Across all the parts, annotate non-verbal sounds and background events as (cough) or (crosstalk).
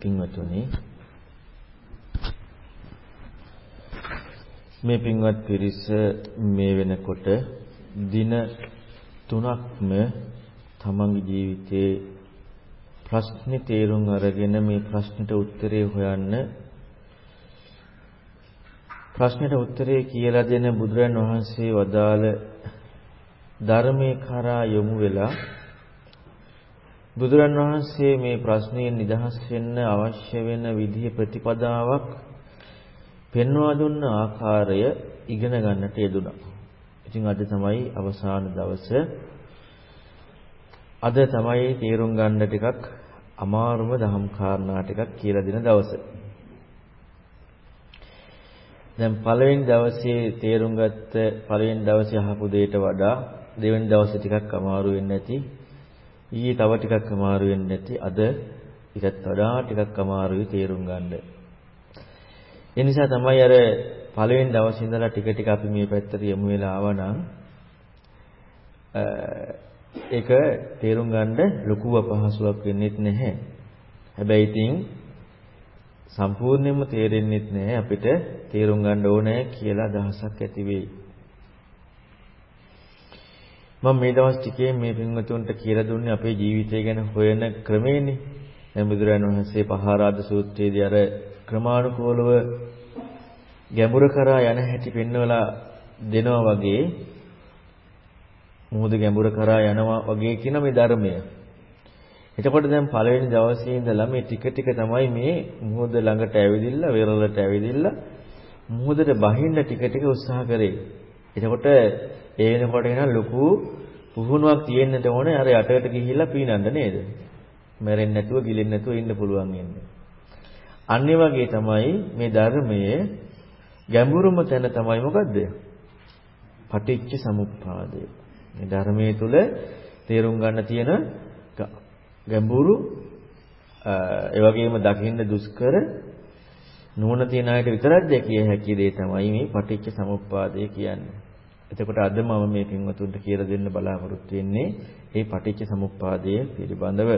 පින්වතුනි මේ පින්වත් පිරිස මේ වෙනකොට දින තුනක්ම තමන්ගේ ජීවිතයේ ප්‍රශ්න තේරුම් අරගෙන මේ ප්‍රශ්නෙට උත්තරේ හොයන්න ප්‍රශ්නෙට උත්තරේ කියලා දෙන බුදුරන් වහන්සේ වදාළ ධර්මයේ කරා යොමු වෙලා බුදුරන් වහන්සේ මේ ප්‍රශ්නයෙන් නිදහස් වෙන්න අවශ්‍ය වෙන විදිහ ප්‍රතිපදාවක් පෙන්වා දුන්න ආකාරය ඉගෙන ගන්නට යෙදුණා. ඉතින් අද තමයි අවසාන දවස. අද තමයි තේරුම් ගන්න ටිකක් අමාරුම දහම් කාරණා ටිකක් කියලා දෙන දවස. දැන් පළවෙනි දවසේ තේරුම් ගත්ත පළවෙනි දවසේ අහපු දෙයට වඩා දෙවෙනි දවසේ ටිකක් අමාරු වෙන්නේ නැති ඊයේ තව ටිකක් අමාරු වෙන්නේ නැති අද ඊටත් වඩා ටිකක් අමාරුයි තේරුම් ගන්න. ඒ නිසා තමයි අර පළවෙනි දවසේ ඉඳලා ටික ටික අපි මේ පැත්තට යමු වෙලා ආවනම් ඒක තේරුම් ගන්න ලොකු අපහසුයක් වෙන්නේ නැහැ. හැබැයි ඉතින් සම්පූර්ණයෙන්ම තේරෙන්නේ නැහැ අපිට තේරුම් ගන්න ඕනේ කියලා අදහසක් ඇති වෙයි. මම මේ දවස් ටිකේ මේ පින්වතුන්ට කියලා දුන්නේ අපේ ජීවිතය ගැන හොයන ක්‍රමේනේ. දැන් බුදුරජාණන් වහන්සේ පහාරාද සූත්‍රයේදී අර ක්‍රමානුකූලව ගැඹුර කරා යන හැටි පෙන්වලා දෙනවා වගේ මොහොත ගැඹුර කරා යනවා වගේ කියන මේ ධර්මය. එතකොට දැන් පළවෙනි දවසේ ඉඳලා මේ ටික ටික තමයි මේ මොහොත ළඟට ඇවිදින්න, වෙරළට ඇවිදින්න මොහොතට බහින්න ටික ටික උත්සාහ කරේ. එතකොට ඒ වෙනකොට එන ලොකු පුහුණුවක් තියෙන්නට ඕනේ අර යටට ගිහිල්ලා පීනන්න නේද? මැරෙන්නේ නැතුව ගිලෙන්නේ නැතුව ඉන්න පුළුවන් වෙන්නේ. අනිත් වගේ තමයි මේ ධර්මයේ ගැඹුරුම තැන තමයි මොකද්ද? පටිච්ච සමුප්පාදය. මේ ධර්මයේ තුල තේරුම් ගන්න තියෙන ගැඹුරු ඒ වගේම දකින්න දුෂ්කර නුවණ තියෙන අයට විතරක් දැකිය හැකි දේ තමයි මේ පටිච්ච සමුප්පාදය කියන්නේ. එතකොට අද මම මේ පින්වතුන්ට කියලා දෙන්න බලාපොරොත්තු වෙන්නේ මේ පටිච්ච සමුප්පාදය පිළිබඳව.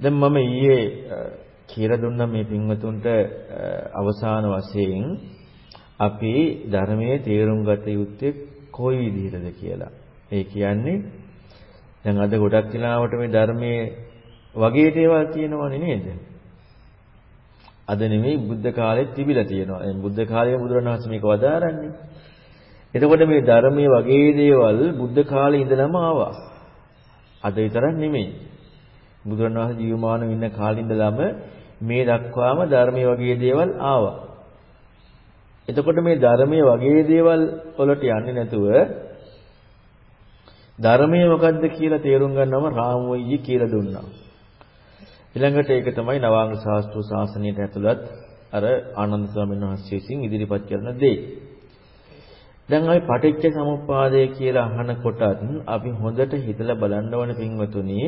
දැන් මම ඊයේ කියලා දුන්නා මේ පින්වතුන්ට අවසාන වශයෙන් අපි ධර්මයේ තේරුම් ගත යුත්තේ කොයි විදිහටද කියලා. ඒ කියන්නේ දැන් අද ගොඩක් දිනාවට මේ ධර්මයේ වගේ දේවල් කියනවනේ නේද? අද නෙමෙයි බුද්ධ කාලෙත් තිබිලා තියෙනවා. දැන් බුද්ධ කාලයේ බුදුරණවහන්සේ මේක වදාරන්නේ. එතකොට මේ ධර්මයේ වගේ දේවල් බුද්ධ කාලේ ඉඳලම ආවා. අද විතරක් නෙමෙයි. බුදුරණවහන්සේ ජීවමානව ඉන්න කාලේ ඉඳලම මේ දක්වාම ධර්මයේ වගේ දේවල් ආවා. එතකොට මේ ධර්මයේ වගේ දේවල් වලට යන්නේ නැතුව ධර්මයේ මොකද්ද කියලා තේරුම් ගන්නවම රාමෝයි කියලා දුන්නා. ඊළඟට ඒක තමයි නවාංග ශාස්ත්‍ර ශාසනයට ඇතුළත් අර ආනන්ද ස්වාමීන් වහන්සේ විසින් ඉදිරිපත් කරන දේ. දැන් අපි පටිච්ච සමුප්පාදය කියලා අහනකොටත් අපි හොඳට හිතලා බලන්න ඕන පින්වතුනි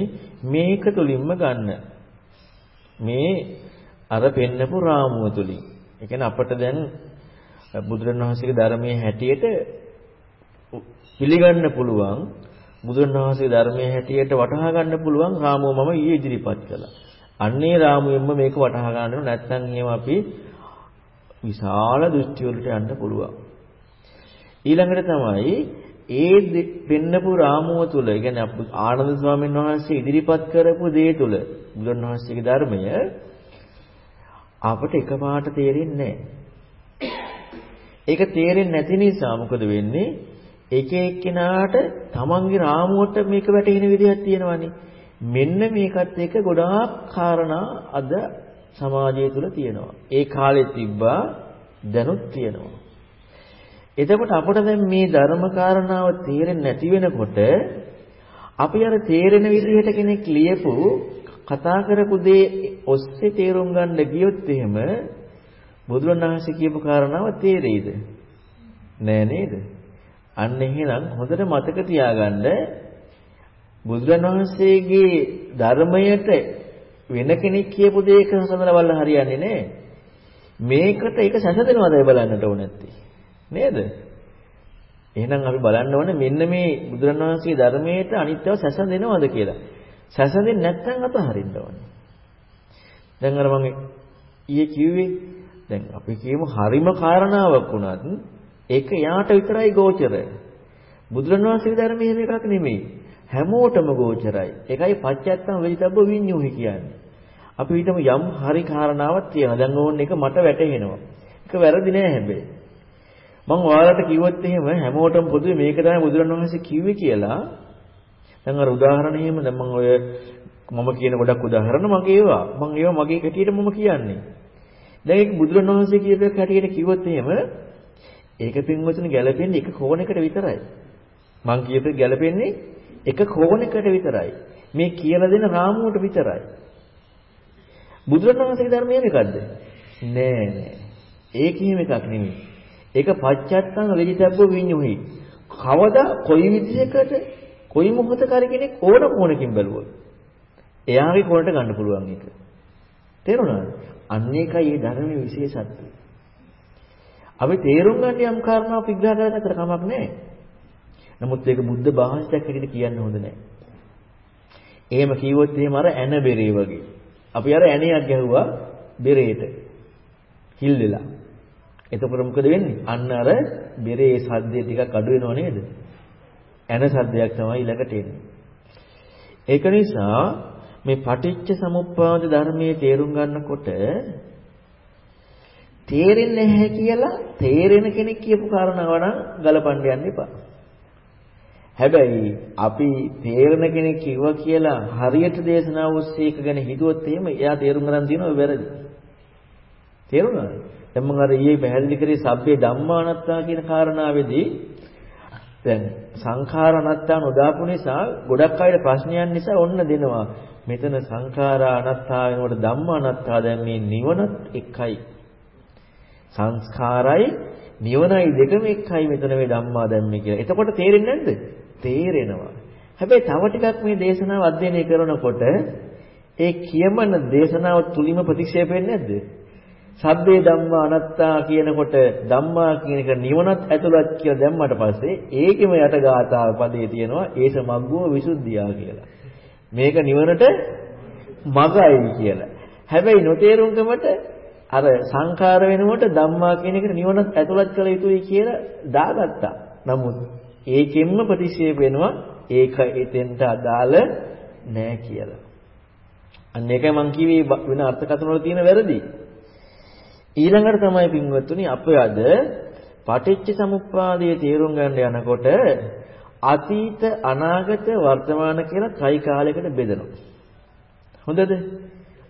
මේක තුලින්ම ගන්න. මේ අර පෙන්නපු රාමුව තුලින්. ඒ කියන්නේ අපට දැන් බුදුරණවහන්සේගේ ධර්මයේ හැටියට පිළිගන්න පුළුවන් බුදුරණවහන්සේගේ ධර්මයේ හැටියට වටහා ගන්න පුළුවන් රාමුව මම ඊයේ ඉදිරිපත් කළා. අන්නේ රාමුවෙන්ම මේක වටහා ගන්න නැත්නම් එහෙම අපි විශාල දෘෂ්ටි වලට යන්න පුළුවන්. ඊළඟට තමයි ඒ පෙන්නපු රාමුව තුල, ඒ කියන්නේ ආනන්ද ස්වාමීන් වහන්සේ ඉදිරිපත් කරපු දේ තුල බුදුන් වහන්සේගේ ධර්මය අපට එකපාරට තේරෙන්නේ ඒක තේරෙන්නේ නැති නිසා මොකද වෙන්නේ? එක එක්කෙනාට තමන්ගේ රාමුවට මේක වැටෙන විදිහක් තියෙනවානේ. මෙන්න මේකත් එක ගොඩාක් කාරණා අද සමාජය තුල තියෙනවා. ඒ කාලේ තිබ්බා දැනුත් තියෙනවා. එතකොට අපට දැන් මේ ධර්ම කාරණාව තේරෙන්නේ නැති වෙනකොට අපි අර තේරෙන විදිහට කෙනෙක් ලියපු කතා කරපු දේ ඔස්සේ තේරුම් ගන්න ගියොත් එහෙම බුදුරණවහන්සේ කියපු කාරණාව තේරෙයිද? නෑ නේද? අන්න එහෙනම් හොඳට මතක තියාගන්න බුදුරණවහන්සේගේ ධර්මයට වෙන කෙනෙක් කියපු දෙයක සඳහන් බලලා හරියන්නේ නෑ. මේකට ඒක සැසඳෙනවද බලන්නට ඕන නැත්තේ. නේද? එහෙනම් අපි බලන්න ඕනේ මෙන්න මේ බුදුරණවහන්සේගේ ධර්මයට අනිත්‍යව සැසඳෙනවද කියලා. සැසඳෙන්නේ නැත්නම් අතහරින්න ඕනේ. දැන් අර මම ඊයේ කිව්වේ දැන් අපි කියමු හරිම කාරණාවක් වුණත් ඒක යාට විතරයි ගෝචරය. බුදුරණවහන්සේගේ ධර්මයේ එහෙම එකක් නෙමෙයි. හැමෝටම ගෝචරයි. ඒකයි පච්චත්තම් වෙලිතබ්බ විඤ්ඤුහි කියන්නේ. අපි හිතමු යම් හරි කාරණාවක් තියෙනවා. දැන් ඕන එක මට වැටහෙනවා. ඒක වැරදි නෑ හැබැයි. මම ඔයාලට කිව්වොත් එහෙම හැමෝටම පොදුවේ මේක තමයි බුදුරණවහන්සේ කිව්වේ කියලා දැන් අර උදාහරණ එහෙම දැන් මම ඔය මම කියන ගොඩක් උදාහරණ මගේ ඒවා. මම ඒවා මගේ කැටියට මම කියන්නේ. දැන් ඒක බුදුරණවහන්සේ කියපු කැටියට කිව්වොත් එහෙම ඒක පින්වතුනි ගැලපෙන්නේ එක කෝණයකට විතරයි. මං කියපේ ගැලපෙන්නේ එක කෝණයකට විතරයි. මේ කියලා දෙන රාමුවට විතරයි. බුදුරණවහන්සේගේ ධර්මය මේකක්ද? නෑ නෑ. ඒක එහෙම එකක් නෙමෙයි. ඒක පච්චත්තං වෙජිතබ්බ විඤ්ඤුහි. කවදා කොයි විදිහකට කොයි මොහොතක හරි කෙනෙක් ඕන කොනකින් බැලුවොත් එයාගේ කොනට ගන්න පුළුවන් ඒක. තේරුණාද? අන්න ඒකයි මේ ධර්මයේ විශේෂත්වය. අපි තේරුම් ගන්න යම් කාරණාවක් විග්‍රහ කරගත්තට කමක් නැහැ. නමුත් ඒක බුද්ධ භාෂාවක් හැටියට කියන්න හොඳ නැහැ. එහෙම කිව්වොත් එහෙම අර ඇන බෙරේ වගේ. අපි අර ඇණයක් ගැහුවා බෙරේට. හිල් වෙලා. එතකොට මොකද වෙන්නේ? අන්න අර බෙරේ සද්දේ ටිකක් අඩු වෙනව නේද? ඇන සද්දයක් තමයි ඊළඟට එන්නේ. ඒක නිසා මේ පටිච්ච සමුප්පාද ධර්මයේ තේරුම් ගන්නකොට තේරෙන්නේ නැහැ කියලා තේරෙන කෙනෙක් කියපු කාරණාව නම් ගලපන්න යන්න එපා. හැබැයි අපි තේරෙන කෙනෙක් කිව්වා කියලා හරියට දේශනාව ඔස්සේ එක ගැන හිතුවොත් එහෙම එයා තේරුම් ගන්න දිනව වැරදි. තේරුණාද? දැන් මම අර ඊයේ පැහැදිලි කරේ සබ්බේ ධම්මානත්තා කියන කාරණාවේදී දැන් සංඛාර අනත්තා නොදාපු නිසා ගොඩක් අයට ප්‍රශ්නයන් නිසා ඔන්න දෙනවා. මෙතන සංඛාරා අනත්තා වෙනකොට ධම්ම අනත්තා දැන් මේ නිවනත් එකයි. සංස්කාරයි නිවනයි දෙකම එකයි මෙතන මේ ධම්මා දැම්මේ කියලා. එතකොට තේරෙන්නේ නැද්ද? තේරෙනවා. හැබැයි තව ටිකක් මේ දේශනාව අධ්‍යයනය කරනකොට ඒ කියමන දේශනාව තුලින්ම ප්‍රතික්ෂේප වෙන්නේ නැද්ද? සබ්බේ ධම්මා අනත්තා කියනකොට ධම්මා කියන එක නිවනත් ඇතුළත් කියලා දැම්මට පස්සේ ඒකෙම යට ගාථා පදේ තියෙනවා ඒස මග්ගෝ විසුද්ධියා කියලා. මේක නිවනට මගයි කියලා. හැබැයි නොතේරුම්කමට අර සංඛාර වෙනකොට ධම්මා කියන එකට නිවනත් ඇතුළත් කළ යුතුයි කියලා දාගත්තා. නමුත් ඒකෙන්ම ප්‍රතික්ෂේප වෙනවා ඒක එතෙන්ට අදාළ නෑ කියලා. අන්න ඒකයි මං කිව්වේ වෙන අර්ථකථන වල තියෙන වැරදි. ඊළඟට තමයි පින්වත්තුනි අපේ අද පටිච්ච සමුප්පාදයේ තේරුම් ගන්න යනකොට අතීත අනාගත වර්තමාන කියලා ත්‍රි කාලයකට බෙදනවා. හොඳද?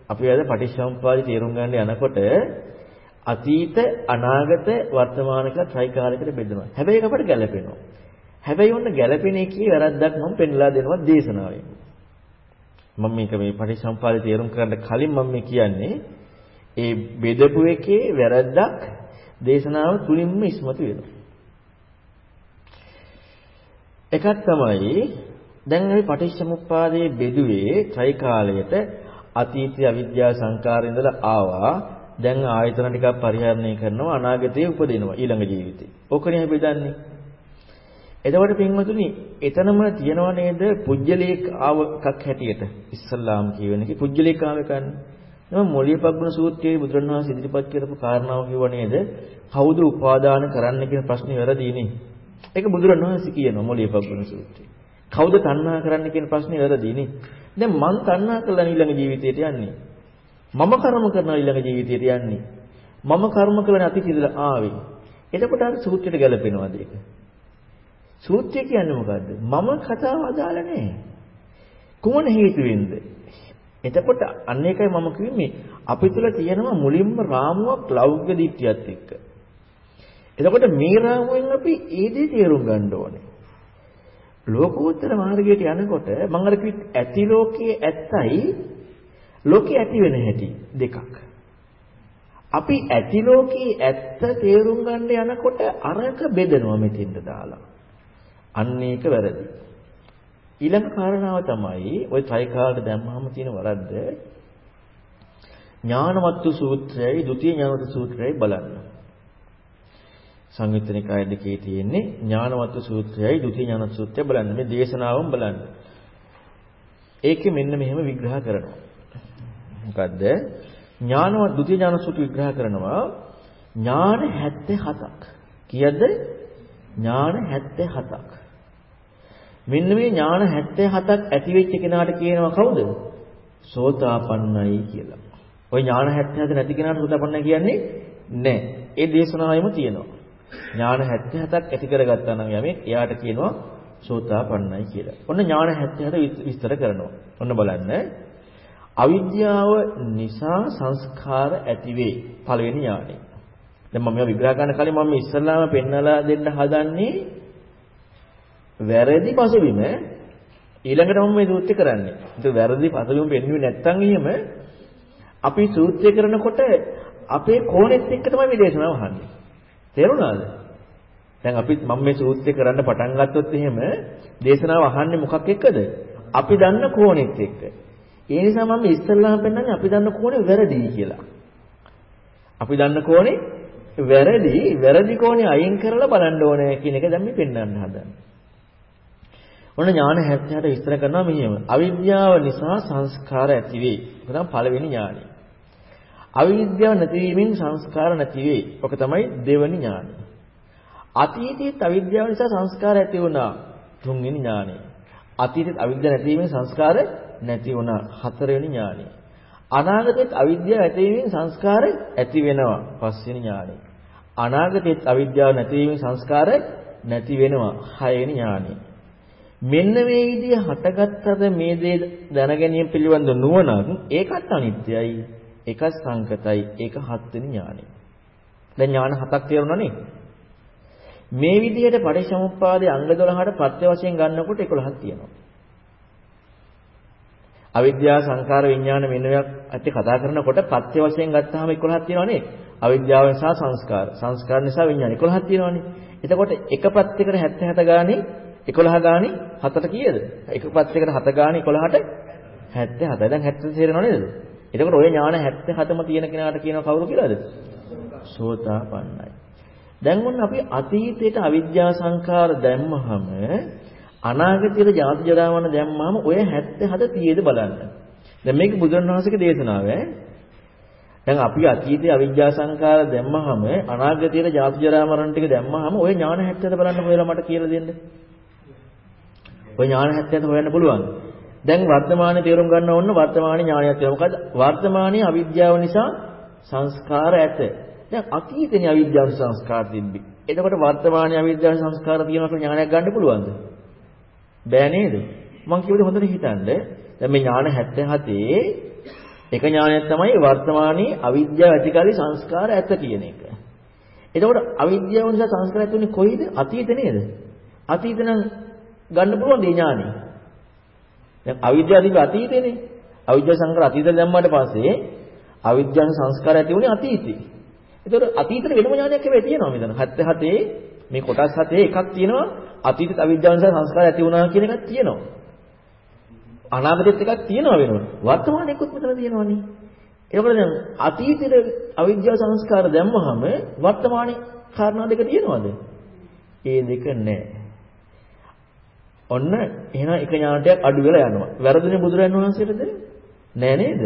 අපි අද පටිච්චසමුප්පාදයේ තේරුම් ගන්න යනකොට අතීත අනාගත වර්තමාන කියලා ත්‍රි කාලයකට බෙදනවා. හැබැයි ඒක අපට ගැළපෙනවා. හැබැයි ඔන්න ගැළපෙන එකේ වැරද්දක් මම පෙන්ලා දෙනවා දේශනාවෙන්. මම මේක මේ පටිච්චසමුප්පාදයේ තේරුම් කරන්න කලින් මම මේ කියන්නේ ඒ බෙදපු එකේ වැරද්දක් දේශනාව තුලින්ම ඉස්මතු වෙනවා. එකක් තමයි දැන් අපි පටිච්චසමුප්පාදයේ බෙදුවේ ත්‍රිකාලයට අතීතය අවිද්‍යා සංකාරය ඉඳලා ආවා. දැන් ආයතන ටිකක් පරිහරණය කරනවා අනාගතයේ උපදිනවා ඊළඟ ජීවිතේ. ඕකනේ අපි බෙදන්නේ. එතකොට පින්වතුනි එතනම තියනව නේද පුජ්‍යලේක ආව එකක් හැටියට ඉස්සල්ලාම් කියවෙන එක පුජ්‍යලේක ආව එකන්නේ. එම මොළියපග්ගුණ සූත්‍රයේ බුදුරණවහන්සේ ඉදිරිපත් කරපු කාරණාව කිව්ව නේද? කවුද උපාදාන කරන්න කියන ප්‍රශ්නේ වැරදීනේ. ඒක බුදුරණවහන්සේ කියනවා මොළියපග්ගුණ සූත්‍රයේ. කවුද තණ්හා කරන්න කියන ප්‍රශ්නේ වැරදීනේ. දැන් මං තණ්හා කළා ඊළඟ ජීවිතයට යන්නේ. මම කර්ම කරන ඊළඟ ජීවිතයට යන්නේ. මම කර්ම කළා අතීත ඉඳලා ආවේ. එතකොට අර සූත්‍රයට ගැලපෙනවද ඒක? සූත්‍රය කියන්නේ මොකද්ද? මම කතාව අදාළ නැහැ. කුමන හේතුවෙන්ද? එතකොට අන්න ඒකයි මම කිව්වේ අපි තුල තියෙනවා මුලින්ම රාමුවක් ලෞකික දිට්ඨියත් එක්ක. එතකොට මේ රාමුවෙන් අපි ඒ දේ තේරුම් ගන්න ඕනේ. ලෝකෝත්තර මාර්ගයට යනකොට මම අර කිව්ත් ඇති ලෝකයේ ඇත්තයි ලෝකේ ඇති වෙන හැටි දෙකක්. අපි ඇති ලෝකේ ඇත්ත තේරුම් ගන්න යනකොට අරක බෙදනවා මෙතෙන්ට දාලා. අන්න ඒක වැරදි. ඊළඟ කාරණාව තමයි ওই ත්‍රිකාලට දැම්මම තියෙන වරද්ද ඥානවත්තු සූත්‍රයයි ဒုတိ ය ඥානවත්තු සූත්‍රයයි බලන්න. සංයුත්තනිකාය දෙකේ තියෙන්නේ ඥානවත්තු සූත්‍රයයි ဒုတိ ය ඥානවත්තු සූත්‍රය බලන්න. මේ දේශනාවම බලන්න. ඒකේ මෙන්න මෙහෙම විග්‍රහ කරනවා. මොකද්ද? ඥානවත් ဒုတိ ය ඥාන සූත්‍ර විග්‍රහ කරනවා ඥාන 77ක්. කීයද? ඥාන 77ක්. මෙන්න මේ ඥාන 77ක් ඇති වෙච්ච කෙනාට කියනවා කවුද? සෝතාපන්නයි කියලා. ওই ඥාන 77 නැති කෙනාට සෝතාපන්නයි කියන්නේ නැහැ. ඒ දේශනාවෙම තියෙනවා. ඥාන 77ක් ඇති කරගත්තා නම් යමෙක් එයාට කියනවා සෝතාපන්නයි කියලා. ඔන්න ඥාන 77 විස්තර කරනවා. ඔන්න බලන්න. අවිද්‍යාව නිසා සංස්කාර ඇතිවේ. පළවෙනි ඥානෙ. දැන් මම මේවා විග්‍රහ කරන්න කලින් මම ඉස්සල්ලාම පෙන්නලා දෙන්න හදන්නේ වැරදි පසුබිම ඊළඟට මම මේ සූත්‍රය කරන්නේ. ඒක වැරදි පසුබිම පෙන්වුවේ නැත්නම් එහෙම අපි සූත්‍රය කරනකොට අපේ කෝණෙත් එක්ක තමයි මේ දේශනාව අහන්නේ. තේරුණාද? දැන් අපි මම මේ සූත්‍රය කරන්න පටන් ගත්තොත් එහෙම දේශනාව අහන්නේ මොකක් එක්කද? අපි දන්න කෝණෙත් එක්ක. ඒ නිසා මම ඉස්සල්ලාම පෙන්නන්නේ අපි දන්න කෝණේ වැරදි කියලා. අපි දන්න කෝණේ වැරදි වැරදි කෝණේ අයින් කරලා බලන්න ඕනේ කියන එක දැන් මේ පෙන්වන්න හදන්නේ. ඔන්න ඥාන 76 විස්තර කරනවා මෙහෙම. අවිද්‍යාව නිසා සංස්කාර ඇති වේ. ඒක තමයි පළවෙනි ඥානය. අවිද්‍යාව නැතිවීමෙන් සංස්කාර නැති වේ. ඔක තමයි දෙවෙනි ඥානය. අතීතයේ අවිද්‍යාව නිසා සංස්කාර ඇති වුණා. තුන්වෙනි ඥානය. අතීතයේ අවිද්‍යාව නැතිවීමෙන් සංස්කාර නැති වුණා. හතරවෙනි ඥානය. අනාගතයේ අවිද්‍යාව ඇතිවීමෙන් සංස්කාර ඇති වෙනවා. පස්වෙනි ඥානය. අනාගතයේ අවිද්‍යාව නැතිවීමෙන් සංස්කාර නැති වෙනවා. හයවෙනි ඥානය. මෙන්න මේ විදිය හටගත්තද මේ දේ දැනගැනීම පිළිබඳ නුවණක් ඒකත් අනිත්‍යයි ඒක සංකතයි ඒක හත්වෙනි ඥානෙ. දැන් ඥාන හතක් තේරුණානේ. මේ විදිහට පටිච්චසමුප්පාදයේ අංග 12ට පත්‍ය වශයෙන් ගන්නකොට 11ක් තියෙනවා. අවිද්‍යාව සංකාර විඥාන මෙන්නයක් ඇත්තේ කතා කරනකොට පත්‍ය වශයෙන් ගත්තාම 11ක් තියෙනවනේ. අවිද්‍යාව නිසා සංස්කාර, සංස්කාර නිසා විඥාන 11ක් තියෙනවනේ. එතකොට එක පත්‍යයකට 70 70 ගානේ 11 ගානේ 7ට කීයද? එක පත්‍රයකට 7 ගානේ 11ට 77. දැන් 70 තේරෙනව නේද? එතකොට ওই ඥාන 77ම තියෙන කෙනාට කියනවා කවුරු කියලාද? සෝතාපන්නයි. දැන් ඔන්න අපි අතීතයට අවිද්‍යා සංඛාර දැම්මහම අනාගතයට ජාති ජරා මරණ දැම්මහම ඔය 77 තියෙද බලන්න. දැන් මේක බුදුරණවහන්සේගේ දේශනාව ඈ. දැන් අපි අතීතයේ අවිද්‍යා සංඛාර දැම්මහම අනාගතයට ජාති ජරා මරණ ටික දැම්මහම ඔය ඥාන 77 බලන්න හොයලා මට කියලා දෙන්න. ඔය ඥාන 70 හොයන්න පුළුවන්. දැන් වර්තමානයේ තේරුම් ගන්න ඕන වර්තමානයේ ඥානයක් කියලා. මොකද වර්තමානයේ අවිද්‍යාව නිසා සංස්කාර ඇත. දැන් අතීතේ අවිද්‍යාව සංස්කාර තිබ්බි. එතකොට වර්තමානයේ අවිද්‍යාව සංස්කාර තියෙනවා කියලා ඥානයක් ගන්න පුළුවන්ද? බෑ නේද? මම කියවල හොඳට හිතන්න. දැන් මේ ඥාන 77 එක ඥානයක් තමයි වර්තමානයේ අවිද්‍යාව ඇතිකාලේ සංස්කාර ඇත කියන එක. එතකොට අවිද්‍යාව නිසා සංස්කාර ඇතුනේ කොයිද? අතීත නේද? අතීත නම් ගන්න පුළුවන් දී ඥානෙ. දැන් අවිද්‍යාව තිබ්බ අතීතේනේ. අවිද්‍යාව සංකාර අතීතේ දැම්මාට පස්සේ අවිද්‍යාව සංස්කාර ඇති වුණේ අතීතේ. ඒතකොට අතීතේ වෙනම ඥානයක් හැබැයි තියෙනවා මෙතන. 77 මේ කොටස් හතේ එකක් තියෙනවා අතීතේ අවිද්‍යාව නිසා සංස්කාර ඇති වුණා කියන එකක් තියෙනවා. අනාගතෙත් එකක් තියෙනවා වෙනම. වර්තමානයේකුත් මෙතන තියෙනවනේ. ඒකවල දැන් අතීතේ අවිද්‍යාව සංස්කාර දැම්මහම වර්තමානයේ කාරණා දෙක තියෙනවද? ඒ දෙක නැහැ. ඔන්න එහෙනම් එක ඥානටයක් අඩු වෙලා යනවා. වැරදුනේ බුදුරන් වහන්සේටද? නෑ නේද?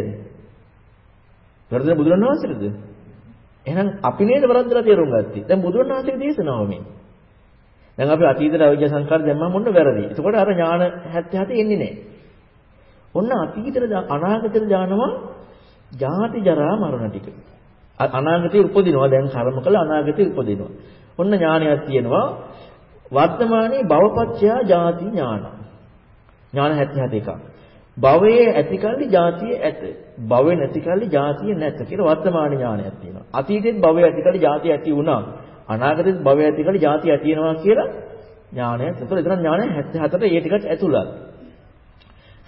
වැරදුනේ බුදුරන් වහන්සේටද? එහෙනම් අපි නේද වරද්දලා තේරුම් ගත්තේ. දැන් බුදුරන් වහන්සේගේ දේශනාව මේ. දැන් අපි අතීතයේ අවිජ්ජා සංකාර දැම්මම මොන්න වැරදි. එතකොට අර ඥාන 77 එන්නේ නෑ. ඔන්න අතීතයේ අනාගතයේ ඥානවා ජාති ජරා මරණ ටික. අනාගතේ උපදිනවා දැන් කර්ම කළ අනාගතේ උපදිනවා. ඔන්න ඥානයක් තියෙනවා වර්තමානයේ භවපච්චයා ජාති ඥාන. ඥාන 77 එකක්. භවයේ ඇතිකල්ලි ජාතිය ඇත. භවෙ නැතිකල්ලි ජාතිය නැත කියලා වර්තමාන ඥානයක් තියෙනවා. අතීතෙත් භවය ඇතිකල්ලි ජාතිය ඇති වුණා. අනාගතෙත් භවය ඇතිකල්ලි ජාතිය ඇති වෙනවා කියලා ඥානයක්. ඒතකොට එතන ඥානය 77ට ඒ ටිකත් ඇතුළත්.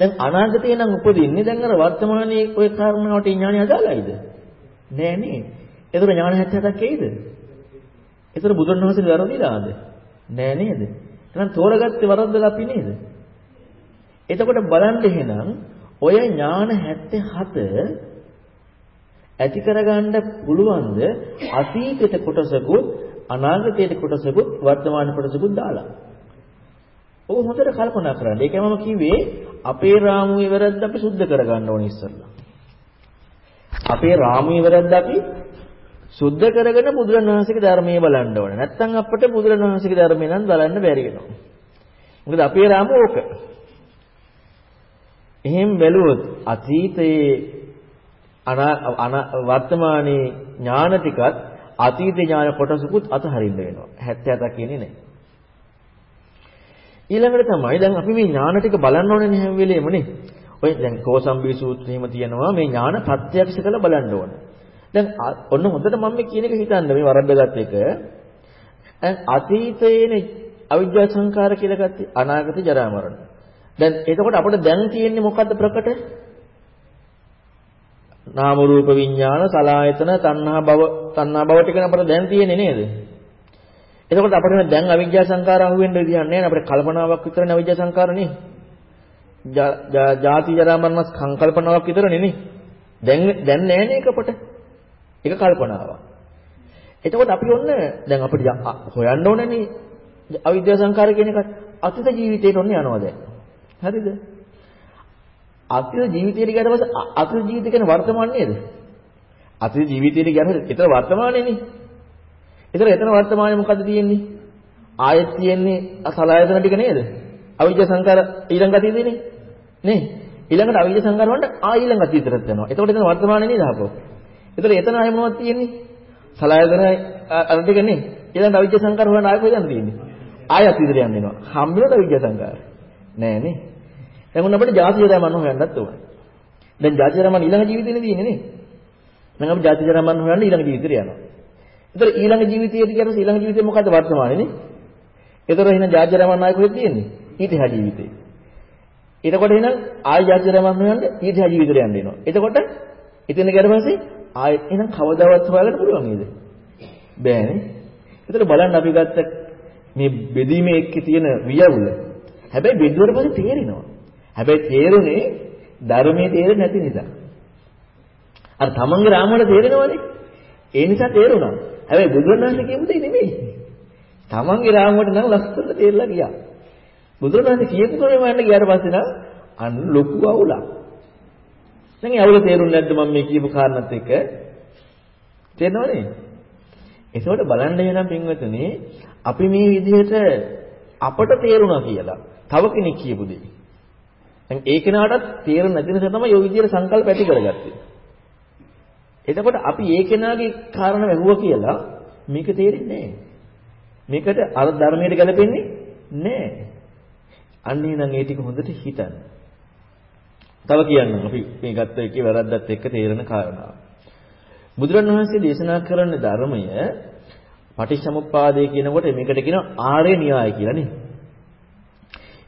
දැන් අනාගතේ නම් උපදින්නේ දැන් අර වර්තමානයේ ওই කාරණාවට ඥානය අදාළයිද? නෑ නේ. ඒතර ඥාන 77ක් එයිද? ඒතර බුදුන් වහන්සේ වැරදිලාද? නෑ නේද? එහෙනම් තෝරගත්තේ වරද්දලා අපි නේද? එතකොට බලන්න එහෙනම් ඔය ඥාන 77 ඇති කරගන්න පුළුවන්ද අතීතයට කොටසකුත් අනාගතයට කොටසකුත් වර්තමාන කොටසකුත් දාලා. ඔව් හොඳට කල්පනා කරන්න. ඒකයි මම කිව්වේ අපේ රාමුවේ වැරද්ද අපි සුද්ධ කරගන්න ඕනේ ඉස්සෙල්ලා. අපේ රාමුවේ වැරද්ද අපි සුද්ධ කරගෙන බුදුරණවහන්සේගේ ධර්මයේ බලන්න ඕනේ. නැත්නම් අපිට බුදුරණවහන්සේගේ ධර්මය නම් බලන්න බැරි වෙනවා. මොකද අපේ රාමුව ඕක. එහෙම බැලුවොත් අතීතයේ වර්තමානයේ ඥාන ටිකත් අතීත ඥාන කොටසකුත් අතහරින්න වෙනවා. 77 කියන්නේ නැහැ. ඊළඟට තමයි දැන් අපි මේ ඥාන ටික බලන්න ඕනේ හැම වෙලේම නේ. ඔය දැන් කෝසම්බී සූත්‍රයේම තියෙනවා මේ ඥාන ප්‍රත්‍යක්ෂ කරලා බලන්න ඕනේ. දැන් ඔන්න හොඳට මම මේ කියන එක හිතන්න මේ වරද්දගත් එක. දැන් අතීතයේනේ අවිජ්ජා සංකාර කියලා ගත්තේ අනාගත ජරා මරණ. දැන් එතකොට අපිට දැන් තියෙන්නේ මොකද්ද ප්‍රකට? නාම රූප විඥාන සලායතන තණ්හා භව තණ්හා භව ටිකන අපිට දැන් තියෙන්නේ නේද? එතකොට අපිට දැන් අවිජ්ජා සංකාර අහුවෙන්න විදියක් නැහැ අපිට කල්පනාවක් විතරනේ අවිජ්ජා සංකාර නේ. ජාති ජරා මරණ සංකල්පනාවක් විතරනේ නේ. දැන් දැන් නැහැ නේ අපට. ඒක කල්පනාවක්. එතකොට අපි ඔන්න දැන් අපිට හොයන්න ඕනනේ අවිද්‍යා සංකාර කියන එක අතීත ජීවිතේට ඔන්න යනවා දැන්. හරිද? අතීත ජීවිතයට ගියාට පස්සේ අතීත ජීවිතය කියන්නේ වර්තමාන නේද? අතීත ජීවිතයට ගියාට එතන වර්තමානයේනේ. එතන එතන වර්තමානයේ මොකද්ද තියෙන්නේ? ආයෙත් තියෙන්නේ සලආයතන ටික නේද? අවිජ්ජා සංකාර ඊළඟ අතීතේනේ. නේ? ඊළඟට අවිජ්ජා සංකාර වලට ආ ඊළඟ අතීතයට යනවා. එතකොට එතන වර්තමානයේ නේද ආපෝ? එතන එතන ආයෙ මොනවද තියෙන්නේ? සලආයතන අර ටික නේ. ඊළඟ අවිජ්ජා සංකාර හොයන ආයෙ කොහෙද තියෙන්නේ? ආයෙ අතීතයට යන්න වෙනවා. හම්බෙනවද අවිජ්ජා සංකාර? නෑ නේ. දැන් උන් අපිට ජාති ජරා මරණ හොයන්නත් ඕනේ. දැන් ජාති ජරා මරණ ඊළඟ ජීවිතේනේ තියෙන්නේ නේ. දැන් අපි ජාති ජරා මරණ හොයන්න ඊළඟ ජීවිතේට යනවා. ඒතර ඊළඟ ජීවිතයට කියනකොට ඊළඟ ජීවිතේ මොකද්ද වර්තමානයේ නේ? ඒතර එහෙනම් ජාති ජරා මරණ ආයෙ කොහෙද තියෙන්නේ? ඊට එහා ජීවිතේ. එතකොට එහෙනම් ආයෙ ජාති ජරා මරණ හොයන්න ඊට එහා ජීවිතේට යන්න වෙනවා. එතකොට ඉතින් ඊට පස්සේ ආයෙ එහෙනම් කවදාවත් හොයාගන්න පුළුවන් නේද? බෑනේ. ඒතර බලන්න අපි ගත්ත මේ බෙදීමේ එක්කේ තියෙන වියවුල. හැබැයි බෙදුවට පස්සේ තේරෙනවා. හැබැයි තේරුනේ ධර්මයේ තේරෙන්නේ නැති නිසා. අර තමන්ගේ රාමුවට තේරෙනවනේ. ඒ නිසා තේරුණා. හැබැයි බුදුරණාහි කියපු දෙය නෙමෙයි. තමන්ගේ රාමුවට නම් ලස්සනට තේරලා ගියා. බුදුරණාහි කියපු කරේ වන්න ගියාට පස්සේ නම් අන්න ලොකු අවුලක්. දැන් ඒ අවුල තේරුන්නේ නැද්ද මම මේ කියපු කාරණාත් එක්ක? තේරෙනවනේ? ඒකෝට බලන්න එනම් පින්වතුනි අපි මේ විදිහට අපට තේරුණා කියලා තව කෙනෙක් කියපු දෙයක්. දැන් ඒ කෙනාටත් තේරෙන්නේ නැති නිසා තමයි ඔය විදිහට සංකල්ප ඇති කරගත්තේ. එතකොට අපි ඒ කෙනාගේ කාරණා වැහුවා කියලා මේක තේරෙන්නේ නැහැ. මේකට අර ධර්මයට ගැලපෙන්නේ නැහැ. අන්නේ නම් ඒ ටික හොඳට හිතන්න. තව කියන්නම් අපි. මේ ගත්ත එකේ වැරද්දත් එක්ක තේරෙන කාරණා. බුදුරණවහන්සේ දේශනා කරන ධර්මය පටිච්චසමුප්පාදය කියනකොට මේකට කියනවා ආර්ය න්‍යාය කියලා නේ.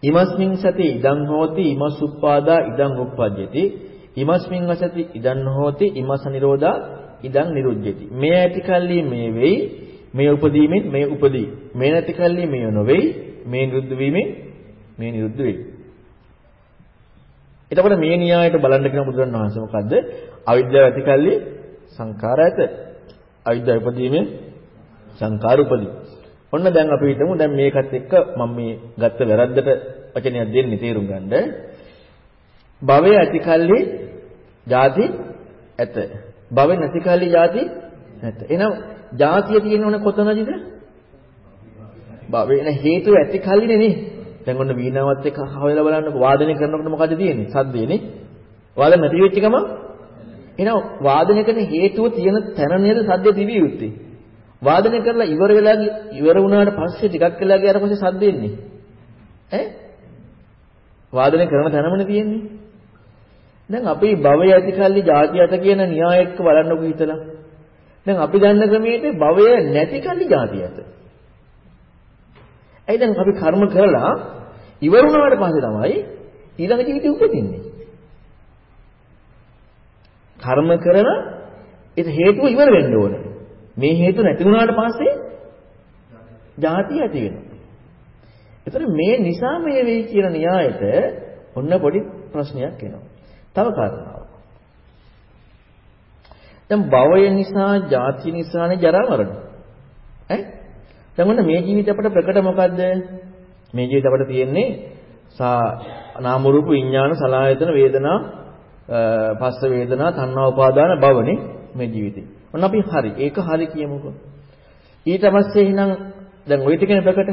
ඉමස්මින් සති ඉදං හෝති ඉමස් උප්පාදා ඉදං උප්පජ්ජති. ඉමස්මින් අසති ඉදං හෝති ඉමස් නිරෝධා ඉදං නිරුද්ධති මේ ඇති කල්ලි මේ වෙයි මේ උපදීමෙන් මේ උපදී. මේ නැති කල්ලි මේ නොවේයි මේ නිරුද්ධ වීමෙන් මේ නිරුද්ධ වෙයි. එතකොට මේ න්‍යායයට බලන්න කියන බුදුරණන් වහන්සේ මොකද්ද? අවිද්‍යාව ඇති කල්ලි සංඛාර ඇත. අවිද්‍යාව උපදීමේ සංඛාර උපදී. ඔන්න දැන් අපි හිතමු දැන් මේකත් එක්ක මම මේ ගත්ත වැරද්දට වචනයක් දෙන්නේ තේරුම් ගන්නද? භවය ඇති කල්ලි ಜಾති ඇත. භවය නැති කල්ලි ಜಾති නැත. එහෙනම් ಜಾතිය තියෙන්නේ කොතනදද? භවය හේතු ඇති කල්ලිනේ නේ. දැන් ඔන්න වීණාවත් එක්ක හොයලා බලන්නකො වාදනය කරනකොට මොකද තියෙන්නේ? සද්දේනේ. වාදන නැති වෙච්ච ගමන් එහෙනම් වාදනය කරන හේතුව තියෙන තැන නේද සද්දේ තිබිය යුත්තේ. වාදනය කරලා ඉවර වෙලා ඉවර වුණාට පස්සේ ටිකක් වෙලා ගියාට පස්සේ සද්ද එන්නේ. ඈ? වාදනය කරන තැනමනේ තියෙන්නේ. දැන් අපි භවය ඇති කල්ලි ಜಾති අත කියන න්‍යාය එක්ක බලන්නකො හිතලා. දැන් අපි දන්න ක්‍රමයේද භවය නැති කල්ලි ಜಾති අත. ඇයි දැන් අපි කර්ම කරලා ඉවර වුණාට පස්සේ තමයි ඊළඟ ජීවිතේ උපදින්නේ. කර්ම කරන ඒ හේතුව ඉවර වෙන්න ඕන. මේ හේතු නැති වුණාට පස්සේ ජාති ඇති වෙනවා. ඒතර මේ නිසා මේ වෙයි කියන න්‍යායට ඔන්න පොඩි ප්‍රශ්නයක් එනවා. තව කාරණාවක්. දැන් භවය නිසා, ජාති නිසානේ ජරා මරණ. ඈ? දැන් ඔන්න මේ ජීවිතේ අපට ප්‍රකට මොකද්ද? මේ ජීවිතේ අපට තියෙන්නේ සා නාම රූප විඥාන සලආයතන වේදනා පස්ස වේදනා තණ්හා උපාදාන භවනේ මේ ජීවිතේ. ඔන්න අපි හරි. ඒක හරි කියමුකෝ. ඊට පස්සේ එහෙනම් දැන් ওই ටිකනේ ප්‍රකට.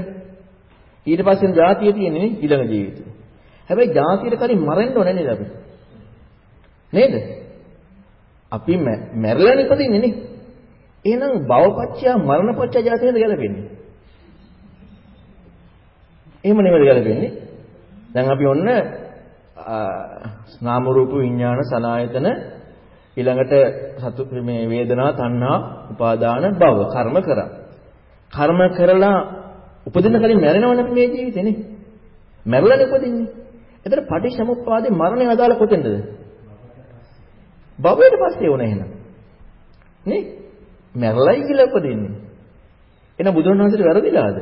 ඊට පස්සේ ජාතිය තියෙන්නේ ඊළඟ ජීවිතේ. හැබැයි ජාතියට කලින් මරෙන්න ඕනේ නේද අපි? නේද? අපි මැරලා ඉපදින්නේ නේ. එහෙනම් භවපච්චය මරණපච්චය ජාතියද ගැලපෙන්නේ? එහෙම නෙමෙයි ගැලපෙන්නේ. දැන් අපි ඔන්න නාම රූප විඥාන සලායතන ඊළඟට සතු මේ වේදනා තණ්හා උපාදාන භව කර්ම කරා. කර්ම කරලා උපදින්න කලින් මැරෙනවනේ මේ ජීවිතේ නේ. මැරුණානේ උපදින්නේ. එතන පටිච්චසමුප්පාදේ මරණය අදාළ කොතෙන්ද? භවයට පස්සේ වුණ එහෙනම්. නේ? මැරලයි කියලා උපදින්නේ. එන බුදුන් වහන්සේට වැරදිලාද?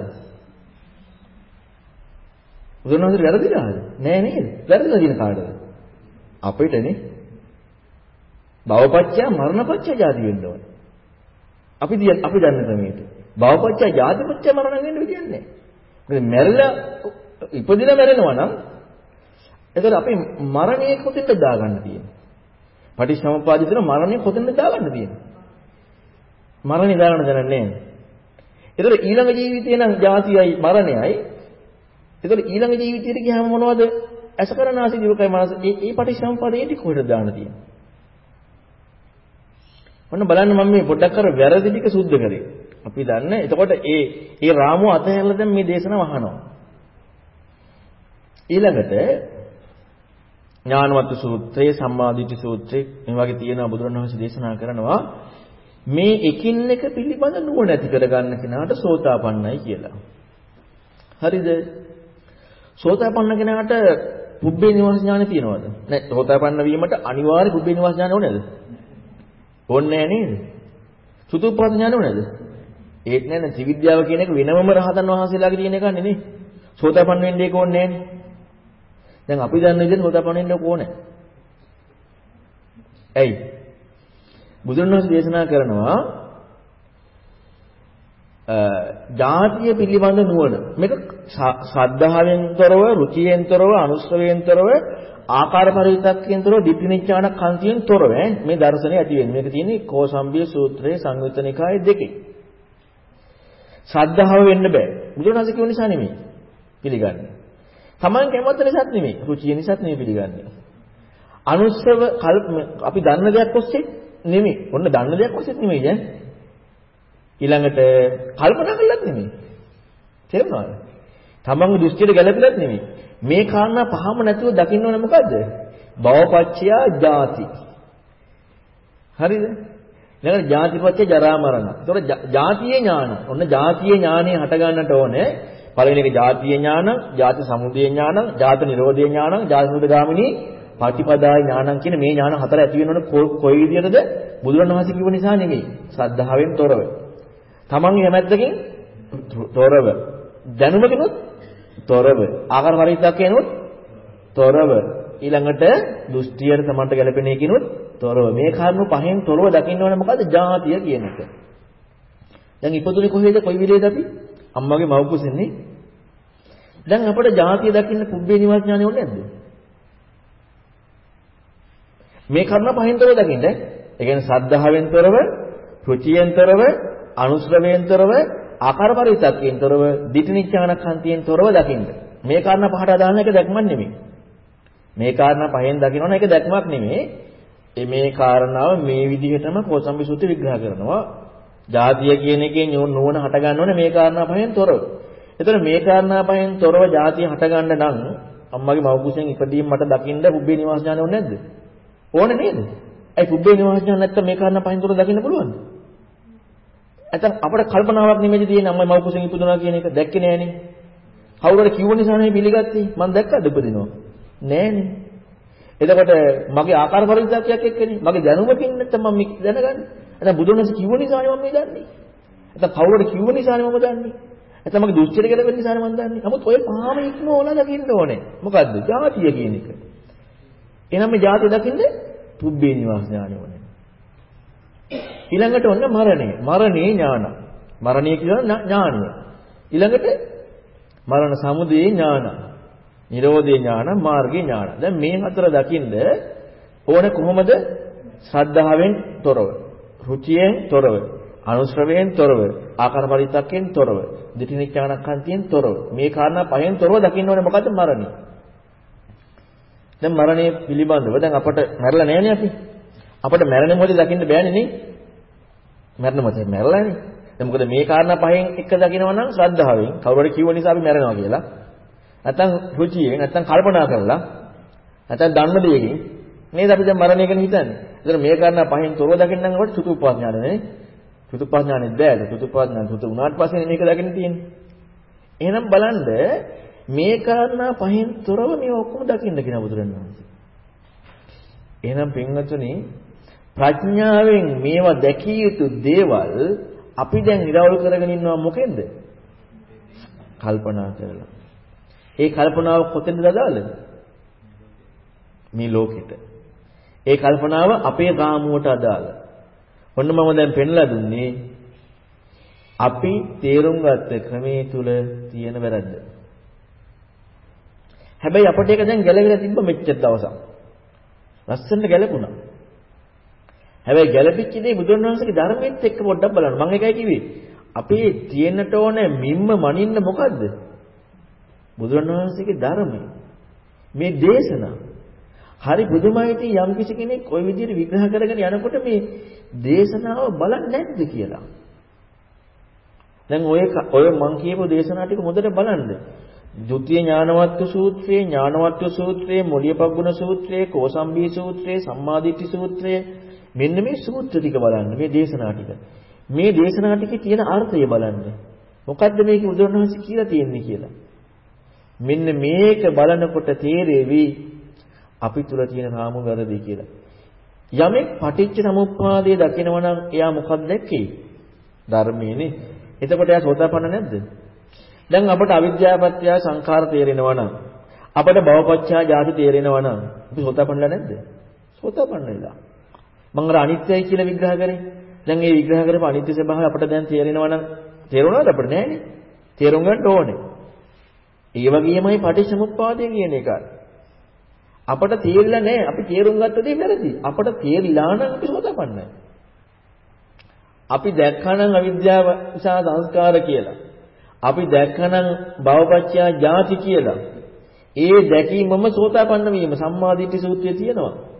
බුදුන් වහන්සේට වැරදිලාද? නෑ නේද? වැරදිලා දින කාටද? අපිටනේ. භවපච්චය මරණපච්චය ජාති වෙන්න ඕනේ. අපි අපි දන්න ක්‍රමයට. භවපච්චය ජාතිපච්චය මරණ වෙන්න විදියක් නෑ. මොකද මැරිලා ඉපදිලා මැරෙනවා නම් එතකොට අපි මරණය කොතෙන්ද දාගන්න තියෙන්නේ? පටිච්චසමුප්පාදිත මරණය කොතෙන්ද දාගන්න තියෙන්නේ? මරණය දාගන්න දැනන්නේ නෑ. එතකොට ඊළඟ ජීවිතේ නම් ජාතියයි මරණයයි. එතකොට ඊළඟ ජීවිතයට ගියාම මොනවද? අසකරනාසි දිවකයි මනස ඒ ඒ පටිච්චසමුප්පාදේ ටික කොහෙද දාන්න තියෙන්නේ? ඔන්න බලන්න මම මේ පොඩ්ඩක් අර වැරදි ටික සුද්ධ කරේ. අපි දන්න එතකොට ඒ ඒ රාමුව අතහැරලා දැන් මේ දේශනාව අහනවා. ඊළඟට ඥානවත් සූත්‍රයේ සම්මාදිට්ඨි සූත්‍රයේ මේ වගේ තියෙනවා බුදුරණවහන්සේ දේශනා කරනවා මේ එකින් එක පිළිබඳ නුවණ ඇති කරගන්න කෙනාට සෝතාපන්නයි කියලා. හරිද? සෝතාපන්න කෙනාට පුබ්බේ නිවාස ඥාන තියෙනවද? නැහැ. සෝතාපන්න වීමට අනිවාර්ය පුබ්බේ නිවාස ඥාන ඕනේද? ඕනේ නෑ නේද? සුතුප්පත් ඥාන ඕනේද? ඒත් නෑ නේ ත්‍රිවිද්‍යාව කියන එක වෙනමම රහතන් වහන්සේලාගේ තියෙන එකක් නෙනේ. සෝතාපන්න වෙන්න ඒක ඕනේ නෑනේ. දැන් අපි දන්න විදිහට සෝතාපන්න වෙන්න ඕනේ. ඇයි? බුදුන් වහන්සේ දේශනා කරනවා ජාතිය පිළිබඳ නුවණ. මේක ශ්‍රද්ධාවෙන් තොරව රුචියෙන් තොරව අනුස්සවයෙන් තොරව ආකාර පරිවිතක්යෙන් තොරව දිට්ඨිනිච්ඡාන කන්තියෙන් තොරව මේ දර්ශනය ඇති වෙන්නේ. මේක තියෙන්නේ කෝසම්බිය සූත්‍රයේ සංයුත්ත නිකායේ දෙකේ ශ්‍රද්ධාව වෙන්න බෑ. බුදුරජාණන් කියව නිසා නෙමෙයි පිළිගන්නේ. Taman කැමති නිසාත් නෙමෙයි රුචිය නිසාත් නෙමෙයි පිළිගන්නේ. අනුස්සව අපි දන්න දෙයක් ඔස්සේ නෙමෙයි. ඔන්න දන්න දෙයක් ඔස්සේ නෙමෙයි ඈ. ඊළඟට කල්පනා කළත් නෙමෙයි. තේරුණාද? තමන්ගේ දෘෂ්ටියට ගැළපෙලත් නෙමෙයි. මේ කාරණා පහම නැතුව දකින්න ඕනේ මොකද්ද? භවපච්චයා ජාති. හරිද? ඊළඟට ජාතිපච්චය ජරා මරණ. ඒතකොට ජාතියේ ඥාන. ඔන්න ජාතියේ ඥානෙ හට ගන්නට ඕනේ. පළවෙනි එක ජාතියේ ඥාන, ජාති සමුදය ඥාන, ජාති නිරෝධය ඥාන, ජාති සමුදගාමිනී පටිපදාය ඥානං කියන මේ ඥාන හතර ඇති වෙනවනේ කොයි විදියටද බුදුරණවහන්සේ කිව්ව නිසා නෙමෙයි. සද්ධාවෙන් තොරව. තමන්ගේ හැමැත්තකින් තොරව. දැනුමකිනුත් තොරව. ආකාර පරිද්දක්කේනොත් තොරව. ඊළඟට දෘෂ්ටියට තමන්ට ගැලපෙන එකිනුත් තොරව. මේ කරුණු පහෙන් තොරව දකින්න ඕනේ මොකද්ද? ජාතිය කියන එක. දැන් ඉපදුනේ කොහෙද? කොයි විලේද අපි? අම්මගේ මව් කුසෙන්නේ. දැන් අපිට ජාතිය දකින්න පුබ්බේ නිවාස ඥානෙ ඕනේ නැද්ද? මේ කරුණ පහෙන් තොරව දකින්න. ඒ කියන්නේ සද්ධාවෙන් තොරව රුචියෙන් තොරව අනුශ්‍රවයෙන්තරව ආකාර පරිවිතක්යෙන්තරව දිටිනිච්ඡානකන්තියෙන් තොරව දකින්න. මේ කාරණා පහට අදාළ එක දැක්මක් නෙමෙයි. මේ කාරණා පහෙන් දකින්නවන එක දැක්මක් නෙමෙයි. මේ කාරණාව මේ විදිහටම කෝසම්බි සූත්‍රය විග්‍රහ කරනවා. ජාතිය කියන එකේ නුවණ හට ගන්න ඕනේ මේ කාරණා පහෙන් තොරව. එතන මේ කාරණා පහෙන් තොරව ජාතිය හට ගන්න නම් අම්මගේ මව කුසෙන් ඉපදීම මට දකින්න පුබ්බේ නිවාස ඥාන ඕනේ නැද්ද? ඕනේ නේද? ඒ පුබ්බේ නිවාස ඥාන නැත්තම් මේ කාරණා පහෙන් තොරව දකින්න පුළුවන්ද? නැත්නම් අපේ කල්පනාවක් නෙමෙයි තියෙන්නේ අම්මයි මව කුසෙන් ඉපදුනා කියන එක දැක්කේ නෑනේ. කවුරුහරි කිව්ව නිසා නේ පිළිගත්තේ. මම දැක්කද උපදිනවා. නෑනේ. එතකොට මගේ ආකාර පරිවිතක්යක් එක්කනේ. මගේ දැනුමකින් නැත්නම් මම මේක දැනගන්නේ. නැත්නම් බුදුන් වහන්සේ කිව්ව නිසානේ මම මේ දන්නේ. නැත්නම් කවුරුද කිව්ව නිසානේ මම දන්නේ. නැත්නම් මගේ දුස්චරිත ගැලපෙන නිසානේ මම දන්නේ. නමුත් ඔය පහම ඉක්මවලා දකින්න ඕනේ. මොකද්ද? ජාතිය කියන එක. එහෙනම් මේ ජාතිය දකින්න පුබ්බේ නිවාස ඥානෙ ඕනේ. ඊළඟට ඔන්න මරණය. මරණේ ඥාන. මරණය කියන ඥානය. ඊළඟට මරණ සමුදය ඥාන. නිරෝධේ ඥාන, මාර්ගේ ඥාන. දැන් මේ හතර දකින්ද ඕන කොහොමද? ශ්‍රද්ධාවෙන් තොරව, රුචියෙන් තොරව, අනුශ්‍රවයෙන් තොරව, ආකාර පරිත්තක්යෙන් තොරව, දිටිනිච්ඡානක්ඛන්තියෙන් තොරව. මේ කාරණා පහෙන් තොරව දකින්න ඕනේ මොකද්ද මරණය? දැන් මරණය පිළිබඳව දැන් අපට මැරලා නැහැනේ අපි. අපට මැරෙන මොහොතේ දකින්න බෑනේ නේ. මැරෙන මොහොතේ මැරලානේ. දැන් මොකද මේ කාරණා පහෙන් එක දකිනවා නම් ශ්‍රද්ධාවෙන් කවුරුහරි කිව්ව නිසා අපි මැරෙනවා කියලා. නැත්තම් රුචියෙන් නැත්තම් කල්පනා කරලා නැත්තම් දන්න දෙයකින් නේද අපි දැන් මරණය ගැන හිතන්නේ. ඒතර මේ කාරණා පහෙන් තොරව දකින්නම් කොට චතුප්පඥාන නේ. චතුප්පඥානෙත් බෑද? චතුප්පඥාන චුත උනාට පස්සේ මේක දකින්න තියෙන්නේ. එහෙනම් බලන්න මේ කාරණා පහෙන් තොරව මේ ඔක්කොම දකින්න කියන බුදුරණවහන්සේ. එහෙනම් පින්වතුනි ප්‍රඥාවෙන් මේවා දැකිය යුතු දේවල් අපි දැන් ඉරවල් කරගෙන ඉන්නවා මොකෙන්ද? කල්පනා කරලා. ඒ කල්පනාව කොතෙන්ද අදාළද? මේ ලෝකෙට. ඒ කල්පනාව අපේ රාමුවට අදාළ. ඔන්න මම දැන් පෙන්ලා දුන්නේ අපි තේරුම් ගත්ත ක්‍රමයේ තුල තියෙන වැරද්ද. හැබැයි අපිට ඒක දැන් ගැලවිලා තිබ්බ මෙච්චර දවසක්. ලස්සනට ගැලපුණා. හැබැයි ගැලපිච්ච දේ බුදුන් වහන්සේගේ ධර්මයේත් එක්ක පොඩ්ඩක් බලන්න. මම ඒකයි කිව්වේ. අපි තියෙන්නට ඕනේ මිම්ම මනින්න මොකද්ද? බුදුන් වහන්සේගේ ධර්මය. මේ දේශනා. හරි බුදුමයිටි යම් කිසි කෙනෙක් ওই විදිහට විග්‍රහ කරගෙන යනකොට මේ දේශනාව බලන්නේ නැද්ද කියලා. දැන් ඔය ඔය මං කියපු දේශනා ටික හොඳට බලන්න. ဒုတိ ය ඥානවත්ව සූත්‍රයේ ඥානවත්ව සූත්‍රයේ මොළියපග්ගුණ සූත්‍රයේ කෝසම්බී සූත්‍රයේ සම්මාදිට්ඨි සූත්‍රයේ මෙන්න මේ සූත්‍ර ටික බලන්න මේ දේශනා ටික. මේ දේශනා ටිකේ තියෙන අර්ථය බලන්න. මොකද්ද මේකේ බුදුරණවහන්සේ කියලා තියෙන්නේ කියලා. මෙන්න මේක බලනකොට තේරෙවි අපි තුල තියෙන රාමු වැරදි කියලා. යමෙක් පටිච්ච සමුප්පාදය දකිනවා නම් එයා මොකක්ද දැක්කේ? ධර්මයේනේ. එතකොට එයා සෝතාපන්න නැද්ද? දැන් අපට අවිද්‍යාවපත්‍ය සංඛාර තේරෙනවා නම් අපට භවපච්චා ජාති තේරෙනවා නම් අපි සෝතාපන්නලා නැද්ද? සෝතාපන්න වෙලා. මම අර අනිත්‍යයි කියලා විග්‍රහ කරේ. දැන් මේ විග්‍රහ කරපු අනිත්‍ය ස්වභාවය අපට දැන් තේරෙනවා නම් තේරුණාද අපිට නෑනේ. තේරුම් ගන්න ඕනේ. ඒ වගේමයි පටිච්චසමුප්පාදය කියන එක. අපට තේරිලා නැහැ. අපි තේරුම් ගත්ත දේ වැරදි. අපට තේරිලා නම් අපි සෝතපන්නයි. අපි දැක්කනම් අවිද්‍යාව නිසා සංස්කාර කියලා. අපි දැක්කනම් භවපච්චයා ජාති කියලා. ඒ දැකීමම සෝතාපන්න වීම සම්මාදිට්ඨි සූත්‍රයේ තියෙනවා.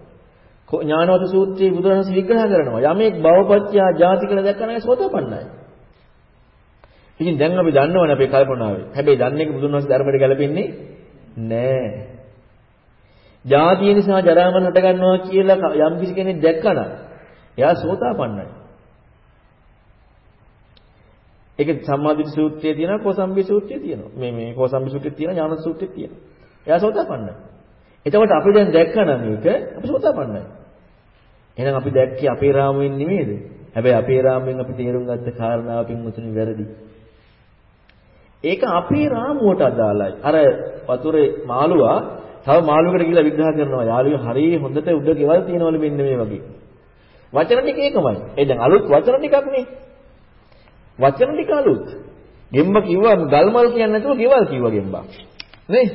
ඥානවත සූත්‍රයේ බුදුරජාණන් විග්‍රහ කරනවා. යමෙක් භවපච්චයා ජාති කියලා දැක්කම සෝතාපන්නයි. ඉතින් දැන් අපි දන්නවනේ අපේ කල්පනාවේ. හැබැයි දන්නේ බුදුන් වහන්සේ ධර්මයට ගැලපෙන්නේ නෑ. ජාතිය නිසා ජරාමරණ හට ගන්නවා කියලා යම් කිසි කෙනෙක් දැක්කනම් එයා සෝතාපන්නයි. ඒක සම්මාදිට සූත්‍රයේ තියෙනවා කෝසම්බි සූත්‍රයේ තියෙනවා. මේ මේ කෝසම්බි සූත්‍රයේ තියෙනවා ඥාන සූත්‍රයේ තියෙනවා. එයා සෝතාපන්නයි. එතකොට අපි දැන් දැක්කනම් මේක අපි සෝතාපන්නයි. එහෙනම් අපි දැක්කේ අපේ රාමුවෙන් නෙමෙයිද? හැබැයි අපේ රාමුවෙන් අපි තේරුම් ගත්ත කාරණාව පින්වතුනි වැරදි. ඒක අපේ රාමුවට අදාළයි. අර වතුරේ මාළුවා තව මාළුවකට ගිහලා විග්‍රහ කරනවා. යාළුවෝ හරිය හොඳට උඩ ගෙවල් තියනවලු මෙන්න මේ වගේ. වචන ටික ඒකමයි. ඒ දැන් අලුත් වචන ටිකක් නේ. වචන ටික අලුත්. ගෙම්බ කිව්වා ගල්මල් කියන්නේ නැතුව ගෙවල් කිව්වා ගෙම්බා. නේ?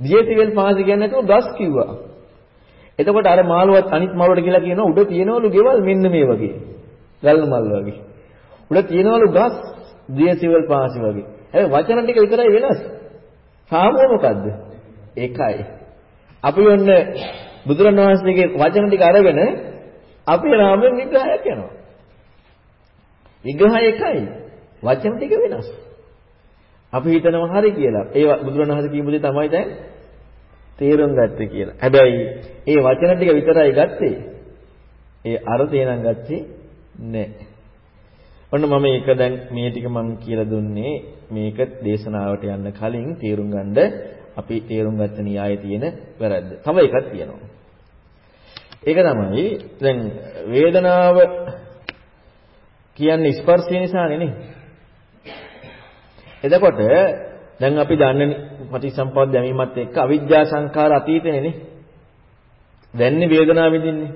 දියතිවෙල් පාසි කියන්නේ නැතුව ගස් කිව්වා. එතකොට අර මාළුවත් අනිත් මාළුවට කියලා කියනවා උඩ තියෙනවලු ගෙවල් මෙන්න මේ වගේ. ගල්මල් වගේ. උඩ තියෙනවලු ගස් දියතිවෙල් පාසි වගේ. හැබැයි වචන ටික විතරයි වෙනස්. සාමුව මොකද්ද? එකයි. අපි ඔන්න බුදුරණවහන්සේගේ වචන ටික අරගෙන අපේ රාමයෙන් විග්‍රහයක් යනවා. විග්‍රහය එකයි. වචන ටික වෙනස්. අපි හිතනවා හරි කියලා. ඒ බුදුරණවහන්සේ කියපු දේ තමයි දැන් තේරුම් ගත්තේ කියලා. හැබැයි ඒ වචන ටික විතරයි ගත්තේ. ඒ අර්ථය නම් ගත්තේ නැහැ. ඔන්න මම ඒක දැන් මේ ටික මම කියලා දුන්නේ මේක දේශනාවට යන්න කලින් තේරුම් ගන්න අපි තේරුම් ගත්ත න්‍යායයේ තියෙන වැරද්ද. තව එකක් තියෙනවා. ඒක තමයි දැන් වේදනාව කියන්නේ ස්පර්ශය නිසානේ නේ. එතකොට දැන් අපි දන්නේ පටිසම්පද දැමීමත් එක්ක අවිද්‍යා සංඛාර අතීතනේ නේ. දැන්නේ වේදනාව විඳින්නේ.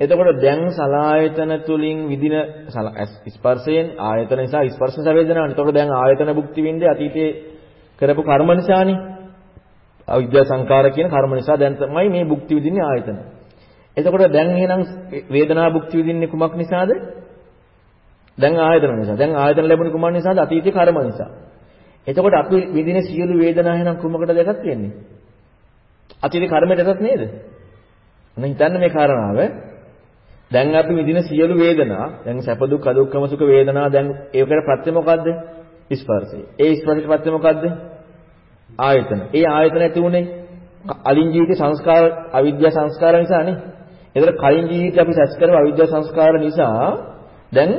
එතකොට දැන් සලායතන තුලින් විදින ස්පර්ශයෙන් ආයතන නිසා ස්පර්ශ වේදනාවනේ. එතකොට දැන් ආයතන භුක්ති විඳේ අතීතයේ කරපු කර්ම නිසානේ. අවිද්‍යා සංඛාර කියන කර්ම නිසා දැන් තමයි මේ භුක්ති විඳින්නේ ආයතන. එතකොට දැන් එහෙනම් වේදනා භුක්ති විඳින්නේ කුමක් නිසාද? දැන් ආයතන නිසා. දැන් ආයතන ලැබුණේ කුමක් නිසාද? අතීතේ කර්ම නිසා. එතකොට අපි විඳින සියලු වේදනා එහෙනම් කුමකටද යටත් වෙන්නේ? අතීතේ කර්මයටත් නේද? එහෙනම් හිතන්න මේ කාරණාව. දැන් අපි විඳින සියලු වේදනා, දැන් සැප දුක් අදුක්කම සුඛ වේදනා දැන් ඒකට ප්‍රත්‍ය මොකද්ද? ස්පර්ශය. ඒ ස්පර්ශයට ප්‍රත්‍ය මොකද්ද? ආයතන. ඒ ආයතන ඇති උනේ අලින් ජීවිතේ සංස්කාර අවිද්‍යා සංස්කාර නිසානේ. ඒතර කලින් ජීවිතේ අපි සැස් කරව අවිද්‍යා සංස්කාර නිසා දැන්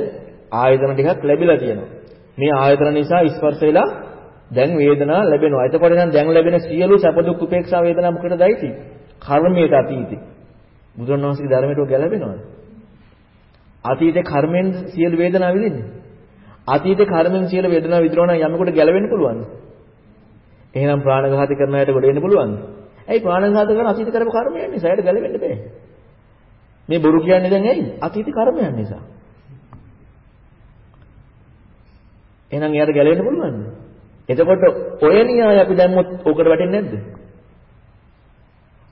ආයතන ටිකක් ලැබිලා තියෙනවා. මේ ආයතන නිසා ස්පර්ශ වෙලා දැන් වේදනා ලැබෙනවා. එතකොට නම් දැන් ලැබෙන සියලු සැප දුක් උපේක්ෂා වේදනා මොකටද ඇති? කර්මයට අතීතේ. බුදුරණවහන්සේගේ ධර්මයට ගැලපෙනවද? අතීතේ කර්මෙන් සියලු වේදනා විඳින්නේ. අතීතේ කර්මෙන් සියලු වේදනා විඳිනවා නම් යමකට ගැලවෙන්න පුළුවන්ද? එහෙනම් ප්‍රාණඝාතය කරන අයට ගොඩ වෙන්න පුළුවන්ද? ඇයි ප්‍රාණඝාත කරන අතීත කරපු කර්මයන් නිසා ඒකට ගැලවෙන්න බෑ. මේ බොරු කියන්නේ දැන් ඇයි? අතීත කර්මයන් නිසා. එහෙනම් එයාට ගැලවෙන්න පුළුවන්ද? එතකොට ඔය න්‍යාය අපි දැම්මොත් ඕකට වැටෙන්නේ නැද්ද?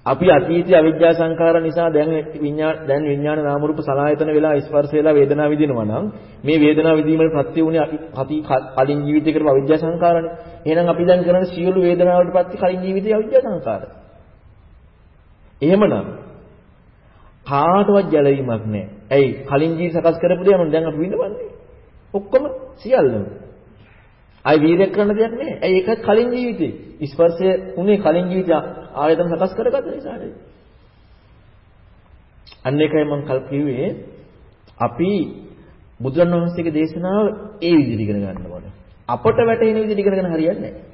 අපි අතීතයේ අවිජ්ජා සංඛාර නිසා දැන් විඤ්ඤාණ දැන් විඤ්ඤාණ නාම රූප සලආයතන වෙලා ස්පර්ශ වෙලා වේදනාව විඳිනවා නම් මේ වේදනාව විඳීමේ ප්‍රත්‍ය උනේ අපි කලින් ජීවිතේ කරපු අවිජ්ජා සංඛාරනේ. එහෙනම් අපි දැන් කරන සියලු වේදනාවලට ප්‍රත්‍ය කලින් ජීවිතේ අවිජ්ජා සංඛාර. එහෙමනම් කාටවත් ගැලවීමක් නැහැ. ඇයි කලින් ජීවිත සකස් කරපු දේ නම් දැන් අපි විඳවන්නේ. ඔක්කොම සියල්ලම. අය වීරයක් කරන්න දෙයක් නැහැ. ඇයි ඒකත් කලින් ජීවිතේ. ස්පර්ශය උනේ කලින් ජීවිතය ආයතන සකස් කරගත්ත නිසානේ. අන්න ඒකයි මම කල් කිව්වේ අපි බුදුන් වහන්සේගේ දේශනාව ඒ විදිහට ඉගෙන ගන්න ඕනේ. අපට වැටහෙන විදිහට ඉගෙන ගන්න හරියන්නේ නැහැ.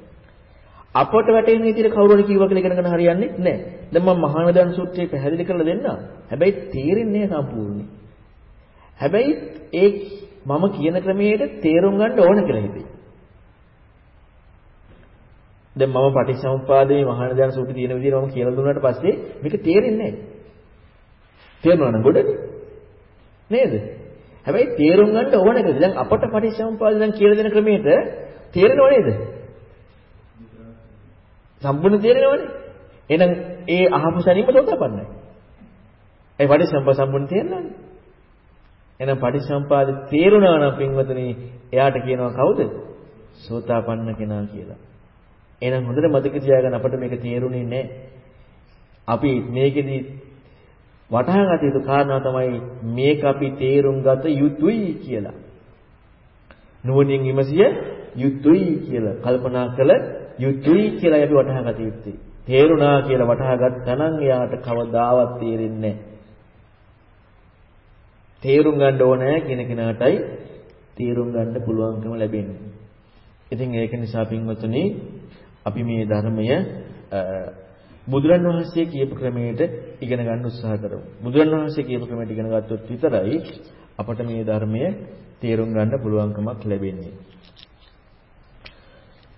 අපට වැටෙන විදිහට කවුරුහරි කිව්වා කියලා ඉගෙන ගන්න හරියන්නේ නැහැ. දැන් මම මහානදන් සූත්‍රය පැහැදිලි කරලා දෙන්නම්. හැබැයි තේරෙන්නේ නැහැ සම්පූර්ණයෙන්. හැබැයි ඒ මම කියන ක්‍රමයට තේරුම් ගන්න ඕන කියලා හිතේ. දැන් මම පටිච්චසමුප්පාදේ මහානදාන සූත්‍රය තියෙන විදිහට මම කියලා දුන්නාට පස්සේ මේක තේරෙන්නේ නැහැ. තේරෙනව නම් ගොඩනේ. නේද? හැබැයි තේරුම් ගන්න ඕන එකද? දැන් අපට පටිච්චසමුප්පාදේ දැන් කියලා දෙන ක්‍රමයට තේරෙනව නේද? සම්පූර්ණ තේරෙනවනේ. එහෙනම් ඒ අහපු සැනීම සෝතාපන්නයි. ඒ පටිච්චසමුප්පාද සම්පූර්ණ තේරෙනවනේ. එහෙනම් පටිච්චසමුපාද තේරුණා නම් පින්වතුනි එයාට කියනවා කවුද? සෝතාපන්න කෙනා කියලා. එහෙනම් හොඳට මතක තියාගන්න අපිට මේක තේරුනේ නැහැ. අපි මේකෙදි වටහා ගත යුතු කාරණා තමයි මේක අපි තේරුම් ගත යුතුයි කියලා. නුවණින් විමසිය යුතුයි කියලා කල්පනා කළ යුතුයි කියලා අපි වටහා ගත යුත්තේ. තේරුණා කියලා වටහා ගත්තා නම් එයාට කවදාවත් තේරෙන්නේ නැහැ. තේරුම් ගන්න ඕනේ කියන කෙනාටයි තේරුම් ගන්න පුළුවන්කම ලැබෙන්නේ. ඉතින් ඒක නිසා පින්වතුනි අපි මේ ධර්මය බුදුරන් වහන්සේ කියපු ක්‍රමයට ඉගෙන ගන්න උත්සාහ කරමු. බුදුරන් වහන්සේ කියපු ක්‍රමයට ඉගෙන ගත්තොත් විතරයි අපට මේ ධර්මය තේරුම් ගන්න පුළුවන්කමක් ලැබෙන්නේ.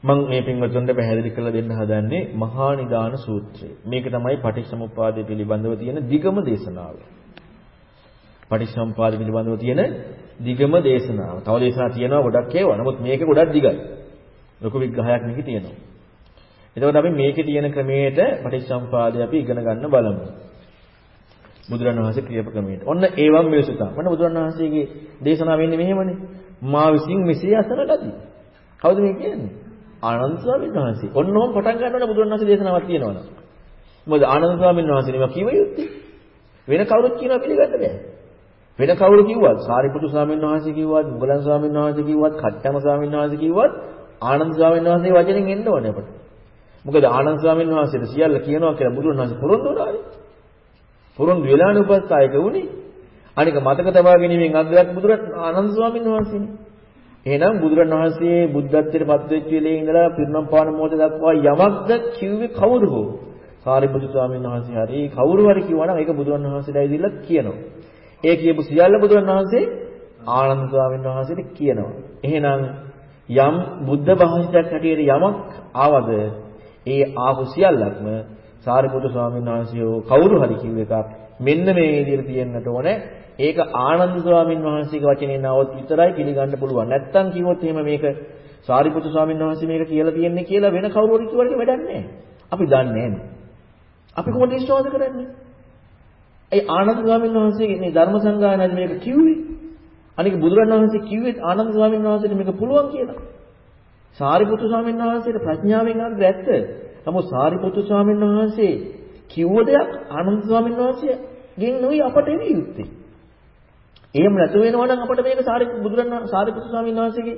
මම මේ පින්වතුන්ට පැහැදිලි කරලා දෙන්න හදන්නේ මහා නිදාන සූත්‍රය. මේක තමයි පටිච්චසමුප්පාදය පිළිබඳව තියෙන දිගම දේශනාව. පටිච්චසමුප්පාද පිළිබඳව තියෙන දිගම දේශනාව. තව දේශනා තියෙනවා ගොඩක් ඒවා. නමුත් මේක ගොඩක් දිගයි. ලොකු විග්‍රහයක් මේකේ තියෙනවා. එතකොට අපි මේකේ තියෙන ක්‍රමයට පටිච්චසමුපාදය අපි ඉගෙන ගන්න බලමු. බුදුරණවහන්සේ ක්‍රියාප ක්‍රමයට. ඔන්න ඒවම් මේසුතා. මොන බුදුරණවහන්සේගේ දේශනාව වෙන්නේ මෙහෙමනේ. මා විසින් මෙසේ අසන ලදී. කවුද මේ කියන්නේ? ආනන්ද ස්වාමීන් වහන්සේ. ඔන්න ඔහොම පටන් ගන්නකොට බුදුරණවහන්සේ දේශනාවක් තියෙනවනේ. මොකද ආනන්ද ස්වාමීන් වහන්සේ නෙමෙයි කිව යුත්තේ. වෙන කවුරුත් කියනවා පිළිගන්න බෑ. වෙන කවුරු කිව්වත් සාරිපුත්තු ස්වාමීන් වහන්සේ කිව්වත් මුගලන් ස්වාමීන් වහන්සේ කිව්වත් කට්ටම ස්වාමීන් වහන්සේ කිව්වත් ආනන්ද ස්වාමීන් වහන්සේ වචනෙන් එන්න ඕනේ අපට. මොකද ආනන්ද ස්වාමීන් වහන්සේට සියල්ල කියනවා කියලා බුදුරණවහන්සේ පොරොන්දු වුණානේ. පොරොන්දු වෙලානේ උපස්ථායක වුණේ. අනික මතක තබා ගැනීමෙන් අග්‍රයක් බුදුරත් ආනන්ද ස්වාමීන් වහන්සේනේ. එහෙනම් බුදුරණවහන්සේ බුද්ධත්වයට පත් වෙච්ච වෙලේ ඉඳලා පිරිනම් පාන මොහොත දක්වා යමක්ද කිව්වේ කවුරු හෝ සාරිපුත්තු ස්වාමීන් වහන්සේ හරි කවුරු හරි කිව්වනම් ඒක බුදුරණවහන්සේලා ඉදිරියට කියනවා. ඒ කියපු සියල්ල බුදුරණවහන්සේ ආනන්ද ස්වාමීන් වහන්සේට කියනවා. එහෙනම් යම් බුද්ධ භාෂිතයක් හැටියට යමක් ආවද ඒ ආපු සියල්ලක්ම සාරිපුත්තු ස්වාමීන් වහන්සේ කවුරු හරි කිව්ව එකක් මෙන්න මේ විදිහට තියෙන්නට ඕනේ. ඒක ආනන්ද ස්වාමීන් වහන්සේගේ වචනේ නාවොත් විතරයි පිළිගන්න පුළුවන්. නැත්තම් කිව්වොත් එහෙම මේක සාරිපුත්තු ස්වාමීන් වහන්සේ මේක කියලා තියෙන්නේ කියලා වෙන කවුරු හරි කිව්වට වැඩක් නැහැ. අපි දන්නේ නැහැ. අපි කොහොමද විශ්වාස කරන්නේ? ඒ ආනන්ද ස්වාමීන් වහන්සේගේ මේ ධර්ම සංගායනාවේ මේක කිව්වේ. අනික බුදුරණවහන්සේ කිව්වේ ආනන්ද ස්වාමීන් වහන්සේට මේක පුළුවන් කියලා. සාරිපුත්තු ස්වාමීන් වහන්සේට ප්‍රඥාවෙන් අග්‍ර ඇත්ත. නමුත් සාරිපුත්තු ස්වාමීන් වහන්සේ කිව්ව දෙයක් ආනන්ද ස්වාමීන් වහන්සේගෙන් නෙවෙයි අපට එන්නේ යුත්තේ. එහෙම නැතු වෙනවා නම් අපිට මේක සාරිපුත්තු බුදුරණ සාරිපුත්තු ස්වාමීන් වහන්සේගේ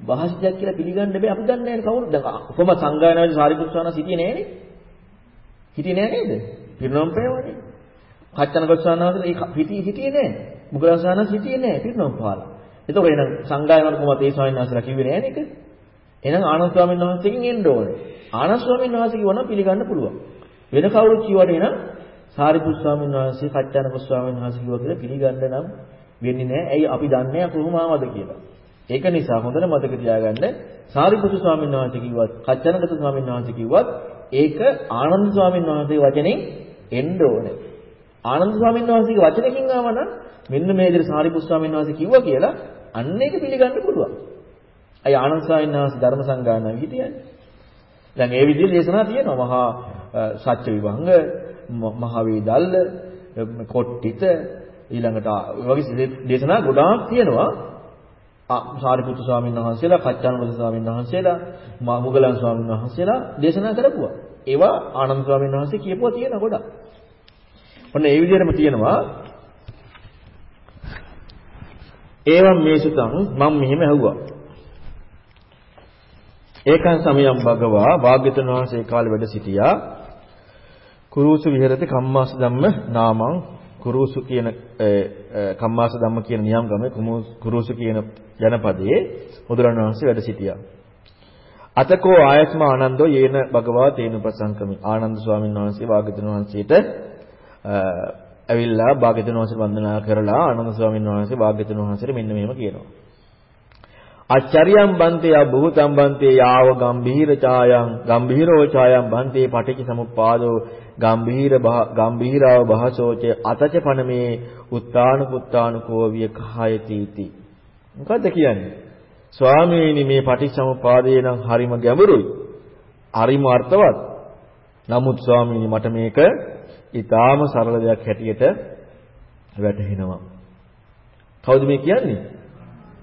භාෂිතයක් කියලා පිළිගන්න බෑ. අපි දන්නේ නැහැ කවුරුද. දැන් උපම සංගායනාවේ සාරිපුත්තු ස්වාමීන් වහන්සේ හිටියේ නෑනේ. හිටියේ නෑ නේද? පිරිනොම් පෑවනේ. කච්චන ගොස්වාමීන් වහන්සේ හිටියේ නෑ. මුගලන් ස්වාමීන් හිටියේ නෑ පිරිනොම් පාලා. එතකොට එහෙනම් සංගායනාවට කොහොමද ඒ ස්වාමීන් වහන්සේලා කිව්වේ නෑ නේද? එහෙනම් ආනන්ද ස්වාමීන් වහන්සේගෙන් එන්න ඕනේ. ආනන්ද ස්වාමීන් වහන්සේ කිව්වනම් පිළිගන්න පුළුවන්. වෙන කවුරුත් කිව්වට එහෙනම් සාරිපුත් ස්වාමීන් වහන්සේ, කච්චානක ස්වාමීන් වහන්සේ කිව්වා කියලා පිළිගන්න නම් වෙන්නේ නැහැ. ඇයි අපි දන්නේ කොහොම ආවද කියලා. ඒක නිසා හොඳට මතක තියාගන්න සාරිපුත් ස්වාමීන් වහන්සේ කිව්වත්, කච්චානක ස්වාමීන් වහන්සේ කිව්වත් ඒක ආනන්ද ස්වාමීන් වහන්සේගේ වචනෙන් එන්න ඕනේ. ආනන්ද ස්වාමීන් වහන්සේගේ වචනකින් ආවනම් මෙන්න මේ විදිහට සාරිපුත් ස්වාමීන් වහන්සේ කිව්වා කියලා අන්න ඒක පිළිගන්න පුළුවන්. අය ආනන්ද ස්වාමීන් වහන්සේ ධර්ම සංගායනාවේ හිටියන්නේ. දැන් ඒ විදිහේ දේශනා තියෙනවා. මහා සත්‍ය විභංග, මහා වේදල්ල, කොට්ටිත ඊළඟට වගේ දේශනා ගොඩාක් තියෙනවා. සාරිපුත්තු ස්වාමීන් වහන්සේලා, කච්චානවද ස්වාමීන් වහන්සේලා, මුගලන් ස්වාමීන් වහන්සේලා දේශනා කරපුවා. ඒවා ආනන්ද ස්වාමීන් වහන්සේ කියපුවා තියෙන ගොඩක්. ඔන්න ඒ විදිහටම තියෙනවා. ඒවම් මේ සුතං මම මෙහෙම ඇහුවා. ඒකන් සමයම් භගවා වාග්යතුන් වහන්සේ කාලේ වැඩ සිටියා. කුරුසු විහෙරති කම්මාස ධම්ම නාමං. කුරුසු කියන කම්මාස ධම්ම කියන නියම් ගමේ කුරුසු කියන ජනපදයේ බුදුරණන් වහන්සේ වැඩ සිටියා. අතකෝ ආයස්ම ආනන්දෝ යේන භගවා තේනුපසංකමි. ආනන්ද ස්වාමීන් වහන්සේ වාග්යතුන් වහන්සේට ඇවිල්ලා වාග්යතුන් වහන්සේ වන්දනා කරලා ආනන්ද ස්වාමීන් වහන්සේ වාග්යතුන් වහන්සේට මෙන්න මෙහෙම කියනවා. අච්චරියම් බන්තේ අභූතම් බන්තේ යාව ගම්භීර ඡායං ගම්භීරෝ ඡායං බන්තේ පටිච්ච සමුප්පාදෝ ගම්භීර ගම්භීරව භාසෝච අතච පනමේ උත්තාන පුත්තානුකෝ විය කහයතිති මොකද්ද කියන්නේ? ස්වාමීනි මේ පටිච්ච සමුප්පාදේ නම් හරිම ගැඹුරුයි. හරිම අර්ථවත්. නමුත් ස්වාමීනි මට මේක ඊටාම සරල දෙයක් හැටියට වැටහෙනවා. කවුද මේ කියන්නේ?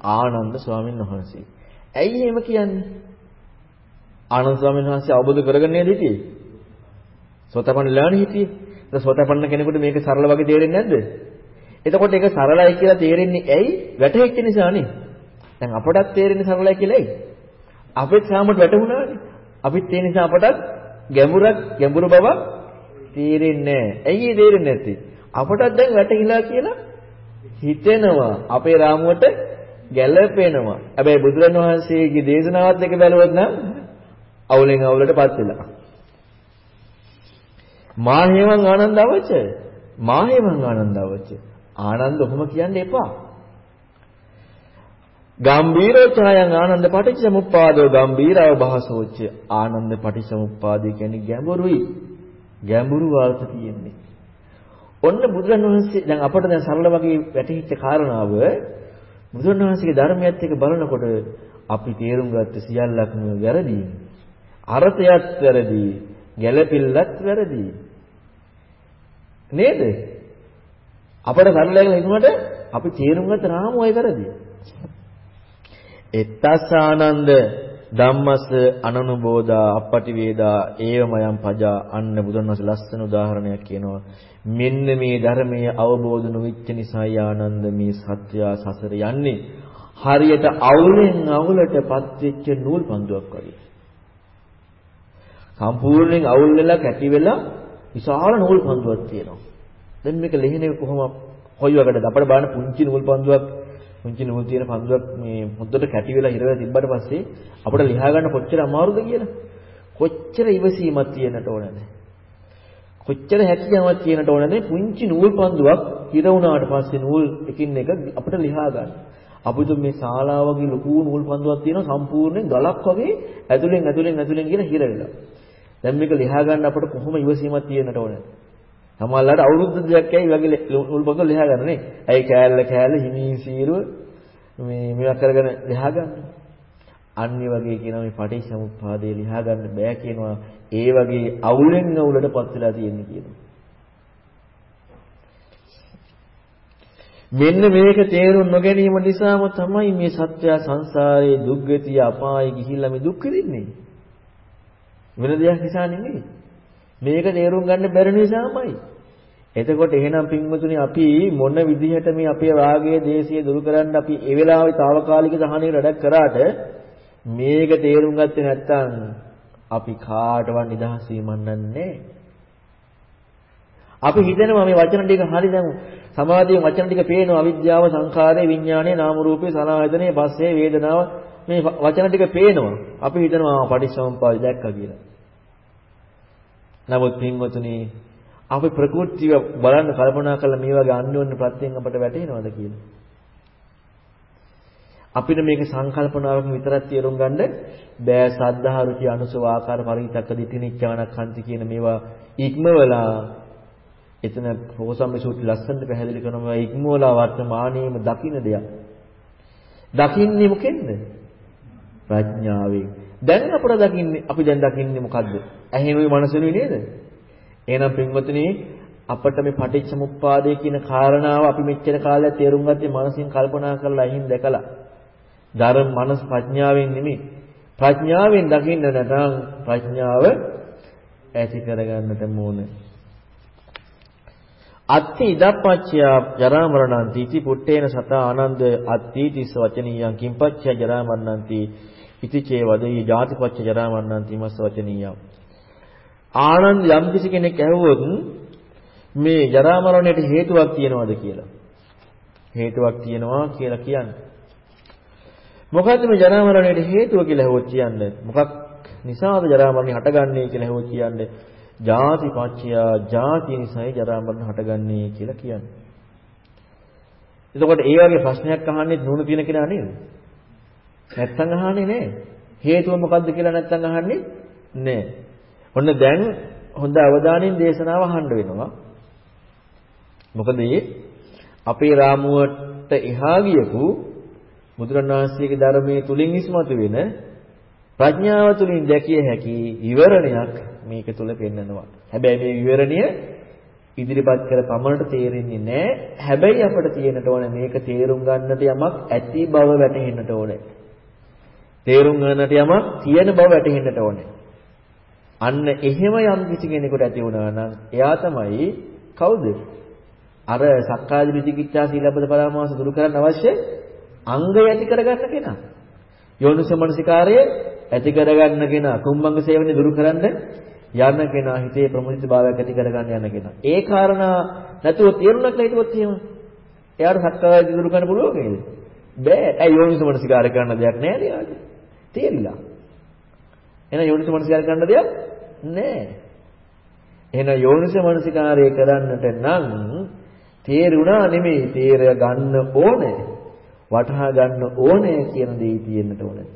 ආනන්ද ස්වාමීන් වහන්සේ. ඇයි එහෙම කියන්නේ? ආනන්ද ස්වාමීන් වහන්සේ අවබෝධ කරගෙන නේද හිටියේ? සෝතපන්නලානේ හිටියේ. ඒක සෝතපන්න කෙනෙකුට මේක සරල වගේ තේරෙන්නේ නැද්ද? එතකොට ඒක සරලයි කියලා තේරෙන්නේ ඇයි? වැටහෙච්ච නිසානේ. දැන් අපටත් තේරෙන්නේ සරලයි කියලා ඇයි? අපිට සාමට වැටුණානේ. අපිත් ඒ නිසා අපටත් ගැඹුරක් ගැඹුරු බව තේරෙන්නේ නැහැ. ඇයි ඒ තේරෙන්නේ නැත්තේ? අපටත් දැන් වැටහිලා කියලා හිතෙනවා. අපේ රාමුවට ගැළපෙනවා. හැබැයි බුදුරණවහන්සේගේ දේශනාවත් එක බැලුවොත් නම් අවුලෙන් අවුලටපත් වෙලා. මාහේවං ආනන්ද අවච. මාහේවං ආනන්ද අවච. ආනන්ද ඔහොම කියන්න එපා. ගම්බීරෝ ඡායං ආනන්ද පටිච්චසමුප්පාදෝ ගම්බීරව භාසෝච්ච ආනන්ද පටිච්චසමුප්පාදේ කියන්නේ ගැඹුරුයි. ගැඹුරු අර්ථ තියෙන්නේ. ඔන්න බුදුරණවහන්සේ දැන් අපට දැන් සරල වගේ වැටහිච්ච කාරණාව බුදුන් වහන්සේගේ ධර්මයත් එක්ක බලනකොට අපි තේරුම් ගත්ත සියල්ලක්ම වැරදි. අර්ථයත් වැරදි, ගැළපෙල්ලත් වැරදි. නේද? අපට සරලව හිතුනට අපි තේරුම් ගත්ත රාමුවයි වැරදි. එත්තස් ආනන්ද ධම්මස් අනනුබෝධා අපපටි වේදා ඒවමයන් පජා අන්න බුදුන් වහන්සේ ලස්සන උදාහරණයක් කියනවා මෙන්න මේ ධර්මයේ අවබෝධ නොවිච්ච නිසා ආනන්ද මේ සත්‍ය සසර යන්නේ හරියට අවුලෙන් අවුලටපත් වෙච්ච නූල් පන්දුවක් වගේ. සම්පූර්ණයෙන් අවුල් වෙලා කැටි වෙලා විශාල නූල් පන්දුවක් තියෙනවා. දැන් මේක ලෙහෙනේ කොහොම කොයි වගේද අපිට බලන්න පුංචි නූල් පන්දුවක් පුංචි නූල් තියෙන පන්දුවක් මේ හොද්දට කැටි වෙලා හිර වෙලා තිබ්බට පස්සේ අපිට ලියා ගන්න කොච්චර අමාරුද කියලා. කොච්චර ඉවසීමක් තියෙන්නට ඕනද? කොච්චර හැකියාවක් තියෙන්නට ඕනද පුංචි නූල් පන්දුවක් හිර වුණාට පස්සේ නූල් එකින් එක අපිට ලියා ගන්න. අපිට මේ ශාලාවගේ ලොකු නූල් පන්දුවක් තියෙනවා සම්පූර්ණයෙන් ගලක් වගේ ඇතුලෙන් ඇතුලෙන් ඇතුලෙන් කියලා හිර වෙලා. දැන් මේක ලියා ගන්න අපිට කොහොම ඉවසීමක් තියෙන්නට ඕනද? සමහරවිට අවුරුදු දෙකක් ඇයි වගේ නූල් පොත ලියා ගන්න නේ. ඇයි කෑල්ල කෑල්ල හිමින් සීරුව මේ මේවා කරගෙන ලියා ගන්න. අන්නේ වගේ කියනවා මේ පටිච්චසමුප්පාදේ ලියා ගන්න බෑ කියනවා. ඒ වගේ අවුලෙන් අවුලටපත් වෙලා තියෙන්නේ කියනවා. මෙන්න මේක තේරුම් නොගැනීම නිසාම තමයි මේ සත්‍ය සංසාරයේ දුක්ගතිය අපායේ ගිහිල්ලා මේ දුක් විඳින්නේ. වෙන දෙයක් නිසා නෙමෙයි. මේක තේරුම් ගන්න බැරි නිසාමයි. එතකොට එහෙනම් පින්වතුනි අපි මොන විදිහට මේ අපේ රාගය, දේශය දුරු කරන්න අපි ඒ වෙලාවේ తాවකාලික සහනය වැඩක් කරාට මේක තේරුම් ගත්තේ නැත්නම් අපි කාටවත් නිදහස් වීමන්නන්නේ අපි හිතනවා මේ වචන ටික හරි දැන් සමාධියෙන් වචන ටික පේනවා අවිද්‍යාව සංඛාරය විඥානය නාම රූපේ සලආයතනේ පස්සේ වේදනාව මේ වචන ටික පේනවා. අපි හිතනවා පටිච්චසමුප්පාද දැක්කා කියලා. නමුත් පින්වතුනි අපි ප්‍රകൃතිය බලන්න කල්පනා කළා මේ වගේ අන්‍යෝන්‍ය ප්‍රත්‍යයෙන් අපට වැටෙනවද කියලා. අපිට මේක සංකල්පනාවකින් විතරක් තේරුම් ගන්න බෑ සද්ධා රුචි අනුසව ආකාර පරිවිතක්ක දිටිනිච්ඡානක්ඛන්ති කියන මේවා ඉක්මවලා එතන රෝසම්මේ සූත්‍රය ලස්සනට පැහැදිලි කරනවා ඉක්මවලා වර්තමානයේම දකින්න දෙයක්. දකින්නේ මොකෙන්ද? ප්‍රඥාවෙන්. දැන් අපට දකින්නේ අපි දැන් දකින්නේ මොකද්ද? ඇහෙනුයි මනසෙනුයි නේද? එහෙනම් පින්වතුනි අපට මේ පටිච්චසමුප්පාදය කියන කාරණාව අපි මෙච්චර කාලයක් තේරුම් ගත්තේ මනසින් කල්පනා කරලා අහින් දැකලා. ධර්ම මනස් ප්‍රඥාවෙන් නෙමෙයි. ප්‍රඥාවෙන් දකින්න නැත්නම් ප්‍රඥාව ඇති කරගන්නට ඕනේ. අත්ති ඉදප්පච්චය ජරා මරණන්ති ඉති පුට්ටේන සතා ආනන්ද අත්ති තිස්ස වචනීයං කිම්පච්චය ජරා මරණන්ති ඉති චේ වදෙහි ජාතිපච්ච ජරා මරණන්ති මස්ස වචනීයං ආනන්ද යම් කිසි කෙනෙක් ඇහුවොත් මේ ජරා මරණයට හේතුවක් තියනවද කියලා. හේතුවක් තියනවා කියලා කියන්නේ. මොකද්ද මේ ජරා මරණයට හේතුව කියලා ඇහුවොත් කියන්නේ? මොකක් නිසාද ජරා මරණය හටගන්නේ කියලා ඇහුවොත් කියන්නේ? ජාති පච්චයා ජාති නිසායි ජරා මරණ හටගන්නේ කියලා කියන්නේ. එතකොට ඒ වගේ ප්‍රශ්නයක් අහන්නේ නුණු තියෙන කෙනා නේද? නැත්තම් අහන්නේ නෑ. හේතුව මොකද්ද කියලා නැත්තම් අහන්නේ නෑ. ඔන්න දැන් හොඳ අවධානයෙන් දේශනාව අහන්න වෙනවා. මොකද අපේ රාමුවට එහා ගියපු බුදුරණාහිගේ ධර්මයේ තුලින් ඉස්මතු වෙන ප්‍රඥාව තුලින් දැකිය හැකි විවරණයක් මේක තුල පෙන්නනවා. හැබැයි මේ විවරණය ඉදිරිපත් කර පමණට තේරෙන්නේ නැහැ. හැබැයි අපට තියෙන්නට ඕනේ මේක තේරුම් ගන්නට යමක් ඇති බව වැටහෙන්නට ඕනේ. තේරුම් ගන්නට යමක් තියෙන බව වැටහෙන්නට ඕනේ. අන්න එහෙම යම් කිසි කෙනෙකුට ඇති වුණා නම් එයා තමයි කවුද? අර සක්කාය විචිකිච්ඡා සීලබ්බත පරාමාස දුරු කරන්න අවශ්‍ය අංගය ඇති කරගන්න කෙනා. යෝනිසමනසිකාරය ඇති කරගන්න කෙනා, කුම්භංග සේවනය දුරු කරන්න යන කෙනා, හිතේ ප්‍රමුදිත භාවයක් ඇති කරගන්න යන කෙනා. ඒ කාරණා නැතුව තේරුණක් නැතිවත් එහෙම. එයාට සක්කාය දුරු කරන්න පුළුවන් නේද? බෑ. ඒ යෝනිසමනසිකාරය කරන්න දෙයක් නෑ නේද? තේරිලා. එහෙනම් යෝනිසමනසිකාරය කරන්න දෙයක් නෑ. එහෙනම් යෝනිසමනසිකාරය කරන්නට නම් තේරුණා නෙමෙයි තේර ගන්න ඕනේ. වටහා ගන්න ඕනේ කියන දේ තියෙන්නට ඕනේ.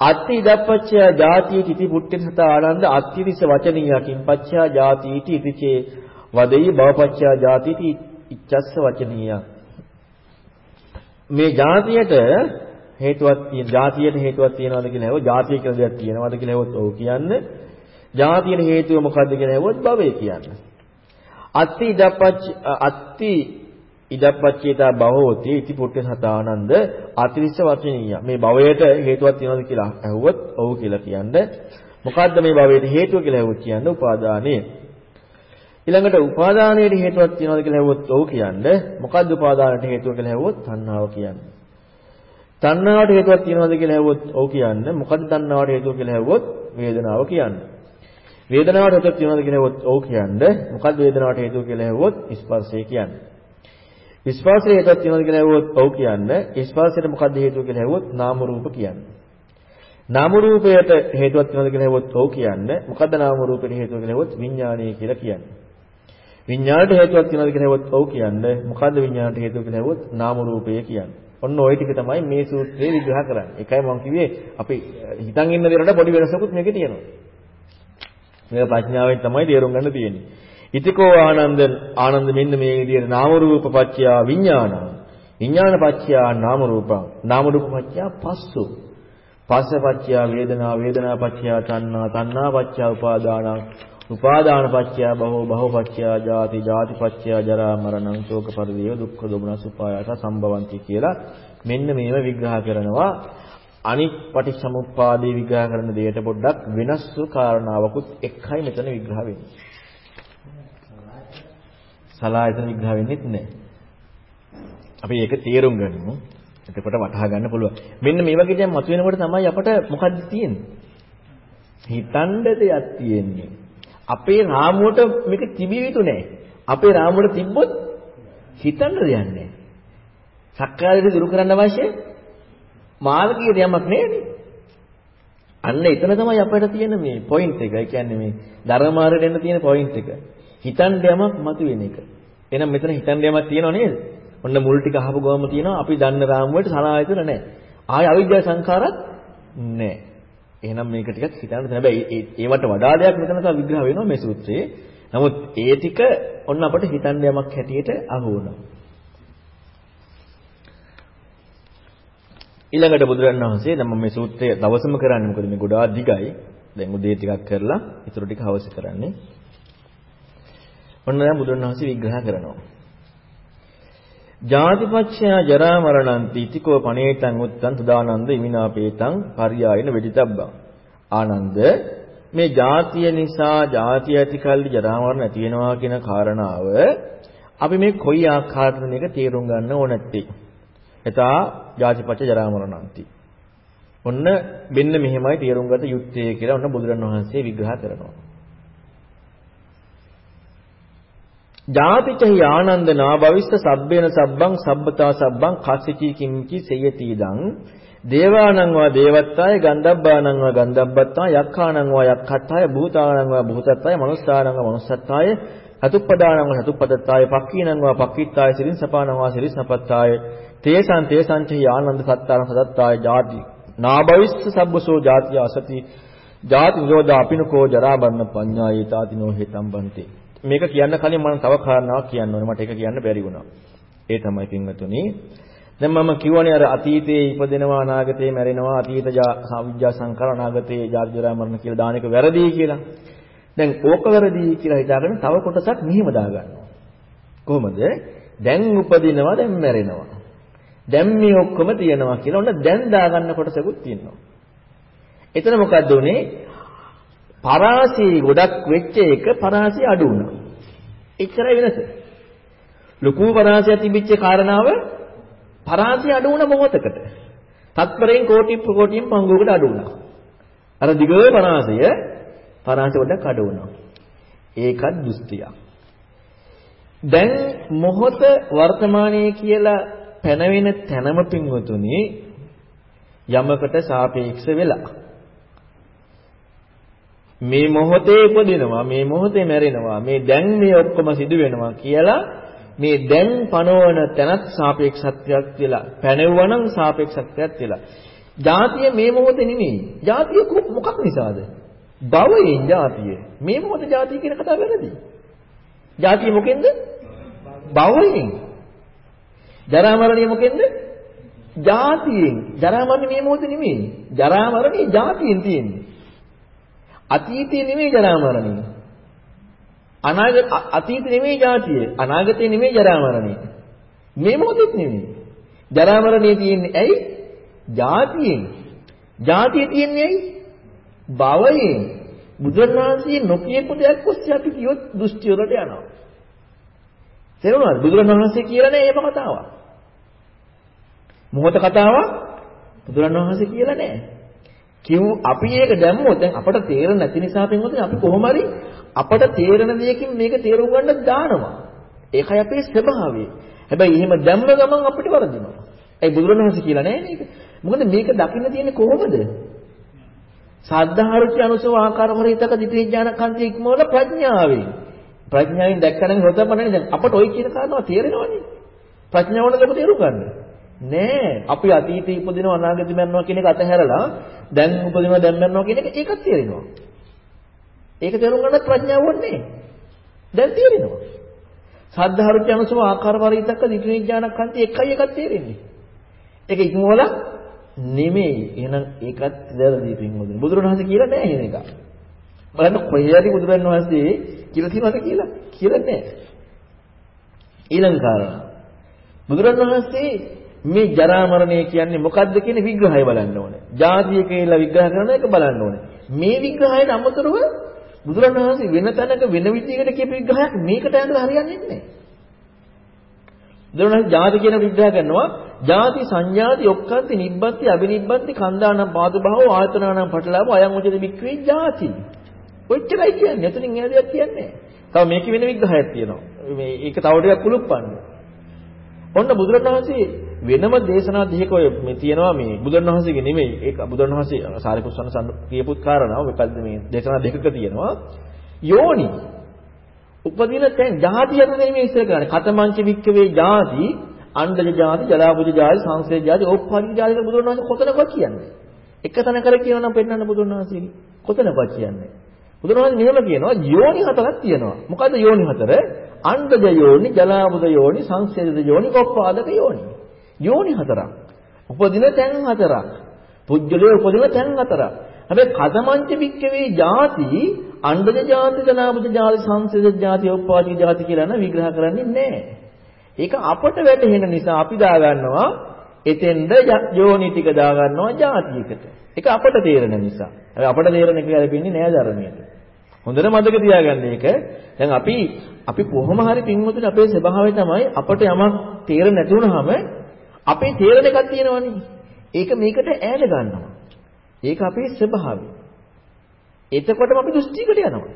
අත්ති ඉදප්පච්චය ජාතිය තිති පුට්ටේ සත ආනන්ද අත්තිරිස වචනීයකින් පච්චයා ජාතිටි ඉතිචේ වදෙයි භවපච්චයා ජාතිටි ඉච්ඡස්ස වචනීය මේ ජාතියට හේතුවක් තියෙන ජාතියට හේතුවක් තියනවාද කියලා හෙවොත් ජාතිය කියලා දෙයක් තියෙනවාද කියලා හෙවොත් ඔව් කියන්නේ ජාතියට හේතුව මොකද්ද කියලා හෙවොත් භවය කියන්නේ. අත්ති ඉදප්පච්ච අත්ති ඉදප්පච්චේතා බහෝති ඉති පුට්ඨ සතානන්ද අතිරිස්ස වචනීය. මේ භවයට හේතුවක් තියනවාද කියලා අහුවොත් ඔව් කියලා කියන්නේ මොකද්ද මේ භවයට හේතුව කියලා අහුවොත් කියන්නේ උපාදානය. ඊළඟට උපාදානයේ හේතුවක් තියනවාද කියලා අහුවොත් ඔව් කියන්නේ මොකද්ද උපාදානයට හේතුව කියලා අහුවොත් තණ්හාව කියන්නේ. තණ්හාවට හේතුවක් තියනවාද කියලා අහුවොත් ඔව් කියන්නේ මොකද්ද තණ්හාවට හේතුව කියලා අහුවොත් වේදනාව කියන්නේ වේදනාවට හේතුවක් තියනවාද කියලා අහුවොත් ඔව් කියන්නේ මොකද්ද වේදනාවට හේතුව කියලා අහුවොත් ස්පර්ශය කියන්නේ ස්පර්ශයේ හේතුවක් තියෙනවද කියලා ඇහුවොත් ඔව් කියන්න. ස්පර්ශයට මොකද්ද හේතුව කියලා ඇහුවොත් නාම රූප කියන්න. නාම රූපයට හේතුවක් තියෙනවද කියලා ඇහුවොත් ඔව් කියන්න. මොකද්ද නාම රූපයට හේතුව කියලා ඇහුවොත් විඥානය කියලා කියන්න. විඥාණයට හේතුවක් තියෙනවද කියලා ඇහුවොත් ඔව් කියන්න. මොකද්ද විඥාණයට හේතුව කියලා ඇහුවොත් නාම රූපය කියන්නේ. ඔන්න ওই ටික තමයි මේ සූත්‍රයේ විග්‍රහ කරන්නේ. ඒකයි මම කිව්වේ අපි හිතන් ඉන්න දේට පොඩි වෙනසකුත් මේකේ තියෙනවා. මේක ප්‍රඥාවෙන් තමයි තේරුම් ගන්න තියෙන්නේ. ඉතිකෝ ආනන්ද ආනන්ද මෙන්න මේ විදිහට නාම රූප පත්‍ය විඥාන. විඥාන පත්‍ය නාම රූපං. නාම රූප පත්‍ය පස්සු. පස්ස පත්‍ය වේදනා වේදනා පත්‍ය තණ්හා තණ්හා පත්‍ය උපාදානං උපාදාන පත්‍ය බහෝ බහෝ පත්‍ය ජාති ජාති පත්‍ය ජරා මරණං ශෝක පරිදේව දුක්ඛ දොමනස් උපායාස සම්භවಂತಿ කියලා මෙන්න මේව විග්‍රහ කරනවා අනිත් පටිච්චසමුප්පාදේ විග්‍රහ කරන දෙයට පොඩ්ඩක් වෙනස් වූ කාරණාවකුත් එක්කයි මෙතන විග්‍රහ වෙන්නේ. සලායතන විග්‍රහ වෙන්නේත් නැහැ. අපි ඒක තේරුම් ගනිමු. එතකොට වටහා ගන්න පුළුවන්. මෙන්න මේ වගේ දැන් මතුවෙනකොට තමයි අපට මොකද්ද තියෙන්නේ? හිතන්න දෙයක් තියෙන්නේ. අපේ රාමුවට මේක තිබිය යුතු නැහැ. අපේ රාමුවට තිබ්බොත් හිතන්න දෙයක් නැහැ. සක්කායදිට දුරු කරන්න අවශ්‍ය මාර්ගීය යමක් නෑනේ. අන්න එතන තමයි අපිට තියෙන මේ පොයින්ට් එක. ඒ කියන්නේ මේ ධර්මාරයට එන්න තියෙන පොයින්ට් එක. හිතන්න යමක් මතුවෙන එක. එහෙනම් මෙතන හිතන්න යමක් තියෙනව නේද? ඔන්න මුල් ටික අහපු ගමම තියෙනවා අපි දන්න රාමුවට සලායතන නැහැ. ආය අවිද්‍යා සංඛාරත් නැහැ. එහෙනම් මේක ටිකක් හිතන්න තියෙන හැබැයි ඒවට වඩා දෙයක් මෙතන තව විග්‍රහ වෙනවා මේ සූත්‍රයේ. නමුත් ඒ ටික ඔන්න අපිට හිතන්න යමක් හැටියට අහු වුණා. ඊළඟට බුදුරජාණන් වහන්සේ දැන් මම මේ සූත්‍රය දවසම කරන්නේ මොකද මේ ගොඩාක් දිගයි. දැන් උදේ ටිකක් කරලා ඊටු ටික හවස කරන්නේ. ඔන්න දැන් බුදුරජාණන් වහන්සේ විග්‍රහ කරනවා. ජාතිපච්චය ජරා මරණන්ති ඉතිකෝ පණේතං උත්තං සදානන්ද ඉමිනාපේතං පරියායන වෙදිතබ්බං. ආනන්ද මේ ජාතිය නිසා ජාතිය ඇතිකල්ලි ජරා මරණ ඇති වෙනවා කියන කාරණාව අපි මේ කොයි ආකාරයකද මේක තේරුම් ගන්න ඕන නැත්තේ. එතා ජාතිපච්ච ජරා මරණන්ති. ඔන්න මෙන්න මෙහෙමයි තේරුම් ගත යුත්තේ කියලා ඔන්න බුදුරණවහන්සේ විග්‍රහ කරනවා. ජාතිචහි ආනන්ද නාභවිස්ස සබ්බේන සබ්බං සබ්බතා සබ්බං කස්සිචි කිංචි සේයති දං දේවානං වා දේවත්තාය ගන්ධබ්බානං වා ගන්ධබ්බත්තාය යක්ඛානං වා යක්ඛත්තාය භූතානං වා භූතත්තාය මනුස්සානං වා මනුස්සත්තාය හතුප්පදානං වා හතුප්පදත්තාය පක්ඛීනං වා පක්ඛිත්තාය සිරින් සපානං වා සිරින් සපත්තාය. තේසං තේසංච ආනන්ද සත්තාරං සදත්තාය ජාති. නාභවිස්ස සබ්බසෝ ජාතිය අසති ජාති නිරෝධා අපිනකෝ ජරා බන්න පඤ්ඤායේ තාතිනෝ හේතම් බන්තේ මේක කියන්න කලින් මම තව කාරණාවක් කියන්න ඕනේ. මට ඒක කියන්න බැරි වුණා. ඒ තමයි පින්වතුනි. දැන් මම කියවනේ අර අතීතයේ ඉපදෙනවා අනාගතයේ මැරෙනවා අතීත සංවිජ්ජා සංකාර අනාගතයේ ජාති ජරා මරණ කියලා දාන එක වැරදි කියලා. දැන් ඕක වැරදි කියලා හිතාගෙන තව කොටසක් මෙහෙම දාගන්නවා. කොහොමද? දැන් උපදිනවා දැන් මැරෙනවා. දැන් මේ ඔක්කොම තියෙනවා කියලා ඔන්න දැන් දාගන්න කොටසකුත් තියෙනවා. එතන මොකද්ද උනේ? පරාසී ගොඩක් වෙච්ච එක පරාසී අඩු වුණා. එච්චරයි වෙනස. ලොකු පරාසයක් තිබිච්ච කාරණාව පරාසී අඩු වුණ මොහොතකට. තත්පරයෙන් කෝටි ප්‍රකෝටියෙන් පංගුවකට අඩු වුණා. අර දිග පරාසය පරාසය ගොඩක් අඩු වුණා. ඒකත් දෘෂ්ටියක්. දැන් මොහොත වර්තමානයේ කියලා පැනවෙන තැනම පින්වතුනි යමකට සාපේක්ෂ වෙලා මේ මොහොතේ උපදිනවා මේ මොහොතේ මැරෙනවා මේ දැන් මේ ඔක්කොම සිදු වෙනවා කියලා මේ දැන් පනවන තැනත් සාපේක්ෂත්වයක් කියලා පැනෙවුවනම් සාපේක්ෂත්වයක් කියලා. ජාතිය මේ මොහොතේ නෙමෙයි. ජාතිය මොකක් නිසාද? භවයෙන් ජාතිය. මේ මොහොතේ ජාතිය කියන කතාව වැරදි. ජාතිය මොකෙන්ද? භවයෙන්. ජරා මරණය මොකෙන්ද? ජාතියෙන්. ජරා මරණය මේ මොහොතේ නෙමෙයි. ජරා මරණය ජාතියෙන් තියෙන්නේ. අතීතයේ නෙමෙයි ජරා මරණය. අනාගත අතීත නෙමෙයි ජාතිය. අනාගතේ නෙමෙයි ජරා මරණය. මේ මොහොතෙත් නෙමෙයි. ජරා මරණය තියෙන්නේ ඇයි? ජාතියෙන්. ජාතිය තියෙන්නේ ඇයි? භවයෙන්. බුදුරණාහි නොකියපු දෙයක් ඔස්සේ අපි කියොත් දෘෂ්ටි වලට යනවා. තේරුණාද? බුදුරණවහන්සේ කියලා නෑ මේක කතාවක්. මොහොත කතාවක් බුදුරණවහන්සේ කියලා නෑ. කිව් අපි ඒක දැම්මොත් දැන් අපට තේරෙන්නේ නැති නිසා පින්වතුනි අපි කොහොම හරි අපට තේරෙන දෙයකින් මේක තේරුම් ගන්න දානවා. ඒකයි අපේ ස්වභාවය. හැබැයි එහෙම දැම්ම ගමන් අපිට වරදිනවා. ඒ බුදුරණවහන්සේ කියලා නෑ මේක. මොකද මේක දකින්න තියෙන්නේ කොහොමද? සද්ධාරුචි අනුසව ආකාර පරිතක දිට්ඨි ඥාන කන්ති ඉක්මවල ප්‍රඥාවෙන්. ප්‍රඥාවෙන් දැක්කනම් හොතපණනේ දැන් අපට ওই කියන කාරණාව තේරෙනවනේ. ප්‍රඥාවන දෙක තේරුම් ගන්න. නෑ අපි අතීතේ ඉපදිනවා අනාගතේ මරනවා කියන එක අතහැරලා දැන් උපදිනවා දැන් මරනවා කියන එක ඒකත් තේරෙනවා. ඒක තේරුම් ගන්නත් ප්‍රඥාව ඕනේ. දැන් තේරෙනවා. සද්ධාරුචි අනුසව ආකාර පරිතක දිට්ඨි ඥාන කන්ති එකයි එකක් තේරෙන්නේ. ඒක ඉක්මවල නෙමෙයි. එහෙනම් ඒකත් වැරදි පින්වතුනි. බුදුරණවහන්සේ කියලා නෑ එහෙම එක. බලන්න කොහේරි බුදුරණවහන්සේ කියලා තියෙනවද කියලා? කියලා නෑ. ඊළඟ කාරණා. බුදුරණවහන්සේ මේ ජරා මරණය කියන්නේ මොකද්ද කියන විග්‍රහය බලන්න ඕනේ. ජාතිය කියලා විග්‍රහ කරන එක බලන්න ඕනේ. මේ විග්‍රහයට අමතරව බුදුරණවහන්සේ වෙන තැනක වෙන විදිහකට කියපු විග්‍රහයක් මේකට ඇඳලා හරියන්නේ නැහැ. බුදුරණවහන්සේ ජාති කියන විග්‍රහ කරනවා ජාති සංඥාති ඔක්කාන්ති නිබ්බන්ති අබිනිබ්බන්ති කන්දානම් පාදු භව ආයතනානම් පටලාව අයං උචද බික්කවේ ජාති. ඔච්චරයි කියන්නේ. එතනින් එහා දෙයක් කියන්නේ නැහැ. තව මේක වෙන විග්‍රහයක් තියෙනවා. මේ ඒක තව ටිකක් කුළුප්පන්න. ඔන්න බුදුරණවහන්සේ වෙනම දේශනා දෙකක ඔය මේ තියෙනවා මේ බුදුරණවහන්සේගේ නෙමෙයි. ඒක බුදුරණවහන්සේ සාරිපුත් සම්සන් කියපු කාරණාව. මොකද්ද මේ දේශනා දෙකක තියෙනවා. යෝනි උපදින තැන් ಜಾති අනුනේ මේ ඉස්සර කරන්නේ. කතමංච වික්කවේ ಜಾති අණ්ඩජ ಜಾති ජලාබුජ ಜಾති සංසේ ಜಾති ඕපපාදික ಜಾති කියලා බුදුරණවහන්සේ කොතනකවත් කියන්නේ එක තැනකර කියනවා නම් පෙන්වන්න බුදුරණවහන්සේ කොතනකවත් කියන්නේ බුදුරණවහන්සේ මෙහෙම කියනවා යෝනි හතරක් තියෙනවා. මොකද්ද යෝනි හතර? අණ්ඩජ යෝනි ජලාබුජ යෝනි සංසේද යෝනි ඕපපාදක යෝනි. යෝනි හතරක්. උපදින තැන් හතරක්. පුජ්‍යලයේ උපදින තැන් හතරක්. හැබැයි කදමංච වික්කවේ ಜಾති අණ්ඩජ ಜಾති ජනාබුද ಜಾති සංසේද ಜಾති උපාදී ಜಾති කියලා න විග්‍රහ කරන්නේ නැහැ. ඒක අපට වැටහෙන නිසා අපි දාගන්නවා එතෙන්ද යෝනි ටික දාගන්නවා ಜಾතියකට. ඒක අපට තේරෙන නිසා. හැබැයි අපට තේරෙන එක ගැලපෙන්නේ නැහැ ධර්මයට. හොඳට මතක තියාගන්න ඒක. දැන් අපි අපි කොහොම හරි පින්වතුනි අපේ ස්වභාවය තමයි අපට යමක් තේරෙන්නේ නැති වුනහම අපේ තේරෙන එකක් තියෙනවනේ. ඒක මේකට ඈඩ ගන්නවා. ඒක අපේ ස්වභාවය. එතකොටම අපි දෘෂ්ටිකට යනවා.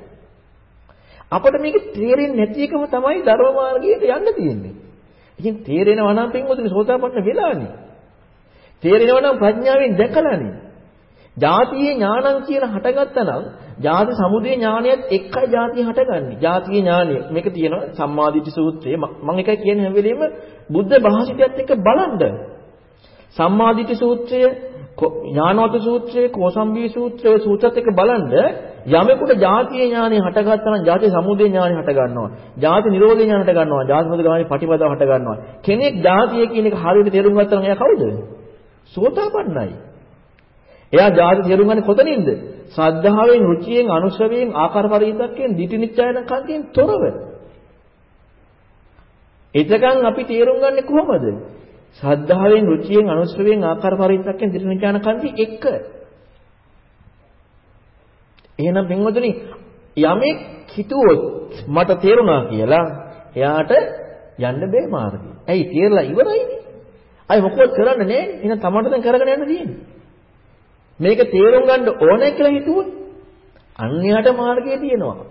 අපිට මේක තේරෙන්නේ නැති එකම තමයි ධර්ම මාර්ගයට යන්න තියෙන්නේ. ඉතින් තේරෙනවා නම් පින්වතුනි සෝතාපන්න වෙලානේ. තේරෙනවා නම් ප්‍රඥාවෙන් දැකලානේ. ජාතියේ ඥානං කියලා හටගත්තා නම් ජාති සමුදය ඥානයත් එක්කයි ජාතිය හටගන්නේ. ජාතියේ ඥානය මේක තියෙනවා සම්මාදිට්ඨි සූත්‍රයේ මම එකයි කියන්නේ හැම වෙලෙම බුද්ධ භාෂිතයත් එක්ක බලන්න. සම්මාදිට්ඨි සූත්‍රය ඥානවත සූත්‍රය කෝසම්බී සූත්‍රය සූත්‍රත් එක්ක බලන්න යමෙකුට ජාතියේ ඥානය හටගත්තා නම් ජාති සමුදය ඥානය හට ගන්නවා. ජාති නිරෝධය ඥානය හට ගන්නවා. ජාති සමුදය ඥානය පටිපදාව හට ගන්නවා. කෙනෙක් ජාතිය කියන එක හරියට තේරුම් ගත්තා නම් එයා කවුද? සෝතාපන්නයි. එයා ජාති තේරුම් ගන්නේ කොතනින්ද? ශ්‍රද්ධාවෙන්, රුචියෙන්, අනුශ්‍රවයෙන්, ආකාර පරිවිතක්යෙන්, ditthිනිච්ඡයන කන්තියෙන් තොරව. එතකන් අපි තේරුම් ගන්නේ කොහොමද? ශ්‍රද්ධාවෙන්, රුචියෙන්, අනුශ්‍රවයෙන්, ආකාර පරිවිතක්යෙන්, ditthිනිච්ඡයන කන්ති එක. එහෙනම් පින්වතුනි යමෙක් හිතුවොත් මට තේරුණා කියලා එයාට යන්න බෑ මාර්ගය. ඇයි තේරලා ඉවරයිනේ. අය මොකවත් කරන්න නෑනේ. එහෙනම් තමන්ට දැන් කරගෙන යන්න තියෙන්නේ. මේක තේරුම් ගන්න ඕනේ කියලා හිතුවොත් අන්‍යයට මාර්ගය තියෙනවා.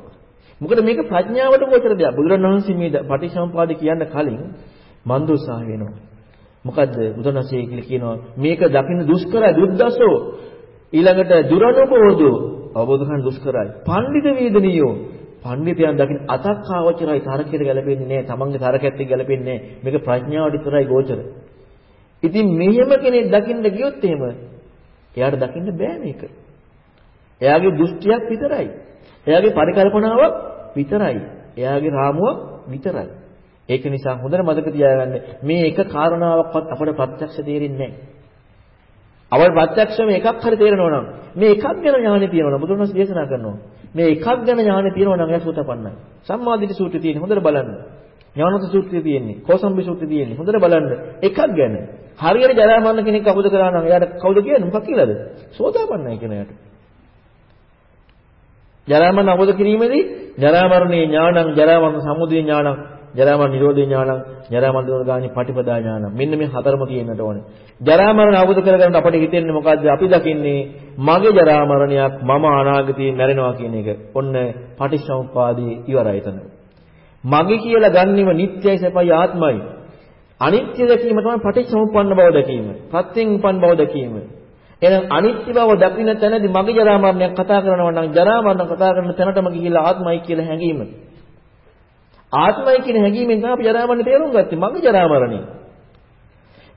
මොකද මේක ප්‍රඥාවට ගෝචර දෙයක්. බුදුරණවහන්සේ මේ පටිච්චසමුපාද කියන්න කලින් මන්දුසා වෙනවා. මොකද්ද බුදුරණවහන්සේ කියලා කියනවා මේක දකින්න දුෂ්කරයි දුද්දසෝ ඊළඟට දුරනුපෝදෝ අවබෝධ කරගන්න දුෂ්කරයි. පඬිත වේදනියෝ පඬිතයන් දකින්න අතක් ආවචරයි තරකයට ගැලපෙන්නේ නැහැ. තමන්ගේ තරකැත්ත ගැලපෙන්නේ නැහැ. මේක ප්‍රඥාවට විතරයි ගෝචර. ඉතින් මෙහෙම කෙනෙක් දකින්න ගියොත් එහෙම එයාට දකින්න බෑ මේක. එයාගේ දෘෂ්ටියක් විතරයි. එයාගේ පරිකල්පනාවක් විතරයි. එයාගේ රාමුවක් විතරයි. ඒක නිසා හොඳට මතක තියාගන්න මේ එක කාරණාවක්වත් අපට ප්‍රත්‍යක්ෂ තේරෙන්නේ නැහැ. අවල් ප්‍රත්‍යක්ෂම එකක් හරි තේරෙනවා නම් මේ එකක් ගැන ඥානෙ තියෙනවා බුදුරජාණන් දේශනා කරනවා. මේ එකක් ගැන ඥානෙ තියෙනවා නම් එයා සූතපන්නයි. සම්මාදිට සූත්‍රය තියෙන හොඳට බලන්න. ඥානත සූත්‍රය තියෙන්නේ. කෝසම්බි සූත්‍රය තියෙන්නේ. හොඳට බලන්න. එකක් ගැන. හරියට ජරා මරණ කෙනෙක් අවබෝධ කරා නම් එයාට කවුද කියන්නේ මොකක් කියලාද? සෝතාපන්නයි කියන එයාට. ජරා මරණ අවබෝධ කිරීමේදී ජරා මරණේ ඥානං ජරා මරණ සමුදය ඥානං ජරා මරණ නිරෝධ ඥානං ජරා මරණ නිරෝධ ගාමී පටිපදා ඥානං මෙන්න මේ හතරම තියෙන්නට ඕනේ. ජරා මරණ අවබෝධ කරගන්න අපිට හිතෙන්නේ මොකද්ද? අපි දකින්නේ මගේ ජරා මරණයක් මම අනාගතේ මැරෙනවා කියන එක. ඔන්න පටිච්චසමුප්පාදේ ඉවරයි එතන. මගේ කියලා ගන්නෙම නිට්ටයයි සපයි ආත්මයි. අනිත්‍ය දැකීම තමයි පටිච්චසමුප්පන්න බව දැකීම. ප්‍රත්‍යයෙන් උපන් බව දැකීම. එහෙනම් අනිත්‍ය බව දකින්න තැනදී මගේ ජරා මරණයක් කතා කරනවා නම් ජරා මරණ කතා කරන තැනටම ගිහිල්ලා ආත්මයි කියලා හැඟීම. ආත්මයි කියන හැඟීමෙන් තමයි අපි ජරා මරණ තේරුම් ගත්තේ. මගේ ජරා මරණය.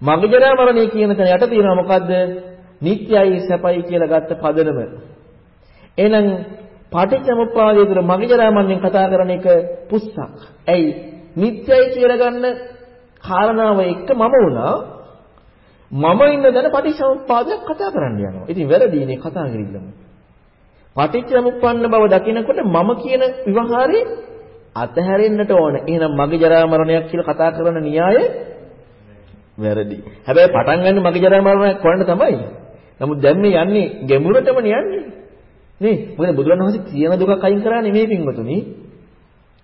මගේ ජරා මරණය කියන තැන යට තියෙනවා මොකද්ද? නිට්යයි සැපයි කියලා ගත්ත පදනම. එහෙනම් පටිච්චසමුප්පාදයේ තුර මගේ ජරා මරණයෙන් කතා කරන එක පුස්සක්. ඇයි? නිට්යයි කියලා ගන්න කාරණාව එක්ක මම වුණා මම ඉන්න දැන පටිච්චසමුප්පාදයක් කතා කරන්න යනවා. ඉතින් වැරදීනේ කතා කරගින්නම. පටිච්චසමුප්පන්න බව දකිනකොට මම කියන විවහාරේ අතහැරෙන්නට ඕන. එහෙනම් මගේ ජරා මරණයක් කියලා කතා කරන න්‍යාය වැරදි. හැබැයි පටන් ගන්න මගේ ජරා මරණයක් කොරන්න තමයි. නමුත් දැන් මේ යන්නේ ගැඹුරටම යන්නේ. නේ? මොකද බුදුරණවහන්සේ තියෙන දුකක් අයින් කරන්නේ මේ පින්වතුනි.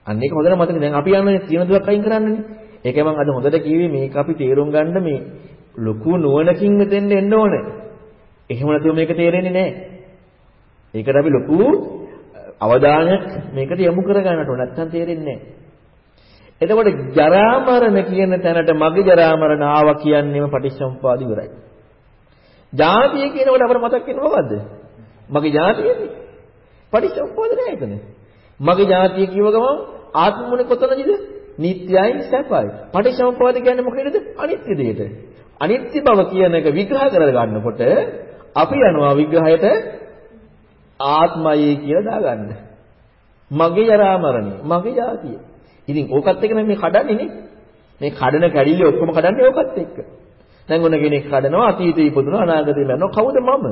අන්න ඒක හොඳට මතක දැන් අපි යන්නේ තියෙන දුකක් අයින් කරන්නනේ. ඒකයි මම අද හොඳට කිව්වේ මේක අපි තේරුම් ගන්න මේ ලොකු නුවණකින් මෙතෙන්ට එන්න ඕනේ. එහෙම නැතුව මේක තේරෙන්නේ නැහැ. ඒකට අපි ලොකු අවධානයක් මේකට යොමු කර ගන්නට ඕන. නැත්නම් තේරෙන්නේ නැහැ. එතකොට ජරා මරණ කියන තැනට මගේ ජරා මරණ ආවා කියන්නේම පටිච්චසමුපාද ඉවරයි. ජාතිය කියනකොට අපිට මතක් වෙන්නේ මොකද්ද? මගේ ජාතියනේ. පටිච්චසමුපාද නෑ එතන. මගේ ජාතිය කියව ගමන් ආත්මමුනේ කොතනද? නිට්යයි සැපයි. පටිච්චසමුපාද කියන්නේ මොකේද? අනිත්‍ය දෙයට. අනිත්‍ය බව කියන එක විග්‍රහ කර ගන්නකොට අපි යනවා විග්‍රහයට ආත්මයයි කියලා දාගන්න. මගේ ජරා මරණය, මගේ ජාතිය. ඉතින් ඕකත් එක්ක මේ කඩන්නේ නේ. මේ කඩන කැඩිල්ල ඔක්කොම කඩන්නේ ඕකත් එක්ක. දැන් ඔන්න කෙනෙක් කඩනවා අතීතේ ඉපදුනවා අනාගතේ මරනවා කවුද මම?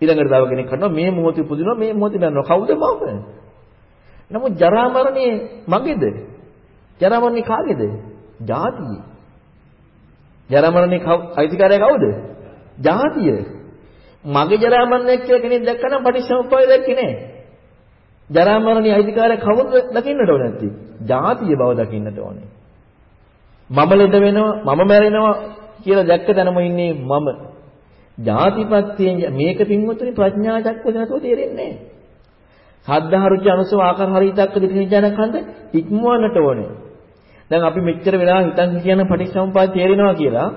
ඊළඟට තව කෙනෙක් කරනවා මේ මොහොතේ ඉපදුනවා මේ මොහොතේ මරනවා කවුද මම? නමුත් ජරා මරණය මගේද? ජරා මරණය කාගේද? ජාතියේ. ජරා මරණේ අයිතිකාරය කවුද? ජාතිය. මගේ ජරා මරණයක් කියලා කෙනෙක් දැක්කනම් පටිච්චසමුප්පාදය දැක්කේ නෑ. ජරා මරණේ අයිතිකාරය කවුද දකින්නට ඕනේ නැති? ජාතිය බව දකින්නට ඕනේ. මම ලෙඩ වෙනවා මම මැරෙනවා කියලා දැක්ක තැනම ඉන්නේ මම. ජාතිපත්තියෙන් මේක පින්වතුනි ප්‍රඥා චක්කද නැතුව තේරෙන්නේ නැහැ. සද්ධා රුචි අනුසව ආකාර හරිතක්ක දිට්ඨිඥානකන්ද ඉක්මවන්නට ඕනේ. දැන් අපි මෙච්චර වෙලා හිතන් කියන පටිච්චසමුපාද තේරෙනවා කියලා.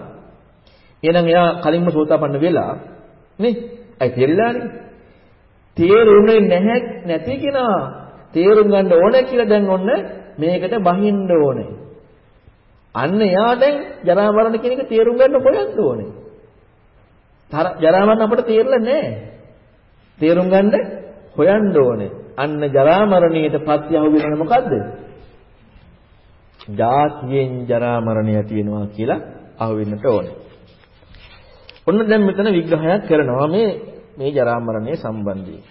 එහෙනම් එයා කලින්ම සෝතාපන්න වෙලා නේ? අයි තේරිලානේ. තේරුනේ නැහැ නැති කෙනා තේරුම් ගන්න ඕනේ කියලා දැන් ඔන්න මේකට බහින්න ඕනේ. අන්න එයා දැන් ජරා මරණ කියන එක තේරුම් ගන්න හොයන්න ඕනේ. ජරා මරණ අපිට තේරෙලා නැහැ. තේරුම් ගන්න හොයන්න ඕනේ. අන්න ජරා මරණයට පත්‍යහුව වෙනන මොකද්ද? ජාතියෙන් ජරා මරණය ඇති වෙනවා කියලා අහුවෙන්නට ඕනේ. ඔන්න දැන් මෙතන විග්‍රහයක් කරනවා මේ මේ ජරා මරණය සම්බන්ධයෙන්.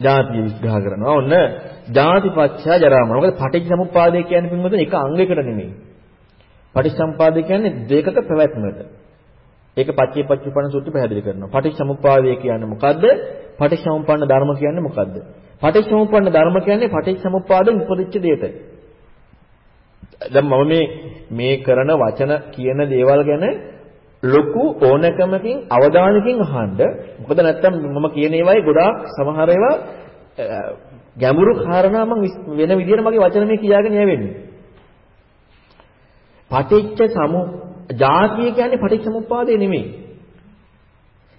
ජාතිය විග්‍රහ කරනවා. ඔන්න ජාතිපච්චය ජරා මරණ. මොකද පටිච්චසමුප්පාදය කියන්නේ පින්වතුනි එක අංගයකට නෙමෙයි. පටිච්චසමුප්පාදය කියන්නේ දෙකක පැවැත්මකට. ඒක පච්චේ පච්චුපණ සූත්‍රය පැහැදිලි කරනවා. පටිච්චසමුප්පාදය කියන්නේ මොකද්ද? පටිච්චසමුප්පන්න ධර්ම කියන්නේ මොකද්ද? පටිච්චසමුප්පන්න ධර්ම කියන්නේ පටිච්චසමුප්පාදෙන් උපදිච්ච දෙයට. දැන් මම මේ මේ කරන වචන කියන දේවල් ගැන ලොකු ඕනකමකින් අවධානයකින් අහන්න. මොකද නැත්තම් මම කියන ඒවායි ගොඩාක් සමහර ඒවා ගැඹුරු කාරණා මම වෙන විදිහට මගේ වචන මේ කියාගෙන යවෙන්නේ. පටිච්ච සමු ජාතිය කියන්නේ පටිච්චසමුප්පාදේ නෙමෙයි.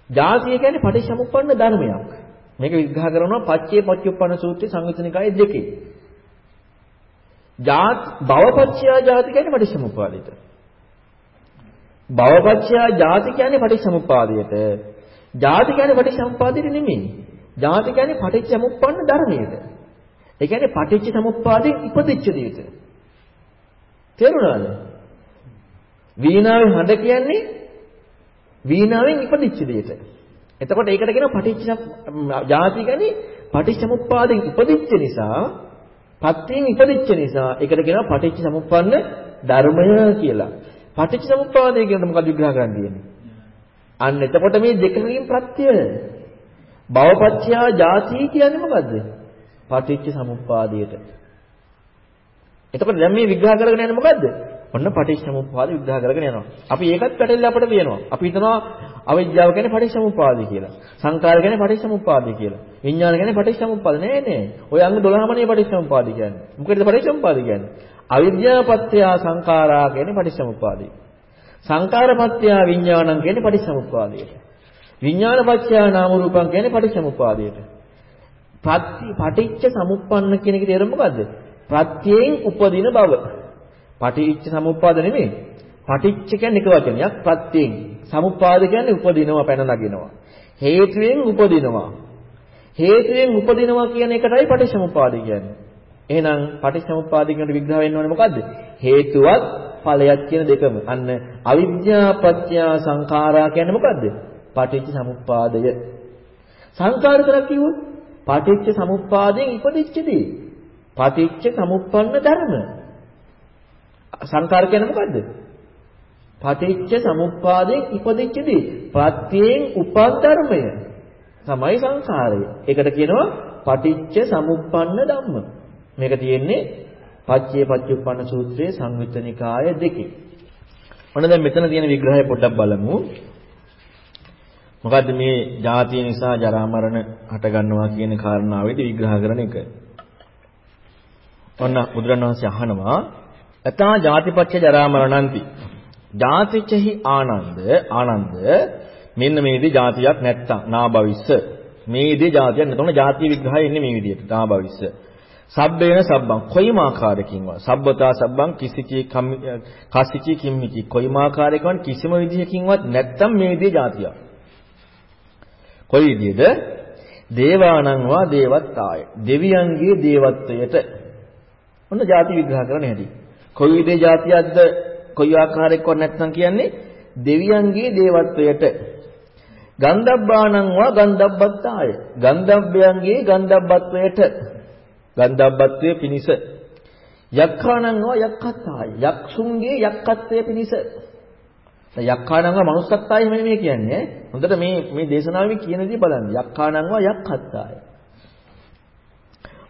ජාතිය කියන්නේ පටිච්චසමුප්පන්න ධර්මයක්. මේක විග්‍රහ කරනවා පච්චේ පච්චුප්පන්න සූත්‍රයේ සංයුතනිකායේ දෙකේ. ජාත් භවපච්චයා ජාති කියන්නේ පටිච්චසමුප්පාදයට. භවපච්චයා ජාති කියන්නේ පටිච්චසමුප්පාදයට. ජාති කියන්නේ පටිච්චසමුප්පාදයට නෙමෙයි. ජාති කියන්නේ පටිච්චසමුප්පන්න ධර්මයට. ඒ කියන්නේ පටිච්චසමුප්පාදයෙන් ඉපදිච්ච දෙයට. තේරුණාද? වීණාවේ හඬ කියන්නේ වීණාවෙන් ඉපදිච්ච දෙයට. එතකොට ඒකට කියනවා පටිච්ච ජාති කියන්නේ පටිච්චසමුප්පාදයෙන් ඉපදිච්ච නිසා, පත්‍යයෙන් ඉපදිච්ච නිසා ඒකට කියනවා පටිච්චසමුප්පන්න ධර්මය කියලා. පටිච්චසමුප්පාදය කියනකොට මොකද විග්‍රහ කරන්න තියෙන්නේ? අන්න එතකොට මේ දෙකකින් ප්‍රත්‍ය භවපත්‍යා ජාති කියන්නේ මොකද්ද? පටිච්ච සමුප්පාදයට. එතකොට දැන් මේ විග්‍රහ කරගෙන යන්නේ මොකද්ද? ඔන්න පටිච්චසමුප්පාද විග්‍රහ කරගෙන යනවා. අපි ඒකත් පැටලෙලා අපිට තියෙනවා. අපි හිතනවා අවිද්‍යාව කියන්නේ පටිච්චසමුප්පාදයි කියලා. සංකාර කියන්නේ පටිච්චසමුප්පාදයි කියලා. විඥාන කියන්නේ පටිච්චසමුප්පාද නෑ නෑ. ඔය අංග 12ම නේ පටිච්චසමුප්පාදයි කියන්නේ. මොකද පටිච්චසමුප්පාදයි කියන්නේ? අවිද්‍යාවපත්‍ය සංඛාරා කියන්නේ පටිච්චසමුප්පාදයි. සංකාරපත්‍ය විඥානං කියන්නේ පටිච්චසමුප්පාදයට. විඥානපත්‍ය නාම රූපං කියන්නේ පටිච්චසමුප්පාදයට. ප්‍රත්‍ය පටිච්ච සමුප්පන්න කියන එකේ තේරුම මොකද්ද? ප්‍රත්‍යයෙන් උපදින බව. පටිච්ච සමුප්පාද නෙමෙයි. පටිච්ච කියන්නේ එක වචනයක් ප්‍රත්‍යයෙන්. සමුප්පාද කියන්නේ උපදිනවා පැන නගිනවා. හේතුයෙන් උපදිනවා. හේතුයෙන් උපදිනවා කියන එකටයි පටිච්චසමුප්පාද කියන්නේ. එහෙනම් පටිච්චසමුප්පාද කියන විග්‍රහ වෙන්න ඕනේ මොකද්ද? හේතුවත් ඵලයක් කියන දෙකම. අන්න අවිද්‍යා පත්‍ය සංඛාරා කියන්නේ මොකද්ද? පටිච්ච සමුප්පාදය. සංඛාර කරක් කිව්වොත් පටිච්ච සමුප්පාදයෙන් ඉපදිච්ච දේ. පටිච්ච සමුප්පන්න ධර්ම. සංඛාර කියන්නේ මොකද්ද? පටිච්ච සමුප්පාදයෙන් ඉපදිච්ච දේ. ප්‍රත්‍යයෙන් උපන් ධර්මය. තමයි සංඛාරය. ඒකට කියනවා පටිච්ච සමුප්පන්න ධම්ම. මේක තියෙන්නේ පච්චේ පච්චුප්පන්න සූත්‍රයේ සංයුත්ත නිකාය දෙකේ. ඔන්න දැන් මෙතන තියෙන විග්‍රහය පොඩ්ඩක් බලමු. මොකද්ද මේ ජාතිය නිසා ජරා මරණ හට ගන්නවා කියන කාරණාවෙදි විග්‍රහ කරන එක. ඔන්න බුදුරණවහන්සේ අහනවා "අතා ජාතිපච්ච ජරා මරණන්ති. ජාතිචහි ආනන්ද ආනන්ද මෙන්න මේදී ජාතියක් නැත්තම් නාභවිස්ස. මේදී ජාතියක් නැතොන ජාතිය විග්‍රහය එන්නේ මේ විදිහට නාභවිස්ස. සබ්බේන සබ්බං කොයිම ආකාරයකින්වත් සබ්බතා සබ්බං කිසිචී කසිචී කිම්මිචි කොයිම ආකාරයකින්වත් කිසිම විදිහකින්වත් නැත්තම් මේ විදිහේ જાතියක් කොයි විදිහද දේවානං වා දේවත්තාය දෙවියන්ගේ දේවත්වයට ඔන්න ಜಾති විග්‍රහ කරන්න හැටි කොයි විදිහේ જાතියක්ද කොයි ආකාරයකවත් නැත්නම් කියන්නේ දෙවියන්ගේ දේවත්වයට. ගන්ධබ්බානං වා ගන්ධබ්බත්තාය. ගන්ධබ්බයන්ගේ ගන්ධබ්බත්වයට. ගන්ධබ්බත්වයේ පිනිස යක්ඛානංවා යක්ඛත්තාය. යක්ෂුන්ගේ යක්ඛත්වයේ පිනිස යක්ඛානංවා මනුස්සත්තාය මේ මේ කියන්නේ. හොඳට මේ මේ දේශනාවේ කියන දේ බලන්න. යක්ඛානංවා යක්ඛත්තාය.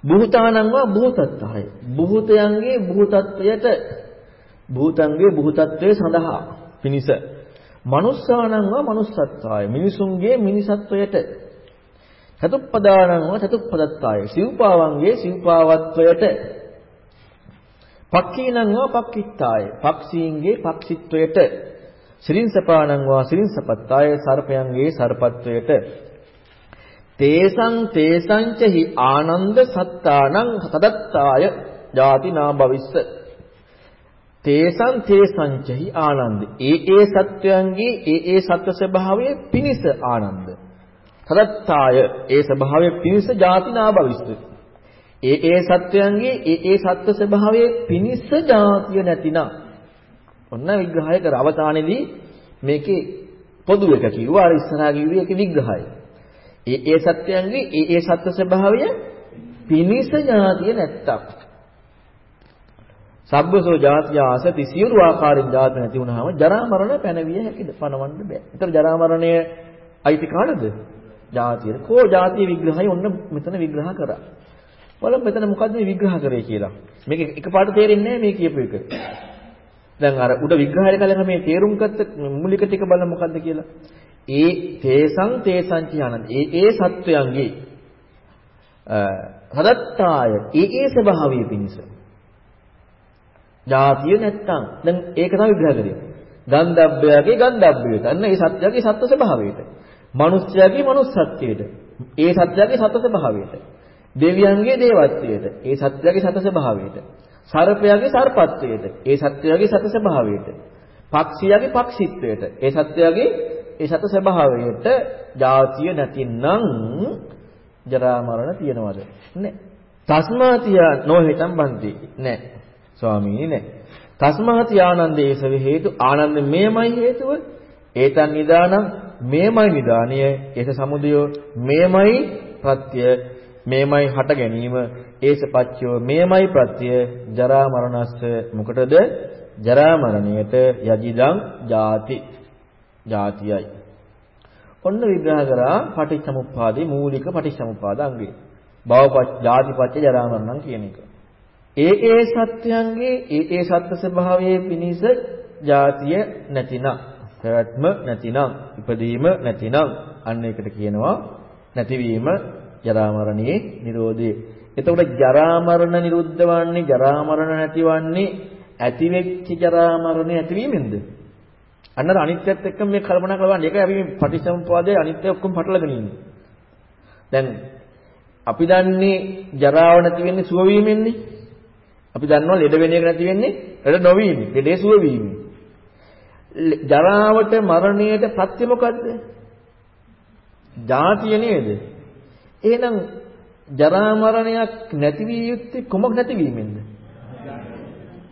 බුහතානංවා බුහතත්තාය බුහතයන්ගේ බුහතත්වයට භූතංගේ බුහතත්වයේ සඳහා පිනිස මනුස්සානංවා මනුස්සත්තාය මිනිසුන්ගේ මිනිසත්වයට චතුප්පදානං වා චතුප්පදත්තාය. සිව්පාවන්ගේ සිව්පාවත්වයට පක්ඛීනං වා පක්ඛිත්තාය. පක්ෂීන්ගේ පක්ෂිත්වයට ශ්‍රින්සපානං වා ශ්‍රින්සපත්තාය සර්පයන්ගේ සර්පත්වයට තේසං තේසංච හි ආනන්ද සත්තානං සදත්තාය ජාතිනා භවිස්ස තේසං තේසංච හි ආනන්ද ඒ ඒ සත්වයන්ගේ ඒ ඒ සත්ව ස්වභාවයේ පිනිස ආනන්ද තදත්තාය ඒ ස්වභාවයේ පිනිස ಜಾතිනා භවිස්ස. ඒ ඒ සත්වයන්ගේ ඒ ඒ සත්ව ස්වභාවයේ පිනිස ಜಾතිය නැතිනම් ඔන්න විග්‍රහය කර අවතානෙදී මේකේ පොදු එක කිව්වා අර ඉස්සරහා කිව්වේ ඒකේ විග්‍රහය. ඒ ඒ සත්වයන්ගේ ඒ ඒ සත්ව ස්වභාවය පිනිස ಜಾතිය නැත්තම් සබ්බසෝ ජාතිය ආසති සියලු ආකාරයෙන් ජාති නැති වුනහම ජරා මරණ පැනවිය හැකිද? පණවන්න බෑ. ඒතර ජරා මරණය අයිති කාටද? ජාතියට. කෝ ජාතිය විග්‍රහය ඔන්න මෙතන විග්‍රහ කරා. බලමු මෙතන මොකද්ද මේ විග්‍රහ කරේ කියලා. මේක එකපාරට තේරෙන්නේ නැහැ මේ කියපු එක. දැන් අර උඩ විග්‍රහය කලම මේ තේරුම් ගත්ත මූලික ටික බලමු මොකද්ද කියලා. ඒ තේසං තේසං කියනද ඒ ඒ සත්වයන්ගේ හදත්තාය ඒ ඒ ස්වභාවය පිණිස. ජාතිය නැත්තම් දැන් ඒක තමයි විග්‍රහ කරේ. ගන්ධබ්බයගේ ගන්ධබ්බයට. අන්න ඒ සත්‍යයේ සත්ව ස්වභාවයට. මිනිස්යාගේ manussත්වයට. ඒ සත්‍යයේ සත ස්වභාවයට. දෙවියන්ගේ දේවත්වයට. ඒ සත්‍යයේ සත ස්වභාවයට. සර්පයාගේ සර්පත්වයට. ඒ සත්‍යයේ සත ස්වභාවයට. පක්ෂියාගේ පක්ෂිත්වයට. ඒ සත්‍යයේ ඒ සත ස්වභාවයට ජාතිය නැතිනම් ජරා මරණ තියනවද? නැහැ. තස්මාතිය නොහෙතම් බන්ති. නැහැ. ස්වාමීනි නැහැ. තස්මාති ආනන්දේස හේතු ආනන්ද මේමයි හේතුව. ඒතන් නිදානම් මේමයි නිදානය ඒස සමුදය මේමයි ප්‍රත්‍ය මේමයි හට ගැනීම ඒසපච්චයෝ මේමයි ප්‍රත්‍ය ජරා මරණස්ස. මොකටද? ජරා මරණයට යජිදං ජාති. ජාතියයි. ඔන්න විග්‍රහ කරා පටිච්චසමුප්පාදේ මූලික පටිච්චසමුප්පාද අංගය. භවපච්ච ජාතිපච්ච ජරා මරණම් කියන එක. ඒ ඒ සත්‍යයන්ගේ ඒ ඒ සත්‍ය ස්වභාවයේ පිනිස ಜಾතිය නැතිනම් පැවැත්ම නැතිනම් ඉපදීම නැතිනම් අන්න ඒකට කියනවා නැතිවීම ජරා මරණයේ Nirodhe. එතකොට ජරා මරණ නිරුද්ධ වන්නේ ජරා මරණ නැතිවන්නේ ඇති වෙච්ච ජරා මරණ ඇතිවීමෙන්ද? අන්න අර අනිත්‍යත් එක්ක මේ කල්පනා කරවන්නේ. ඒකයි අපි මේ පටිච්චසමුප්පාදයේ අනිත්‍ය ඔක්කොම පටලගෙන ඉන්නේ. දැන් අපි දන්නේ ජරාව නැති වෙන්නේ සුව වීමෙන්නේ. අපි දන්නවා ලෙඩ වෙන එක නැති වෙන්නේ ලෙඩ නොවීම. ලෙඩේ සුව වීම. ජරාවට මරණයට පත්‍ය මොකද්ද? ජාතිය නේද? එහෙනම් ජරා මරණයක් නැති විය යුත්තේ කොමක් නැතිවීමෙන්ද?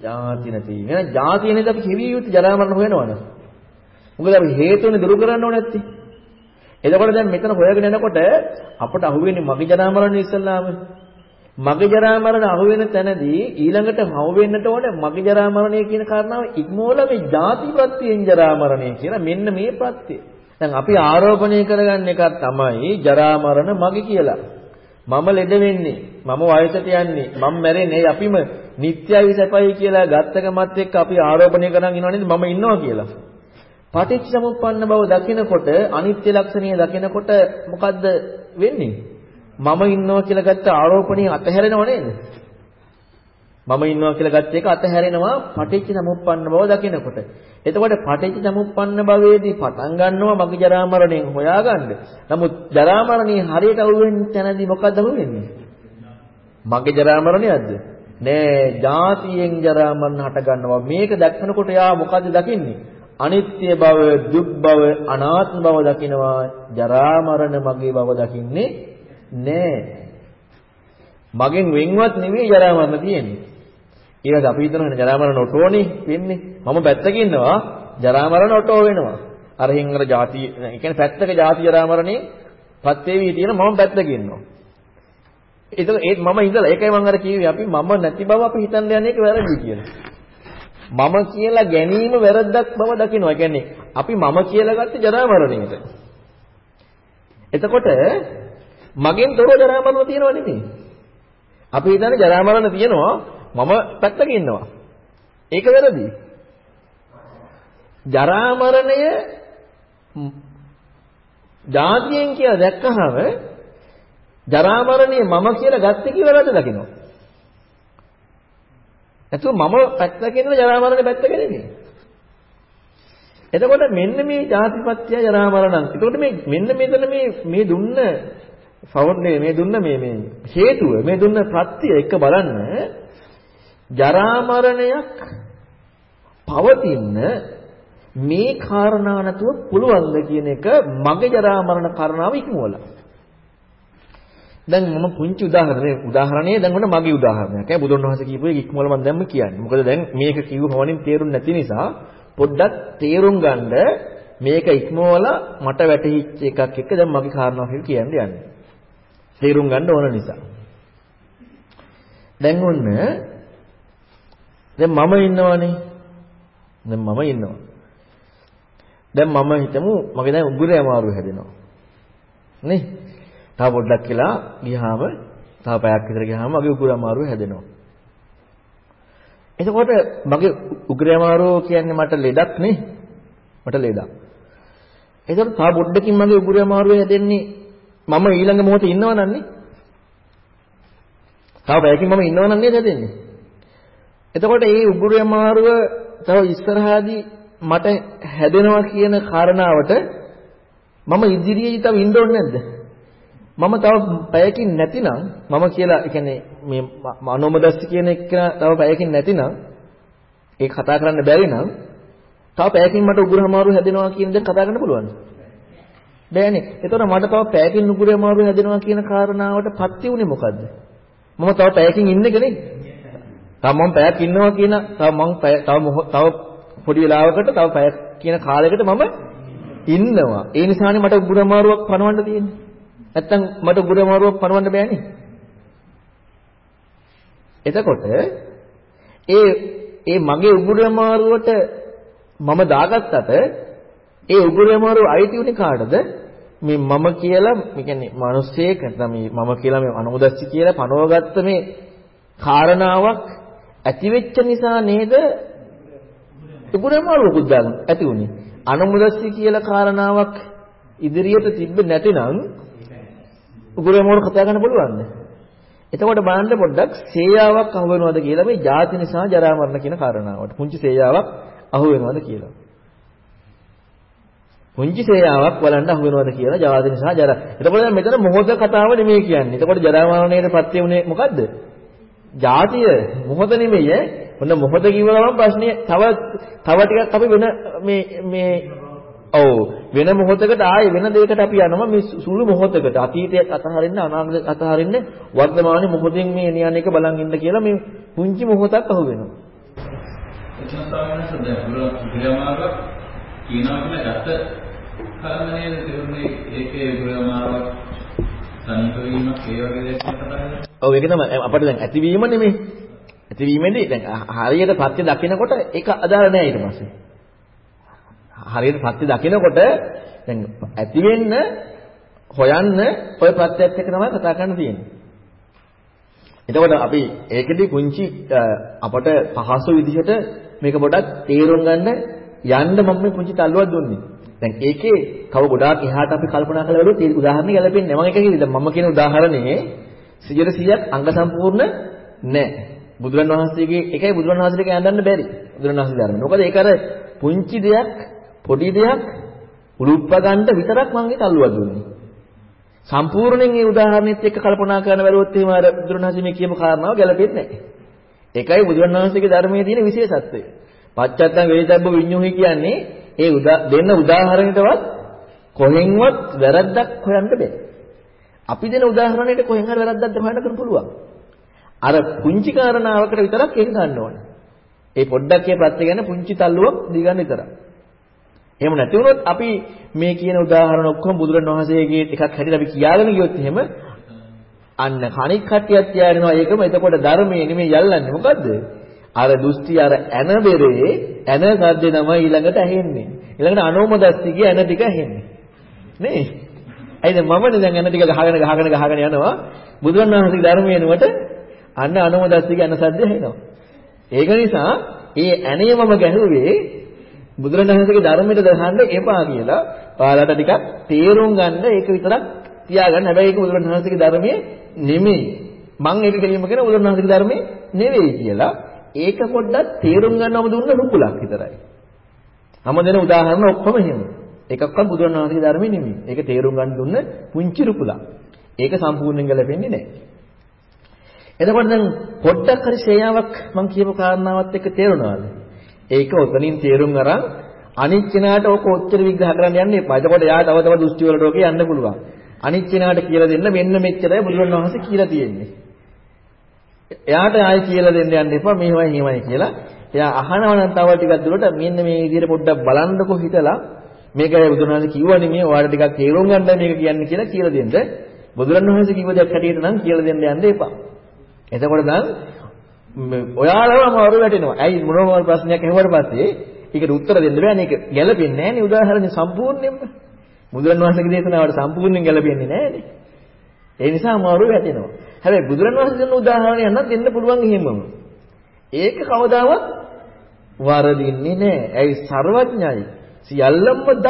ජාති නැතිවීම. එහෙනම් ජාතිය නේද අපි කිවිය යුත්තේ ජරා මරණ හොයනවනේ. මොකද අපි හේතුනේ දුරු කරන්න ඕනේ නැත්තේ. එතකොට දැන් මෙතන හොයගෙන යනකොට අපට අහුවෙන්නේ මගේ ජරා මරණ ඉස්සල්ලාම. මගේ ජරා මරණ අහුවෙන තැනදී ඊළඟට හවුවෙන්නට ඕනේ මගේ ජරා මරණය කියන කාරණාව ඉක්මෝලා මේ ಜಾති ප්‍රත්‍යයෙන් ජරා මරණය කියලා මෙන්න මේ ප්‍රත්‍යය. දැන් අපි ආරෝපණය කරගන්න එකක් තමයි ජරා මරණ මගේ කියලා. මම ලෙඩ වෙන්නේ, මම වයසට යන්නේ, මම මැරෙන්නේ අපිම නිත්‍යයි සැපයි කියලා ගත්තකමත් එක්ක අපි ආරෝපණය කරන් ඉනව නේද මම ඉන්නවා කියලා. පටිච්චසමුප්පන්න බව දකිනකොට අනිත්‍ය ලක්ෂණය දකිනකොට මොකද්ද වෙන්නේ? මම ඉන්නවා කියලා ගත්ත ආරෝපණය අතහැරෙනව නේද? මම ඉන්නවා කියලා ගත්ත එක අතහැරෙනවා පටිච්චසමුප්පන්න බව දකිනකොට. එතකොට පටිච්චසමුප්පන්න භවයේදී පටන් ගන්නවා මගේ ජරා මරණයෙන් හොයාගන්න. නමුත් ජරා මරණේ හරියට අහුවෙන තැනදී මොකද්ද අහුවෙන්නේ? මගේ ජරා මරණයක්ද? නෑ, ಜಾතියෙන් ජරා මරණ හට ගන්නවා. මේක දැක්කනකොට යා මොකද්ද දකින්නේ? අනිත්‍ය බව, දුක් බව, අනාත්ම බව දකිනවා. ජරා මරණ මගේ බව දකින්නේ නෑ. මගෙන් වෙන්වත් නෙවෙයි ජරා මරණ තියෙන්නේ. ඊළඟ අපි හිතනවා ජරා මරණ ඔටෝනේ වෙන්නේ. මම පැත්තක ඉන්නවා ජරා මරණ ඔටෝ වෙනවා. අර හිංගර ಜಾති ඒ කියන්නේ පැත්තක ಜಾති ජරා මරණේ පත්වේවි තියෙන මම පැත්තක ඉන්නවා. ඒක ඒත් මම ඉඳලා ඒකයි මම අර කිව්වේ අපි මම නැති බව අපි හිතන්න යන්නේ ඒක වැරදි කියලා. මම කියලා ගැනීම වැරද්දක් බව දකිනවා. ඒ කියන්නේ අපි මම කියලා ගත්තේ ජරා මරණයට. එතකොට මගෙන් තොර ජරා මරණ තියෙනව නෙමෙයි. අපි හිතන්නේ ජරා මරණ තියෙනවා මම පැත්තක ඉන්නවා. ඒක වැරදි. ජරා මරණය ජාතියෙන් කියලා දැක්කහම ජරා මරණය මම කියලා ගත්තේ කියලා වැරද්ද දකිනවා. එතකොට මම පැත්තක ඉන්න ජරා මරණය පැත්තක නෙමෙයි. එතකොට මෙන්න මේ ජාතිපත්‍ය ජරා මරණං. එතකොට මේ මෙන්න මෙතන මේ මේ දුන්න ෆවුන්ඩේ මේ දුන්න මේ මේ හේතුව මේ දුන්න ප්‍රත්‍ය එක බලන්න ජරා මරණයක් පවතින මේ කාරණා නැතුව පුළුවන්ද කියන එක මගේ ජරා මරණ කාරණාව ඉක්මවලා. දැන් මම පුංචි උදාහරණයක් උදාහරණේ දැන් ඔන්න මගේ උදාහරණයක්. ඒ බුදුන් වහන්සේ කියපු එක ඉක්මවල මම දැන්ම කියන්නේ. මොකද දැන් මේක කිව්ව හොනින් තේරුම් නැති නිසා පොඩ්ඩක් තේරුම් ගන්න මේක ඉක්මවල මට වැටහිච්ච එකක් එක්ක දැන් මගේ කාරණාව කියන්න යන්නේ. තේරුම් ගන්න ඕන නිසා. දැන් ඔන්න දැන් මම ඉන්නවනේ. දැන් මම ඉන්නවා. දැන් මම හිතමු මගේ දැන් උගුරේ අමාරුව හැදෙනවා. නේ? තව පොඩ්ඩක් කියලා ගියාම තව පැයක් විතර ගියාම මගේ උගුර අමාරුව හැදෙනවා. එතකොට මගේ උගුරේ අමාරුව කියන්නේ මට ලෙඩක් නේ? මට ලෙඩක්. එතකොට තව පොඩ්ඩකින් මගේ උගුරේ අමාරුව හැදෙන්නේ මම ඊළඟ මොහොතේ ඉන්නවනන්නේ. තව පැයකින් මම ඉන්නවනම් නේද හැදෙන්නේ? එතකොට මේ උගුරේ අමාරුව තව ඉස්සරහාදී මට හැදෙනවා කියන කාරණාවට මම ඉදිරියේ තව ඉන්න ඕනේ නැද්ද? මම තව පැයකින් නැතිනම් මම කියලා ඒ කියන්නේ මේ මනෝමදස්ති කියන එක තව පැයකින් නැතිනම් ඒක කතා කරන්න බැරි නම් තව පැයකින් මට උගුරමාරු හැදෙනවා කියන දේ කතා කරන්න පුළුවන්ද? බෑනේ. එතකොට මට තව පැයකින් උගුරමාරු හැදෙනවා කියන කාරණාවට පත්ති උනේ මොකද්ද? මම තව පැයකින් ඉන්නේ නේ. තව මම පැයක් ඉන්නවා කියන තව මම පැය තව තව පොඩි වෙලාවකට තව පැයක් කියන කාලයකට මම ඉන්නවා. ඒ නිසානේ මට උගුරමාරුවක් පනවන්න තියෙන්නේ. නැත්තම් මට උගුරමාරුවක් පනවන්න බෑනේ. එතකොට ඒ ඒ මගේ උගුරමාරුවට මම දාගත්තට ඒ උගුරමාරුව අයිති උනේ කාටද? මේ මම කියලා, මේ කියන්නේ මිනිස්සෙක් නැත්නම් මේ මම කියලා මේ අනුමුදස්සි කියලා පනවගත්ත මේ කාරණාවක් ඇති වෙච්ච නිසා නේද උගුරමාරුවකුත් දාන්න ඇති උනේ. අනුමුදස්සි කියලා කාරණාවක් ඉදිරියට තිබ්බ නැතිනම් උගුරමාරුව කතා කරන්න පුළුවන්ද? එතකොට බලන්න පොඩ්ඩක් සේයාවක් අහු වෙනවද කියලා මේ ජාති නිසා ජරා මරණ කියන කාරණාවට. පුංචි සේයාවක් අහු වෙනවද කියලා. පුංචි සේයාවක් බලන්න අහු වෙනවද කියලා ජාති නිසා ජරා. එතකොට දැන් මෙතන මොහොත කතාව නෙමෙයි කියන්නේ. එතකොට ජරා මරණයට පත්‍ය උනේ මොකද්ද? ජාතිය මොහොත නෙමෙයි ඈ. ඔන්න මොහොත කිව්ව ගමන් ප්‍රශ්නේ තව තව ටිකක් අපි වෙන මේ මේ ඔව් වෙන මොහොතකට ආයේ වෙන දෙයකට අපි යනවා මේ සුළු මොහොතකට අතීතයත් අතහරින්න අනාගතයත් අතහරින්න වර්තමානයේ මොහොතෙන් මේ එනියන එක බලන් ඉන්න කියලා මේ පුංචි මොහොතක් අහු වෙනවා. එතන තමයි දැන් ගුරුමාරක් කියනවා කියලා ගත කරන නේද තේරුනේ ඒකේ ගුරුමාරක් සනීප වීමක් ඒ වගේ දෙයක් කතා කරන්නේ. ඔව් ඒක තමයි අපිට දැන් ඇතිවීම නෙමෙයි. ඇතිවීමේදී දැන් හරියට ප්‍රත්‍ය දකිනකොට ඒක අදාළ නෑ ඊට පස්සේ. හරියට ප්‍රත්‍ය දකිනකොට දැන් ඇති වෙන්න හොයන්න ඔය ප්‍රත්‍යත් එක්ක තමයි කතා කරන්න තියෙන්නේ. එතකොට අපි ඒකෙදි පුංචි අපට පහසු විදිහට මේක පොඩක් තේරුම් ගන්න යන්න මම මේ පුංචි තල්ලුවක් දුන්නේ. දැන් ඒකේ තව ගොඩාක් එහාට අපි කල්පනා කරලා බලුවොත් ඒ උදාහරණය ගැලපෙන්නේ නැහැ. මම එක කිව්වේ දැන් මම කියන උදාහරණේ 100%ක් අංග සම්පූර්ණ නැහැ. බුදුරන් වහන්සේගේ එකයි බුදුරන් වහන්සේට යන්නන්න බැරි. බුදුරන් වහන්සේ ධර්මය. මොකද ඒක අර පුංචි දෙයක් පොඩි දෙයක් උලුප්ප ගන්න විතරක් මම ඒ තල්ලුවක් දුන්නේ. සම්පූර්ණයෙන් මේ උදාහරණෙත් එක්ක කල්පනා කරන බැලුවොත් එහෙම අර බුදුරන් වහන්සේ මේ කියපු කාරණාව ගැලපෙන්නේ නැහැ. ඒකයි බුදුරන් වහන්සේගේ ධර්මයේ තියෙන විශේෂත්වය. පච්චත්තං වේදබ්බ විඤ්ඤුහි කියන්නේ ඒ දෙන්න උදාහරණයටවත් කොහෙන්වත් වැරද්දක් හොයන්න බෑ. අපි දෙන උදාහරණයට කොහෙන් හරි වැරද්දක් හොයන්න කරන්න පුළුවන්. අර පුංචි කාරණාවකට විතරක් ඒක ගන්න ඕනේ. ඒ පොඩ්ඩක් ඒ ප්‍රත්‍ය ගැන පුංචි තල්ලුවක් දී ගන්න විතරක්. එහෙම නැති වුණොත් අපි මේ කියන උදාහරණ ඔක්කොම බුදුරණවහන්සේගේ එකක් හැටියට අපි කියාගෙන ගියොත් එහෙම අන්න කණික් කට්ටියක් තියාගෙනවා ඒකම එතකොට ධර්මයේ නෙමෙයි යල්ලන්නේ මොකද්ද? අර දෘෂ්ටි අර ඇන බෙරේ ඇන සද්දේ තමයි ඊළඟට ඇහෙන්නේ. ඊළඟට අනෝමදස්තිගේ ඇන ටික ඇහෙන්නේ. නේ? ඇයිද මමනේ දැන් ඇන ටික ගහගෙන ගහගෙන ගහගෙන යනවා බුදුරණවහන්සේගේ ධර්මයේ නුවට අන්න අනෝමදස්තිගේ ඇන සද්ද ඇහෙනවා. ඒක නිසා ඒ ඇණේ මම ගැහුවේ බුදුරණවහන්සේගේ ධර්මයට දහන්න එපා කියලා ඔයාලට ටිකක් තේරුම් ගන්න ඒක විතරක් තියාගන්න. හැබැයි ඒක බුදුරණවහන්සේගේ ධර්මයේ නෙමෙයි. මම ඒක කෙලින්ම කියන බුදුරණවහන්සේගේ ධර්මයේ නෙවෙයි කියලා ඒක පොඩ්ඩක් තේරුම් ගන්නවම දුන්න රුකුලක් විතරයි. හැම දෙන උදාහරණ ඔක්කොම එහෙම. එකක්වත් බුදුරණවහන්සේගේ ධර්මයේ නෙමෙයි. ඒක තේරුම් ගන්න දුන්න පුංචි රුකුලක්. ඒක සම්පූර්ණයෙන් ගැලපෙන්නේ නැහැ. එතකොට දැන් පොඩ්ඩක් හරි ශේයාවක් මම කියපු කාරණාවත් එක්ක තේරුණාද? ඒක ඔතනින් තේරුම් අරන් අනිත් කෙනාට ඕක ඔච්චර විග්‍රහ කරන්න යන්න එපා. එතකොට එයා තව තව දෘෂ්ටි වලට ඕක යන්න පුළුවන්. අනිත් කෙනාට කියලා දෙන්න මෙන්න මෙච්චරයි බුදුරණවහන්සේ කියලා තියෙන්නේ. එයාට ආයෙ කියලා දෙන්න යන්න එපා මේවයි මේවයි කියලා. එයා අහනවා නම් තව ටිකක් දුරට මෙන්න මේ විදිහට පොඩ්ඩක් බලන්නකෝ හිතලා මේකයි බුදුරණවහන්සේ කිව්වනේ මේ ඔයාලට ටිකක් තේරුම් ගන්න මේක කියන්නේ කියලා කියලා දෙන්න. බුදුරණවහන්සේ කිව්ව දෙයක් හැටියට නම් කියලා දෙන්න යන්න එපා. එතකොට දැන් ඔයාලම අමාරු වැටෙනවා. ඇයි මොනවා ප්‍රශ්නයක් අහුවට පස්සේ ඒකට උත්තර දෙන්න බෑනේ. ඒක ගැළපෙන්නේ නෑනේ උදාහරණේ සම්පූර්ණයෙන්ම. බුදුරණවහන්සේගේ දේශනාවට සම්පූර්ණයෙන් ගැළපෙන්නේ නෑනේ. ඒ නිසා අමාරු වැටෙනවා. හැබැයි බුදුරණවහන්සේ දෙන උදාහරණයක් නම් දෙන්න පුළුවන් එහෙමම. ඒක කවදාවත් වරදින්නේ නෑ. ඇයි ਸਰවඥයි. සියල්ලම දත්.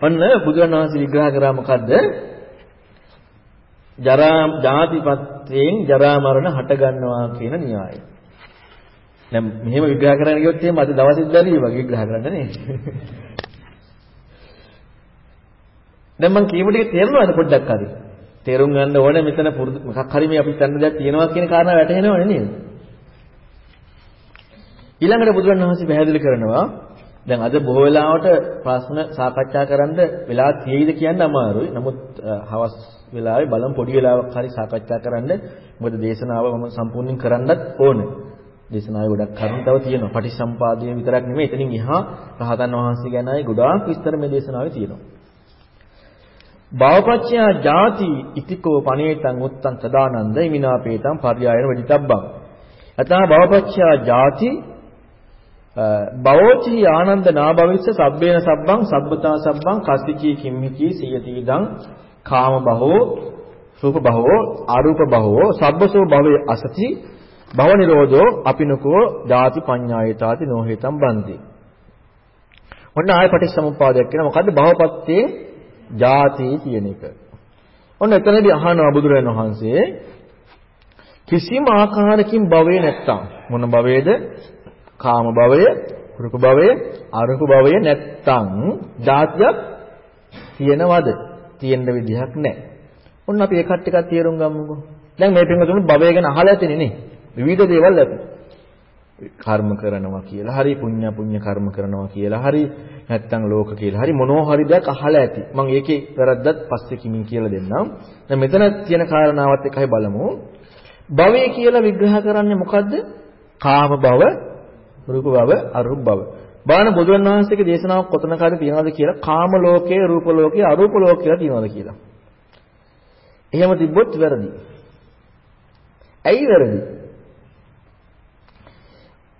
ඔන්න බුදුරණවහන්සේ විග්‍රහ කරා මොකද්ද? ජරා ජාතිපත්යෙන් ජරා මරණ හට ගන්නවා කියන න්‍යායය. දැන් මෙහෙම විග්‍රහ කරන්න ගියොත් එහෙම අද දවසෙත් බැරි වගේ විග්‍රහ කරන්න නේ. දැන් මම කියපු ටික තේරුණාද පොඩ්ඩක් හරි? තේරුම් ගන්න ඕනේ මෙතන මොකක් හරි මේ අපි ගන්න දෙයක් තියෙනවා කියන කාරණාව වැටහෙනවනේ නේද? ඊළඟට බුදුරණවහන්සේ පැහැදිලි කරනවා දැන් අද බොහෝ වෙලාවට ප්‍රශ්න සාකච්ඡා කරන්න වෙලා තියෙයිද කියන්න අමාරුයි. නමුත් හවස් වෙලාවේ බලමු පොඩි වෙලාවක් හරි සාකච්ඡා කරන්න. මොකද දේශනාව මම සම්පූර්ණයෙන් කරන්නත් ඕනේ. දේශනාවේ ගොඩක් කරුණු තව තියෙනවා. පටිසම්පාදයේ විතරක් නෙමෙයි. එතනින් එහා රහතන් වහන්සේ ගැනයි ගොඩාක් විස්තර මේ දේශනාවේ තියෙනවා. භවපච්චයා ජාති ඉතිකෝ පනේතං උත්තං සදානන්ද ඉමිනාපේතං පර්යායන වෙදිතබ්බං. අතහ භවපච්චයා ජාති බවෝචි ආනන්ද නාභවිස්ස සබ්බේන සබ්බං සබ්බතා සබ්බං කස්සිචී කිම්හිචී සියති ඉදං කාම බහෝ රූප භවෝ අරූප භවෝ සබ්බසෝ භවේ අසති භව නිරෝධෝ අපිනකෝ ජාති පඤ්ඤායතාති නොහෙතම් බන්ති. ඔන්න ආය පටිච්චසමුප්පාදයක් කියන මොකද්ද භවපත්තේ ජාති කියන එක. ඔන්න එතනදී අහනවා බුදුරජාණන් වහන්සේ කිසිම ආකාරකින් භවේ නැත්තම් මොන භවේද? කාම භවය, රූප භවය, අරූප භවය නැත්තම් ජාතියක් තියෙනවද? තියෙන්න විදිහක් නැහැ. ඔන්න අපි ඒකත් ටිකක් තේරුම් ගමුකෝ. දැන් මේ පින්වතුන් භවය ගැන අහලා ඇතිනේ නේ. විවිධ දේවල් ඇති. කර්ම කරනවා කියලා හරි පුණ්‍ය පුණ්‍ය කර්ම කරනවා කියලා හරි නැත්තම් ලෝක කියලා හරි මොනවා හරි දෙයක් අහලා ඇති. මම ඒකේ වැරද්දත් පස්සේ කිමින් කියලා දෙන්නම්. දැන් මෙතන තියෙන කාරණාවත් එකයි බලමු. භවය කියලා විග්‍රහ කරන්නේ මොකද්ද? කාම භව, රූප භව, අරූප භව. බාන බුදුන් වහන්සේගේ දේශනාවක් කොතනකද තියනවද කියලා කාම ලෝකයේ, රූප ලෝකයේ, අරූප ලෝකයේ කියලා තියනවද කියලා. එහෙම තිබ්බොත් වැරදි. ඇයි වැරදි?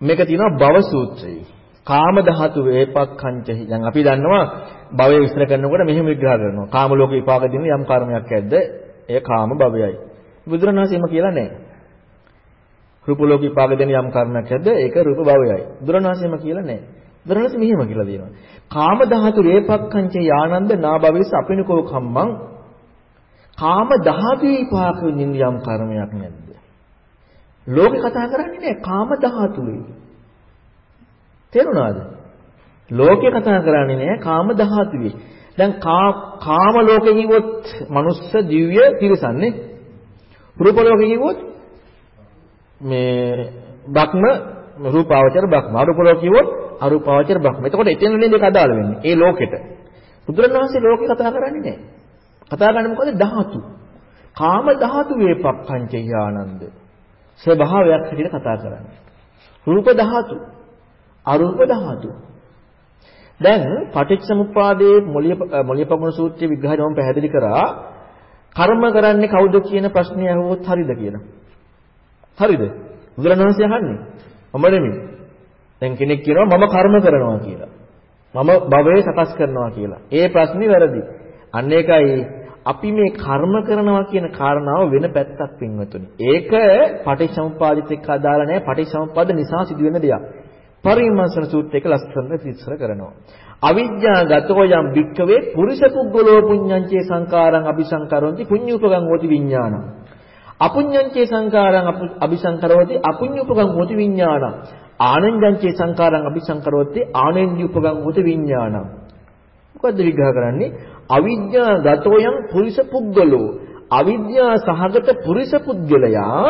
මේක තියෙනවා භව සූත්‍රයේ. කාම ධාතු වේපක්ඛංචහි. දැන් අපි දන්නවා භවය විස්තර කරනකොට මෙහෙම විග්‍රහ කරනවා. කාම ලෝක විපාක දෙන යම් කර්මයක් ඇද්ද? ඒ කාම භවයයි. බුදුරණාහිම කියලා නැහැ. රූප ලෝක විපාක දෙන යම් කර්මයක් ඇද්ද? ඒක රූප භවයයි. බුදුරණාහිම කියලා නැහැ. බුදුරණාහි මෙහෙම කියලා දෙනවා. කාම ධාතු වේපක්ඛංච යානන්ද නා භවෙස් අපිනකෝ කම්මං කාම ධාතු විපාක විඳින යම් කර්මයක් නැද්ද? ලෝකේ කතා කරන්නේ නැහැ කාම ධාතුවේ. තේරුණාද? ලෝකේ කතා කරන්නේ නැහැ කාම ධාතුවේ. දැන් කාම ලෝකේ කිව්වොත් මනුස්ස දිව්‍ය තිරසන්නේ. රූප ලෝකේ කිව්වොත් මේ බ්‍රහ්ම රූපාවචර බ්‍රහ්ම. අරූප ලෝකේ කිව්වොත් අරූපාවචර බ්‍රහ්ම. එතකොට එතන නේද ඒක අදාළ වෙන්නේ. ඒ ලෝකෙට. බුදුරණවහන්සේ ලෝකේ කතා කරන්නේ නැහැ. කතා කරන්නේ මොකද? ධාතු. කාම ධාතු වේපක්ඛංච යානන්ද. ස්වභාවයක් හැටියට කතා කරන්නේ. රූප ධාතු, අරූප ධාතු. දැන් පටිච්චසමුප්පාදයේ මොළිය මොළියපගුණ සූත්‍රයේ විග්‍රහය මම පැහැදිලි කරා. කර්ම කරන්නේ කවුද කියන ප්‍රශ්නේ අහුවොත් හරිද කියලා. හරිද? බුදුරණවහන්සේ අහන්නේ. මම නෙමෙයි. දැන් කෙනෙක් කියනවා මම කර්ම කරනවා කියලා. මම භවයේ සකස් කරනවා කියලා. ඒ ප්‍රශ්නේ වැරදි. අන්න ඒකයි අපි මේ කර්ම කරනවා කියන කාරණාව වෙන පැත්තක් පින්වතුනි. ඒක පටිච්චසමුපාදිත එක්ක අදාළ නැහැ. පටිච්චසමුප්පාද නිසා සිදුවෙන දෙයක්. පරිමර්ශන සූත්‍රයක ලස්සනට විස්තර කරනවා. අවිද්‍යා ගතෝ යම් භික්කවේ පුරිස පුද්ගලෝ පුඤ්ඤංචේ සංකාරං අபிසංකරොන්ති පුඤ්ඤූපගං හෝති විඥානං. අපුඤ්ඤංචේ සංකාරං අபிසංකරෝති අපුඤ්ඤූපගං හෝති විඥානං. ආනන්දංචේ සංකාරං අபிසංකරෝති ආනෙන්ජූපගං හෝති විඥානං. මොකද්ද විග්‍රහ කරන්නේ? අවිද්‍යා ගතෝයන් පුරිස පුද්ගලෝ අවිද්‍යා සහගත පුරිස පුද්ගලයා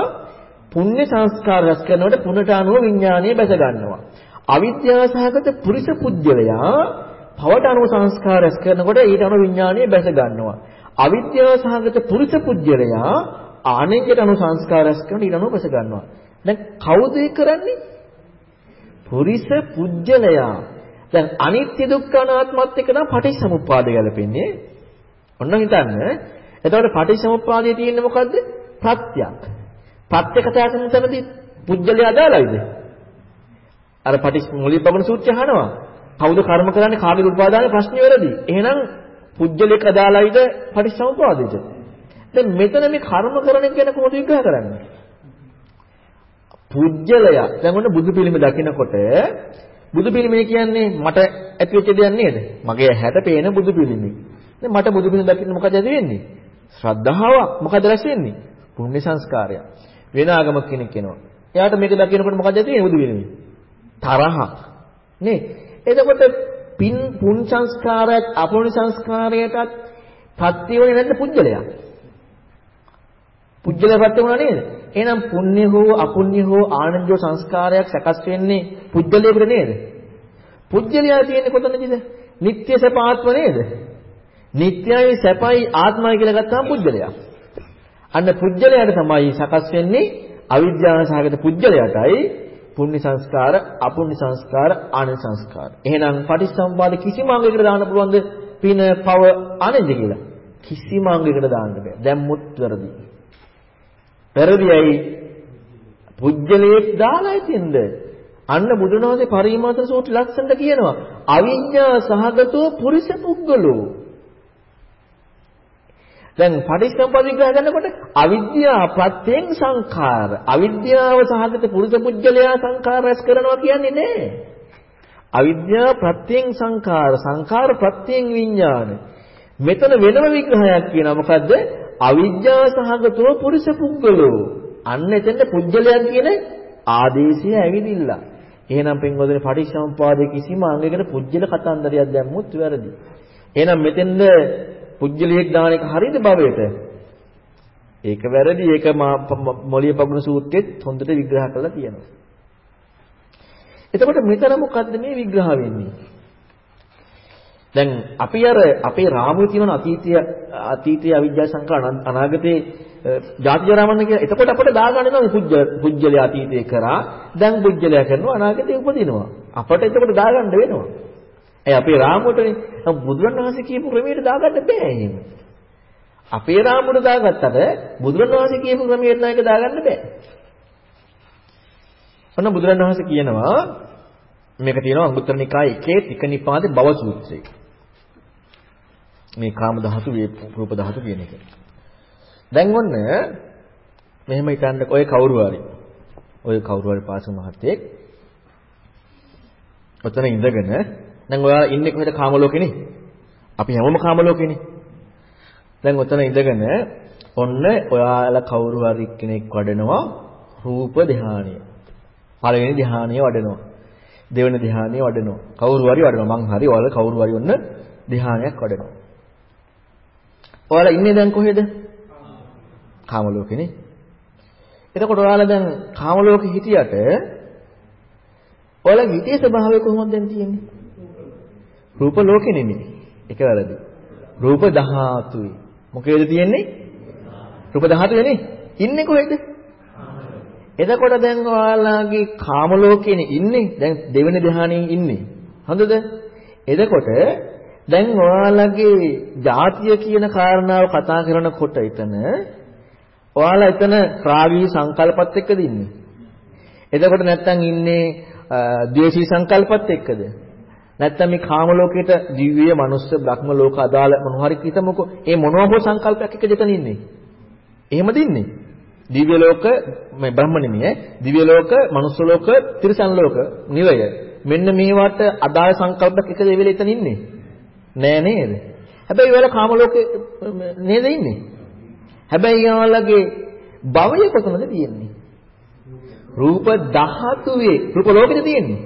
පුණ්‍ය සංස්කාර රැස් කරනකොට පුණට අනුව විඥානය බැස ගන්නවා. අවිද්‍යා සහගත පුරිස පුද්ගලයා පවට අනුව සංස්කාර රැස් කරනකොට ඊට අනුව විඥානය බැස ගන්නවා. අවිද්‍යා සහගත පුරිස පුද්ගලයා ආනෙකට අනුව සංස්කාර රැස් කරනකොට ඊට අනුව බැස ගන්නවා. දැන් කවුද කරන්නේ? පුරිස පුජ්‍යලයා දැන් අනිත්‍ය දුක්ඛ අනාත්මත් එක්ක නම් පටිච්චසමුප්පාදය ගැලපෙන්නේ. ඔන්න හිතන්න. එතකොට පටිච්චසමුප්පාදයේ තියෙන්නේ මොකද්ද? ප්‍රත්‍යක්. ප්‍රත්‍ය කතා කරන තැනදී පුජ්‍යලයා අදාළයිද? අර පටිච්ච මුලින්පබන සූත්‍රය අහනවා. කවුද කර්ම කරන්නේ කාගේ උපාදානයේ ප්‍රශ්නේ වැරදි. එහෙනම් පුජ්‍යලයක අදාළයිද පටිච්චසමුප්පාදයට? දැන් මෙතන මේ කර්ම කරන එක ගැන කොහොමද විග්‍රහ කරන්නේ? පුජ්‍යලයා දැන් ඔන්න බුදු පිළිම දකිනකොට බුදු පිළිමේ කියන්නේ මට ඇති වෙච්ච දෙයක් නේද? මගේ ඇහැට පේන බුදු පිළිමේ. දැන් මට බුදු පිළිම දකින්න මොකද ඇති වෙන්නේ? ශ්‍රද්ධාවක්. මොකද රැස් වෙන්නේ? පුණ්‍ය සංස්කාරයක්. වෙන ආගමක් කෙනෙක් කෙනවා. එයාට මේක දකිනකොට මොකද ඇති වෙන්නේ බුදු පිළිමේ? තරහක්. නේ? එතකොට පින් පුන් සංස්කාරයත් අපුණ්‍ය සංස්කාරයටත් පත්‍ය වෙන්නේ නැද්ද පුජ්‍යලයක්? පුජ්‍යලයක් පත්‍ය වුණා නේද? එහෙනම් පුණ්‍ය හෝ අපුණ්‍ය හෝ ආනන්දෝ සංස්කාරයක් සකස් වෙන්නේ පුජ්‍යලයකට නේද? පුජ්‍යලයා තියෙන්නේ කොතනද? නিত্য සපාත්ම නේද? නිට්ටයයි සැපයි ආත්මයි කියලා ගත්තාම පුජ්‍යලයා. අන්න පුජ්‍යලයාට තමයි සකස් වෙන්නේ අවිද්‍යාව සහගත පුජ්‍යලයටයි පුණ්‍ය සංස්කාර, අපුණ්‍ය සංස්කාර, ආනන්ද සංස්කාර. එහෙනම් පටිච්චසමුපාද කිසිම අංගයකට දාන්න පුළුවන්ද පින, පව, ආනන්ද කියලා? කිසිම අංගයකට දාන්න බෑ. දැන් මුත් වැරදි. වැරදියි පුජ්‍යලයක් දාලා ඉතින්ද අන්න බුදුන් වහන්සේ පරිමාතර සූත්‍ර ලක්ෂණට කියනවා අවිඤ්ඤා සහගතෝ පුරිස පුද්ගලෝ දැන් පටිච්චසමුප්පාද විග්‍රහ කරනකොට අවිද්‍යාව ප්‍රත්‍යයෙන් සංඛාර. අවිද්‍යාව සහගත පුරුෂ පුජ්‍යලයා සංඛාර රැස් කරනවා කියන්නේ නෑ. අවිද්‍යාව ප්‍රත්‍යයෙන් සංඛාර, සංඛාර ප්‍රත්‍යයෙන් විඥාන. මෙතන වෙනම විග්‍රහයක් කියනවා මොකද්ද? අවිද්‍යාව සහගතව පුරුෂ පුද්ගලෝ. අන්න එතෙන්ට පුජ්‍යලයන් කියන ආදේශය ඇවිදිලා. එහෙනම් පින්වදනේ පටිච්චසමුපාදයේ කිසිම අංගයකට පුජ්‍යල කතන්දරයක් දැම්මුත් වැරදි. එහෙනම් මෙතෙන්ද පුජ්‍යලියෙක් දාන එක හරියද භවයට? ඒක වැරදි. ඒක මොළිය පගුණ සූත්‍රෙත් හොඳට විග්‍රහ කරලා තියෙනවා. එතකොට මෙතන මොකද්ද මේ විග්‍රහ වෙන්නේ? දැන් අපි අර අපේ රාමුවේ තියෙන අතීතය අතීතයේ අවිජ්ජා සංඛාර අනාගතයේ ජාති ජරාමරණ කියලා. එතකොට අපිට දාගන්න වෙනවා පුජ්‍ය පුජ්‍යලය අතීතේ කරා දැන් පුජ්‍යලය කරනවා අනාගතේ උපදිනවා. අපට එතකොට දාගන්න වෙනවා. ඒ අපේ රාමුවටනේ. බුදුරණවහන්සේ කියපු ක්‍රමයට දාගන්න බෑ එහෙම. අපේ රාමුවට දාගත්තට බුදුරණවහන්සේ කියපු ක්‍රමයට නේක දාගන්න බෑ. ඔන්න බුදුරණවහන්සේ කියනවා මේක තියෙනවා අංගුත්තර නිකායේ එකේ තික නිපාතේ භව සූත්‍රයේ. මේ කාම ධාතු රූප ධාතු කියන එක. දැන් ඔන්න මෙහෙම හිතන්නකො ඔය කවුරු හරි ඔය කවුරු හරි පාසු මහත්තයෙක් ඔතන ඉඳගෙන දැන් ඔයාලා ඉන්නේ කොහෙද කාම ලෝකෙනේ? අපි හැමෝම කාම ලෝකෙනේ. දැන් ඔතන ඉඳගෙන ඔන්න ඔයාලා කවුරු හරි කෙනෙක් වඩනවා රූප ධානය. පළවෙනි ධානය වඩනවා. දෙවෙනි ධානය වඩනවා. කවුරු හරි වඩනවා. මං හරි ඔයාලා කවුරු හරි ඔන්න ධානයක් වඩනවා. ඔයාලා ඉන්නේ දැන් කොහෙද? කාම ලෝකෙනේ. එතකොට ඔයාලා දැන් කාම ලෝකෙ හිටියට ඔයාලා හිතේ ස්වභාවය කොහොමද දැන් තියෙන්නේ? රූප ලෝකෙ නෙමෙයි. ඒක වැරදි. රූප ධාතුයි. මොකේද තියෙන්නේ? රූප ධාතුවේනේ. ඉන්නේ කොහෙද? එතකොට දැන් ඔයාලාගේ කාම ලෝකෙනේ ඉන්නේ. දැන් දෙවෙනි ධ්‍යානයේ ඉන්නේ. හොඳද? එතකොට දැන් ඔයාලගේ ಜಾතිය කියන කාරණාව කතා කරනකොට එතන ඔයාලා එතන රාගී සංකල්පත් එක්කද ඉන්නේ? එතකොට නැත්තම් ඉන්නේ ද්වේෂී සංකල්පත් එක්කද? නැත්තම් මේ කාම ලෝකෙට දිව්‍ය, මනුස්ස, බ්‍රහ්ම ලෝක අදාළ මොනවා හරි කිතමුකෝ. ඒ මොනවා හෝ සංකල්පයක් එක්කද එතන ඉන්නේ? එහෙමද ඉන්නේ? දිව්‍ය ලෝක මේ බ්‍රහ්ම නෙමෙයි දිව්‍ය ලෝක, මනුස්ස ලෝක, තිරිසන් ලෝක, නිවය. මෙන්න මේවට අදාළ සංකල්පයක් එකද ඒ වෙලේ එතන ඉන්නේ? නෑ නේද? හැබැයි වල කාම ලෝකේ නේද ඉන්නේ? හැබැයි යාළුවගේ භවය කොතනද තියෙන්නේ? රූප ධාතුවේ රූප ලෝකෙද තියෙන්නේ?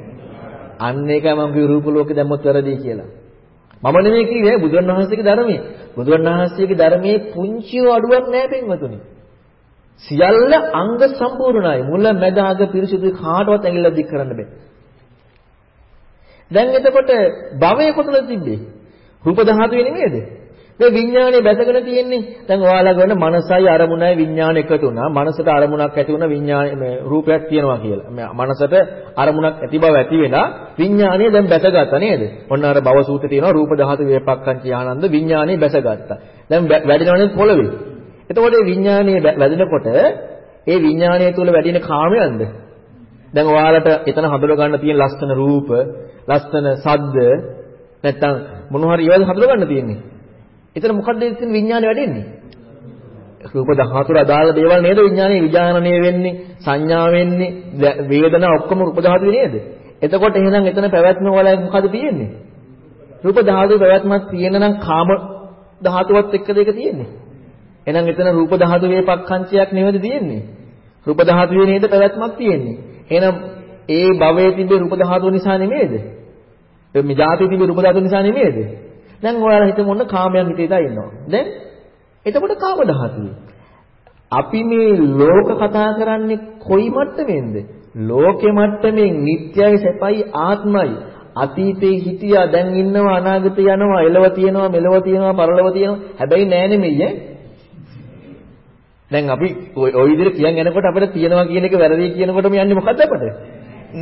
අන්න ඒකයි මම කිව්ව රූප ලෝකෙ දැම්මොත් වැරදි කියලා. මම නෙමෙයි කිව්වේ බුදුන් වහන්සේගේ ධර්මයේ. බුදුන් වහන්සේගේ ධර්මයේ පුංචි අඩුවක් නෑ පින්වතුනි. සියල්ල අංග සම්පූර්ණයි. මුල මැද අග පිරිසිදු කාටවත් ඇඟිල්ල දික් කරන්න බෑ. දැන් එතකොට භවය කොතනද තිබ්බේ? රූප ධාතුවේ නෙමෙයිද? දැන් විඥානේ බැසගෙන තියෙන්නේ. දැන් ඔයාලා ගන්න මනසයි අරමුණයි විඥාන එකතු වුණා. මනසට අරමුණක් ඇති වුණා විඥාන මේ රූපයක් තියෙනවා කියලා. මනසට අරමුණක් ඇති බව ඇති වෙලා විඥානේ දැන් බැසගත්තා නේද? ඔන්න අර භව සූත්‍රයේ තියෙනවා රූප ධාතු වේපක්ඛංච ආනන්ද විඥානේ බැසගත්තා. දැන් වැඩිනවනේ පොළවේ. එතකොට මේ විඥානේ වැඩිනකොට ඒ විඥානය තුළ වැඩින කාමයන්ද? දැන් ඔයාලට එතන හඳුන ගන්න තියෙන ලස්සන රූප, ලස්සන සද්ද නැත්තම් මොනවා හරි ඒවාද හඳුන ගන්න තියෙන්නේ. එතන මොකද්ද ඉතින් විඥානේ වැඩෙන්නේ? රූප ධාතුර අදාළ දේවල් නේද විඥානේ විඥානණය වෙන්නේ, සංඥා වෙන්නේ, වේදනා ඔක්කොම රූප ධාතුවේ නේද? එතකොට එහෙනම් එතන පැවැත්ම වල මොකද තියෙන්නේ? රූප ධාතුවේ පැවැත්මක් තියෙන නම් කාම ධාතුවත් එක්කද ඒක තියෙන්නේ? එහෙනම් එතන රූප ධාතු වේපක්ඛංචයක් නෙවෙයි තියෙන්නේ. රූප ධාතුවේ නේද පැවැත්මක් තියෙන්නේ. එහෙනම් ඒ භවයේ තිබෙන රූප ධාතුව නිසා නෙමෙයිද? මේ ජාතිය තිබෙන රූප ධාතුව නිසා නෙමෙයිද? දැන් ඔයාලා හිතමු ඔන්න කාමයන් හිතේ දා ඉන්නවා. දැන් එතකොට කාම ධාතුවේ. අපි මේ ලෝක කතා කරන්නේ කොයි මට්ටමෙන්ද? ලෝකෙ මට්ටමින් නිට්ටයයි සැපයි ආත්මයි. අතීතේ හිටියා දැන් ඉන්නවා අනාගතේ යනවා එළව තියෙනවා මෙලව තියෙනවා පරලොව තියෙනවා. හැබැයි නෑ නෙමෙයි ඈ. දැන් අපි ওই විදිහට කියන් යනකොට අපිට තියනවා කියන එක වැරදි කියනකොටම යන්නේ මොකද්ද අපිට?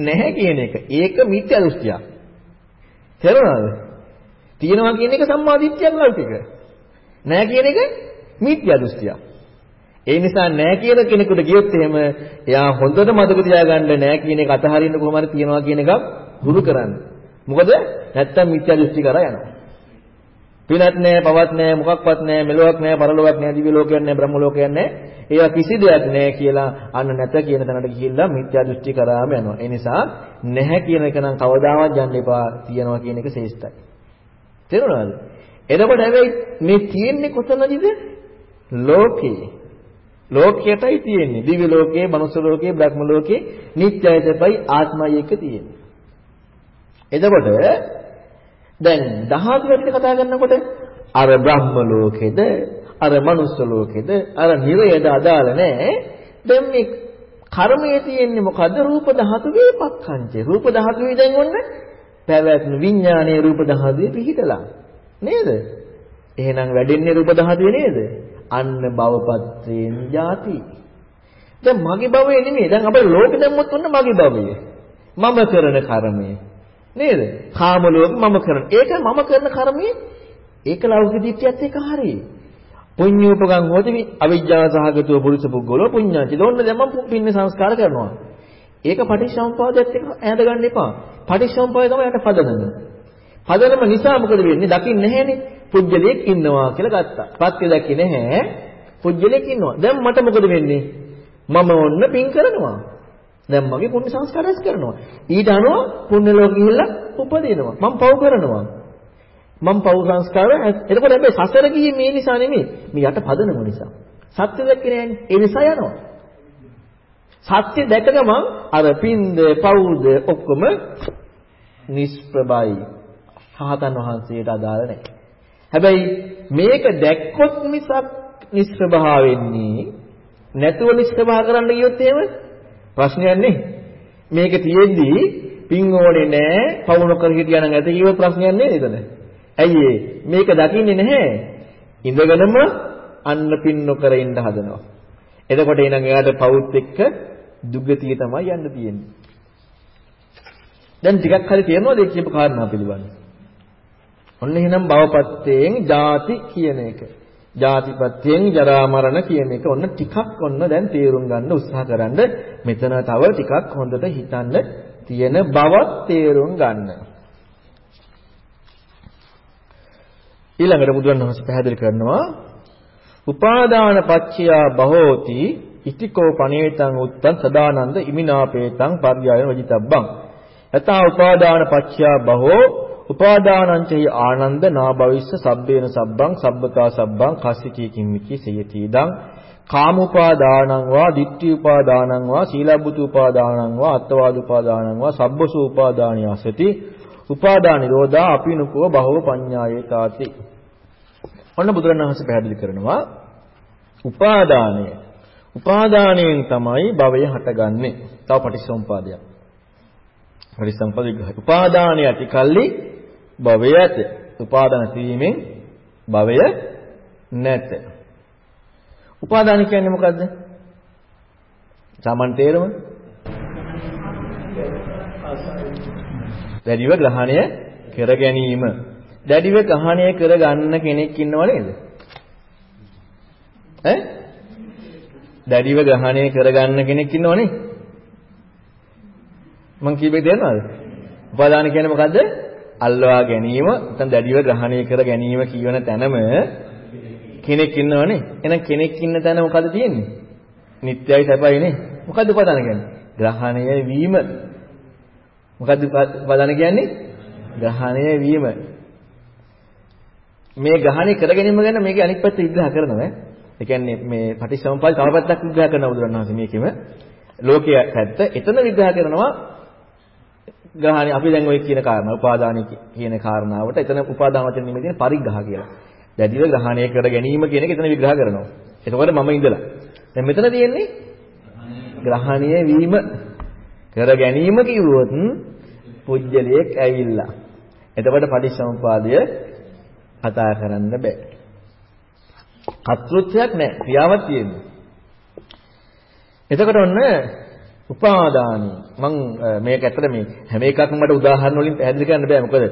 නැහැ කියන එක. ඒක මිත්‍යා දෘෂ්ටියක්. තේරුණාද? තියනවා කියන එක සම්මාදිට්ඨියක් ලෞකික. නැහැ කියන එක මිත්‍යා දෘෂ්ටියක්. ඒ නිසා නැහැ කියන කෙනෙකුට කියොත් එහෙම එයා හොඳට මතක තියාගන්න නැහැ කියන එක අතහරින්න කොහොම හරි තියනවා කියන එකක් හුරු කරන්න. මොකද නැත්තම් මිත්‍යා දෘෂ්ටි කරා යනවා. පිනක් නැහැ, පවක් නැහැ, මොකක්වත් නැහැ, මෙලොවක් නැහැ, පරලොවක් නැහැ, දිව්‍ය ලෝකයක් නැහැ, බ්‍රහ්ම ලෝකයක් නැහැ. ඒවා කිසි දෙයක් නැහැ කියලා අන්න නැත කියන තැනට ගිහිල්ලා මිත්‍යා දෘෂ්ටි කරාම යනවා. ඒ නිසා නැහැ කියන එක නම් කවදාවත් යන්න එපා. තියනවා කියන එක ශ්‍රේෂ්ඨයි. තේරුණාද? එතකොට හැබැයි මේ තියෙන්නේ කොතනදද? ලෝකේ. ලෝකයටයි තියෙන්නේ. දිව්‍ය ලෝකේ, මනුස්ස ලෝකේ, බ්‍රහ්ම ලෝකේ නිත්‍යයි සපයි ආත්මයි එක තියෙන්නේ. එතකොට දැන් ධාතු වලට කතා කරනකොට අර බ්‍රහ්ම ලෝකෙද අර මනුස්ස ලෝකෙද අර නිරයද අදාළ නැහැ. දැන් මේ කර්මයේ තියෙන්නේ මොකද්ද? රූප ධාතු වේපක්ඛංචේ. රූප ධාතුවේ දැන් ඔන්න පැවැත්ම විඥානයේ රූප ධාතුවේ පිහිටලා. නේද? එහෙනම් වැඩෙන්නේ රූප ධාතුවේ නේද? අන්න භවපත්‍රයෙන් ಜಾති. දැන් මගේ භවය නෙමෙයි. දැන් අපේ ලෝකෙ දැම්මොත් ඔන්න මගේ භවය. මම කරන කර්මය. නේද? කාම ලෝක මම කරන. ඒක මම කරන කර්මයේ ඒක ලෞකික දිට්ඨියත් එක්ක හරියි. පුඤ්ඤූපගං හෝති අවිජ්ජා සහගතව පුරුෂ පුද්ගලෝ පුඤ්ඤාචි. දොන්න දැන් මම පින්න සංස්කාර කරනවා. ඒක පටිච්චසමුපාදයට එක්ක ඈඳ ගන්න එපා. පටිච්චසමුපාදය තමයි යට පදනම. පදනම නිසා මොකද වෙන්නේ? දකින්නේ නැහැනේ. පුජ්‍යලයක් ඉන්නවා කියලා ගත්තා. පත්‍ය දැක්කේ නැහැ. පුජ්‍යලයක් ඉන්නවා. දැන් මට මොකද වෙන්නේ? මම ඔන්න පින් කරනවා. දැන් මගේ පුණ්‍ය සංස්කාර රැස් කරනවා. ඊට අනුව පුණ්‍ය ලෝක ගිහිල්ලා උපදිනවා. මම පව් කරනවා. මම පව් සංස්කාර එතකොට හැබැයි සසර ගියේ මේ නිසා නෙමෙයි. මේ යට පදනම නිසා. සත්‍ය දැක්කේ නෑනේ. ඒ නිසා යනවා. සත්‍ය දැක ගමන් අර පින්ද පව්ද ඔක්කොම නිෂ්ප්‍රභයි. රහතන් වහන්සේට අදාළ නැහැ. හැබැයි මේක දැක්කොත් මිසක් නිෂ්ප්‍රභා වෙන්නේ නැතුව නිෂ්ප්‍රභා කරන්න ගියොත් එහෙම ප්‍රශ්නයක් නේ. මේක තියෙද්දි පින් ඕනේ නැහැ, පවුන කර හිටියා නම් ඇති කියව ප්‍රශ්නයක් නේ එතන. ඇයි මේක දකින්නේ නැහැ. ඉඳගෙනම අන්න පින් නොකර ඉන්න හදනවා. එතකොට එනං එයාට පවුත් එක්ක දුගතිය තමයි යන්න තියෙන්නේ. දැන් ටිකක් හරි තේරෙනවද ඒ කියපු කාරණා පිළිබඳව? ඔන්න එහෙනම් භවපත්තයෙන් ಜಾති කියන එක. ජාතිපත්‍යයෙන් ජරා මරණ කියන එක ඔන්න ටිකක් ඔන්න දැන් තේරුම් ගන්න උත්සාහ කරන්න මෙතන තව ටිකක් හොඳට හිතන්න තියෙන බවත් තේරුම් ගන්න. ඊළඟට බුදුරණවහන්සේ පැහැදිලි කරනවා උපාදාන පච්චයා බහෝති ඉතිකෝ පනේතං උත්තං සදානන්ද ඉමිනාපේතං පර්යායන වජිතබ්බං යතා උපාදාන පච්චයා බහෝ උපාදානංචහි ආනන්ද නාභවිස්ස සබ්බේන සබ්බං සබ්බතා සබ්බං කස්සිතී කිම්මිචි සියතිදං කාමුපාදානං වා ditthi උපාදානං වා සීලබ්බුතු උපාදානං වා අත්වාද උපාදානං වා සබ්බසු උපාදානිය අසති උපාදාන නිරෝධා අපිනුකෝ බහව පඤ්ඤායේ තාති ඔන්න බුදුරණවහන්සේ පැහැදිලි කරනවා උපාදානය. උපාදානයෙන් තමයි භවය හටගන්නේ. තව පටිච්චසමුපාදයක්. පරිසම්පද විග්‍රහය උපාදානය ඇති කල්ලි භවය ඇත. උපාදාන කිරීමෙන් භවය නැත. උපාදාන කියන්නේ මොකද්ද? සාමාන්‍ය තේරුම? දැඩිව ග්‍රහණය කර ගැනීම. දැඩිව ග්‍රහණය කර ගන්න කෙනෙක් ඉන්නව නේද? ඈ? දැඩිව ග්‍රහණය කර ගන්න කෙනෙක් ඉන්නවනේ. මං කීපේ තේරෙනවද? උපාදාන කියන්නේ මොකද්ද? අල්ලවා ගැනීම, නැත්නම් දැඩිව ග්‍රහණය කර ගැනීම කියවන තැනම කෙනෙක් ඉන්නවනේ. එහෙනම් කෙනෙක් ඉන්න තැන මොකද තියෙන්නේ? නිත්‍යයි සැපයි නේ. මොකද්ද උපාදාන කියන්නේ? ග්‍රහණය වීම. මොකද්ද උපාදාන කියන්නේ? ග්‍රහණය වීම. මේ ග්‍රහණය කර ගැනීම ගැන මේකේ අනිත් පැත්ත විග්‍රහ කරනවා. ඒ කියන්නේ මේ පටිච්චසමුප්පාද තව පැත්තක් විග්‍රහ කරනවා බුදුරණවහන්සේ මේකෙම. ලෝකයේ පැත්ත එතන විග්‍රහ කරනවා ග්‍රහණය අපි දැන් ওই කියන කාරණා උපාදාන කියන කාරණාවට එතන උපාදාන වචන නිමේ තියෙන පරිග්‍රහ කියලා. දැඩිව ග්‍රහණය කර ගැනීම කියන එක එතන විග්‍රහ කරනවා. එතකොට මම ඉඳලා. දැන් මෙතන තියෙන්නේ ග්‍රහණය වීම කර ගැනීම කිව්වොත් පුජ්‍යලයක් ඇවිල්ලා. එතකොට පටිච්චසමුපාදය කතා කරන්න බෑ. කර්තෘත්වයක් නැහැ. ක්‍රියාවක් තියෙනවා. එතකොට ඔන්න උපාදානයි. මම මේක ඇත්තට මේ හැම එකක්ම මට උදාහරණ වලින් පැහැදිලි කරන්න බෑ. මොකද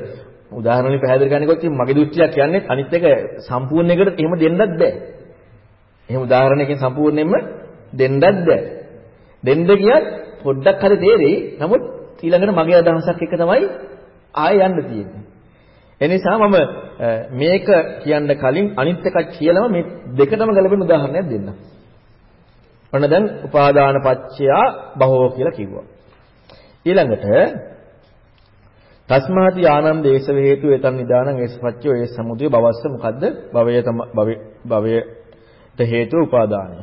උදාහරණ වලින් පැහැදිලි කරනකොට මගේ දෘෂ්ටියක් කියන්නේ අනිත් එක සම්පූර්ණයකට එහෙම දෙන්නත් බෑ. එහෙම උදාහරණයකින් සම්පූර්ණයෙන්ම දෙන්නත් බෑ. දෙන්න ගියත් පොඩ්ඩක් හරි තේරෙයි. නමුත් ඊළඟට මගේ අදහසක් එක තමයි ආයෙ යන්න තියෙන්නේ. එනිසා මම මේක කියන්න කලින් අනිත් එකක් කියලාම මේ දෙකටම ගැලපෙන උදාහරණයක් දෙන්නම්. ඔන්න දැන් උපාදාන පත්‍යා බහෝ කියලා කිව්වා. ඊළඟට තස්මාති ආනන්ද දේශ හේතු එතන් නිදානං ඒසපච්චය ඒ සමුදය භවස්ස මොකද්ද? භවය තම භවයට හේතුව උපාදානය.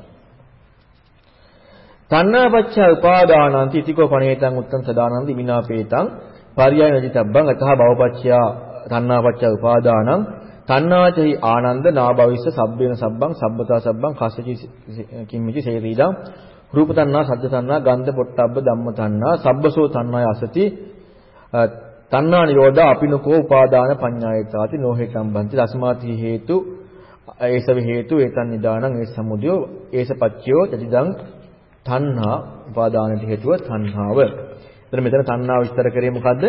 තණ්හාපච්චය උපාදානන්ති ඉතිකෝ පණේතං උත්තං සදානන්දි විනාපේතං පරියය නදිතබ්බං අතහ භවපච්චය තණ්හාපච්චය උපාදානං තණ්හාචහි ආනන්ද නාභවිස්ස සබ්බේන සබ්බං සබ්බතා සබ්බං කස්සචි කිම්මිචි සේරීදං රූප තණ්හා සද්ද තණ්හා ගන්ධ පොට්ටබ්බ ධම්ම තණ්හා සබ්බසෝ තණ්හාය අසති තණ්හා නිරෝධා අපිනකෝ උපාදාන පඤ්ඤායතාති නොහෙ සම්බන්ති රස්මාති හේතු ඒසව හේතු ඒතන් නිදානං ඒ සමුදයෝ ඒස පච්චයෝ යතිදං තණ්හා උපාදානට හේතුව තණ්හාව. එතන මෙතන තණ්හාව විස්තර කරේ මොකද්ද?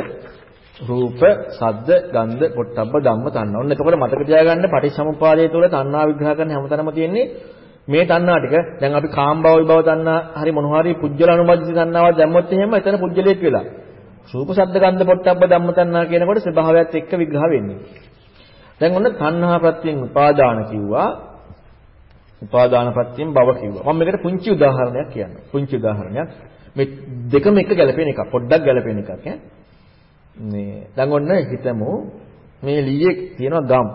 රූප, සද්ද, ගන්ධ, පොට්ටබ්බ ධම්ම තණ්හා. ඔන්න එතකොට මතක තියාගන්න පටිච්චසමුප්පාදයේ තුල තණ්හා විග්‍රහ කරන හැමතැනම තියෙන්නේ මේ තණ්හා ටික. දැන් අපි කාම්භව විභව තණ්හා හරි මොන හරි පුජ්‍යල අනුමජ්ජි තණ්හාවක් දැම්මොත් එහෙම එතන පුජ්‍යලයක් වෙලා. රූප, සද්ද, ගන්ධ, පොට්ටබ්බ ධම්ම තණ්හා කියනකොට ස්වභාවයත් එක්ක විග්‍රහ වෙන්නේ. දැන් ඔන්න තණ්හා ප්‍රත්‍යයෙන් උපාදාන කිව්වා. උපාදාන ප්‍රත්‍යයෙන් භව කිව්වා. මම මේකට පුංචි උදාහරණයක් කියන්නම්. පුංචි උදාහරණයක්. මේ දෙකම එක ගැලපෙන එක. පොඩ්ඩක් ගැලපෙන එකක් ඈ. මේ දැන් ඔන්න හිතමු මේ ලීයේ තියෙනවා ගම්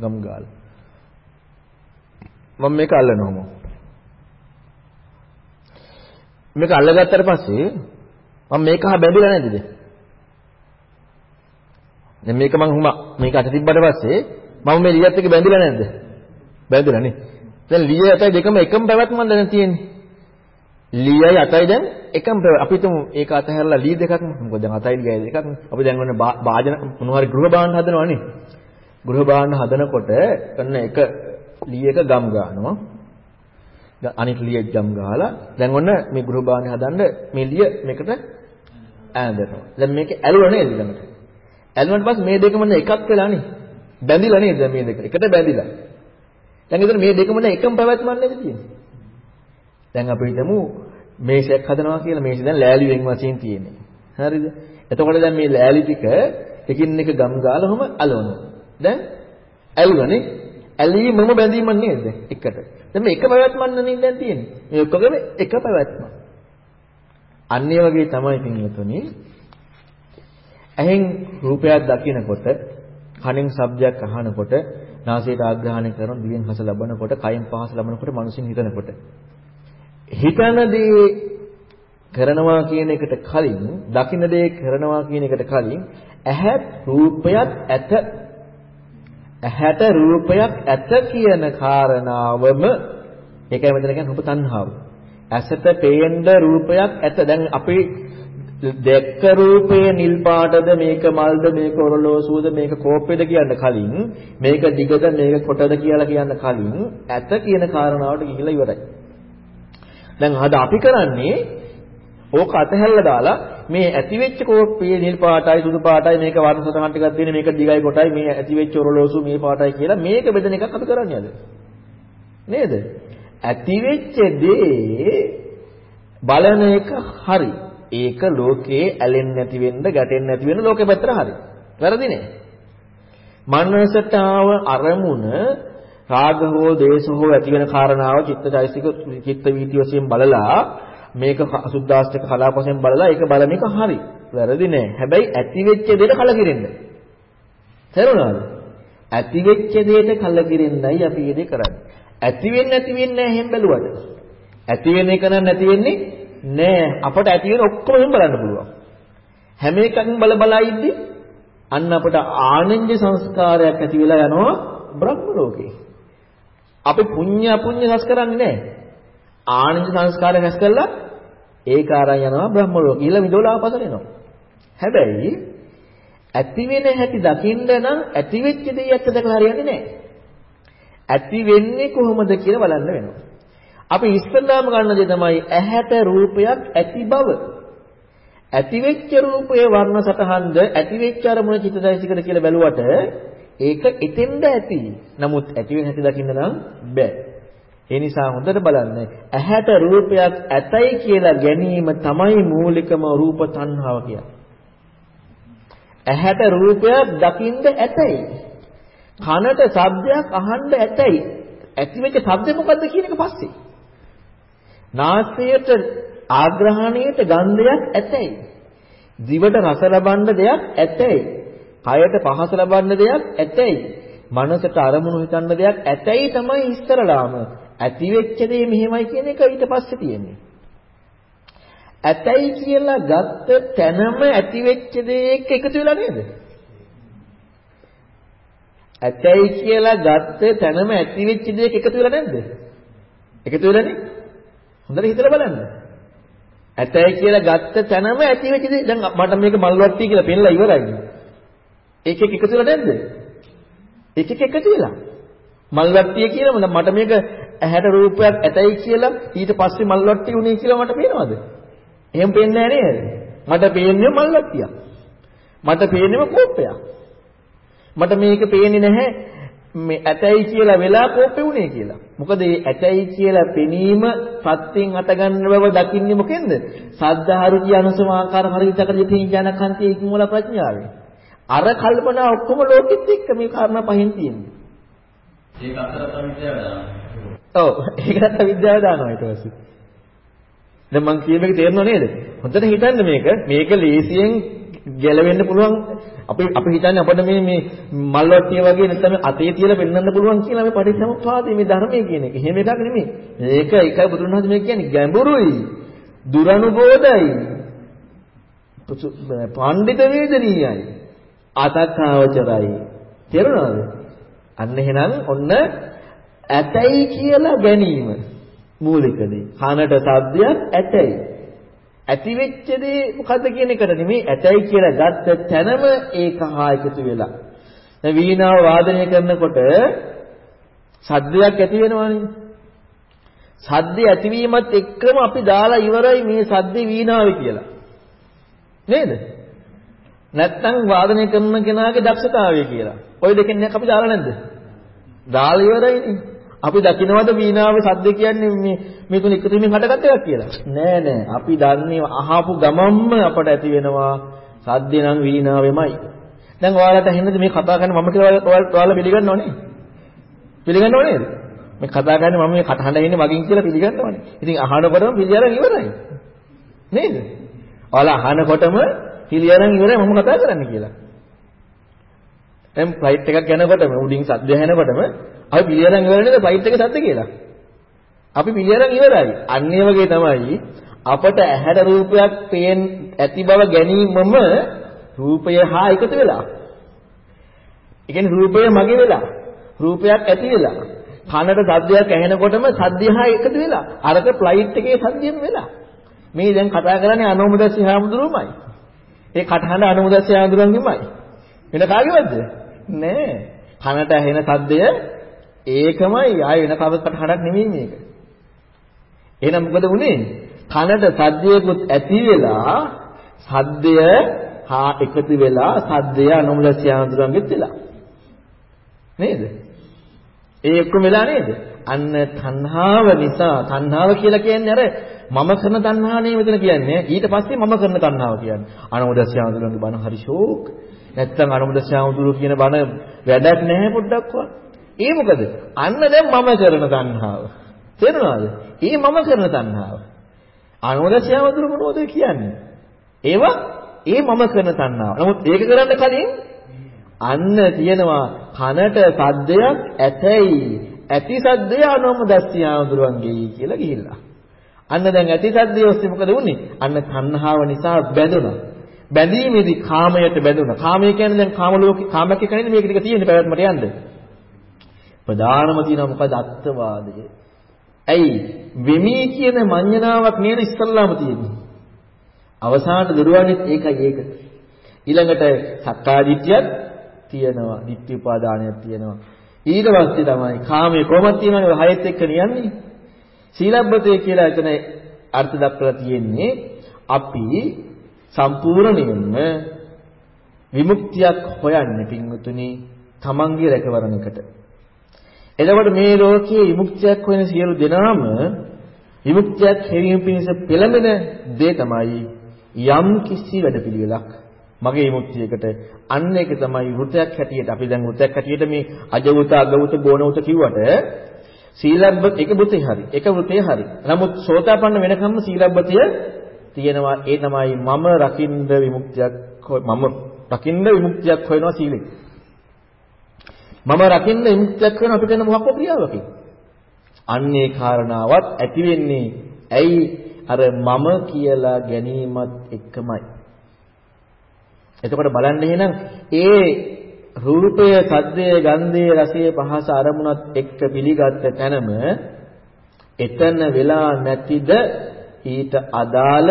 ගම් ගාල. මම මේක අල්ලනවම. මේක අල්ලගත්තට පස්සේ මම මේක හා බැඳිලා නැද්ද? දැන් මේක මං හුම මේක අත තිබ්බට පස්සේ මම මේ ලීයත් එක්ක බැඳිලා නැද්ද? බැඳිලා නේ. දැන් ලීය අතයි දෙකම එකම පැවැත්මක් දැන් තියෙන්නේ. ලීයයි අතයි දැන් එකම අපි තුමු ඒක අතහැරලා ලී දෙකක්. මොකද දැන් අතයි ලීයයි දෙකක්. අපි දැන් ඔන්න වාදන මොනවාරි ගෘහ භාණ්ඩ හදනවනේ ගෘහ භාණ්ඩ හදනකොට ඔන්න එක ලී එක ගම් ගන්නවා. අනිත් ලී ගම් ගහලා දැන් ඔන්න මේ ගෘහ භාණ්ඩ හදන්න මේ ලී මේකට ඈඳනවා. දැන් මේක ඇලුව නේද ළඟට ඇලුනට පස්සේ මේ දෙකම එකක් වෙලානේ බැඳිලා නේද මේ දෙක? එකට බැඳිලා. දැන් එතන මේ දෙකම එකම පැවැත්මක් නේද තියෙන්නේ? දැන් අපි හිතමු මේසයක් හදනවා කියලා මේසෙ දැන් ලෑලියෙන් වශයෙන් තියෙන්නේ. හරිද? එතකොට දැන් මේ ලෑලි ටික එකින් එක ගම් ගාලාම අලවනවා. දැන් ඇල්වනේ. ඇලීමම බැඳීමක් නේද? එකට. දැන් මේ එක පැවැත්මක් නෙවෙයි දැන් තියෙන්නේ. මේ ඔක්කොගේම එක පැවැත්මක්. අන්න ඒ වගේ තමයි පින්වතුනි. ඇහෙන් රූපයක් දකිනකොට, කනෙන් ශබ්දයක් අහනකොට, නාසයට ආග්‍රහණය කරන දිවෙන් රස ලබනකොට, කයෙන් පහස ලබනකොට, මනසින් හිතනකොට හිතන දේ කරනවා කියන එකට කලින් දකින්න දේ කරනවා කියන එකට කලින් ඇහත් රූපයක් ඇත ඇහැට රූපයක් ඇත කියන කාරණාවම ඒකයි මෙතන කියන්නේ රූප තණ්හාව. ඇසට පේන රූපයක් ඇත. දැන් අපි දැක්ක රූපය නිල් පාටද මේක මල්ද මේක ඔරලෝසුවද මේක කෝප්පේද කියන්න කලින් මේක දිගද මේක කොටද කියලා කියන්න කලින් ඇත කියන කාරණාවට ගිහිලා ඉවරයි. දැන් අද අපි කරන්නේ ඕක අතහැරලා දාලා මේ ඇතිවෙච්ච කෝප්පියේ නිල් පාටයි සුදු පාටයි මේක වර්ණ සටහන් ටිකක් දෙන්නේ මේක දිගයි කොටයි මේ ඇතිවෙච්ච ඔරලෝසු මේ පාටයි කියලා මේක බෙදෙන එකක් අපි කරන්නේ අද. නේද? ඇතිවෙච්ච දේ බලන එක හරි. ඒක ලෝකේ ඇලෙන්නේ නැති වෙන්න ගැටෙන්නේ නැති වෙන්න ලෝකෙ පැත්තට හරි. වැරදි නේ. මනසට ආව අරමුණ රාග හෝ දේශ හෝ ඇති වෙන කාරණාව චිත්තචෛසික චිත්ත වීති වශයෙන් බලලා මේක අසුද්ධාස්තික කලාප වශයෙන් බලලා ඒක බලන එක හරි. වැරදි නෑ. හැබැයි ඇති වෙච්ච දෙයට කලකිරෙන්න. තේරුණාද? ඇති වෙච්ච දෙයට කලකිරෙන්නයි අපි මේ දේ කරන්නේ. ඇති වෙන්නේ නැති වෙන්නේ නැහැ එහෙම බැලුවට. ඇති වෙන එක නම් නැති වෙන්නේ නෑ. අපට ඇති වෙන ඔක්කොම එහෙම බලන්න පුළුවන්. හැම එකකින් බල බලා ඉද්දි අන්න අපට ආනන්ද සංස්කාරයක් ඇති වෙලා යනවා බ්‍රහ්ම ලෝකේ. අපි පුඤ්ඤ අපුඤ්ඤ රැස් කරන්නේ නැහැ. ආනන්ද සංස්කාර රැස් කළා ඒක ආරයන් යනවා බ්‍රහ්ම ලෝක කියලා විදෝලා ආපසට එනවා. හැබැයි ඇති වෙන හැටි දකින්න නම් ඇති වෙච්ච දේ ඇත්ත දැකලා හරියන්නේ නැහැ. ඇති වෙන්නේ කොහොමද කියලා බලන්න වෙනවා. අපි ඉස්සල්ලාම ගන්න දේ තමයි ඇහැට රූපයක් ඇති බව. ඇති වෙච්ච රූපයේ වර්ණ සතහන්ද ඇති වෙච්ච අරමුණ චිත්තදයිසිකද කියලා බැලුවට ඒක එතෙන්ද ඇති. නමුත් ඇති වෙන හැටි දකින්න නම් බෑ. ඒ නිසා හොඳට බලන්න ඇහැට රූපයක් ඇතයි කියලා ගැනීම තමයි මූලිකම රූප තණ්හාව කියන්නේ. ඇහැට රූපයක් දකින්න ඇතයි. කනට ශබ්දයක් අහන්න ඇතයි. ඇතිවෙච්ච ශබ්දේ මොකද්ද කියන එක පස්සේ. නාසයට ආග්‍රහණයට ගන්ධයක් ඇතයි. දිවට රස ලබන්න දෙයක් ඇතයි. කයට පහස ලබන්න දෙයක් ඇතයි. මනසට අරමුණු හිතන්න දෙයක් ඇතයි තමයි ඉස්සරලාම. ඇති වෙච්ච දේ මෙහෙමයි කියන එක ඊට පස්සේ තියෙන්නේ. ඇතයි කියලා ගත්ත තැනම ඇති වෙච්ච දේ එක්ක එකතු වෙලා නේද? ඇතයි කියලා ගත්ත තැනම ඇති වෙච්ච දේ එකතු වෙලා නැද්ද? එකතු වෙලානේ. හොඳට හිතලා බලන්න. ඇතයි කියලා ගත්ත තැනම ඇති වෙච්ච දේ දැන් මට මේක මල්වට්ටි කියලා පෙන්ලා ඉවරයි. ඒක එක එකතු වෙලා නැද්ද? එක එක එකතු වෙලා. මල්වට්ටිය කියලා මට මේක ඇහැට රූපයක් ඇතයි කියලා ඊට පස්සේ මල්වට්ටි උනේ කියලා මට පේනවද? එහෙම පේන්නේ නැහැ නේද? මට පේන්නේ මල්වට්ටියක්. මට පේන්නේම කෝපයක්. මට මේක පේන්නේ නැහැ මේ ඇතයි කියලා වෙලා කෝපේ උනේ කියලා. මොකද මේ ඇතයි කියලා පෙනීම සත්‍යෙන් අතගන්න බව දකින්නේ මොකෙන්ද? සද්ධාරුචි අනුසම ආකාර පරිවිතකදී තීඥානකන්ති ඒකින් වල ප්‍රඥාවෙන්. අර කල්පනා ඔක්කොම ලෝකෙත් එක්ක මේ කාරණා පහෙන් තියෙන්නේ. ඒක අතරත් අවිද්‍යාව දානවා. ඔව් ඒකත් අවිද්‍යාව දානවා ඊට පස්සේ. දැන් මං කියන එක තේරෙනව නේද? හොඳට හිතන්න මේක. මේක ලේසියෙන් ගැලවෙන්න පුළුවන් අපි අපි හිතන්නේ අපිට මේ මේ මල්වට්ටිය වගේ නැත්නම් අතේ තියලා පෙන්වන්න පුළුවන් කියලා මේ පටිච්චසමුප්පාදේ මේ ධර්මයේ කියන එක. එහෙම එකක් නෙමෙයි. මේක එකයි බුදුන් වහන්සේ මේ කියන්නේ ගැඹුරුයි. දුරනුබෝධයි. පඬිත වේදනීයයි. අතක්කාවචරයි. තේරුණාද? අන්න එහෙනම් ඔන්න ඇතයි කියලා ගැනීම මූලිකදී. කනට ශබ්දයක් ඇතයි. ඇති වෙච්ච දේ මොකද්ද කියන එකට නෙමෙයි ඇතයි කියලා ගත්ත තැනම ඒක හා එකතු වෙලා. දැන් වීණාව වාදනය කරනකොට සද්දයක් ඇති වෙනවනේ. සද්දේ ඇතිවීමත් එක්කම අපි දාලා ඉවරයි මේ සද්දේ වීණාවේ කියලා. නේද? නැත්තම් වාදනය කරන කෙනාගේ දක්ෂතාවය කියලා. ওই දෙකෙන් අපි දාලා නැද්ද? දාලා ඉවරයිනේ. අපි දකින්නවද වීණාවේ සද්ද කියන්නේ මේ මේ තුන එකතු වීමෙන් හටගත් එකක් කියලා? නෑ නෑ. අපි දන්නේ අහපු ගමම්ම අපට ඇති වෙනවා සද්ද නම් වීණාවෙමයි. දැන් ඔයාලට ඇහෙන්නද මේ කතා කරන්නේ මම කියලා ඔයාලා පිළිගන්නව නේ? පිළිගන්නව නේද? මේ කතා කරන්නේ මම මේ කටහඬ ඉන්නේ මගින් කියලා පිළිගන්නවනේ. ඉතින් අහනකොටම පිළියරන් ඉවරයි. නේද? ඔයාලා අහනකොටම පිළියරන් ඉවරයි මම කතා කරන්නේ කියලා. දැන් ෆ්ලයිට් එකක් යනකොටම උඩින් සද්ද ඇහෙනකොටම අපි පිළියරන් ඉවර නේද ෆ්ලයිට් එකේ සද්ද කියලා. අපි පිළියරන් ඉවරයි. අන්න ඒ වගේ තමයි අපට ඇහැට රූපයක් පේන් ඇති බව ගැනීමම රූපය හා එකතු වෙලා. ඒ කියන්නේ රූපය මගේ වෙලා. රූපයක් ඇති වෙලා. කනට සද්දයක් ඇහෙනකොටම සද්දය හා එකතු වෙලා. අරක ෆ්ලයිට් එකේ සද්දෙම වෙලා. මේ දැන් කතා කරන්නේ අනෝමදස්සී හාමුදුරුවෝමයි. ඒ කටහඬ අනෝමදස්සී හාමුදුරුවන්ගෙමයි. වෙන කාගේවත්ද? නෑ. කනට ඇහෙන සද්දය ඒකමයි ආය වෙන කවකට හඩක් නෙමෙයි මේක. එහෙනම් මොකද වුනේ? කනට සද්දයකුත් ඇති වෙලා සද්දය හා එකතු වෙලා සද්දය අනුමලස්ය ආඳුරංගෙත් වෙලා. නේද? ඒ එක්කම වෙලා නේද? අන්න තණ්හාව නිසා තණ්හාව කියලා කියන්නේ අර මම කරන තණ්හා නෙවෙයි මෙතන කියන්නේ. ඊට පස්සේ මම කරන තණ්හාව කියන්නේ. අනුමලස්ය ආඳුරංගේ බණ හරි ෂෝක්. නැත්තම් අනුමලස්ය ආඳුරු කියන බණ වැඩක් නැහැ පොඩ්ඩක්වත්. ඒ මොකද? අන්න දැන් මම කරන තණ්හාව. තේරුණාද? ඒ මම කරන තණ්හාව. අනුරසයව දුරු මොනවද කියන්නේ? ඒවා ඒ මම කරන තණ්හාව. නමුත් ඒක කරන්න කලින් අන්න තියෙනවා කනට සද්දයක් ඇතැයි ඇති සද්දය අනුමදස්සියාඳුරන්ගේ කියලා ගිහිල්ලා. අන්න දැන් ඇති සද්දේ ඔස්සේ මොකද වුනේ? අන්න තණ්හාව නිසා බැඳුණා. බැඳීමේදී කාමයට බැඳුණා. කාමය කියන්නේ දැන් කාම ලෝකේ කාමක කියන්නේ මේක ටික තියෙන පැවැත්මට යන්නේ. ප්‍රධානම තියෙනවා මොකද අත්වාදය. ඇයි වෙමි කියන මඤ්ඤණාවක් නේද ඉස්සල්ලාම තියෙන්නේ. අවසානට දරුවන්ෙත් ඒකයි ඒක. ඊළඟට සක්කාදිට්ඨියක් තියෙනවා. ditthi උපාදානයක් තියෙනවා. ඊට පස්සේ තමයි කාමයේ කොහොමද තියෙනවනේ හයෙත් එක්ක නියන්නේ. සීලබ්බතේ කියලා එතන අර්ථ දක්වලා තියෙන්නේ අපි සම්පූර්ණයෙන්ම විමුක්තියක් හොයන්නේ පින්වතුනි තමන්ගේ රැකවරණයකට. එතකොට මේ ලෝකයේ විමුක්තියක් වෙන සියලු දෙනාම විමුක්තියක් හැරීම පිණිස පෙළඹෙන දේ තමයි යම් කිසි වැඩපිළිවෙලක් මගේ විමුක්තියකට අන්න ඒක තමයි වෘතයක් හැටියට. අපි දැන් වෘතයක් හැටියට මේ අජවුත අගවුත ගෝණවුත කිව්වට සීලබ්බත එක වෘතේ හරි එක වෘතේ හරි. නමුත් සෝතාපන්න වෙනකම්ම සීලබ්බතිය තියෙනවා. ඒ තමයි මම රකින්න විමුක්තියක් මම රකින්න විමුක්තියක් හොයනවා සීලෙන්. මම රකින්න විමුක්තියක් වෙන අපිට එන මොකක්ද ක්‍රියාවකින් අන්නේ කාරණාවත් ඇති වෙන්නේ ඇයි? අර මම කියලා ගැනීමත් එක්කමයි. එතකොට බලන්න එහෙනම් ඒ රූපය, සද්දය, ගන්ධය, රසය, පහස අරමුණත් එක්ක පිළිගත්ත තැනම එතන වෙලා නැතිද ඊට අදාළ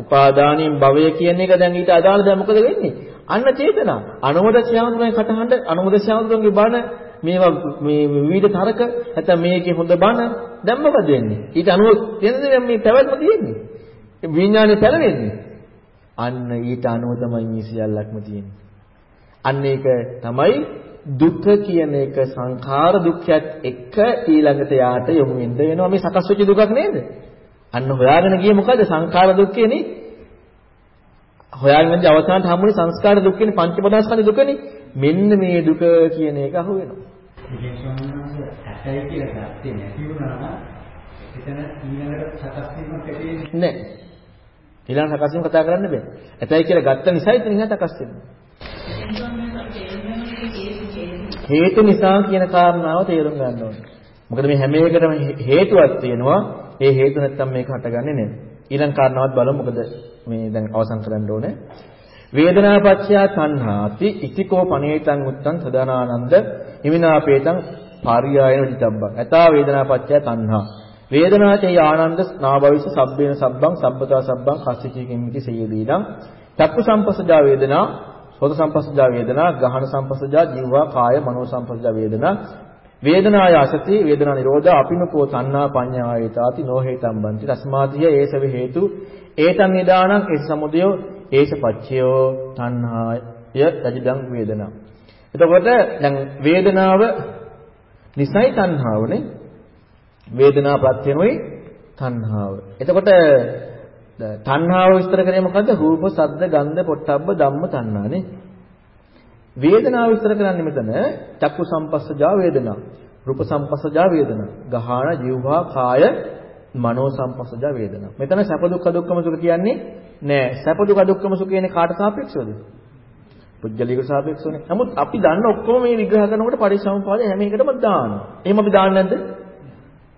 උපාදානින් භවය කියන එක දැන් ඊට අදාළ දැන් මොකද වෙන්නේ? අන්න චේතනා. අනුමදස්යාමතුන්ගේ කටහඬ අනුමදස්යාමතුන්ගේ බණ මේවා මේ විවිධ තරක නැත්නම් මේකේ හොඳ බණ දැන් මොකද වෙන්නේ? ඊට අනුව තියෙනද මේ පැවැත්ම තියෙන්නේ? විඥානේ පැලවෙන්නේ. අන්න ඊට අනුව තමයි මේ සියල්ලක්ම තියෙන්නේ. අන්න ඒක තමයි දුක කියන එක සංඛාර දුක්ඛයත් එක්ක ඊළඟට යාට යොමු වෙන්න වෙනවා මේ සකස් වෙච්ච දුකක් නේද? අන්න හොයාගෙන ගියේ මොකද සංඛාර දුක්ඛේනේ? හොයාගෙන ඉඳි අවසානට හම්බුනේ සංස්කාර දුක්ඛේනේ පංචපදාස්කන්ධ දුකනේ. මෙන්න මේ දුක කියන එක අහු වෙනවා. ඉතින් ස්වාමීන් වහන්සේ ඇටයි කියලා ගත්තේ නැති වුණා එතන ඊළඟට සකස් වීමක් ඇති වෙන්නේ නැහැ. ඊළඟ සකස් වීම කතා කරන්න බෑ. ඇටයි කියලා ගත්ත නිසා ඉතින් එහා සකස් වෙනවා. හේතු නිසා කියන කාරණාව තේරුම් ගන්න ඕනේ. මොකද මේ හැම එකටම හේතුවක් තියෙනවා. ඒ හේතු නැත්තම් මේක හටගන්නේ නැහැ. ඊළඟ කාරණාවත් බලමු. මොකද මේ දැන් අවසන් කරන්න ඕනේ. වේදනාපච්චය තණ්හාති ඉතිකෝ පනේතං උත්තං සදානානන්ද හිමිනාපේතං පාරියායන විදිතබ්බං. ඇතා වේදනාපච්චය තණ්හා. වේදනාචේ ආනන්ද නාභවිස සබ්බේන සබ්බං සබ්බතා සබ්බං කස්සිචී කිම්මිති සේයදීනම් චක්කු සම්පස්සජා වේදනා සෝත සම්පස්සජා වේදනා ගහන සම්පස්සජා ජීවා කාය මනෝ සම්පස්සජා වේදනා. වේදනාය අසති වේදනා නිරෝධා අපිනකෝ තණ්හා පඤ්ඤායතාති නොහේතම් බන්ති තස්මාතිය ඒසව හේතු. ඒතං නිදානං ඒ සමුදය ඒස පච්චයෝ තණ්හාය රජදං වේදනා. එතකොට දැන් වේදනාව නිසයි තණ්හාවනේ. වේදනා ප්‍රත්‍යනොයි තණ්හාව එතකොට තණ්හාව විස්තර කරේ මොකද්ද? රූප, ශබ්ද, ගන්ධ, පොට්ටබ්බ, ධම්ම තණ්හානේ. වේදනාව විස්තර කරන්නේ මෙතන චක්කු සම්පස්සජා වේදනා, රූප සම්පස්සජා වේදනා, ගහාන, જીවහා, කාය, මනෝ සම්පස්සජා වේදනා. මෙතන සැප දුක්ඛ දුක්ඛම සුඛ කියන්නේ නෑ. සැප දුක්ඛ දුක්ඛම සුඛ කියන්නේ කාට සාපේක්ෂවද? පුජ්‍යලික සාපේක්ෂවනේ. නමුත් අපි දන්න ඔක්කොම මේ විග්‍රහ කරනකොට පරිසම්පාදේ හැම එකටම දානවා. එහෙම අපි දාන්නේ නැද්ද?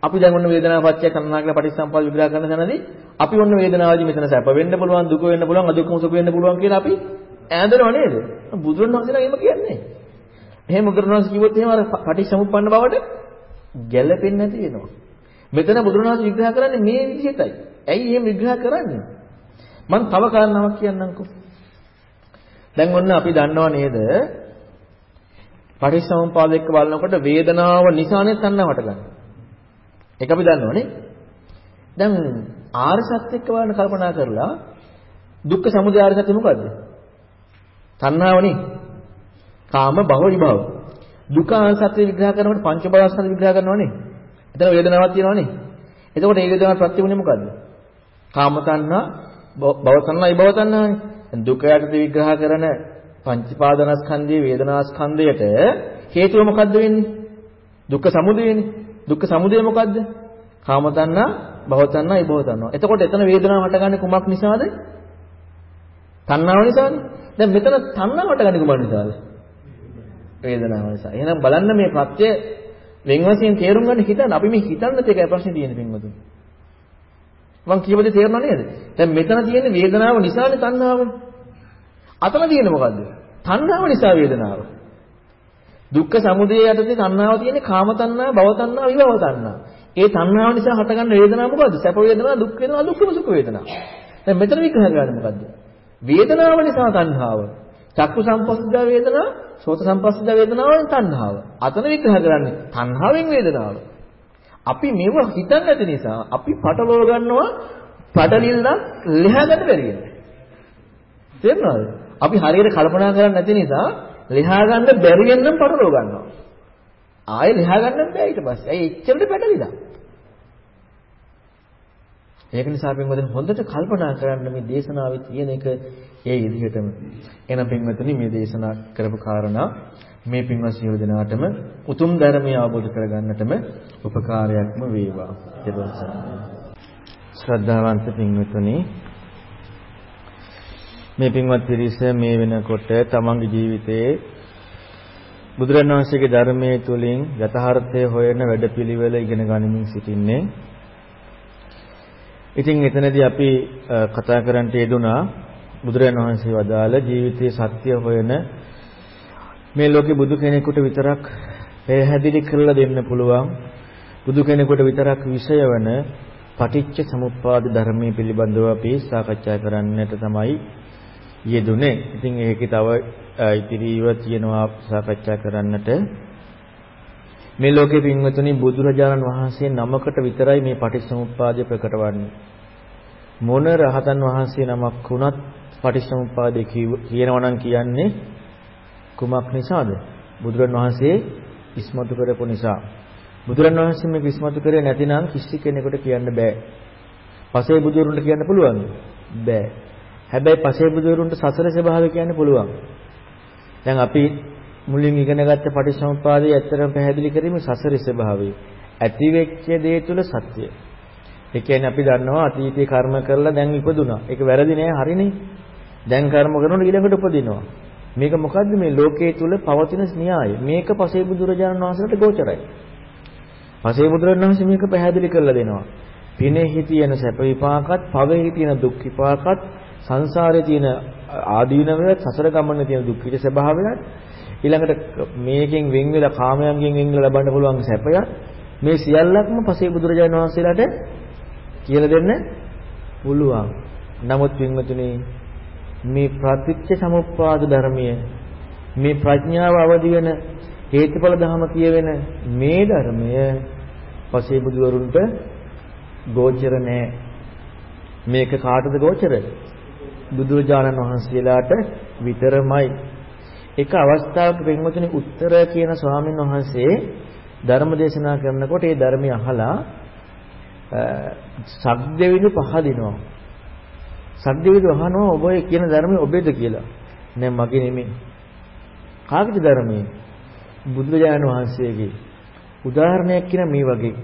අපි දැන් ඔන්න වේදනාව පත්‍ය කරනවා කියලා පටිච්චසම්පාද විග්‍රහ කරන තැනදී අපි ඔන්න වේදනාවදී මෙතන සැප වෙන්න පුළුවන් දුක වෙන්න පුළුවන් අදුක්කම සුඛ වෙන්න පුළුවන් කියලා අපි ඈඳනව නේද? බුදුරණවහන්සේලා එහෙම කියන්නේ. එහෙම බුදුරණවහන්සේ කිව්වොත් එහෙම අර පටිච්චසමුප්පන්න බවට ගැළපෙන්නේ නැති වෙනවා. මෙතන බුදුරණවහන්සේ විග්‍රහ කරන්නේ මේ විදිහටයි. ඇයි එහෙම විග්‍රහ කරන්නේ? මම තව කාරණාවක් කියන්නම්කෝ. දැන් ඔන්න අපි දන්නව නේද? පටිච්චසමුප්පාද එක්ක බලනකොට වේදනාව නිසානේ තණ්හාවට ගන්න. ඒක අපි දන්නවනේ. දැන් ආර්ය සත්‍ය එක්ක බලන්න කල්පනා කරලා දුක්ඛ සමුදය ආර්ය සත්‍ය මොකද්ද? තණ්හාවනේ. කාම භව විභව. දුක්ඛ ආර්ය සත්‍ය විග්‍රහ කරනකොට පංච භවස්කන්ධ විග්‍රහ කරනවනේ. එතන වේදනාවක් තියෙනවනේ. එතකොට ඒ වේදනාව ප්‍රත්‍යුනේ මොකද්ද? කාම තණ්හා, භව තණ්හා, විභව තණ්හානේ. දැන් දුක යටතේ විග්‍රහ කරන පංචපාදනස්කන්ධයේ වේදනාස්කන්ධයට හේතුව මොකද්ද වෙන්නේ? දුක්ඛ සමුදයනේ. දුක්ඛ සමුදය මොකද්ද? කාම තණ්හා, භව තණ්හා, විභව තණ්හා. එතකොට එතන වේදනාව හටගන්නේ කුමක් නිසාද? තණ්හාව නිසානේ. දැන් මෙතන තණ්හාව හටගන්නේ කුමක් නිසාද? වේදනාව නිසා. එහෙනම් බලන්න මේ ප්‍රත්‍ය වෙන් වශයෙන් තේරුම් ගන්න හිතන්න. අපි මේ හිතන්නත් එකයි ප්‍රශ්නේ තියෙන්නේ පින්වතුනි. මං කියවද තේරෙනව නේද? දැන් මෙතන තියෙන වේදනාව නිසානේ තණ්හාව. අතන තියෙන්නේ මොකද්ද? තණ්හාව නිසා වේදනාව. දුක්ඛ සමුදය යටතේ තණ්හාව තියෙන්නේ කාම තණ්හා, භව තණ්හා, විභව තණ්හා. ඒ තණ්හාව නිසා හටගන්න වේදනාව මොකද්ද? සැප වේදනා, දුක් වේදනා, දුක්ඛම සුඛ වේදනා. දැන් මෙතන විග්‍රහ කරන්නේ මොකද්ද? වේදනාව නිසා තණ්හාව. චක්කු සම්පස්සජා වේදනා, සෝත සම්පස්සජා වේදනාවෙන් තණ්හාව. අතන විග්‍රහ කරන්නේ තණ්හාවෙන් වේදනාව. අපි මේව හිතන්නේ නැති නිසා අපි පටලව ගන්නවා පටලිල්ලක් ලෙහා ගන්න බැරි වෙනවා. තේරුණාද? අපි හරියට කල්පනා කරන්නේ නැති නිසා ලෙහා ගන්න බැරි වෙනනම් පටලව ගන්නවා. ආයෙ ලෙහා ගන්න බෑ ඊට පස්සේ. ඇයි එච්චරට පැටලිලා? ඒක නිසා පින්වතුනි හොඳට කල්පනා කරන්න මේ දේශනාවේ තියෙන එක ඒ විදිහටම. එහෙනම් පින්වතුනි මේ දේශනා කරපු කාරණා මේ පින්වත් සියලු දෙනාටම උතුම් ධර්මය අවබෝධ කරගන්නටම උපකාරයක්ම වේවා. ශ්‍රද්ධාවන්ත පින්වතුනි මේ පින්වත් පිරිස මේ වෙනකොට තමන්ගේ ජීවිතයේ බුදුරණන් වහන්සේගේ ධර්මයේ තුලින් යථාර්ථය හොයන වැඩපිළිවෙල ඉගෙන ගනිමින් සිටින්නේ. ඉතින් එතනදී අපි කතා කරන්නට යෙදුනා බුදුරණන් වහන්සේ වදාළ ජීවිතයේ සත්‍ය හොයන මේ ලෝකේ බුදු කෙනෙකුට විතරක් පැහැදිලි කරලා දෙන්න පුළුවන් බුදු කෙනෙකුට විතරක් විෂය වන පටිච්ච සමුප්පාද ධර්මයේ පිළිබඳව අපි සාකච්ඡා කරන්නට තමයි යෙදුනේ. ඉතින් ඒකේ තව ඉතිරිව තියෙනවා සාකච්ඡා කරන්නට. මේ ලෝකේ පින්වතුනි බුදුරජාණන් වහන්සේ නමකට විතරයි මේ පටිච්චසමුප්පාදය ප්‍රකට වන්නේ. මොන රහතන් වහන්සේ නමක් වුණත් පටිච්චසමුප්පාදේ කියනවා නම් කියන්නේ කුමක් නිසාද? බුදුරන් වහන්සේ ඉස්මතු කරපු නිසා. බුදුරන් වහන්සේ මේක ඉස්මතු කරේ නැතිනම් කිසි කෙනෙකුට කියන්න බෑ. පසේ බුදුරුන්ට කියන්න පුළුවන්ද? බෑ. හැබැයි පසේ බුදුරුන්ට සසර ස්වභාවය කියන්න පුළුවන්. දැන් අපි මුලින් ඉගෙනගත්ත පටිච්චසමුප්පාදයේ ඇත්තටම පැහැදිලි කිරීම සසර ස්වභාවය. ඇති වෙච්ච දේ තුල සත්‍යය. ඒ කියන්නේ අපි දන්නවා අතීතේ කර්ම කරලා දැන් ඉපදුනා. ඒක වැරදි නෑ හරිනේ. දැන් කර්ම කරනකොට ඊළඟට උපදිනවා. මේක මොකද්ද මේ ලෝකයේ තුල පවතින න්‍යාය. මේක පසේ බුදුරජාණන් වහන්සේට ගෝචරයි. පසේ බුදුරජාණන් වහන්සේ මේක පැහැදිලි කරලා දෙනවා. පිනෙහි තියෙන සැප විපාකත්, පවෙහි තියෙන දුක් විපාකත්, සංසාරයේ තියෙන ආදීනවයත්, සසර ගමනේ තියෙන දුක් විඳ ස්වභාවයත්, ඊළඟට මේකෙන් වෙන් වෙලා කාමයන්ගෙන් වෙන් වෙලා ලබන්න පුළුවන් සැපයත් මේ සියල්ලක්ම පසේ බුදුරජාණන් වහන්සේලාට කියලා දෙන්න පුළුවන්. නමුත් වින්වතුනි මේ ප්‍රතිච්ඡ සමුප්පාද ධර්මය මේ ප්‍රඥාව අවදි වෙන හේතුඵල ධම කියවෙන මේ ධර්මය පසේ බුදුවරුන්ට ගෝචර නෑ මේක කාටද ගෝචර බුදුරජාණන් වහන්සේලාට විතරමයි එක අවස්ථාවක පින්වතුනි උත්තර කියන ස්වාමීන් වහන්සේ ධර්ම දේශනා කරනකොට ඒ ධර්මය අහලා සග්දෙවිදු පහදිනවා සද්දේවිද අහනවා ඔබ කියන ධර්මය ඔබේද කියලා. නෑ මගේ නෙමෙයි. කාගේද ධර්මයේ? බුදුරජාණන් වහන්සේගේ. උදාහරණයක් කියන මේ වගේ.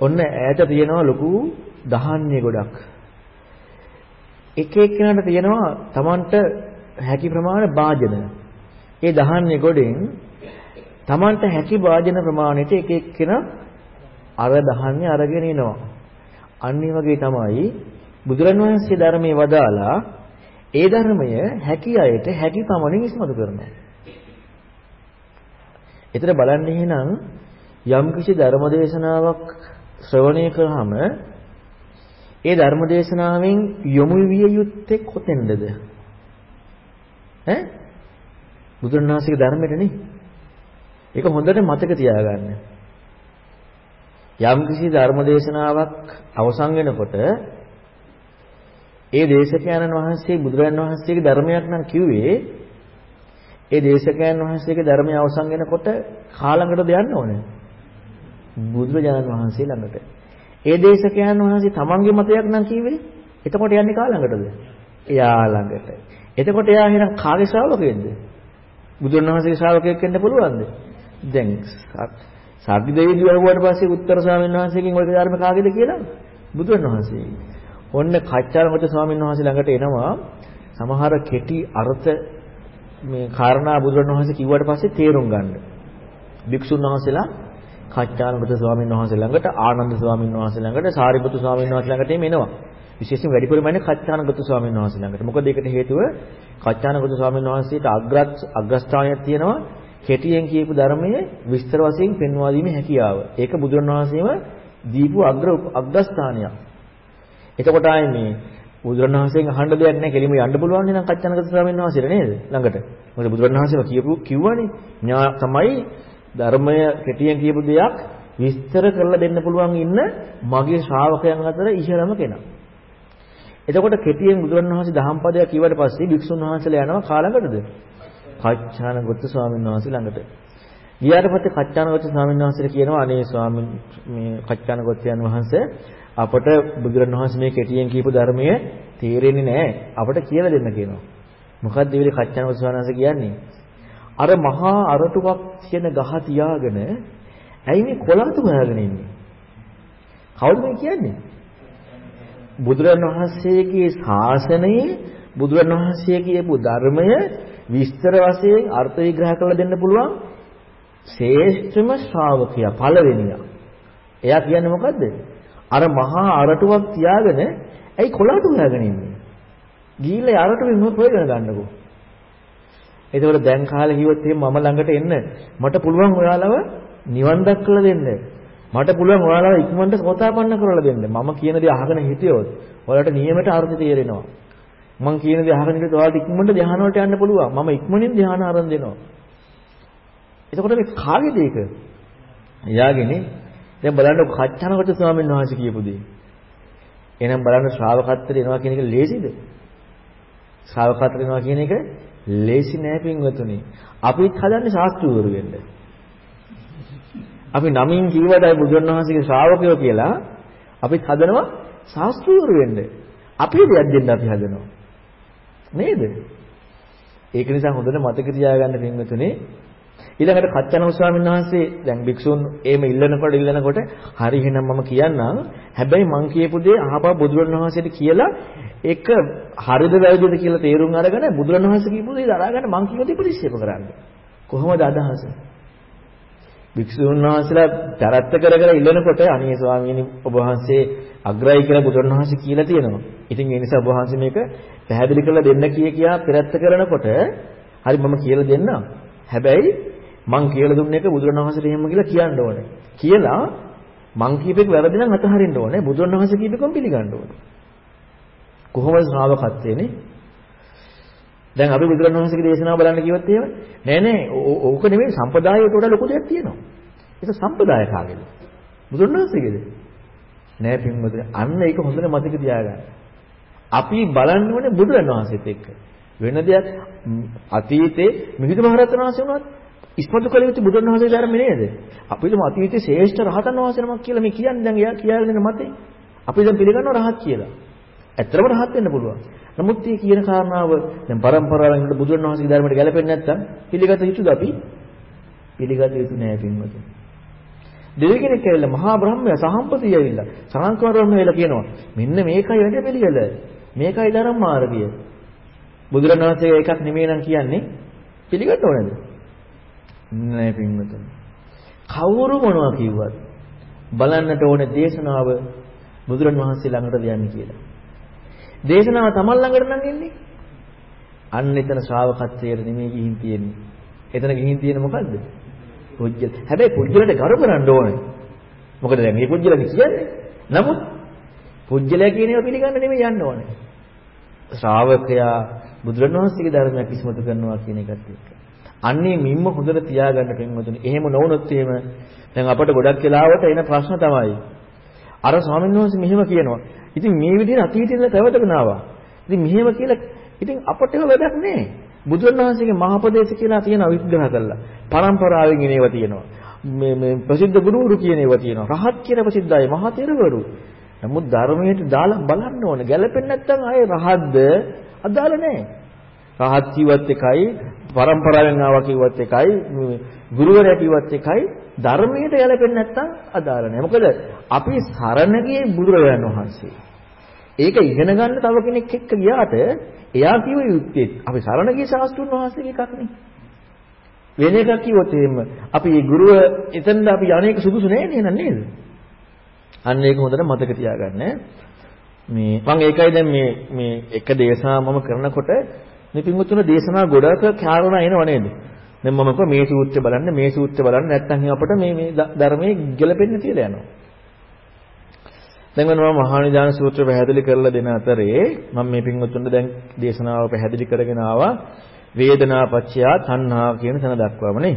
ඔන්න ඈත තියෙනවා ලොකු දහන්නේ ගොඩක්. එක එක්කෙනාට තියෙනවා Tamanට හැකි ප්‍රමාණ වාජන. ඒ දහන්නේ ගොඩෙන් Tamanට හැකි වාජන ප්‍රමාණයට එක එක්කෙනා අර දහන්නේ අරගෙන එනවා. අන්න වගේ තමයි බුදුරණවහන්සේ ධර්මයේ වදාලා ඒ ධර්මය හැකි අයට හැකි පමණින් ඉස්මතු කරනවා. ඒතර බලන්න එහෙනම් යම් කිසි ධර්ම දේශනාවක් ශ්‍රවණය කරාම ඒ ධර්ම දේශනාවෙන් යොමු විය යුත්තේ කොතෙන්ද? ඈ බුදුරණවහන්සේගේ ධර්මයට නේ. ඒක හොඳට මතක තියාගන්න. යම් කිසි ධර්ම දේශනාවක් අවසන් වෙනකොට ඒ දේශකයන්න් වහන්සේ බුදුරජාණන් වහන්සේගේ ධර්මයක් නම් කිව්වේ ඒ දේශකයන් වහන්සේගේ ධර්මය අවසන් වෙනකොට කාලඟටද යන්න ඕනේ බුදුරජාණන් වහන්සේ ළඟට ඒ දේශකයන් වහන්සේ තමන්ගේ මතයක් නම් කිව්වේ? එතකොට යන්නේ කාලඟටද එයා ළඟට. එතකොට එයා එහෙනම් කාගේ ශ්‍රාවකයෙක්ද? බුදුරජාණන් වහන්සේගේ ශ්‍රාවකයෙක් වෙන්න පුළුවන්ද? දැන් සාග්ගදේවිදු වරුවාට පස්සේ උත්තර ස්වාමීන් වහන්සේගෙන් ඔය ධර්ම කාගේද කියලා? බුදුරජාණන් වහන්සේ ඔන්න කච්චාරමත ස්වාමීන් වහන්සේ ළඟට එනවා. සමහර කෙටි අර්ථ මේ කාරණා බුදුරණවහන්සේ කිව්වට පස්සේ තේරුම් ගන්න. භික්ෂුන් වහන්සේලා කච්චාරමත ස්වාමීන් වහන්සේ ළඟට ආනන්ද ස්වාමීන් වහන්සේ ළඟට සාරිපුත්තු ස්වාමීන් වහන්සේ ළඟට එනවා. විශේෂයෙන් වැඩිපුරම යන්නේ කච්චානගත ස්වාමීන් වහන්සේ ළඟට. මොකද ඒකට හේතුව කච්චානගත ස්වාමීන් වහන්සේට අග්‍රත් අග්‍රස්ථානයක් තියෙනවා. කෙටියෙන් කියපු ධර්මයේ විස්තර වශයෙන් පෙන්වා දීමේ හැකියාව. ඒක බුදුරණවහන්සේම දීපු අග්‍ර අග්‍රස්ථානයක්. එතකොට ආයේ මේ බුදුරණවහන්සේගෙන් අහන්න දෙයක් නැහැ. කෙලිම යන්න පුළුවන් නේද කච්චනගත ස්වාමීන් වහන්සේට නේද? ළඟට. මොකද බුදුරණවහන්සේම කියපු කිව්වනේ. ඥා තමයි ධර්මය කෙටියෙන් කියපු දෙයක් විස්තර කරලා දෙන්න පුළුවන් ඉන්න මගේ ශ්‍රාවකයන් අතර ඉහළම කෙනා. එතකොට කෙටියෙන් බුදුරණවහන්සේ දහම් පදයක් කිව්වට පස්සේ භික්ෂුන් වහන්සේලා යනවා කාලඟටද? කච්චානගත ස්වාමීන් වහන්සේ ළඟට. ගියාට පස්සේ කච්චානගත ස්වාමීන් වහන්සේට කියනවා අනේ ස්වාමීන් මේ කච්චානගතයන් වහන්සේ අපට බුදුරණවහන්සේ මේ කෙටියෙන් කියපු ධර්මය තේරෙන්නේ නැහැ. අපට කියලා දෙන්න කියනවා. මොකක්ද මේ කච්චන වස්වානස කියන්නේ? අර මහා අරටුවක් කියන ගහ තියාගෙන ඇයි මේ කොළාතු හොයාගෙන ඉන්නේ? කවුද මේ කියන්නේ? බුදුරණවහන්සේගේ ශාසනයේ බුදුරණවහන්සේ කියපු ධර්මය විස්තර වශයෙන් අර්ථ විග්‍රහ කරලා දෙන්න පුළුවන් ශ්‍රේෂ්ඨම ශ්‍රාවකයා පළවෙනියා. එයා කියන්නේ මොකද්ද? අර මහා අරටුවක් තියාගෙන ඇයි කොළාට හොයාගෙන ඉන්නේ? ගිහිල්ලා අරටුවෙන් මොකද ප්‍රයෝජන ගන්නකෝ? එතකොට දැන් කාලේ කිව්වොත් එහෙනම් මම ළඟට එන්න මට පුළුවන් ඔයාලව නිවන් දක්කලා දෙන්න. මට පුළුවන් ඔයාලව ඉක්මනට සෝතාපන්න කරලා දෙන්න. මම කියන දේ අහගෙන හිටියොත් ඔයාලට නියමයට අර්ථය තේරෙනවා. මම කියන දේ අහගෙන හිටියොත් ඔයාලට ඉක්මනට ධ්‍යාන වලට යන්න පුළුවන්. මම ඉක්මනින් ධ්‍යාන ආරම්භ දෙනවා. එතකොට මේ කාගේද ඒක? එයාගේනේ. දැන් බලන්න කච්චනකට ස්වාමීන් වහන්සේ කියපු දේ. එහෙනම් බලන්න ශ්‍රාවකත්වයට එනවා කියන එක ලේසිද? ශ්‍රාවකත්වයට එනවා කියන එක ලේසි නෑ පින්වතුනි. අපිත් හදන්නේ ශාස්ත්‍රවරු වෙන්න. අපි නමින් කිව්වදයි බුදුන් වහන්සේගේ ශ්‍රාවකයෝ කියලා අපිත් හදනවා ශාස්ත්‍රවරු වෙන්න. අපේ දෙයක් දෙන්න අපි හදනවා. නේද? ඒක නිසා හොඳට මතක තියාගන්න පින්වතුනි ඊළඟට කච්චනම ස්වාමීන් වහන්සේ දැන් භික්ෂුන් එහෙම ඉල්ලනකොට ඉල්ලනකොට හරි එහෙනම් මම කියන්නම්. හැබැයි මං කියපු දේ අහපා බුදුරණවහන්සේට කියලා ඒක හරිද වැරදිද කියලා තේරුම් අරගෙන බුදුරණවහන්සේ කියපු දේ දරාගන්න මං කියපු දේ ප්‍රතික්ෂේප කරන්න. කොහොමද අදහස? භික්ෂුන් වහන්සේලා තරත්ත කර කර ඉල්ලනකොට අනේ ස්වාමීනි ඔබ වහන්සේ අග්‍රයි කියලා බුදුරණවහන්සේ කියලා තියෙනවා. ඉතින් ඒ නිසා ඔබ වහන්සේ මේක පැහැදිලි කරලා දෙන්න කිය කියා පෙරත්ත කරනකොට හරි මම කියලා දෙන්නම්. හැබැයි මං කියලා දුන්න එක බුදුරණවහන්සේට එහෙම කියලා කියන්න ඕනේ. කියලා මං කියපේක වැරදි නම් අතහරින්න ඕනේ. බුදුරණවහන්සේ කියපේකම පිළිගන්න ඕනේ. කොහොමද ශ්‍රාවකත්වයේනේ? දැන් අපි බුදුරණවහන්සේගේ දේශනාව බලන්න කිව්වොත් එහෙම නෑ නෑ ඕක නෙමෙයි සම්පදායයට වඩා ලොකු දෙයක් තියෙනවා. ඒක සම්පදාය කාගේද? බුදුරණවහන්සේගේද? නෑ පින්වතුනි අන්න ඒක හොඳට මතක තියාගන්න. අපි බලන්න ඕනේ බුදුරණවහන්සේත් එක්ක. වෙන දෙයක් අතීතේ මිහිඳු මහරහතන් වහන්සේ වුණත් ඉස්මතු කළ යුතු බුදුන් වහන්සේ ධර්ම නේද? අපි හිතමු අතීතයේ ශ්‍රේෂ්ඨ රහතන් වහන්සේ නමක් කියලා මේ කියන්නේ දැන් එයා කියාගෙන ඉන්න මතේ. අපි දැන් පිළිගන්නවා රහත් කියලා. ඇත්තටම රහත් වෙන්න පුළුවන්. නමුත් මේ කියන කාරණාව දැන් පරම්පරාවෙන් හිට බුදුන් වහන්සේගේ ධර්මයට ගැලපෙන්නේ නැත්නම් පිළිගත යුතුද අපි? පිළිගත යුතු නෑ පින්වතුනි. දෙවි කෙනෙක් ඇවිල්ලා මහා බ්‍රහ්මයා සහම්පතිය ඇවිල්ලා සාංකවර බ්‍රහ්මයා කියනවා මෙන්න මේකයි වැඩ පිළිවෙල. මේකයි ධර්ම මාර්ගය. බුදුරණවහන්සේ එකක් නෙමෙයි නම් කියන්නේ පිළිගන්න ඕනේද? නෑ පින්වතුනි. කවුරු මොනවා කිව්වත් බලන්නට ඕනේ දේශනාව බුදුරණවහන්සේ ළඟට යන්නේ කියලා. දේශනාව තමන් ළඟට නම් එන්නේ. අන්න එතන ශ්‍රාවකත්වයට නෙමෙයි ගිහින් තියෙන්නේ. එතන ගිහින් තියෙන මොකද්ද? පුජ්‍යල. හැබැයි පුජ්‍යලට ගරු කරන්න ඕනේ. මොකද දැන් මේ පුජ්‍යලනේ කියන්නේ. නමුත් පුජ්‍යලයා කියන ඒවා පිළිගන්න නෙමෙයි යන්න ඕනේ. ශ්‍රාවකයා බුදුරණවහන්සේගේ ධර්මයක් ඉස්මතු කරනවා කියන එකත් එක්ක. අන්නේ මිම්ම හොඳට තියාගන්න පින්වතුනි. එහෙම නොවුනොත් එහෙම දැන් අපට ගොඩක් වෙලාවට එන ප්‍රශ්න තමයි. අර ස්වාමීන් වහන්සේ මෙහෙම කියනවා. ඉතින් මේ විදිහට අතීතයේ පැවතගෙන ආවා. ඉතින් මෙහෙම කියලා ඉතින් අපට ඒව වැඩක් නැහැ. බුදුන් වහන්සේගේ මහපදේශ කියලා තියෙනවා විග්‍රහ කරලා. පරම්පරාවෙන් එන ඒවා තියෙනවා. මේ මේ ප්‍රසිද්ධ ගුරුවරු කියන ඒවා තියෙනවා. රහත් කියන ප්‍රසිද්ධයි මහා තෙරවරු. නමුත් ධර්මයට දාලා බලන්න ඕනේ. ගැළපෙන්නේ නැත්නම් ආයේ රහත්ද අදාළ නැහැ. රහත් කිව්වත් එකයි, පරම්පරාවෙන් ආවා කිව්වත් එකයි, ගුරුවරයා කිව්වත් එකයි, ධර්මයට ගැලපෙන්නේ නැත්නම් අදාළ නැහැ. මොකද අපි සරණ ගියේ බුදුරජාණන් වහන්සේ. ඒක ඉගෙන ගන්න තව කෙනෙක් එක්ක ගියාට එයා කිව්ව යුත්තේ අපි සරණ ගිය ශාස්ත්‍රුන් වහන්සේගේ එකක් නේ. වෙන එකක් කිව්වොත් එහෙම අපි මේ ගුරුව එතනද අපි අනේක සුදුසු නෑ නේද නේද? අන්න ඒක හොඳට මතක තියාගන්න. මේ මම ඒකයි දැන් මේ මේ එක දේශනා මම කරනකොට මේ පින්වතුන දේශනා ගොඩක කාරණා එනව නේද? දැන් මම කිව්වා මේ සූත්‍රය බලන්න මේ සූත්‍රය බලන්න නැත්නම් අපට මේ මේ ධර්මයේ ගැලපෙන්නේ කියලා යනවා. දැන් මම මහා නිදාන සූත්‍රය පැහැදිලි කරලා දෙන අතරේ මම මේ පින්වතුන්ට දැන් දේශනාව පැහැදිලි කරගෙන ආවා වේදනා පත්‍ය තණ්හා කියන තැන දක්වාම නේ.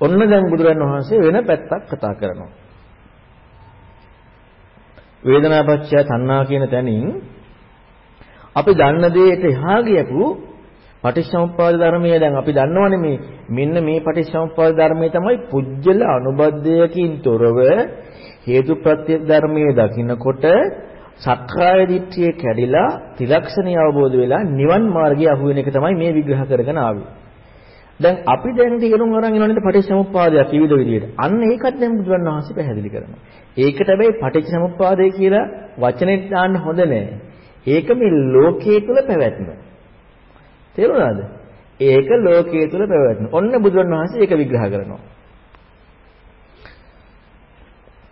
ඔන්න දැන් බුදුරන් වහන්සේ වෙන පැත්තක් කතා කරනවා. වේදනා පත්‍ය තණ්හා කියන තැනින් අපි දන්න දෙයට එහා ගියපු පටිච්චසමුප්පාද ධර්මය දැන් අපි දන්නවනේ මේ මෙන්න මේ පටිච්චසමුප්පාද ධර්මය තමයි පුජ්‍යල අනුබද්ධයකින් තොරව හේතුප්‍රත්‍ය ධර්මයේ දකින්නකොට සක්කාය දිට්ඨිය කැඩිලා ත්‍රිලක්ෂණය අවබෝධ වෙලා නිවන් මාර්ගය අහු වෙන එක තමයි මේ විග්‍රහ කරගෙන ආවේ. දැන් අපි දැන් තේරුම් අරන් ඉන්නෝනේ පටිච්චසමුප්පාදයක් විවිධ විදිහට. අන්න ඒකත් දැන් බුදුන් වහන්සේ පැහැදිලි කරනවා. ඒකට හැබැයි පටිච්චසමුප්පාදය කියලා වචනේ දාන්න හොඳ නෑ. ඒක මේ ලෝකයේ තුල පැවැත්ම. තේරුණාද? ඒක ලෝකයේ තුල පැවැත්ම. ඔන්න බුදුන් වහන්සේ ඒක විග්‍රහ කරනවා.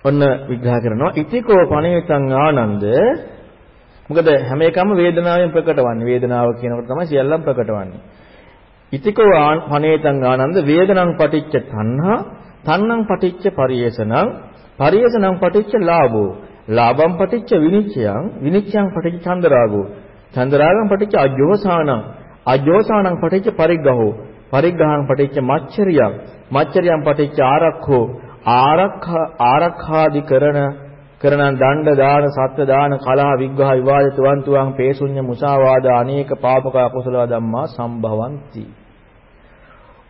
ඔන්න විග්‍රහ කරනවා ඉතිකෝ පණේතං ආනන්ද මොකද හැම එකම වේදනාවෙන් ප්‍රකට වන්නේ වේදනාව කියනකොට තමයි සියල්ලම ප්‍රකට වන්නේ ඉතිකෝ පණේතං ආනන්ද වේදනං පටිච්ච තණ්හා තණ්හං පටිච්ච පරියසනං පරියසනං පටිච්ච ලාභෝ ලාභං පටිච්ච විනිච්ඡයං විනිච්ඡයං පටිච්ච චන්දරාගෝ. චන්දරාගං පටිච්ච අජ්ජෝසානං අජ්ජෝසානං පටිච්ච පරිග්ගහෝ. පරිග්ගහං පටිච්ච මච්චරියං මච්චරියං පටිච්ච ආරක්ඛෝ. ආරක්ඛා ආරක්ඛාදි කරන කරන දණ්ඩ දාන සත්ත්ව දාන කලහ විග්ඝහ විවාද තුවන්තුවං පේසුඤ්ඤ මුසාවාද අනේක පාපක අකුසල ධම්මා සම්භවಂತಿ.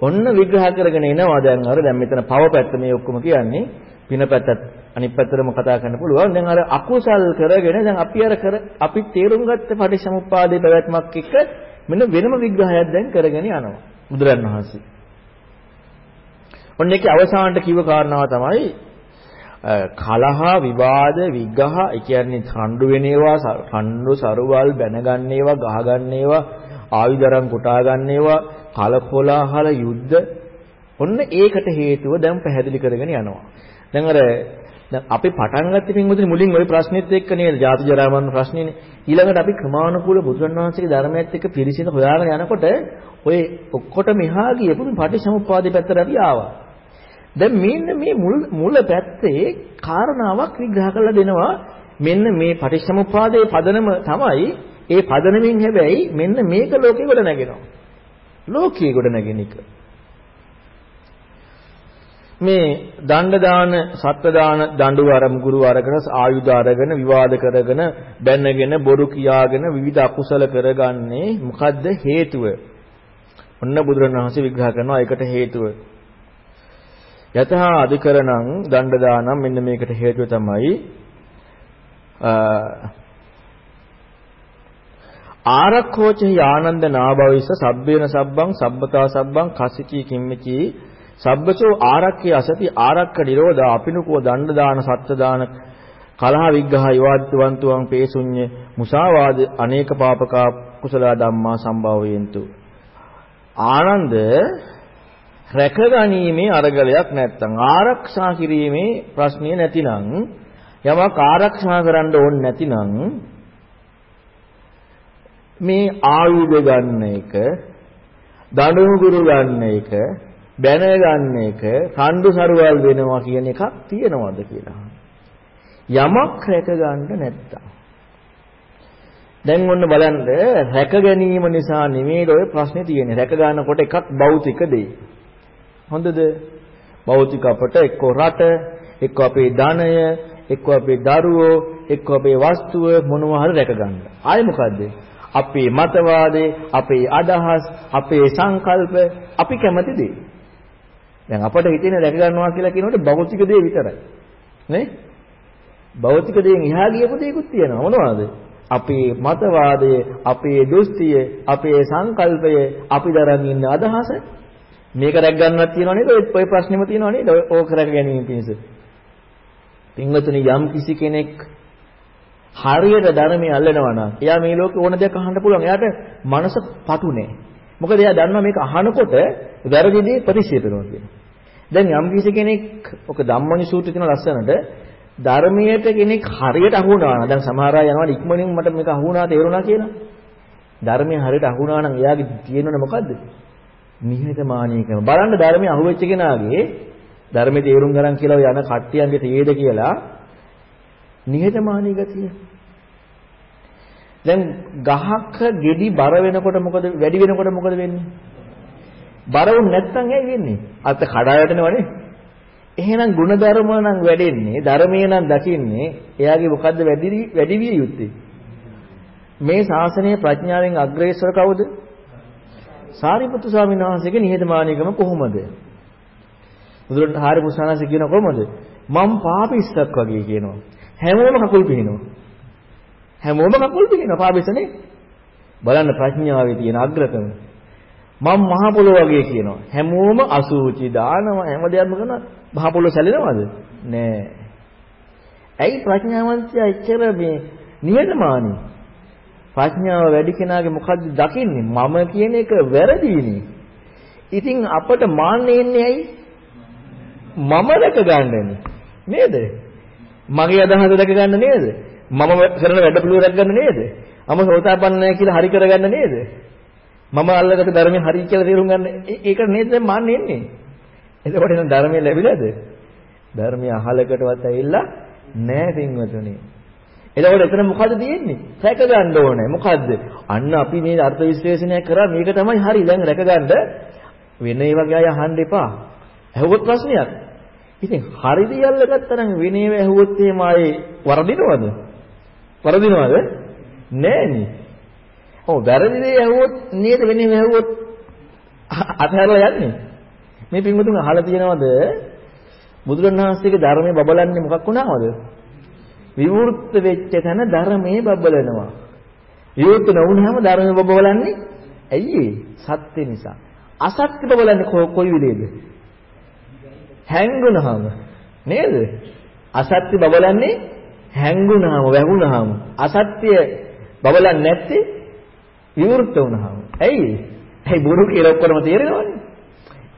ඔන්න විග්‍රහ කරගෙන එනවා දැන් අර දැන් මෙතන පව පැත්ත මේ ඔක්කොම කියන්නේ පින පැත්තත් අනිත් පැත්තටම කතා කරන්න පුළුවන්. දැන් අර අකුසල් කරගෙන දැන් අපි අර කර අපි තේරුම් ගත්ත පටිච්චසමුප්පාදේ පැවැත්මක් එක්ක මෙන්න වෙනම විග්‍රහයක් දැන් කරගෙන යනවා බුදුරණවහන්සේ ඔන්න ඒකේ අවසානට කිව්ව කාරණාව තමයි කලහ විවාද විග්ඝහ ඒ කියන්නේ කණ්ඩු වෙන ඒවා කණ්ඩු සරුවල් බැනගන්න ඒවා ගහගන්න ඒවා ආයුධරම් කොටා ගන්න ඒවා කලකොලාහල යුද්ධ. ඔන්න ඒකට හේතුව දැන් පැහැදිලි කරගෙන යනවා. දැන් අර දැන් අපි පටන් ගත්තේ පින්වතුනි මුලින් ওই ප්‍රශ්නෙත් එක්ක නේද? ජාති ජරා මරණ ප්‍රශ්නේනේ ඊළඟට අපි ක්‍රමානුකූල බුදුරණවහන්සේගේ ධර්මයත් එක්ක පිරිසිදු හොයාගෙන යනකොට ඔය ඔක්කොට මෙහා ගියපු පටිච්චසමුප්පාදේ පැත්තට අපි ආවා. දැන් මෙන්න මේ මුල් මුල පැත්තේ කාරණාවක් විග්‍රහ කරලා දෙනවා. මෙන්න මේ පටිච්චසමුප්පාදයේ පදනම තමයි ඒ පදනමින් හැබැයි මෙන්න මේක ලෝකේ ගොඩ නැගෙනවා ලෝකයේ ගොඩ නැගෙන එක. මේ දණ්ඩ දාන සත්ත්ව දාන දඬු අරම් ගුරු අරගෙන ආයුධ අරගෙන විවාද කරගෙන බැනගෙන බොරු කියාගෙන විවිධ අකුසල කරගන්නේ මොකද්ද හේතුව? ඔන්න බුදුරණවහන්සේ විග්‍රහ කරනවා ඒකට හේතුව. යතහා අධිකරණං දණ්ඩ දානම් මෙන්න මේකට හේතුව තමයි ආරක්ඛෝච ආනන්ද නාභවිස සබ්බේන සබ්බං සබ්බතා සබ්බං කසිකී කිම්මිකී සබ්බසෝ ආරක්ඛේ අසති. ආරක්ඛ නිරෝධා අපිනුකෝ දණ්ඩ දාන සත්ත්‍ය දාන කලහ විග්ඝහ යවාද්දවන්තුං පේසුඤ්ඤ මුසාවාද අනේක පාපකා කුසල ධම්මා සම්භවයෙන්තු. ආනන්ද රැකගැනීමේ අරගලයක් නැත්තම් ආරක්ෂා කිරීමේ ප්‍රශ්නිය නැතිනම් යමක් ආරක්ෂා කරන්න ඕනේ නැතිනම් මේ ආයුධ ගන්න එක දඬුගුරු ගන්න එක බැන ගන්න එක කණ්ඩු සරුවල් වෙනවා කියන එකක් තියෙනවද කියලා යමක් රැක ගන්න නැත්තම් දැන් ඔන්න බලන්න රැක ගැනීම නිසා නෙමෙයි ඔය ප්‍රශ්නේ තියෙන්නේ රැක ගන්නකොට එකක් භෞතික දෙයක් හොඳද? භෞතික අපට එක්ක රට, එක්ක අපේ ධනය, එක්ක අපේ දරුවෝ, එක්ක අපේ වස්තුව මොනවා හරි රැක ගන්න. ආයේ මොකද්ද? අපේ මතවාදේ, අපේ අදහස්, අපේ සංකල්ප අපි කැමති දේ. දැන් අපට හිතෙන රැක ගන්නවා කියලා කියනකොට භෞතික දේ විතරයි. නේ? භෞතික දේෙන් එහා ගියපු දේකුත් තියෙනවා. මොනවද? අපේ මතවාදය, අපේ දෘෂ්ටිය, අපේ සංකල්පය, අපි දරන් ඉන්න අදහස මේක රැක් ගන්නවත් තියනව නේද? ඔය ප්‍රශ්නෙම තියනව නේද? ඕක රැක ගැනීම පිණිස. පින්වතුනි යම් කිසි කෙනෙක් හරියට ධර්මයේ අල්ලනවා නම් එයා මේ ලෝකේ ඕන දෙයක් අහන්න පුළුවන්. එයාට මනස පටු නෑ. මොකද එයා දන්නවා මේක අහනකොට වැරදි දේ ප්‍රතික්ෂේප කරනවා කියලා. දැන් යම් කිසි කෙනෙක් ඔක ධම්මනි සූත්‍රය කියන ලස්සනට ධර්මයට කෙනෙක් හරියට අහු වුණා නම් දැන් සමහර අය යනවා ඉක්මනින් මට මේක අහු වුණා තේරුණා කියලා. ධර්මයේ හරියට අහු වුණා නම් එයාගේ තියෙනවනේ මොකද්ද? නිහතමානීකම. බලන්න ධර්මයේ අහුවෙච්ච කෙනාගේ ධර්මයේ තේරුම් ගන්න කියලා යන කට්ටියන්ගේ තේද කියලා නිහතමානී ගතිය. දැන් ගහක ගෙඩි බර වෙනකොට මොකද වැඩි වෙනකොට මොකද වෙන්නේ? බර වුනේ නැත්නම් ඇයි වෙන්නේ? අත කඩා වැටෙනවනේ. එහෙනම් ಗುಣධර්ම නම් වැඩෙන්නේ ධර්මයේ නම් දකින්නේ එයාගේ මොකද්ද වැඩි වැඩි විය යුත්තේ? මේ ශාසනයේ ප්‍රඥාවෙන් අග්‍රේසර කවුද? සාරිපුත්තු ස්වාමීන් වහන්සේගේ නිහතමානීකම කොහොමද? බුදුරට හාරිපුත් සානස කියන කොහොමද? මම පාපිස්සක් වගේ කියනවා. හැමෝම කකුල් පිහිනවා. හැමෝම කකුල් පිහිනවා පාපිස්සනේ. බලන්න ප්‍රඥාවේ තියෙන අග්‍රතම. මම මහ පොළොව වගේ කියනවා. හැමෝම අසුචි දානවා හැම දෙයක්ම කරනවා. මහ පොළොව සැලෙනවද? නෑ. ඇයි ප්‍රඥාවන්තයා එච්චර මේ නිවනමානි? ප්‍රඥාව වැඩි කෙනාගේ මොකද්ද දකින්නේ? මම කියන එක වැරදීනේ. ඉතින් අපට මාන්නේ එන්නේ ඇයි? මම දැක ගන්නනේ. නේද? මගේ අදහස දැක ගන්න නේද? මම කරන වැඩ පිළිවෙල දැක ගන්න නේද? මම සෝතාපන්න නැහැ කියලා හරි කරගන්න නේද? මම අල්ලගත්ත ධර්මයේ හරි කියලා තේරුම් ගන්න ඒක නේද දැන් මාන්නේ එන්නේ. එතකොට නම් ධර්මයේ ලැබිලාද? ධර්මයේ අහලකටවත් ඇවිල්ලා නැහැ පින්වතුනි. එතකොට එතන මොකද තියෙන්නේ? රැක ගන්න ඕනේ. මොකද්ද? අන්න අපි මේ අර්ථ විශ්ලේෂණය කරා මේක තමයි හරි. දැන් රැක ගන්න වෙන ඒ වගේ අය අහන්න එපා. ඇහුවොත් ප්‍රශ්නයක්. ඉතින් හරිද යල්ල ගත්තනම් විනේව ඇහුවොත් එහෙම ආයේ වරදිනවද? වරදිනවද? නෑනේ. ඔව් වැරදි දේ ඇහුවොත් නේද විනේව ඇහුවොත් අතහැරලා යන්නේ. මේ පින්වතුන් අහලා තියෙනවද? බුදුරණවහන්සේගේ ධර්මයේ බබලන්නේ මොකක් වුණාමද? විවෘත වෙච්ච තැන ධර්මයේ බබලනවා. විවෘත නොවුනහම ධර්මයේ බබලන්නේ ඇයි සත්‍ය නිසා. අසත්‍ය බබලන්නේ කොයි විදිහේද? හැංගුණාම නේද? අසත්‍ය බබලන්නේ හැංගුණාම වැහුණාම. අසත්‍ය බබලන්නේ නැත්තේ විවෘත වුණාම. ඇයි? ඇයි බොරු කියලා ඔක්කොම තේරෙනවනේ.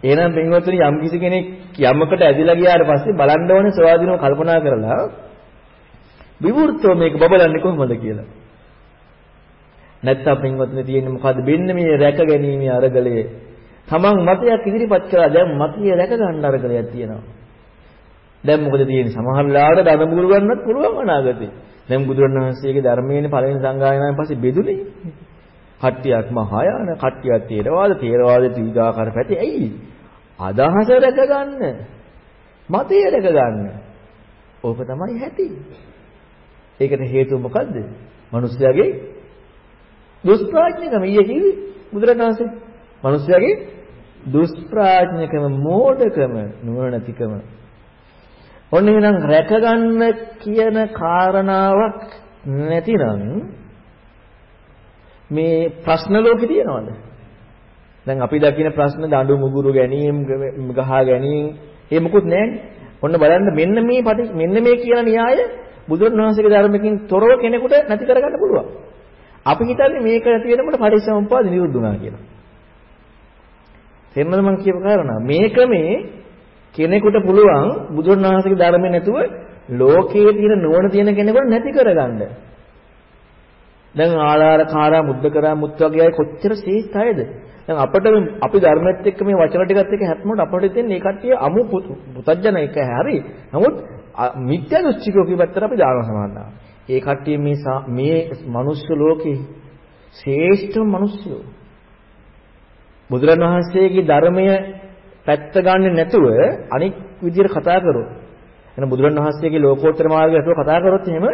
එහෙනම් පින්වත්නි යම් කිසි කෙනෙක් යමකට ඇදිලා ගියාට පස්සේ බලන්න ඕනේ සවාදීනව කල්පනා කරලා විවෘතව මේක බබලන්නේ කොහොමද කියලා. නැත්තම් පින්වත්නි තියෙන්නේ මොකද්ද? මෙන්න මේ රැක ගැනීම අරගලයේ තමන් මතයක් ඉදිරිපත් කළා දැන් මතය රැක ගන්න අරගලයක් තියෙනවා. දැන් මොකද තියෙන්නේ? සමහර වෙලාවට දන බුරු ගන්නත් පුළුවන් අනාගතේ. දැන් බුදුරණවහන්සේගේ ධර්මයේනේ පළවෙනි සංගායනාවෙන් පස්සේ බෙදුනේ. කට්ටියක් මහායාන, කට්ටියක් තේරවාද, තේරවාද ත්‍රිවිධාකාර පැති. ඇයි? අදහස රැක ගන්න. මතය රැක ගන්න. ඕක තමයි ඇති. ඒකට හේතුව මොකද්ද? මිනිස්යාගේ දුෂ්ප්‍රඥකම ඊයේ කිව්වේ බුදුරණවහන්සේ. මිනිස්යාගේ දුෂ්ප්‍රඥකම, මෝඩකම, නුවණැතිකම. ඔන්න එහෙනම් රැකගන්න කියන කාරණාවක් නැතිනම් මේ ප්‍රශ්න ලෝකේ තියනවද? දැන් අපි දකින ප්‍රශ්න දඬු මුගුරු ගැනීම, ගහ ගැනීම, ඒ මොකුත් නැහැනේ. ඔන්න බලන්න මෙන්න මේ මෙන්න මේ කියන න්‍යාය බුදුරණවහන්සේගේ ධර්මකින් තොරව කෙනෙකුට නැති කරගන්න පුළුවන්. අපි හිතන්නේ මේක නැති වෙනකොට පරිසම්පාද නිරුද්ධ වුණා කියලා. තේරෙනවද මම කියපු කාරණා? මේක මේ කෙනෙකුට පුළුවන් බුදුරණවහන්සේගේ ධර්මේ නැතුව ලෝකයේ තියෙන නුවණ තියෙන කෙනෙකුට නැති කරගන්න. දැන් ආලාර කාරා මුද්දකරා මුත් වගේ අය කොච්චර ශ්‍රේෂ්ඨ අයද? දැන් අපිට අපි ධර්මයේත් එක්ක මේ වචන ටිකත් එක්ක හැත්මොට අපිට තියෙන මේ කට්ටිය අමු පුතඥ එක හරි. නමුත් මිත්‍යා දෘෂ්ටිකෝ කියපැත්තට අපි දානවා සමානතාව. ඒ කට්ටිය මේ මේ මනුෂ්‍ය ලෝකේ ශ්‍රේෂ්ඨ මිනිස්සුયો. බුදුරණවහන්සේගේ ධර්මය පැත්ත ගන්න නැතුව අනික් විදිහට කතා කරොත් එන බුදුරණවහන්සේගේ ලෝකෝත්තර මාර්ගය අතව කතා කරොත් එහෙම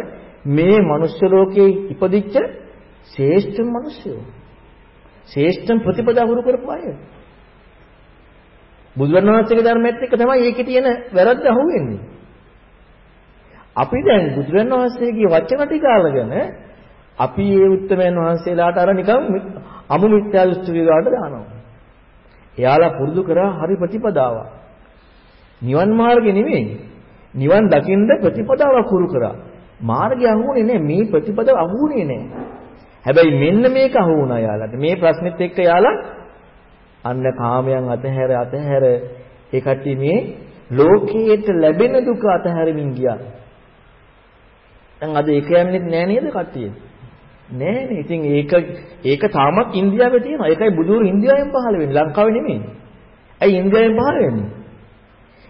මේ මනුෂ්‍ය ලෝකයේ ඉපදිච්ච ශ්‍රේෂ්ඨ මිනිස්සුયો. ශ්‍රේෂ්ඨ ප්‍රතිපදා හුරු කරපු අය. බුදුරණවහන්සේගේ ධර්මයේත් එක්ක තමයි ඒකේ තියෙන වැරද්ද අහුවෙන්නේ. අපි දැන් බුදුරන් වහන්සේගේ වචන ටික අරගෙන අපි ඒ උත්තමයන් වහන්සේලාට අර නිකන් අමු මිත්‍යා දෘෂ්ටි විගාට දානවා. එයාලා පුරුදු කරා හරි ප්‍රතිපදාවක්. නිවන් මාර්ගේ නෙමෙයි. නිවන් දකින්න ප්‍රතිපදාවක් හුරු කරා. මාර්ගය අහුුනේ නෑ මේ ප්‍රතිපදාව අහුුනේ නෑ. හැබැයි මෙන්න මේක අහු වුණා යාළුවට. මේ ප්‍රශ්නෙත් එක්ක යාළුවා අන්න කාමයන් අතහැර අතහැර ඒ කට්ටිය මේ ලෝකයට ලැබෙන දුක අතහැරමින් ගියා. දැන් අද ඒක යන්නේ නෑ නේද කට්ටිය? නෑනේ. ඉතින් ඒක ඒක තාමත් ඉන්දියාවේ තියෙනවා. ඒකයි බුදුරු ඉන්දියාවෙන් පහළ වෙන්නේ. ලංකාවේ නෙමෙයි. ඇයි ඉන්දියාවෙන් පහළ වෙන්නේ?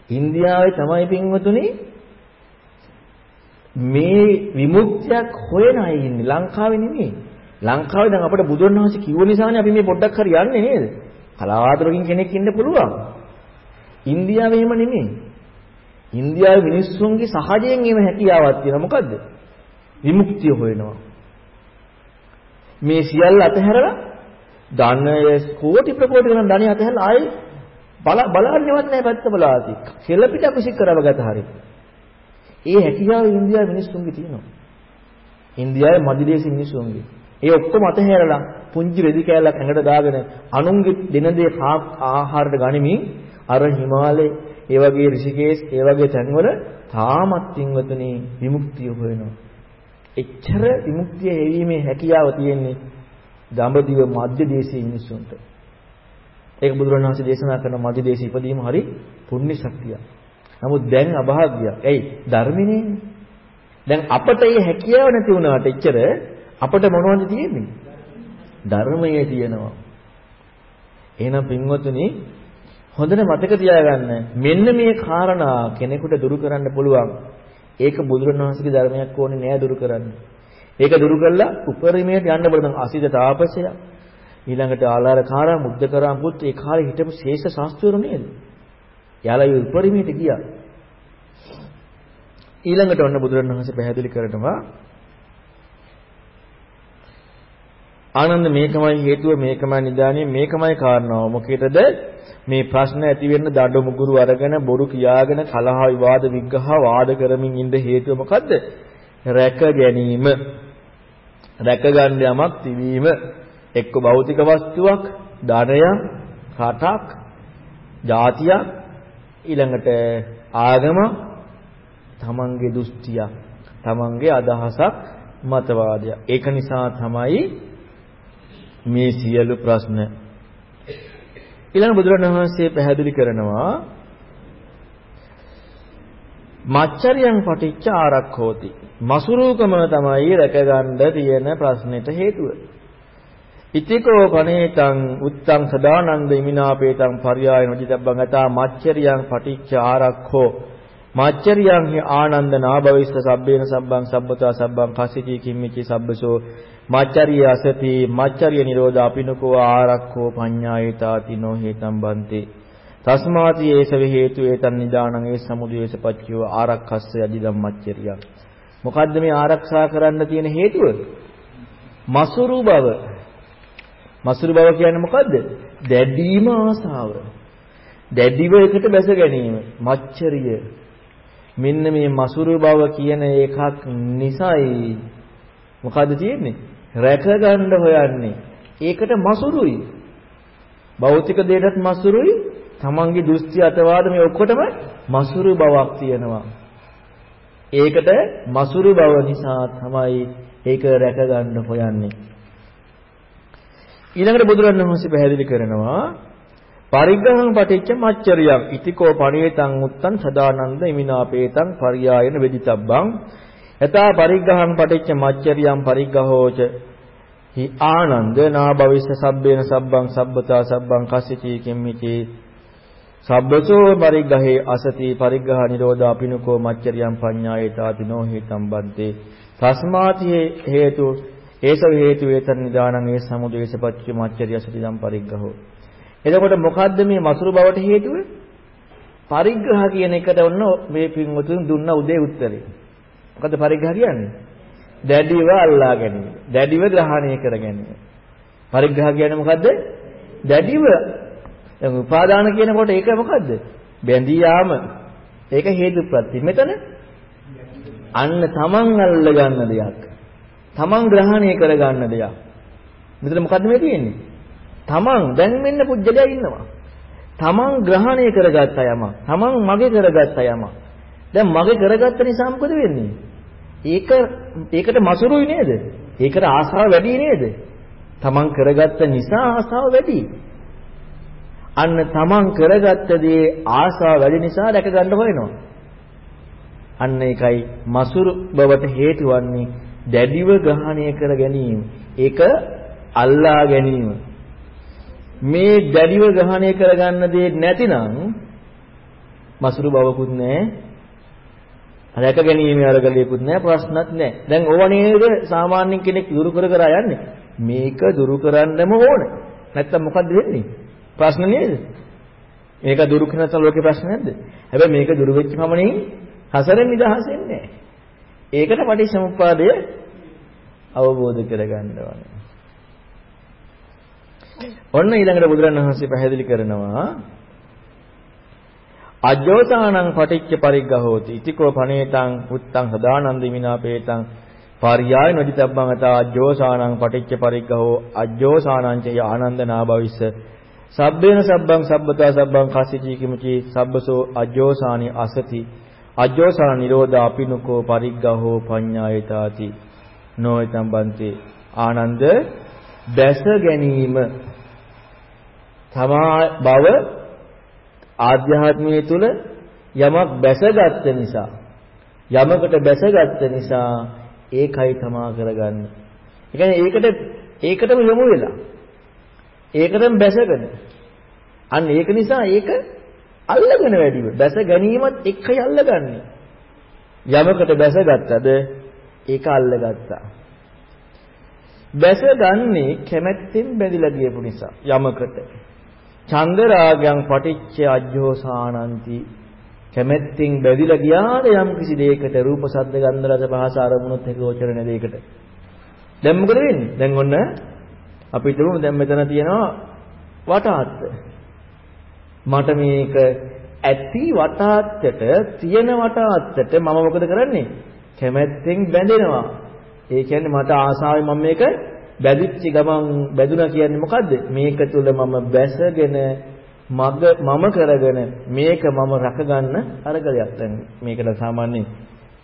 ඉන්දියාවේ තමයි පින්වතුනි මේ විමුක්තියක් හොයන අය ඉන්නේ. ලංකාවේ නෙමෙයි. ලංකාවේ දැන් අපිට බුදුන් වහන්සේ කිව්ව නිසානේ අපි මේ පොඩ්ඩක් හරි යන්නේ නේද? කලාතුරකින් කෙනෙක් ඉන්න පුළුවන්. ඉන්දියාවේ එහෙම නෙමෙයි. ඉන්දියාවේ මිනිස්සුන්ගේ සහජයෙන් එන හැකියාවක් තියෙනවා. මොකද්ද? විමුක්තිය හොයනවා. මේ සියල්ල අතහැරලා ධනය කෝටි ප්‍රකෝටි ගණන් ධනය අතහැරලා ආයේ බල බලන්නේවත් නැහැ පැත්ත බලාති. කෙල පිට කුසික් කරව ගත හරි. ඒ හැකියාව ඉන්දියාවේ මිනිස්සුන්ගේ තියෙනවා. ඉන්දියාවේ මධ්‍යදේශ මිනිස්සුන්ගේ. ඒ ඔක්කොම අතහැරලා පුංචි රෙදි කෑල්ලක් ඇඟට දාගෙන අනුන්ගේ දින දේ ආහාරයට ගනිමින් අර හිමාලයේ ඒ වගේ ඍෂිකේස් ඒ වගේ තැන්වල තාමත් තින්වතුනි විමුක්තිය හොයනවා. එච්චර විමුක්තිය හේවීමේ හැකියාව තියෙන්නේ දඹදිව මධ්‍ය දේශීය මිනිස්සුන්ට. ඒක බුදුරණවහන්සේ දේශනා කරන මධ්‍ය දේශී ඉපදීම හරි පුණ්‍ය ශක්තියක්. නමුත් දැන් අභාග්‍යයක්. ඇයි? ධර්මිනේ. දැන් අපට මේ හැකියාව නැති වුණාට එච්චර අපට මොනවද තියෙන්නේ? ධර්මයේ තියෙනවා. එහෙනම් පින්වතුනි හොඳට මතක තියාගන්න මෙන්න මේ කාරණා කෙනෙකුට දුරු කරන්න පුළුවන්. ඒක බුදුරණවහන්සේගේ ධර්මයක් ඕනේ නෑ දුරු කරන්න. ඒක දුරු කළා උපරිමයට යන්න බලන අසිත තාපසය ඊළඟට ආලාරකාරා මුද්දකරා පුත් ඒ කාලේ හිටපු ශේෂ ශාස්ත්‍රවරු නේද? යාලා උපරිමයට ගියා. ඊළඟට ඔන්න බුදුරණවහන්සේ පැහැදිලි කරනවා ආනන්ද මේකමයි හේතුව මේකමයි නිදානිය මේකමයි කාරණාව. මොකේද මේ ප්‍රශ්න ඇති වෙන්න දඬු මුගුරු අරගෙන බොරු කියාගෙන කලහ විවාද විග්‍රහ වාද කරමින් ඉන්න හේතුව මොකද්ද? රැක ගැනීම. රැක ගන්න යමක් තිබීම. එක්ක භෞතික වස්තුවක් ධනයක් රටක් ජාතියක් ඊළඟට ආගම තමන්ගේ දෘෂ්ටියක් තමන්ගේ අදහසක් මතවාදයක්. ඒක නිසා තමයි මේ සියලු ප්‍රශ්න. ඊළඟ බුදුරණවහන්සේ පැහැදිලි කරනවා මච්චරියන් පටිච්ච ආරක්ඛෝති. මසුරුකම තමයි රැකගන්න තියෙන ප්‍රශ්නෙට හේතුව. ඉතිකෝ පනේතං උත්තං සදානන්ද ඉමිනාපේතං පර්යාය නොජිතබ්බං ගතා මච්චරියන් පටිච්ච ආරක්ඛෝ. මච්චරියන් හි ආනන්ද නාභවිස්ස සබ්බේන සබ්බං සබ්බතා සබ්බං කසිතී කිම්මිචි සබ්බසෝ. මච්චරිය අසති මච්චරිය නිරෝධ අපිනකෝ ආරක්ඛෝ පඤ්ඤායතාති නෝ හේතම් බන්ති. තස්මාති ඒස හේතු ඒතන් නිදානං ඒ සමුදේශ පච්චයෝ ආරක්ඛස්ස යදිදම් මච්චරිය. මොකද්ද මේ ආරක්ෂා කරන්න තියෙන හේතුව? මසුරු බව. මසුරු බව කියන්නේ මොකද්ද දැඩීම ආසාව දැඩිව එකට බැස ගැනීම මච්චරිය මෙන්න මේ මසුරු බව කියන එකක් නිසායි මොකද්ද තියෙන්නේ? රැක ගන්න හොයන්නේ. ඒකට මසුරුයි. භෞතික දෙයටත් මසුරුයි. තමන්ගේ දෘෂ්ටි අතවාද මේ ඔක්කොටම මසුරු බවක් තියෙනවා. ඒකට මසුරු බව නිසා තමයි ඒක රැක ගන්න හොයන්නේ. ඊළඟට බුදුරණවහන්සේ පැහැදිලි කරනවා පරිග්‍රහං පටිච්ච මච්චරියං ඉතිකෝ පණිවිතං උත්තං සදානන්ද ඉමිනාපේතං පරියායන වෙදිතබ්බං යතා පරිග්‍රහං පටිච්ච මච්චරියං පරිග්‍රහෝච හි ආනන්ද නා භවිස්ස සබ්බේන සබ්බං සබ්බතා සබ්බං කස්සිතී කිම්මිති සබ්බසෝ පරිග්‍රහේ අසති පරිග්‍රහ නිරෝධා පිනුකෝ මච්චරියං පඤ්ඤායතාති නෝ හේතම් බන්තේ තස්මාති හේතු ඒස හේතු වේතන් නිදානං ඒ සමුදේශපච්ච මච්චරිය අසති දම් පරිග්‍රහෝ එතකොට මොකද්ද මේ මසුරු බවට හේතුව? පරිග්‍රහ කියන එකට ඔන්න මේ පින්වතුන් දුන්න උදේ උත්තරේ. මොකද්ද පරිග්‍රහ කියන්නේ? දැඩිව අල්ලා ගැනීම. දැඩිව ග්‍රහණය කර ගැනීම. පරිග්‍රහ කියන්නේ මොකද්ද? දැඩිව දැන් උපාදාන කියනකොට ඒක මොකද්ද? බැඳී යාම. ඒක හේතුප්‍රත්‍ය. මෙතන අන්න තමන් අල්ල ගන්න දෙයක්. තමන් ග්‍රහණය කර ගන්න දෙයක්. මෙතන මොකද්ද මේ තියෙන්නේ? තමන් දැන් මෙන්න පුජ්‍යලයා ඉන්නවා. තමන් ග්‍රහණය කරගත්ත යම. තමන් මගේ කරගත්ත යම. දැන් මගේ කරගත්ත නිසා මොකද වෙන්නේ? ඒක ඒකට මසුරුයි නේද? ඒකට ආසාව වැඩි නේද? තමන් කරගත්ත නිසා ආසාව වැඩි. අන්න තමන් කරගත්ත දේ ආසාව වැඩි නිසා දැක ගන්න හොයනවා. අන්න ඒකයි මසුරු බවට හේතු වන්නේ දැඩිව ග්‍රහණය කර ගැනීම. ඒක අල්ලා ගැනීම. මේ දැඩිව ග්‍රහණය කරගන්න දේ නැතිනම් මසුරු බවකුත් නැහැ. රැක ගැනීම අරගලියකුත් නැහැ ප්‍රශ්නත් නැහැ. දැන් ඕව නේද සාමාන්‍ය කෙනෙක් දුරු කර කර යන්නේ. මේක දුරු කරන්නම ඕන. නැත්තම් මොකද්ද වෙන්නේ? ප්‍රශ්න නේද? මේක දුරු කරන නැත්නම් ලෝකේ ප්‍රශ්න නැද්ද? හැබැයි මේක දුරු වෙච්ච පමණින් හසරෙන් නිදහස් වෙන්නේ නැහැ. ඒකට පටිච්චසමුප්පාදය අවබෝධ කරගන්න ඕනේ. ඔන්න ඊළඟට බුදුරණවහන්සේ පැහැදිලි කරනවා අජ්ජෝසානං පටිච්ච පරිග්ගහෝති. ඉතිකෝ පනේතං උත්තං සදානන්දි විනාපේතං පර්යාය නොදිතබ්බං අත අජ්ජෝසානං පටිච්ච පරිග්ගහෝ අජ්ජෝසානං ච ආනන්දනා භවිස්ස සබ්බේන සබ්බං සබ්බතා සබ්බං කස්සිචී කිමුචි සබ්බසෝ අජ්ජෝසානි අසති අජ්ජෝසාන නිරෝධා අපිනුකෝ පරිග්ගහෝ පඤ්ඤායතාති නොයතම් බන්ති ආනන්ද දැස ගැනීම තමා බව ආධ්‍යාත්මයේ තුල යමක් බැසගත්ත නිසා යමකට බැසගත්ත නිසා ඒකයි තමා කරගන්නේ. ඒ කියන්නේ ඒකට ඒකටම යොමු වෙලා. ඒකටම බැසගෙන. අන්න ඒක නිසා ඒක අල්ලගෙන වැඩිව. බැස ගැනීමත් එක්කයි අල්ලගන්නේ. යමකට බැසගත්තද ඒක අල්ලගත්තා. බැසගන්නේ කැමැත්තෙන් බැඳිලා ගියපු නිසා යමකට. චන්ද රාගයන් පටිච්ච අජ්ජෝසානಂತಿ කැමැත්තෙන් බැඳිලා ගියාද යම් කිසි දෙයකට රූප ශබ්ද ගන්ධ රස පහස අරමුණුත් එක්ක ගෝචරණ දෙයකට. දැන් මොකද වෙන්නේ? දැන් ඔන්න අපි හිතමු දැන් මෙතන තියෙනවා වටාත්ත. මට මේක ඇති වටාත්තට තියෙන වටාත්තට මම මොකද කරන්නේ? කැමැත්තෙන් බැඳෙනවා. ඒ කියන්නේ මට ආසාවෙන් මම මේක බැඳිච්ච ගමන් බැඳුනා කියන්නේ මොකද්ද? මේක තුල මම බැසගෙන මග මම කරගෙන මේක මම රකගන්න අරගලයක් දැන් මේකට සාමාන්‍යයෙන්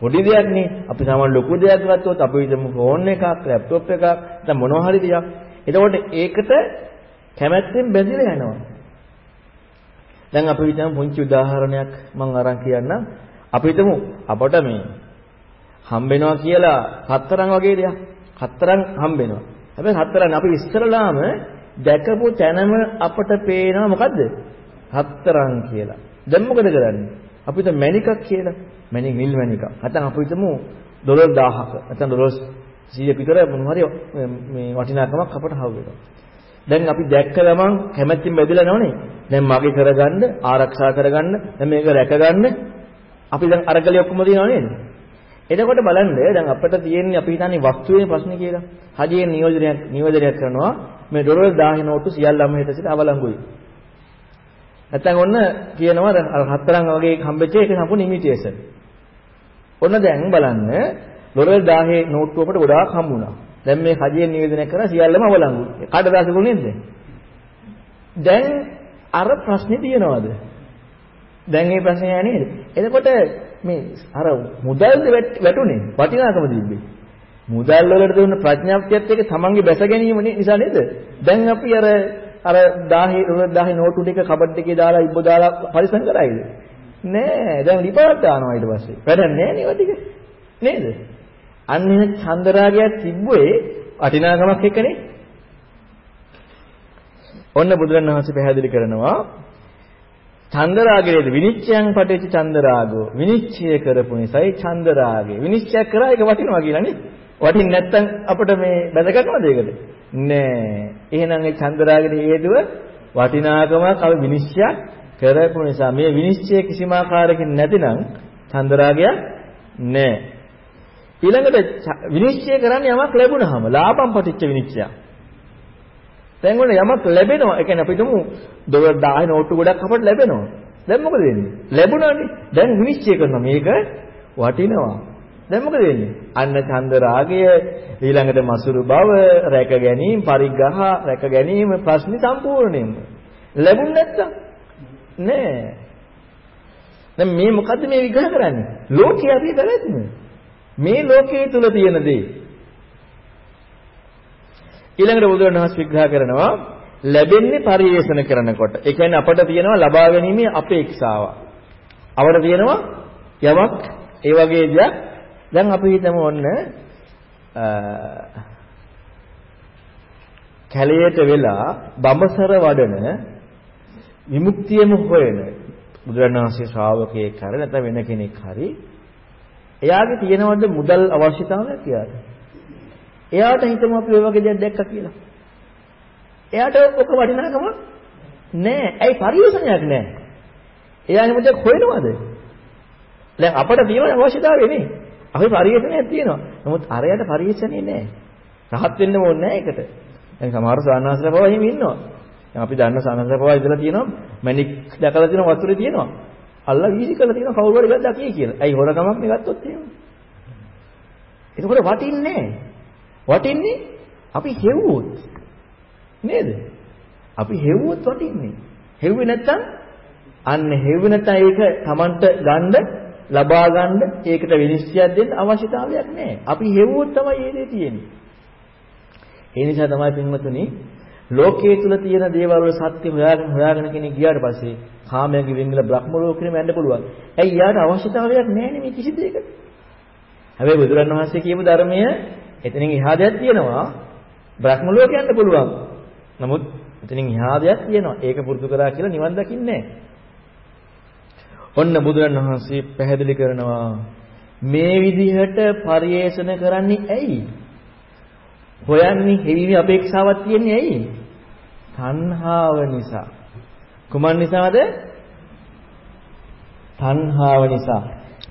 පොඩි දෙයක් නේ අපි සාමාන්‍ය ලොකු දෙයක් ගත්තොත් අපි හිතමු ෆෝන් එකක් ලැප්ටොප් එකක් දැන් මොනවා හරි දෙයක් එතකොට ඒකට කැමැත්තෙන් බැඳිලා යනවා දැන් අපි හිතමු පුංචි උදාහරණයක් මම අරන් කියන්නම් අපි හිතමු අපට මේ හම්බෙනවා කියලා හතරන් වගේ දෙයක් හතරන් හම්බෙනවා හැබැයි හතරන් අපි ඉස්සරලාම දැකපු තැනම අපට පේනවා මොකද්ද? හතරන් කියලා. දැන් මොකද කරන්නේ? අපිට මැණිකක් කියලා. මැණික් නිල් මැණිකක්. නැත්නම් අපි හිතමු ඩොලර් 1000ක. නැත්නම් ඩොලර් 100 විතර මොන හරි මේ වටිනාකමක් අපට හවු වෙනවා. දැන් අපි දැක්ක ගමන් කැමැත්තෙන් බැඳිලා නැවනේ. දැන් මගේ කරගන්න, ආරක්ෂා කරගන්න, දැන් මේක රැකගන්න අපි දැන් අරගලිය ඔක්කොම දිනව නේද? එතකොට බලන්න දැන් අපිට තියෙන්නේ අපි හිතන්නේ වස්තුවේ ප්‍රශ්නේ කියලා. හදියෙන් නියෝජනයක් නියෝජනයක් කරනවා මේ ඩොලර් 10 නෝට්ටු සියල්ලම හෙට සිට අවලංගුයි. නැත්තම් ඔන්න කියනවා අර හතරන් වගේ හම්බෙච්ච එක සම්පූර්ණ ඉමිටේෂන්. ඔන්න දැන් බලන්න ඩොලර් 10 නෝට්ටු අපට ගොඩාක් හම්බුණා. දැන් මේ හදියෙන් නියෝජනය කරලා සියල්ලම අවලංගුයි. කඩදාසියකුල් නේද? දැන් අර ප්‍රශ්නේ තියෙනවද? දැන් මේ ප්‍රශ්නේ නේද? එතකොට මේ අර මුදල්ද වැටුනේ වටිනාකම තිබ්බේ. මුදල් වලට දුන්න ප්‍රඥාප්තියත් එක්ක තමන්ගේ බැස ගැනීම නිසා නේද? දැන් අපි අර අර 10 10 නෝටු ටික කබඩ් එකේ දාලා ඉබ්බ දාලා පරිසම් කරයිද? නෑ. දැන් ලිපාවක් දානවා ඊට පස්සේ. වැඩක් නෑ නේ ඒවා ටික. නේද? අන්න එන චන්දරාගයක් තිබ්බේ වටිනාකමක් එක්කනේ. ඔන්න බුදුරණවහන්සේ පැහැදිලි කරනවා චන්දරාගයේද විනිශ්චයන් පටිච්ච චන්දරාගෝ විනිශ්චය කරපු නිසායි චන්දරාගය. විනිශ්චය කරා ඒක වටිනවා කියලා නේ. වටින් නැත්තම් අපිට මේ බැඳ ගන්නවද ඒකට? නෑ. එහෙනම් ඒ චන්දරාගයේ හේතුව වටිනාකමක් අපි විනිශ්චය කරපු නිසා. මේ විනිශ්චය කිසිම ආකාරයකින් නැතිනම් චන්දරාගය නෑ. ඊළඟට විනිශ්චය කරන්නේ යමක් ලැබුණාම ලාභම් පටිච්ච විනිශ්චය දැන් ඔන්න යමක් ලැබෙනවා. ඒ කියන්නේ අපි හිතමු ඩොලර් 10 නෝට්ටු ගොඩක් අපට ලැබෙනවා. දැන් මොකද වෙන්නේ? ලැබුණානේ. දැන් විනිශ්චය කරනවා මේක වටිනවා. දැන් මොකද වෙන්නේ? අන්න ඡන්ද රාගය ඊළඟට මසුරු බව, රැක ගැනීම, පරිග්‍රහ, රැක ගැනීම ප්‍රශ්නේ සම්පූර්ණයෙන්ම. ලැබුණ නැත්තම් නෑ. දැන් මේ මොකද්ද මේ විග්‍රහ කරන්නේ? ලෝකයේ අපි පැවැත්ම. මේ ලෝකයේ තුල තියෙන දේ ඊළඟට බුදුරණවහන්සේ විග්‍රහ කරනවා ලැබෙන්නේ පරිේෂණ කරනකොට. ඒ කියන්නේ අපට තියෙනවා ලබා ගැනීමේ අපේක්ෂාව. අපට තියෙනවා යමක් ඒ වගේ දෙයක් දැන් අපි හිතමු ඔන්න කැලයට වෙලා බඹසර වඩන විමුක්තියම හොයන බුදුරණවහන්සේ ශ්‍රාවකයෙක් හරි නැත්නම් වෙන කෙනෙක් හරි එයාගේ තියෙනවද මුදල් අවශ්‍යතාවයක් කියලා එයාට හිතමු අපි ඔය වගේ දෙයක් දැක්කා කියලා. එයාට ඔක වටිනාකම නෑ. ඇයි පරිවසනයක් නෑ. එයා එහෙම දෙයක් හොයනවද? දැන් අපට තියෙන අවශ්‍යතාවය නේ. අපි පරිවසනයක් තියෙනවා. නමුත් අරයට පරිවසනේ නෑ. රහත් වෙන්න ඕනේ නෑ ඒකට. දැන් සමහර සාහනසල පවා එහෙම ඉන්නවා. දැන් අපි දන්න සාහනසල පවා ඉඳලා තියෙනවා මැණික් දැකලා තියෙන වතුරේ තියෙනවා. අල්ලා වීසි කරලා තියෙන කවුරු හරි ගත්තා කී කියලා. ඇයි හොරකමක් නේ ගත්තොත් එහෙම. එතකොට වටින්නේ වටින්නේ අපි හෙව්වොත් නේද? අපි හෙව්වොත් වටින්නේ. හෙව්වේ නැත්තම් අන්න හෙව්වේ නැත්තම් ඒක Tamanට ගන්න ලබා ගන්න ඒකට විනිශ්චයක් දෙන්න අවශ්‍යතාවයක් නැහැ. අපි හෙව්වොත් තමයි ඒ දේ තියෙන්නේ. ඒ නිසා තමයි පින්වතුනි ලෝකයේ තුල තියෙන දේවල් වල සත්‍ය හොයාගෙන හොයාගෙන කෙනෙක් ගියාට පස්සේ කාමයෙන් වෙන්ගල බ්‍රහ්ම ලෝකෙම යන්න පුළුවන්. ඇයි යාට අවශ්‍යතාවයක් නැහැ මේ කිසි දෙයකට. හැබැයි බුදුරණවහන්සේ කියපු ධර්මය එතනින් එහා දෙයක් තියෙනවා. බ්‍රහ්ම ලෝකෙ යන්න පුළුවන්. නමුත් එතනින් එහා දෙයක් තියෙනවා. ඒක පුරුදු කරා කියලා නිවන් දකින්නේ ඔන්න බුදුරණවහන්සේ පැහැදිලි කරනවා මේ විදිහට පරිේෂණ කරන්නේ ඇයි? හොයන්නේ හෙවිවි අපේක්ෂාවක් තියෙන්නේ ඇයි? තණ්හාව නිසා. කුමන් නිසාද? තණ්හාව නිසා.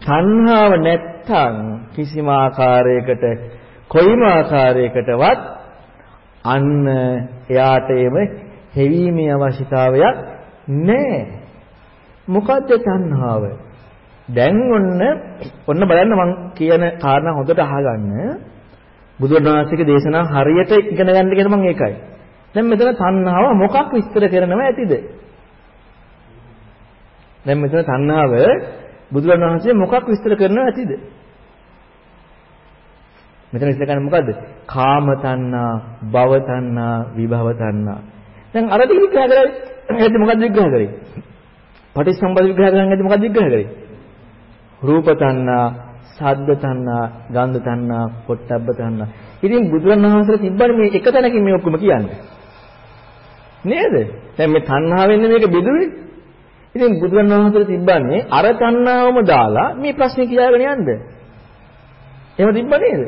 තණ්හාව නැත්තම් කිසිම ආකාරයකට කොයිම ආකාරයකටවත් අන්න එයාට එම හෙවීමේ අවශ්‍යතාවයක් නැහැ. මොකද්ද තණ්හාව? දැන් ඔන්න ඔන්න බලන්න මම කියන කාරණා හොඳට අහගන්න. බුදුරණාහිගේ දේශනා හරියට ඉගෙන ගන්න කියන මම ඒකයි. දැන් මෙතන තණ්හාව මොකක් විස්තර කරනව ඇතිද? දැන් මෙතන තණ්හාව බුදුරණවහන්සේ මොකක් විස්තර කරනව ඇතිද? මෙතන විස්තර කරන්නේ මොකද්ද? කාම තණ්හා, භව තණ්හා, විභව තණ්හා. දැන් අර ටික විග්‍රහ කරලා ඇද්ද මොකද්ද විග්‍රහ කරේ? පටිච්චසමුප්පාද විග්‍රහ කරන්නේ ඇද්ද මොකද්ද විග්‍රහ කරේ? රූප තණ්හා, සද්ද තණ්හා, ගන්ධ තණ්හා, පොට්ටබ්බ තණ්හා. ඉතින් බුදුරණවහන්සේ තිබ්බනේ මේ එක තැනකින් මේ ඔක්කොම කියන්නේ. නේද? දැන් මේ තණ්හාවෙන් මේක බෙදුවේ. ඉතින් බුදුරණවහන්සේ තිබ්බන්නේ අර තණ්හාවම දාලා මේ ප්‍රශ්නේ කියාගෙන යන්න. එහෙම තිබ්බ නේද?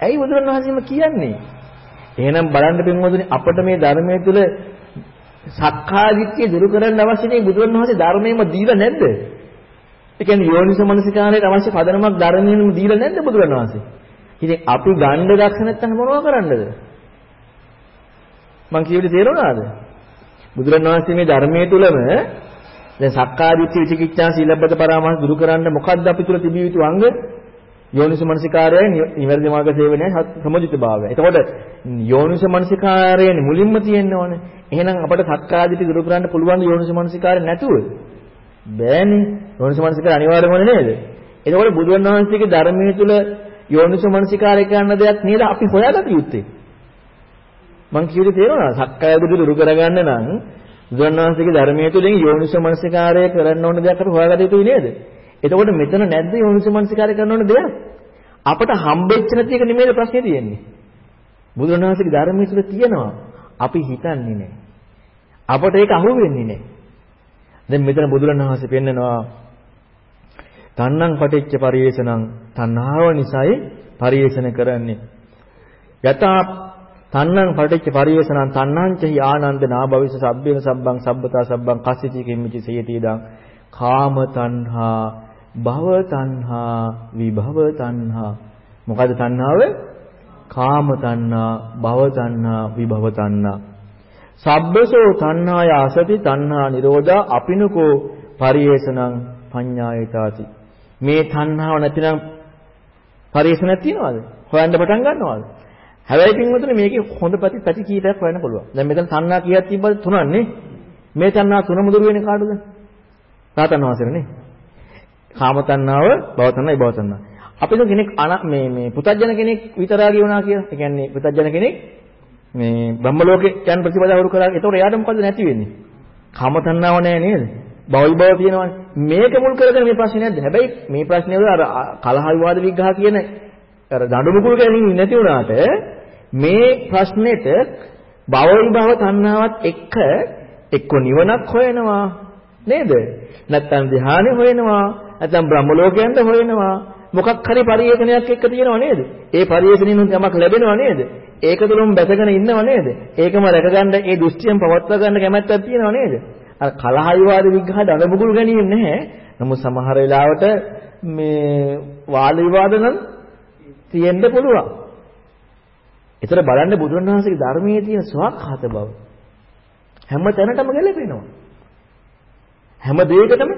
ඇයි බුදුරණවහන්සේම කියන්නේ? එහෙනම් බලන්න පින්වතුනි අපිට මේ ධර්මයේ තුල සක්කාදිට්ඨිය දුරු කරන්න අවශ්‍ය නේ බුදුරණවහන්සේ ධර්මයෙන්ම දීලා නැද්ද? ඒ කියන්නේ යෝනිසමනසිකාරයට අවශ්‍ය පදනමක් ධර්මයෙන්ම දීලා නැද්ද බුදුරණවහන්සේ? ඉතින් අපි ගන්න දක්ෂ නැත්නම් මොනව කරන්නද? මං කියුවේ තේරුණාද? බුදුරණවහන්සේ මේ ධර්මයේ තුලම දැන් සක්කාදිට්ඨි විචිකිච්ඡා සීලබ්බත පරාමාස දුරු කරන්න මොකද්ද අපි තුල තිබිය යුතු අංග? යෝනිස මනසිකාරයයි නිවැරදි මාර්ග සේවනයයි සමජිත භාවය. එතකොට යෝනිස මනසිකාරයනේ මුලින්ම තියෙන්න ඕනේ. එහෙනම් අපට සක්කාදිට්ඨි දුරු කරන්න පුළුවන් යෝනිස මනසිකාරය නැතුව බෑනේ. යෝනිස මනසිකාරය අනිවාර්යම නේද? එතකොට බුදුන් වහන්සේගේ ධර්මයේ තුල යෝනිස මනසිකාරය කරන දෙයක් නේද අපි හොයාගත යුත්තේ. මං කියුවේ තේරුණා සක්කායදිට්ඨි දුරු කරගන්න නම් බුදුන්වහන්සේගේ ධර්මයේ තුලින් යෝනිසමනසිකාරය කරන්න ඕන දෙයක් අපි හොයාගත යුතුයි නේද? එතකොට මෙතන නැද්ද යෝනිසමනසිකාරය කරන්න ඕන දෙයක්? අපට හම්බෙච්ච නැති එක නෙමෙයි ප්‍රශ්නේ තියෙන්නේ. බුදුරණවහන්සේගේ ධර්මයේ තුල තියෙනවා. අපි හිතන්නේ නැහැ. අපට ඒක අහු වෙන්නේ නැහැ. දැන් මෙතන බුදුරණවහන්සේ පෙන්නනවා තණ්හං පටිච්ච පරියේෂණං තණ්හාව නිසායි පරියේෂණ කරන්නේ. යතා තණ්හං පටිච්ච පරියේෂණං තණ්හං චහි ආනන්ද නාභවිස සබ්බේන සබ්බං සබ්බතා සබ්බං කස්සිති කිම්මිචි සේති දං කාම තණ්හා භව තණ්හා විභව තණ්හා. මොකද තණ්හාව? කාම තණ්හා භව තණ්හා විභව තණ්හා. සබ්බසෝ තණ්හාය අසති තණ්හා නිරෝධා අපිනකෝ පරියේෂණං පඤ්ඤායතාති. මේ තණ්හාව නැතිනම් පරියේෂණයක් තියනවද? හොයන්න පටන් ගන්නවද? හැබැයි පින්වතුනි මේකේ හොඳ පැති පැති කීපයක් හොයන්න පුළුවන්. දැන් මෙතන තණ්හා කීයක් තිබ්බද තුනන්නේ. මේ තණ්හා තුනම දුරු වෙන්නේ කාටද? රාතන් වහන්සේනේ. කාම තණ්හාව, භව තණ්හා, විභව තණ්හා. අපිට කෙනෙක් අන මේ මේ පුතජන කෙනෙක් විතරාගේ වුණා කියලා. ඒ කියන්නේ පුතජන කෙනෙක් මේ බ්‍රහ්ම ලෝකේ යන ප්‍රතිපදාවරු කරා. ඒතකොට එයාට මොකද නැති වෙන්නේ? කාම තණ්හාව නැහැ නේද? භව විභව තියෙනවනේ. මේක මුල් කරගෙන මේ ප්‍රශ්නේ නැද්ද? හැබැයි මේ ප්‍රශ්නේ වල අර කලහ විවාද විග්‍රහ කියන අර දඬු මුකුල් ගැනීම නැති වුණාට මේ ප්‍රශ්නෙට භව විභව තණ්හාවත් එක්ක එක්ක නිවනක් හොයනවා නේද? නැත්නම් ධ්‍යානෙ හොයනවා, නැත්නම් බ්‍රහ්ම ලෝකයෙන්ද හොයනවා. මොකක් හරි පරිේෂණයක් එක්ක තියෙනව නේද? ඒ පරිේෂණයෙන් යමක් ලැබෙනව නේද? ඒක තුළම බැසගෙන ඉන්නව නේද? ඒකම රැකගන්න ඒ දෘෂ්ටියෙන් පවත්වා ගන්න කැමැත්තක් තියෙනව නේද? අර කලහ විවාද විග්‍රහ දඩමුගුල් ගැනීම නැහැ. නමුත් සමහර වෙලාවට මේ වාද විවාද නම් තියෙන්න පුළුවන්. ඒතර බලන්න බුදුරණවහන්සේගේ ධර්මයේ තියෙන ස්වකහත බව. හැම තැනටම ගැලපෙනවා. හැම දෙයකටම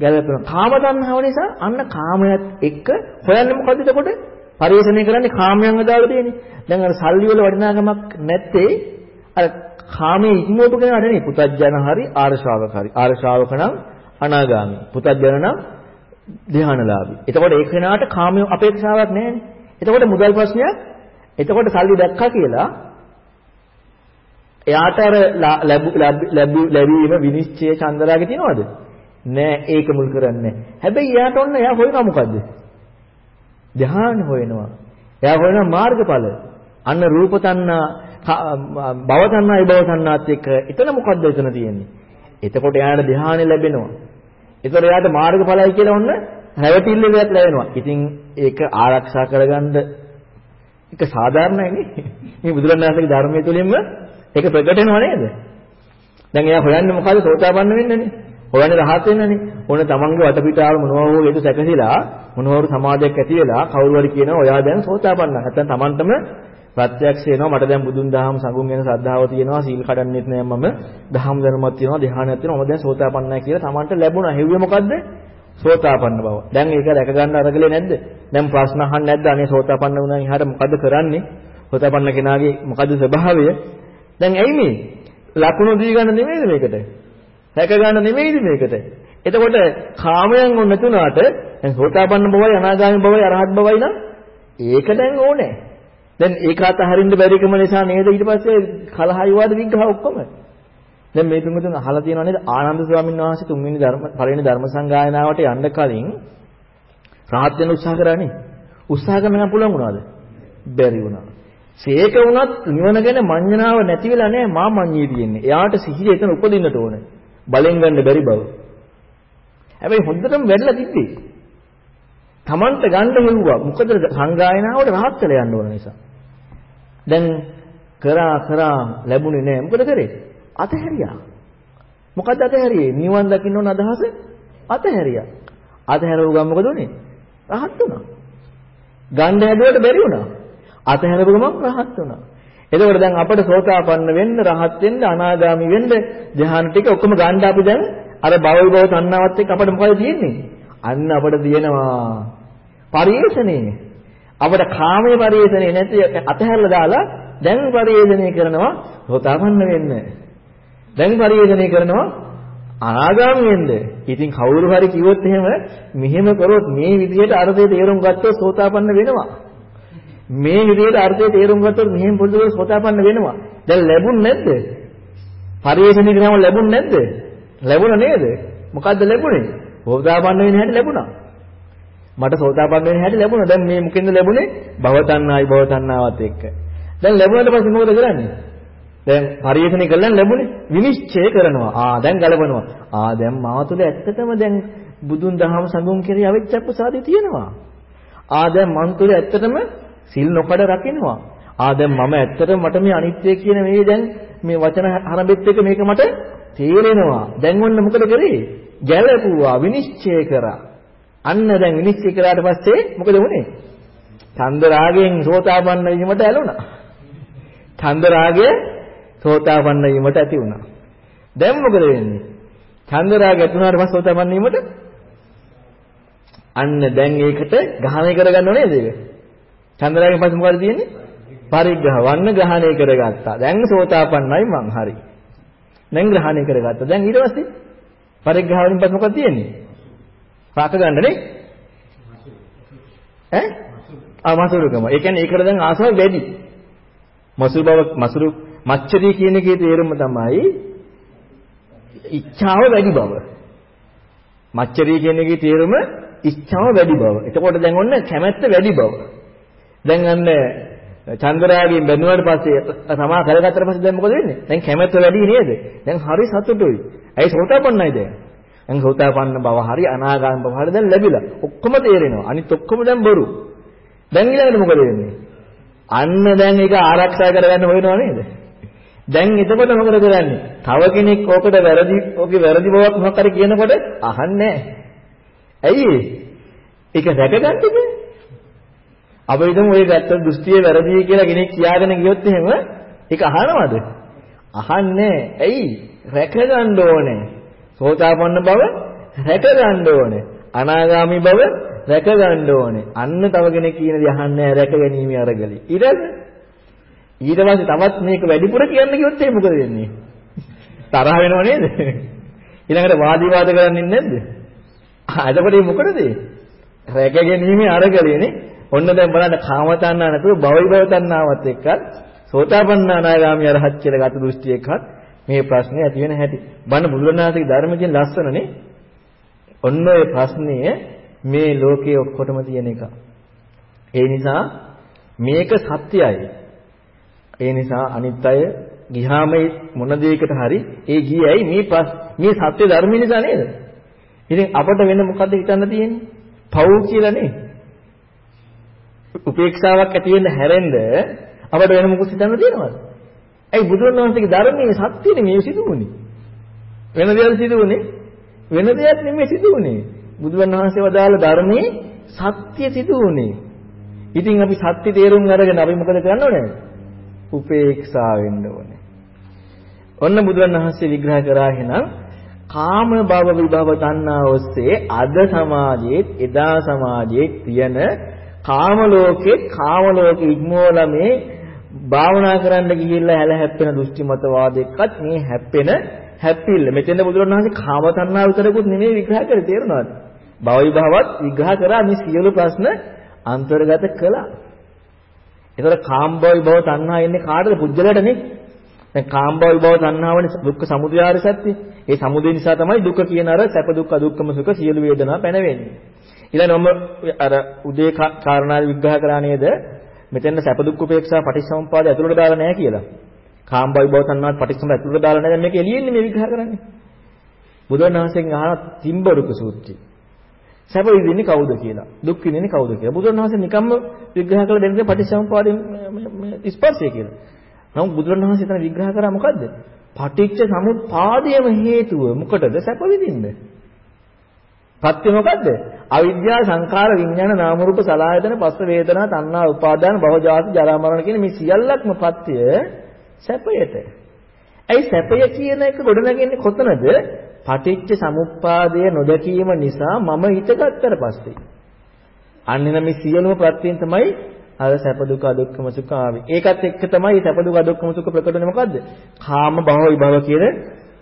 ගැලපෙනවා. කාම තණ්හාව නිසා අන්න කාමයට එක්ක හොයන්නේ මොකද්ද එතකොට? පරිේශණය කරන්නේ කාමයන් අදාළ දෙන්නේ. දැන් අර සල්ලි වල වටිනාකමක් නැත්තේ අර කාමයේ ඉක්මවපු කෙනාට නෙවෙයි. පුතත්ජන හරි ආර්ය ශ්‍රාවක හරි. ආර්ය ශ්‍රාවක නම් අනාගාමි. පුතත්ජන නම් ධ්‍යානලාභී. එතකොට ඒ කෙනාට කාමයේ අපේක්ෂාවක් නැහැනේ. එතකොට මුදල් ප්‍රශ්නයක් එතකොට සල්ලි දැක්කා කියලා එයාට අර ලැබීම විනිශ්චය චන්දරාගේ තියනවද? නෑ ඒක මුල් කරන්නේ. හැබැයි එයාට ඔන්න එයා හොයනවා මොකද්ද? ධ්‍යාන හොයනවා. එයා හොයනවා මාර්ගඵල. අන්න රූප තණ්හා භව තණ්හායි භව තණ්හාත් එක්ක එතන මොකද්ද එතන තියෙන්නේ? එතකොට එයාට ධ්‍යානෙ ලැබෙනවා. ඒතර එයාට මාර්ගඵලයි කියලා ඔන්න හැවටිල්ල දෙයක් ලැබෙනවා. ඉතින් ඒක ආරක්ෂා කරගන්න ඒක සාධාරණයි නේ. මේ බුදුරණාහිගේ ධර්මයේ තුලින්ම ඒක ප්‍රකට වෙනව නේද? දැන් එයා හොයන්නේ මොකද සෝතාපන්න වෙන්නනේ. හොයන්නේ රහත් වෙන්නනේ. ඕන තමන්ගේ වටපිටාව මොනවා හෝ හේතු සැකසিলা මොනවා හෝ සමාජයක් ඇති වෙලා කවුරු හරි කියනවා ඔයා දැන් සෝතාපන්න. නැත්නම් තමන්ටම ප්‍රත්‍යක්ෂ වෙනවා මට දැන් බුදුන් දහම් සඟුන් වෙන ශ්‍රද්ධාව තියෙනවා සීල් කඩන්නෙත් නෑ මම දහම් ධර්මයක් තියෙනවා ධ්‍යානයක් තියෙනවා මම දැන් සෝතාපන්නයි කියලා තමන්ට ලැබුණා. හෙව්වේ මොකද්ද? සෝතාපන්න බව. දැන් ඒක දැක ගන්න අරගලේ නැද්ද? දැන් ප්‍රශ්න අහන්නේ නැද්ද? අනේ සෝතාපන්න වුණා ඉහාට මොකද කරන්නේ? සෝතාපන්න කෙනාගේ මොකද ස්වභාවය? දැන් ඇයි මේ? ලකුණු දී ගන්න නෙමෙයිද මේකට? හැක ගන්න නෙමෙයිද මේකට? එතකොට කාමයන් ඔන්න තුනට දැන් සෝතාපන්න බවයි අනාගාමී බවයි අරහත් බවයි නම් ඒක දැන් ඕනේ. දැන් ඒක අතහරින්න බැරිකම නිසා නේද ඊට පස්සේ කලහ විවාද විග්‍රහ ඔක්කොම. දැන් මේ තුන්ගතුන් අහලා තියෙනව නේද ආනන්ද ස්වාමීන් වහන්සේ තුන්වෙනි ධර්ම පළවෙනි ධර්ම සංගායනාවට යන්න කලින් රාහත් වෙන උත්සාහ කරානේ. උත්සාහ කරන්න පුළුවන් වුණාද? බැරි වුණා. සේක වුණත් නිවන ගැන මඤ්ඤණාව නැති වෙලා නැහැ මා මඤ්ඤී තියෙන්නේ. එයාට සිහිය එතන උපදින්නට ඕනේ. බලෙන් ගන්න බැරි බව. හැබැයි හොඳටම වැඩිලා තිබ්බේ. Tamanta ගන්න හෙව්වා. මොකද සංගායනාවට රහත් වෙලා යන්න ඕන නිසා. දැන් කරා කරා ලැබුණේ නැහැ. මොකද කරේ? අතහැරියා. මොකද්ද අතහැරියේ? නිවන් දකින්න ඕන අදහස අතහැරියා. අතහැරව ගමන් මොකද උනේ? රහත් වුණා. ගන්න හැදුවට බැරි වුණා. අතහැරව ගමන් රහත් වුණා. එතකොට දැන් අපිට සෝතාපන්න වෙන්න, රහත් වෙන්න, අනාගාමි වෙන්න ධ්‍යාන ටික ඔක්කොම ගන්න අපි දැන් අර භව විභව තණ්හාවත් එක්ක අපිට මොකද තියෙන්නේ? අන්න අපිට තියෙනවා පරිේශණය. අපිට කාමයේ පරිේශණය නැති අතහැරලා දාලා දැන් පරිේශණය කරනවා සෝතාපන්න වෙන්න. දැන් පරිවර්තනය කරනවා අනාගාමී වෙන්න. ඉතින් කවුරු හරි කිව්වොත් එහෙම මෙහෙම කරොත් මේ විදිහට අර්ථය තේරුම් ගත්තොත් සෝතාපන්න වෙනවා. මේ විදිහට අර්ථය තේරුම් ගත්තොත් මෙහෙම පොදුවේ සෝතාපන්න වෙනවා. දැන් ලැබුණ නැද්ද? පරිවර්තනය කරාම ලැබුණ නැද්ද? ලැබුණ නේද? මොකද්ද ලැබුණේ? සෝතාපන්න වෙන හැටි ලැබුණා. මට සෝතාපන්න වෙන හැටි ලැබුණා. දැන් මේ මොකෙන්ද ලැබුණේ? භවතණ්ණායි භවතණ්ණාවත් එක්ක. දැන් ලැබුණාට පස්සේ මොකද කරන්නේ? දැන් පරිේශණය කළා ලැබුණේ විනිශ්චය කරනවා. ආ දැන් ගලපනවා. ආ දැන් මාව තුළ ඇත්තටම දැන් බුදුන් දහම සඟුන් කෙරෙහි අවිච්ඡ ප්‍රසාදේ තියෙනවා. ආ දැන් මන් තුළ ඇත්තටම සිල් නොකඩ රකින්නවා. ආ දැන් මම ඇත්තටම මට මේ අනිත්‍ය කියන මේ දැන් මේ වචන හරඹෙත් එක මේක මට තේරෙනවා. දැන් ඔන්න මොකද කරේ? ගැලපුවා විනිශ්චය කරා. අන්න දැන් විනිශ්චය කරාට පස්සේ මොකද වුනේ? චන්ද රාගයෙන් සෝතාපන්න වීමට ඇලුනා. චන්ද රාගය සෝතාපන්න වීමට ඇති වුණා. දැන් මොකද වෙන්නේ? චන්දරාගය ඇතුණාට පස්සේ සෝතාපන්න වීමට අන්න දැන් ඒකට ග්‍රහණය කරගන්නව නේද ඒක? චන්දරාගයෙන් පස්සේ මොකද තියෙන්නේ? පරිග්‍රහ වන්න ග්‍රහණය කරගත්තා. දැන් සෝතාපන්නයි මං හරි. දැන් ග්‍රහණය කරගත්තා. දැන් ඊට පස්සේ පරිග්‍රහ වලින් පස්සේ මොකද තියෙන්නේ? රාක ගන්න නේ? ඈ? ආ මසුරුකම. ඒ කියන්නේ ඒකට දැන් ආසාව වැඩි. මසුරු බව මසුරු මච්චරී කියන එකේ තේරුම තමයි ඉච්ඡාව වැඩි බව. මච්චරී කියන එකේ තේරුම ඉච්ඡාව වැඩි බව. එතකොට දැන් ඔන්න කැමැත්ත වැඩි බව. දැන් අන්න චන්ද්‍රයාගෙන් බැඳුනාට පස්සේ තමා කරගත්තට පස්සේ දැන් මොකද වෙන්නේ? දැන් කැමැත්ත වැඩි නේද? දැන් හරි සතුටුයි. ඇයි සෝතාපන්නයි දැන්? දැන් සෝතාපන්න බව හරි අනාගාමී බව හරි දැන් ලැබිලා. ඔක්කොම තේරෙනවා. අනිත් ඔක්කොම දැන් බොරු. දැන් ඊළඟට මොකද වෙන්නේ? අන්න දැන් ඒක ආරක්ෂා කරගන්න හොයනව නේද? දැන් එතකොට මොකද කරන්නේ? තව කෙනෙක් ඕකට වැරදි ඕකේ වැරදි බවක් මොකක් හරි කියනකොට අහන්නේ ඇයි ඒක දැකගන්න බෑ. අපි හිතමු ඔය ගැත්ත දෘෂ්ටිය වැරදි කියලා කෙනෙක් කියාගෙන ගියොත් එහෙම ඒක අහනවද? අහන්නේ ඇයි? රැකගන්න ඕනේ. සෝතාපන්න බව රැක ගන්න ඕනේ. අනාගාමි බව රැක ගන්න ඕනේ. අන්න තව කෙනෙක් කියන දේ අහන්නේ රැක ගැනීම අරගලි. ඊළඟ ඊට පස්සේ තවත් මේක වැඩිපුර කියන්න කිව්වොත් ඒ මොකද වෙන්නේ? තරහ වෙනව නේද? ඊළඟට වාදී වාද කරන්නේ නැද්ද? ආ එතකොට මේ මොකටද? රැක ගැනීම අරගලිනේ. ඔන්න දැන් බලන්න කාම තණ්හා නැතුව භවයි භව තණ්හාවත් එක්කත් සෝතාපන්න අනාගාමී අරහත් කියලා ගත දෘෂ්ටි එක්කත් මේ ප්‍රශ්නේ ඇති වෙන හැටි. බන්න බුදුරණාහිගේ ධර්මයෙන් ලස්සනනේ. ඔන්න ඔය ප්‍රශ්නය මේ ලෝකයේ ඔක්කොටම තියෙන එක. ඒ නිසා මේක සත්‍යයි. ඒ නිසා අනිත් අය ගියාම මොන දෙයකට හරි ඒ ගියයි මේ මේ සත්‍ය ධර්ම නිසා නේද? ඉතින් අපට වෙන මොකද්ද හිතන්න තියෙන්නේ? පව් කියලා නේ. උපේක්ෂාවක් ඇති වෙන්න හැරෙන්න අපට වෙන මොකක් හිතන්න තියෙනවද? ඇයි බුදුන් වහන්සේගේ ධර්මයේ සත්‍යනේ මේ සිදුවුනේ? වෙන දෙයක් සිදුවුනේ? වෙන දෙයක් නෙමෙයි සිදුවුනේ. බුදුන් වහන්සේ වදාළ ධර්මයේ සත්‍ය සිදුවුනේ. ඉතින් අපි සත්‍ය තේරුම් අරගෙන අපි මොකද කරන්න ඕනේ? උපේක්ෂා වෙන්න ඕනේ. ඔන්න බුදුන් වහන්සේ විග්‍රහ කරා එහෙනම් කාම භව විභව තණ්හා ඔස්සේ අද සමාජයේ එදා සමාජයේ තියෙන කාම ලෝකේ කාම ලෝකෙ ඉක්මවලා මේ භාවනා කරන්න ගිහිල්ලා හැල හැප්පෙන දෘෂ්ටි මතවාදයකත් මේ හැප්පෙන හැප්පිල්ල. මෙතෙන්ද බුදුරණවහන්සේ කාම තණ්හා විතරකුත් නෙමෙයි විග්‍රහ කරේ තේරුණාද? භව විභවත් විග්‍රහ කරා මේ සියලු ප්‍රශ්න අන්තර්ගත කළා. ඒතර කාම භව විභව තණ්හා එන්නේ කාටද? පුජ්‍යලටනේ. දැන් කාම භව විභව තණ්හාවනේ දුක්ඛ සමුදය ආර්ය සත්‍ය. ඒ සමුදය නිසා තමයි දුක කියන අර සැප දුක් අදුක්කම සුඛ සියලු වේදනා පැනවෙන්නේ. ඊළඟ අර උදේ කාරණා විග්‍රහ කරා නේද? මෙතෙන් සැප දුක් උපේක්ෂා පටිච්චසමුපාදය ඇතුළට දාලා නැහැ කියලා. කාම භව භව තණ්හාත් පටිච්චසමුප්පාද ඇතුළට දාලා නැහැ. දැන් මේක එළියෙන්නේ මේ විග්‍රහ කරන්නේ. බුදුන් වහන්සේගෙන් අහන තිම්බරුක සූත්‍රය. සැප විඳින්නේ කවුද කියලා. දුක් විඳින්නේ කවුද කියලා. බුදුන් වහන්සේ නිකම්ම විග්‍රහ කළ දෙන්නේ පටිච්චසමුපාදයෙන් ස්පර්ශය කියලා. නමුත් බුදුන් වහන්සේ එතන විග්‍රහ කරා මොකද්ද? පටිච්ච සමුප්පාදයම හේතුව මොකටද සැප විඳින්නේ? පත්‍ය මොකද්ද? අවිද්‍යාව සංඛාර විඥාන නාම රූප සලආයතන පස්ස වේදනා තණ්හා උපාදාන භව ජාති ජරා මරණ කියන මේ සියල්ලක්ම පත්‍ය සැපයට. ඇයි සැපය කියන එක ගොඩනගන්නේ කොතනද? පටිච්ච සමුප්පාදය නොදකීම නිසා මම හිතගත්තට පස්සේ. අන්න මේ සියලුම ප්‍රත්‍යයෙන් තමයි අර සැප දුක අදුක්කම සුඛ ආවේ. ඒකත් එක්ක තමයි සැප දුක අදුක්කම සුඛ ප්‍රකට වෙන්නේ මොකද්ද? කාම භව විභව කියන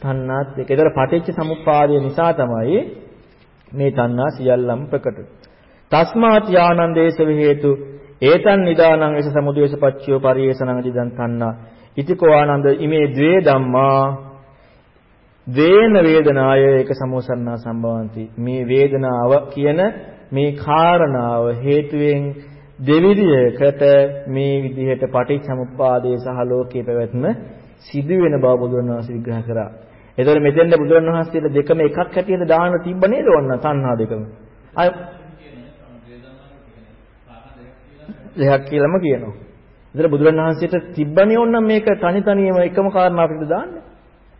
තණ්හාත් එක්ක. ඒතර පටිච්ච සමුප්පාදය නිසා තමයි මේ තණ්හා සියල්ලම ප්‍රකට. තස්මාත් යානන්දේශ හේතු ඒතන් නිදානං එස සමුදේශ පච්චයෝ පරියේසනං දිදන් තණ්හා. ඉතිකෝ ආනන්ද ඉමේ ද්වේ ධම්මා වේන වේදනාය ඒක සමෝසන්නා සම්භවಂತಿ මේ වේදනාව කියන මේ කාරණාව හේතුවෙන් දෙවිදියකට මේ විදිහට පටිච්චසමුප්පාදයේ සහ ලෝකයේ පැවැත්ම සිදුවෙන බව බුදුරණවහන්සේ විග්‍රහ කරා. එතකොට මෙතෙන්ද බුදුරණවහන්සේලා දෙකම එකක් හැටියට දාන තිබ්බ නේද ඔන්න තණ්හා දෙකම. අය දෙකක් කියලාම කියනවා. එතකොට බුදුරණවහන්සේට තිබ්බනේ ඕනම් මේක තනි තනියම එකම කාරණා අපිට දාන්නේ.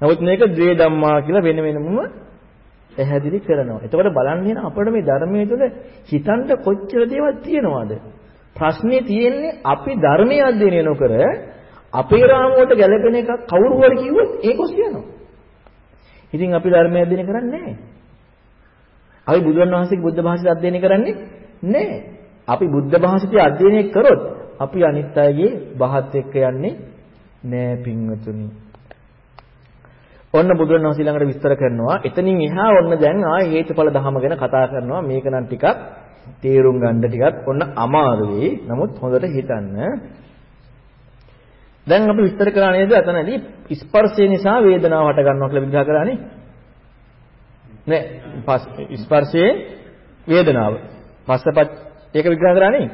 නමුත් මේක ද්වේ ධම්මා කියලා වෙන වෙනම පැහැදිලි කරනවා. එතකොට බලන්න අපිට මේ ධර්මයේ තුල හිතන්න කොච්චර දේවල් තියෙනවද? ප්‍රශ්නේ තියෙන්නේ අපි ධර්මයේ අධ්‍යයනය නොකර අපේ රාමුවට ගැලපෙන එකක් කවුරු හරි කිව්වොත් ඒක ඔසියනවා. ඉතින් අපි ධර්මයේ අධ්‍යයනය කරන්නේ නැහැ. අපි බුදුන් වහන්සේගේ බුද්ධ භාෂිත අධ්‍යයනය කරන්නේ නැහැ. අපි බුද්ධ භාෂිත අධ්‍යයනය කරොත් අපි අනිත් අයගේ බහත් එක්ක යන්නේ නෑ පින්වතුනි. ඔන්න බුදුන් වහන්සේ ළඟට විස්තර කරනවා. එතනින් එහා ඔන්න දැන් ආයේ හේතුඵල ධහම ගැන කතා කරනවා. මේක නම් ටිකක් තේරුම් ගන්න ටිකක් ඔන්න අමාරුයි. නමුත් හොඳට හිතන්න. දැන් අපි විස්තර කරා නේද අතනදී ස්පර්ශය නිසා වේදනාව හට ගන්නවා කියලා විග්‍රහ කරානේ. නෑ ස්පර්ශයේ වේදනාව. පස්සපත් ඒක විග්‍රහ කරානේ.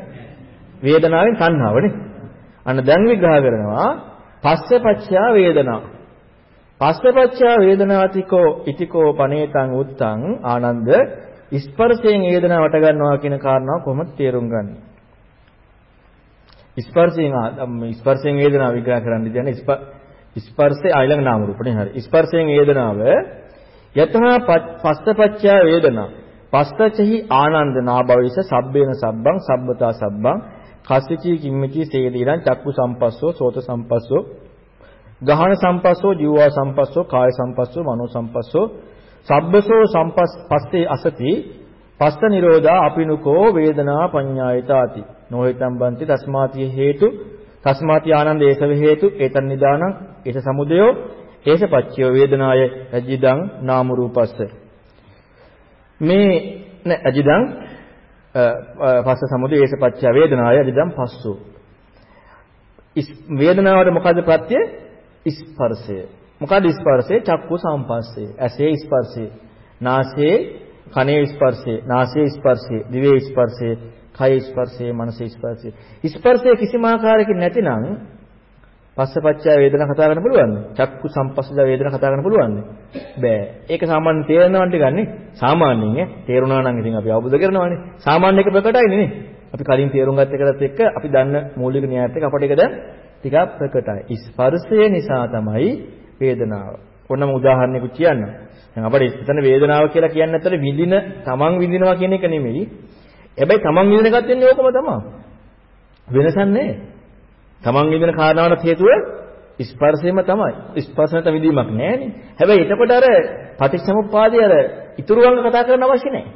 වේදනාවෙන් තණ්හාවනේ. අන්න දැන් විග්‍රහ කරනවා පස්සපච්චා වේදනා. පස්සපච්චා වේදනාතිකෝ ඉතිකෝ පනේතං උත්තං ආනන්ද ස්පර්ශයෙන් වේදනාව හට ගන්නවා කියන කාරණාව කොහොමද තේරුම් ගන්නේ? ස්පර්ශයෙන් ස්පර්ශයෙන් වේදනාව විග්‍රහ කරන්න කියන්නේ ස්පර්ශය ඊළඟ නාම රූපනේ හරි. ස්පර්ශයෙන් වේදනාව යතහා පස්සපච්චා වේදනා. පස්සචහි ආනන්ද නාභවිස සබ්බේන සබ්බං සබ්බතා සබ්බං කස්සිචි කිම්මිචි සේදීරං චක්කු සම්පස්සෝ සෝත සම්පස්සෝ ගහන සම්පස්සෝ ජීවා සම්පස්සෝ කාය සම්පස්සෝ මනෝ සම්පස්සෝ. සබ්බසෝ සම්පස් පස්සේ අසති. පස්ස නිරෝධා අපිනුකෝ වේදනා පඤ්ඤායතාති. නොහිතම් බන්ති තස්මාතිය හේතු. තස්මාති ආනන්ද ඒසව හේතු. ඒතන් නිදානං. ඒස සමුදයෝ. ඒස පච්චය වේදනාය. රජිදං නාම රූපස්ස. මේ නෑ රජිදං පස්ස සමුදය ඒස පච්චය වේදනාය රජිදං පස්සෝ. වේදනාවට මොකද ප්‍රත්‍ය? ස්පර්ශය. මොකද ස්පර්ශය? චක්කු සම්පස්සේ. ඇසේ ස්පර්ශය. නාසයේ කනේ ස්පර්ශය. නාසයේ ස්පර්ශය. දිවේ ස්පර්ශය. කය ස්පර්ශය. මනසේ ස්පර්ශය. ස්පර්ශය කිසිම ආකාරයකින් නැතිනම් පස්සපච්චය වේදනා කතා කරන්න පුළුවන්ද? චක්කු සම්පස්සද වේදනා කතා කරන්න පුළුවන්ද? බෑ. ඒක සාමාන්‍ය තේරෙනවන්ට ගන්නේ සාමාන්‍යයෙන් ඈ. තේරුණා නම් ඉතින් අපි අවබෝධ කරනවානේ සාමාන්‍ය එක ප්‍රකටයිනේ නේ. අපි කලින් තේරුම් ගත්ත එකකට එක්ක අපි දන්න මූලික න්‍යායත් එක්ක අපට ඒක දැන් ටිකක් ප්‍රකටයි. ස්පර්ශය නිසා තමයි වේදනාව. ඔන්නම උදාහරණයක් කියන්න දැන් අපිට එතන වේදනාව කියලා කියන්නේ නැත්තර විඳින තමන් විඳිනවා කියන එක නෙමෙයි. හැබැයි තමන් විඳින එකත් වෙන්නේ ඕකම තමයි වෙනසක් නැහැ. තමන් විඳින කාරණාවට හේතුව ස්පර්ශයම තමයි. ස්පර්ශ නැත විඳීමක් නැහැනේ. හැබැයි එතකොට අර පටිච්චසමුප්පාදේ අර ඉතුරු අංග කතා කරන්න අවශ්‍ය නැහැ.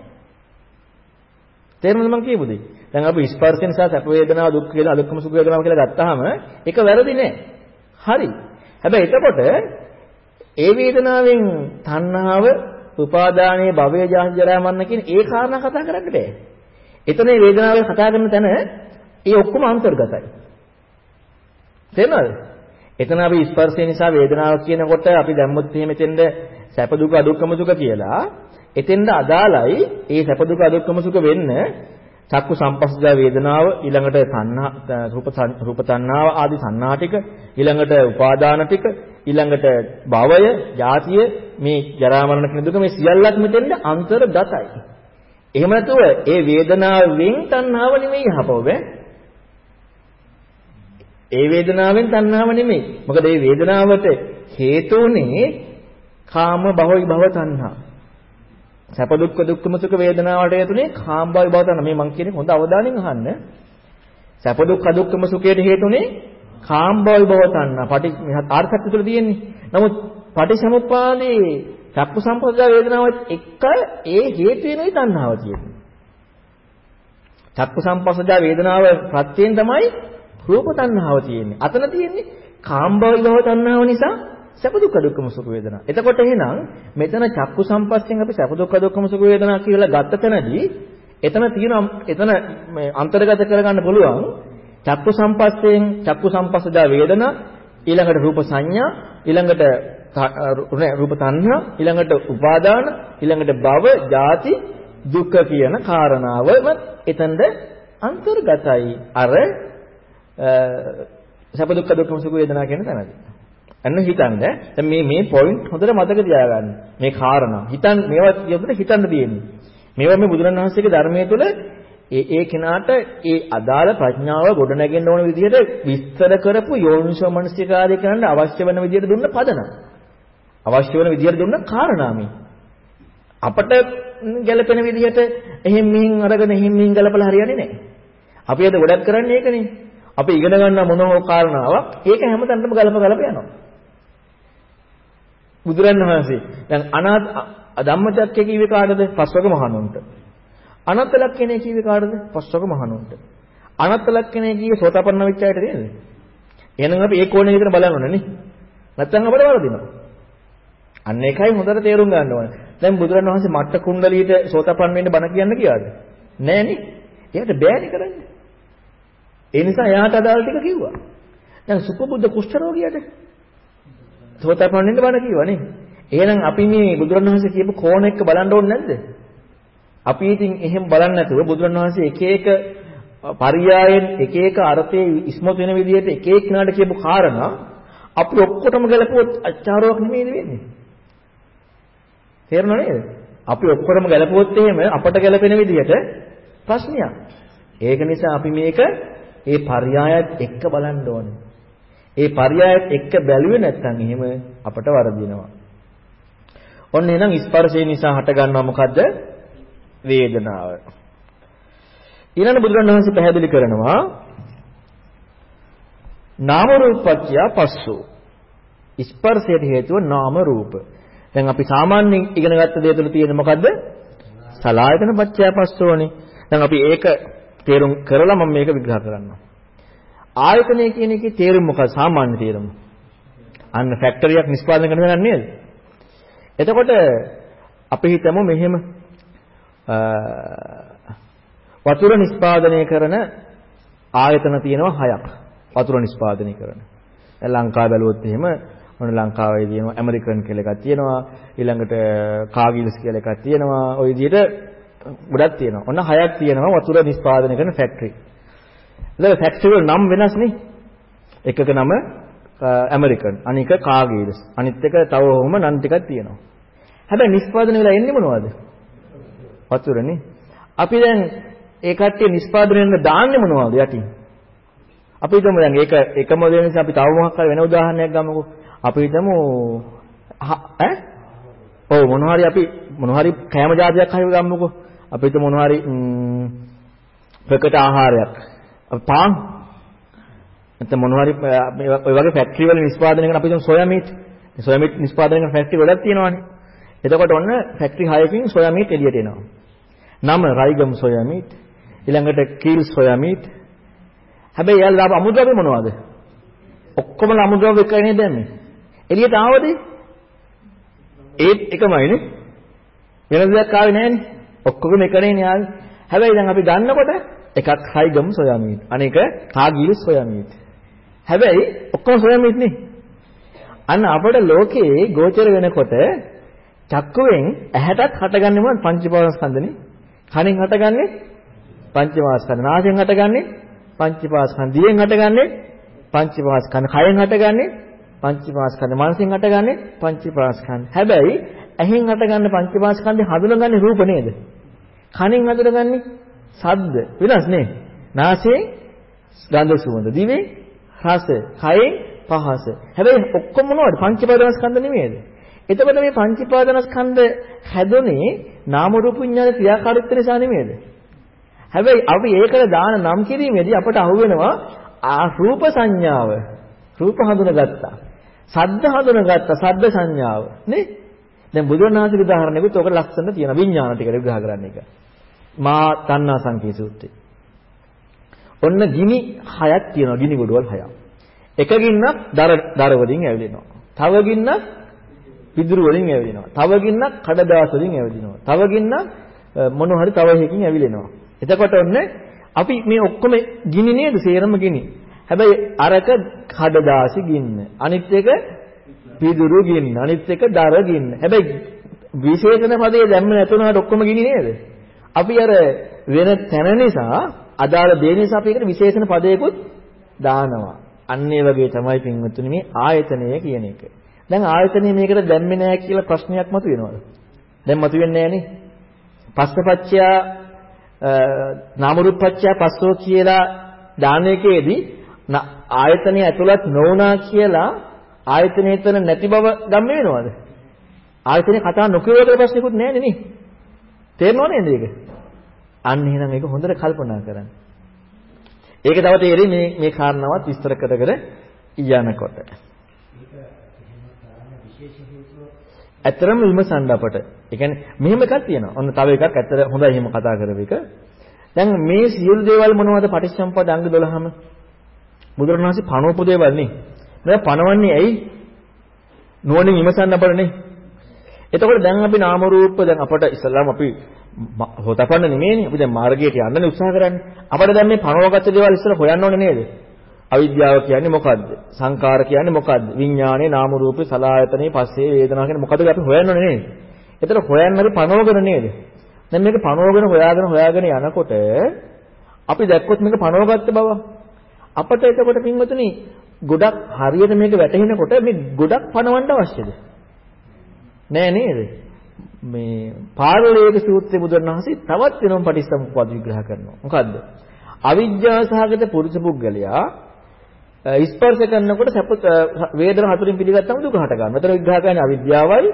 තේරුණාද මම කියපු දෙය දැන් අපි ස්පර්ශ නිසා සැප වේදනාව දුක් වේදනා අදුක්කම සුඛ වේදනාව කියලා ගත්තාම ඒක වැරදි නෑ. හරි. හැබැයි එතකොට ඒ වේදනාවෙන් තණ්හාව, උපාදානයේ භවය ජාති ජරා මරණ කියන ඒ කාරණා කතා කරන්න බෑ. එතන මේ වේදනාවෙන් කතා කරන තැන ඒ ඔක්කොම අන්තර්ගතයි. තේරෙනවද? එතන අපි ස්පර්ශය නිසා වේදනාව කියනකොට අපි දැම්මොත් එහෙම එතෙන්ද සැප දුක අදුක්කම සුඛ කියලා එතෙන්ද අදාළයි ඒ සැප දුක අදුක්කම සුඛ වෙන්න චක්කු සම්පස්සදා වේදනාව ඊළඟට තණ්හා රූප රූප තණ්හාව ආදී තණ්හා ටික ඊළඟට උපාදාන ටික ඊළඟට භවය, ජාතිය, මේ ජරා මරණ කියන දුක මේ සියල්ලක් මෙතෙන්ද අන්තර්ගතයි. එහෙම නැතුව ඒ වේදනාවෙන් තණ්හාව නෙමෙයි යහපව බෑ. ඒ වේදනාවෙන් තණ්හාව නෙමෙයි. මොකද මේ වේදනාවට හේතුුනේ කාම භවයි භව තණ්හා. සැප දුක්ඛ දුක්ඛම සුඛ වේදනාවට හේතුනේ කාම භවයි භව තණ්හා. මේ මං කියන්නේ හොඳ අවධානයෙන් අහන්න. සැප දුක්ඛ දුක්ඛම සුඛයට හේතුනේ කාම භවයි භව තණ්හා. පටි ආර්ථත්‍ය තුල තියෙන්නේ. නමුත් පටිසමුප්පාදේ චක්කු සම්පදා වේදනාවත් එක්ක ඒ හේතු වෙනුයි තණ්හාව තියෙන්නේ. චක්කු සම්පස්සදා වේදනාව ප්‍රත්‍යයෙන් තමයි රූප තණ්හාව තියෙන්නේ. අතන තියෙන්නේ කාම භවයි භව තණ්හාව නිසා සැප දුක්ඛ දුක්ඛම සුඛ වේදනා. එතකොට එහෙනම් මෙතන චක්කු සම්පස්යෙන් අපි සැප දුක්ඛ දුක්ඛම සුඛ වේදනා කියලා ගත්ත තැනදී එතන තියෙන එතන මේ අන්තර්ගත කරගන්න පුළුවන් චක්කු සම්පස්යෙන් චක්කු සම්පස්සදා වේදනා ඊළඟට රූප සංඥා ඊළඟට රූප තණ්හා ඊළඟට උපාදාන ඊළඟට භව ජාති දුක්ඛ කියන කාරණාවම එතනද අන්තර්ගතයි අර සැප දුක්ඛ දුක්ඛම සුඛ වේදනා කියන තැනදී. අන්න හිතන්න දැන් මේ මේ පොයින්ට් හොඳට මතක තියාගන්න. මේ කාරණා. හිතන් මේවා කියනකොට හිතන්න තියෙන්නේ. මේවා මේ බුදුරණවහන්සේගේ ධර්මයේ තුල ඒ ඒ කෙනාට ඒ අදාළ ප්‍රඥාව ගොඩනගෙන්න ඕන විදිහට විස්තර කරපු යෝනිසෝ මනසිකාරය කරන්න අවශ්‍ය වෙන විදිහට දුන්න පදනම. අවශ්‍ය වෙන විදිහට දුන්න කාරණා මේ. අපට ගැළපෙන විදිහට එහෙන් මෙහෙන් අරගෙන එහෙන් මෙහෙන් ගලපලා හරියන්නේ නැහැ. අපි අද ගොඩක් කරන්නේ ඒකනේ. අපි ඉගෙන ගන්න මොන හෝ කාරණාවක් ඒක හැමතැනම ගලප ගලප යනවා. බුදුරණවහන්සේ දැන් අනාත් ධම්මචක්කය කියවේ කාටද? පස්වක මහණුන්ට. අනත්ත ලක්ෂණය කියවේ කාටද? පස්වක මහණුන්ට. අනත්ත ලක්ෂණය කියවේ සෝතාපන්න වෙච්ච අයට නේද? එහෙනම් අපි ඒ කෝණේ විතර බලන්න ඕනේ නේ. නැත්නම් අපිට වරදිනවා. අන්න ඒකයි හොඳට තේරුම් ගන්න ඕනේ. දැන් බුදුරණවහන්සේ මට්ට කුණ්ඩලීට සෝතාපන්න වෙන්න බණ කියන්න කියාද? නෑනේ. එයාට බෑනේ කරන්නේ. ඒ නිසා එයාට අදාළ ටික කිව්වා. දැන් සුපබුද්ධ කුෂ්ඨ රෝගියට සෝතාපන්න වෙන්න බණ කියවා නේ. එහෙනම් අපි මේ බුදුරණවහන්සේ කියපු කෝණ එක බලන්න ඕනේ නැද්ද? අපි ඉතින් එහෙම බලන්නේ නැතුව බුදුරණවහන්සේ එක එක පරියායෙන් එක එක අර්ථයේ ඉස්මතු වෙන විදිහට එක එක නාඩ කියපු කාරණා අපි ඔක්කොටම ගැලපුවොත් අචාරාවක් නෙමෙයි වෙන්නේ. තේරුණා නේද? අපි ඔක්කොටම ගැලපුවොත් එහෙම අපට ගැලපෙන විදිහට ප්‍රශ්නයක්. ඒක නිසා අපි මේක ඒ පරියායත් එක්ක බලන්න ඕනේ. ඒ පర్యాయත් එක්ක බැලුවේ නැත්නම් එහෙම අපට වරදිනවා. ඔන්න එහෙනම් ස්පර්ශය නිසා හටගන්නා මොකද්ද? වේදනාව. ඊළඟ බුදුරණවහන්සේ පැහැදිලි කරනවා නාම රූපත්‍ය පස්සු ස්පර්ශයට හේතුව නාම රූප. දැන් අපි සාමාන්‍යයෙන් ඉගෙන ගත්ත දේ තුළ තියෙන මොකද්ද? සලායතන පත්‍ය පස්සෝනේ. දැන් අපි ඒක තේරුම් කරලා මම මේක විග්‍රහ කරන්නම්. ආයතනය කියන එකේ තේරුම මොකක්ද? සාමාන්‍ය තේරුම. අන්න ෆැක්ටරියක් නිෂ්පාදනය කරනවා නේද? එතකොට අපි හිතමු මෙහෙම වතුර නිෂ්පාදනය කරන ආයතන තියෙනවා හයක්. වතුර නිෂ්පාදනය කරන. දැන් ලංකාව බැලුවොත් එහෙම මොන ලංකාවේ තියෙනවා ඇමරිකන් කියලා එකක් තියෙනවා ඊළඟට කාගිල්ස් කියලා එකක් තියෙනවා ওই විදිහට ගොඩක් තියෙනවා. ඔන්න හයක් තියෙනවා වතුර නිෂ්පාදනය කරන ෆැක්ටරි. ඒක ෆැක්ටරි වල නම් වෙනස් නේ. එකක නම ඇමරිකන් අනික කාගිල්ස් අනිත් එක තව ඔහොම නම් ටිකක් තියෙනවා. හැබැයි නිෂ්පාදනය වෙලා එන්නේ මොනවද? වතුරනේ. අපි දැන් ඒ කට්ටිය නිෂ්පාදනය වෙන දාන්නේ මොනවද යටින්? අපි හිතමු දැන් ඒක එකම දේ නිසා අපි තව මොකක් හරි වෙන උදාහරණයක් ගමුකෝ. අපි හිතමු ඈ? ඔව් මොනවා හරි අපි මොනවා හරි කෑම જાතියක් හරි ගමුකෝ. අපි හිතමු මොනවා හරි ප්‍රකට ආහාරයක්. අපි පාන් නැත්නම් මොනවා හරි ඔය වගේ ෆැක්ටරි වල නිෂ්පාදනය කරන අපි හිතමු සෝයා මීට්. සෝයා මීට් නිෂ්පාදනය කරන ෆැක්ටරි ගොඩක් තියෙනවානේ. එතකොට ඔන්න ෆැක්ටරි 6කින් සෝයා මීට් එළියට එනවා. නම රයිගම් සෝයා මීට්. ඊළඟට කීල් සෝයා මීට්. හැබැයි යාළුවා දාපු අමුද්‍රව්‍ය මොනවද? ඔක්කොම අමුද්‍රව්‍ය එකනේ දැම්මේ. එළියට ආවද? ඒත් එකමයිනේ. වෙන දෙයක් ආවේ නැහනේ. ඔක්කොම එකනේ නේ හැබැයි දැන් අපි ගන්නකොට එකක් හයිගම් සෝයා මීට්. අනේක කාගීල් සෝයා මීට්. හැබැයි ඔක්කොම සෝයා මීට් නේ. අන්න අපේ ලෝකේ ගෝචර වෙනකොට චක්කුවෙන් ඇහැටත් හටගන්නේ මොකක්ද පංචපාදස්කන්ධනේ. කනෙන් හටගන්නේ පංචපාදස්කන්ධ. නාසයෙන් හටගන්නේ පංචපාදස්කන්ධ. දිවෙන් හටගන්නේ පංචපාදස්කන්ධ. කයෙන් හටගන්නේ පංචපාස්කන්ධ. මනසෙන් හටගන්නේ පංචපාස්කන්ධ. හැබැයි ඇහෙන් හටගන්න පංචපාස්කන්ධය හඳුනගන්නේ රූප නේද? කනෙන් හඳුනගන්නේ ශබ්ද. වෙනස් නේ. නාසයෙන් ගන්ධ සුවඳ. දිවෙන් රස. කයෙන් පහස. හැබැයි ඔක්කොම මොනවද? පංචපාදස්කන්ධ නෙමෙයිද? එතකොට මේ පංචපාදනස්කන්ධ හැදුනේ නාම රූප විඤ්ඤාණ ක්‍රියාකාරීත්ව නිසා නෙමෙයිද? හැබැයි අපි ඒකට දාන නම් කිරීමේදී අපට අහුවෙනවා ආ රූප සංඥාව. රූප හඳුනගත්තා. සද්ද හඳුනගත්තා. සද්ද සංඥාව. නේ? දැන් බුදුරණාහිගේ උදාහරණයකුත් ඔක ලස්සන තියෙන විඥාන ටික විග්‍රහ කරන්න එක. මා තණ්හා සංකේ සූත්‍රය. ඔන්න ගිනි හයක් තියෙනවා ගිනි ගොඩවල් හයක්. එක ගින්නක් දර දර වලින් ඇවිලෙනවා. තව ගින්නක් පිදුරු වලින් ඇවිදිනවා. තව ගින්නක් කඩදාස වලින් ඇවිදිනවා. තව ගින්නක් මොන හරි තව එකකින් ඇවිලෙනවා. එතකොට ඔන්න අපි මේ ඔක්කොම ගිනි නේද? සේරම ගිනි. හැබැයි අරක කඩදාසි ගින්න. අනිත් එක පිදුරු ගින්න. අනිත් එක දර ගින්න. හැබැයි විශේෂණ පදේ දැම්ම නැතුණාට ඔක්කොම ගිනි නේද? අපි අර වෙන තැන නිසා අදාළ දේ නිසා අපි ඒකට විශේෂණ පදයකුත් දානවා. අන්න ඒ වගේ තමයි පින්වත්තුනි මේ ආයතනය කියන එක. දැන් ආයතනය මේකට දැම්මේ නැහැ කියලා ප්‍රශ්නයක් මතුවෙනවද? දැන් මතුවෙන්නේ නැහනේ. පස්සපච්චයා නාමරූපච්චයා පස්සෝ කියලා දාන එකේදී ආයතනය ඇතුළත් නොවුනා කියලා ආයතනය එතන නැති බව ගම්ම වෙනවද? ආයතනේ කතා නොකියවද ප්‍රශ්නිකුත් නැහැ නේ. තේරෙනව නේද ඒක? අන්න එහෙනම් ඒක හොඳට කල්පනා කරන්න. ඒක තව තේරෙන්නේ මේ මේ කාරණාවත් විස්තර කර කර යනකොට. ඇත්තරම විමසන්න අපට. ඒ කියන්නේ මෙහෙම එකක් තියෙනවා. ඔන්න තව එකක් ඇත්තට හොඳයි එහෙම කතා කරව එක. දැන් මේ සියලු දේවල් මොනවද පටිච්චසමුප්පාද අංග 12ම? බුදුරණවහන්සේ පණවපු දේවල් නේ. මේවා පණවන්නේ ඇයි? නුවණින් විමසන්න අපරනේ. එතකොට දැන් අපි නාම රූප දැන් අපට ඉස්සල්ලාම අපි හොතපන්න නෙමෙයිනේ. අපි දැන් මාර්ගයට යන්නනේ උත්සාහ කරන්නේ. අපිට දැන් මේ පණවගත්ත දේවල් ඉස්සර හොයන්න ඕනේ නේද? අවිද්‍යාව කියන්නේ මොකද්ද? සංකාර කියන්නේ මොකද්ද? විඥානේ නාම රූපේ සලආයතනේ පස්සේ වේදනාව කියන්නේ මොකද්ද අපි හොයන්න ඕනේ නේද? එතන හොයන්න හරි පණවගෙන නේද? දැන් මේක පණවගෙන හොයාගෙන හොයාගෙන යනකොට අපි දැක්කොත් මේක පණවගත්ත බව. අපට එතකොට පින්වතුනි ගොඩක් හරියට මේක වැටහෙනකොට මේ ගොඩක් පණවන්න අවශ්‍යද? නෑ නේද? මේ පාරලේක සූත්‍රයේ බුදුරණවහන්සේ තවත් වෙනම පටිච්චසමුප්පාද විග්‍රහ කරනවා. මොකද්ද? අවිජ්ජා සහගත පුරුෂ පුද්ගලයා ස්පර්ශ කරනකොට සැප වේදනා හතුරින් පිළිගත්තම දුක හට ගන්නවා. ඒතර විග්‍රහ කරන්නේ අවිද්‍යාවයි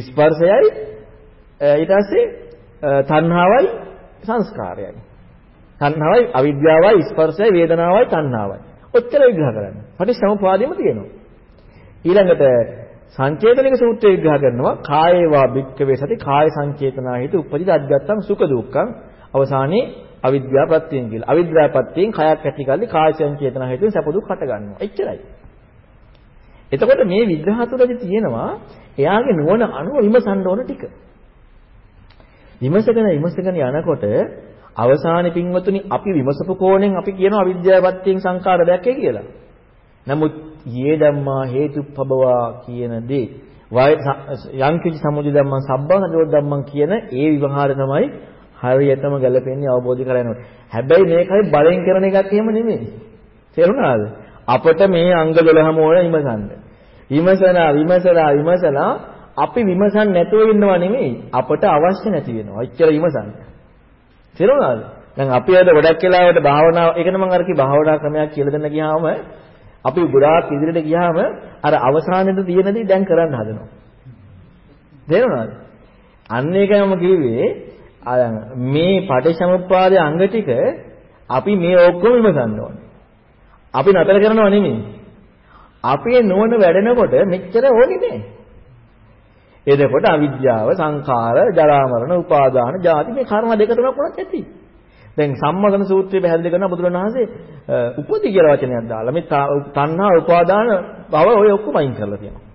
ස්පර්ශයයි ඊට පස්සේ තණ්හාවයි සංස්කාරයයි. තණ්හාවයි අවිද්‍යාවයි ස්පර්ශයයි වේදනාවයි තණ්හාවයි. ඔච්චර විග්‍රහ කරන්නේ. පටිච්චසමුප්පාදෙම තියෙනවා. ඊළඟට සංචේතනික සූත්‍රය විග්‍රහ කරනවා කායේවා භික්කවේ සති කාය සංචේතනා හේතු උපදිත අධ්‍යත්තම් සුඛ දුක්ඛං අවසානයේ අවිද්‍යාව ප්‍රත්‍යයෙන් කියලා. අවිද්‍යාව ප්‍රත්‍යයෙන් කයක් ඇති කල්ලි කාය සංචේතනා හේතුවෙන් සැප දුක් හට ගන්නවා. එච්චරයි. එතකොට මේ විග්‍රහ තුළදී තියෙනවා එයාගේ නුවණ අනුව විමසන්න ඕන ටික. විමසගෙන විමසගෙන යනකොට අවසානයේ පින්වතුනි අපි විමසපු කෝණයෙන් අපි කියනවා අවිද්‍යාවපත්යෙන් සංකාර දැක්කේ කියලා. නමුත් යේ ධම්මා හේතුප්පබවා කියන දේ යම් කිසි සමුදය ධම්මං සබ්බං හදෝ ධම්මං කියන ඒ විවහාරය තමයි හරියටම ගැලපෙන්නේ අවබෝධ කරගන්නකොට. හැබැයි මේකයි බලෙන් කරන එකක් එහෙම නෙමෙයි. තේරුණාද? අපට මේ අංග 12ම ඕන විමසන්න. විමසනා විමසලා විමසලා අපි විමසන් නැතුව ඉන්නව නෙමෙයි. අපට අවශ්‍ය නැති වෙනවා. එච්චර විමසන්න. තේරුණාද? දැන් අපි අද ගොඩක් වෙලාවට භාවනාව ඒකන මම අර කි භාවනා ක්‍රමයක් කියලා දෙන්න ගියාම අපි ගොඩාක් ඉදිරියට ගියාම අර අවසානයේදී තියෙන දේ දැන් කරන්න හදනවා. තේරුණාද? අන්න ඒකම කිව්වේ මේ පටිච්චසමුප්පාදයේ අංග ටික අපි මේ ඔක්කොම විමසන්න ඕනේ. අපි නතර කරනව නෙමෙයි. අපේ නුවණ වැඩෙනකොට මෙච්චර ඕනේ නෑ. එතකොට අවිද්‍යාව, සංඛාර, ජරා මරණ, උපාදාන, ජාති මේ කර්ම දෙක තුනක් වුණත් ඇති. දැන් සම්මගන සූත්‍රයේ පැහැදිලි කරන බුදුරණවහන්සේ උපදි කියලා වචනයක් දාලා මේ තණ්හා, උපාදාන, භව ඔය ඔක්කොම අයින් කරලා තියෙනවා.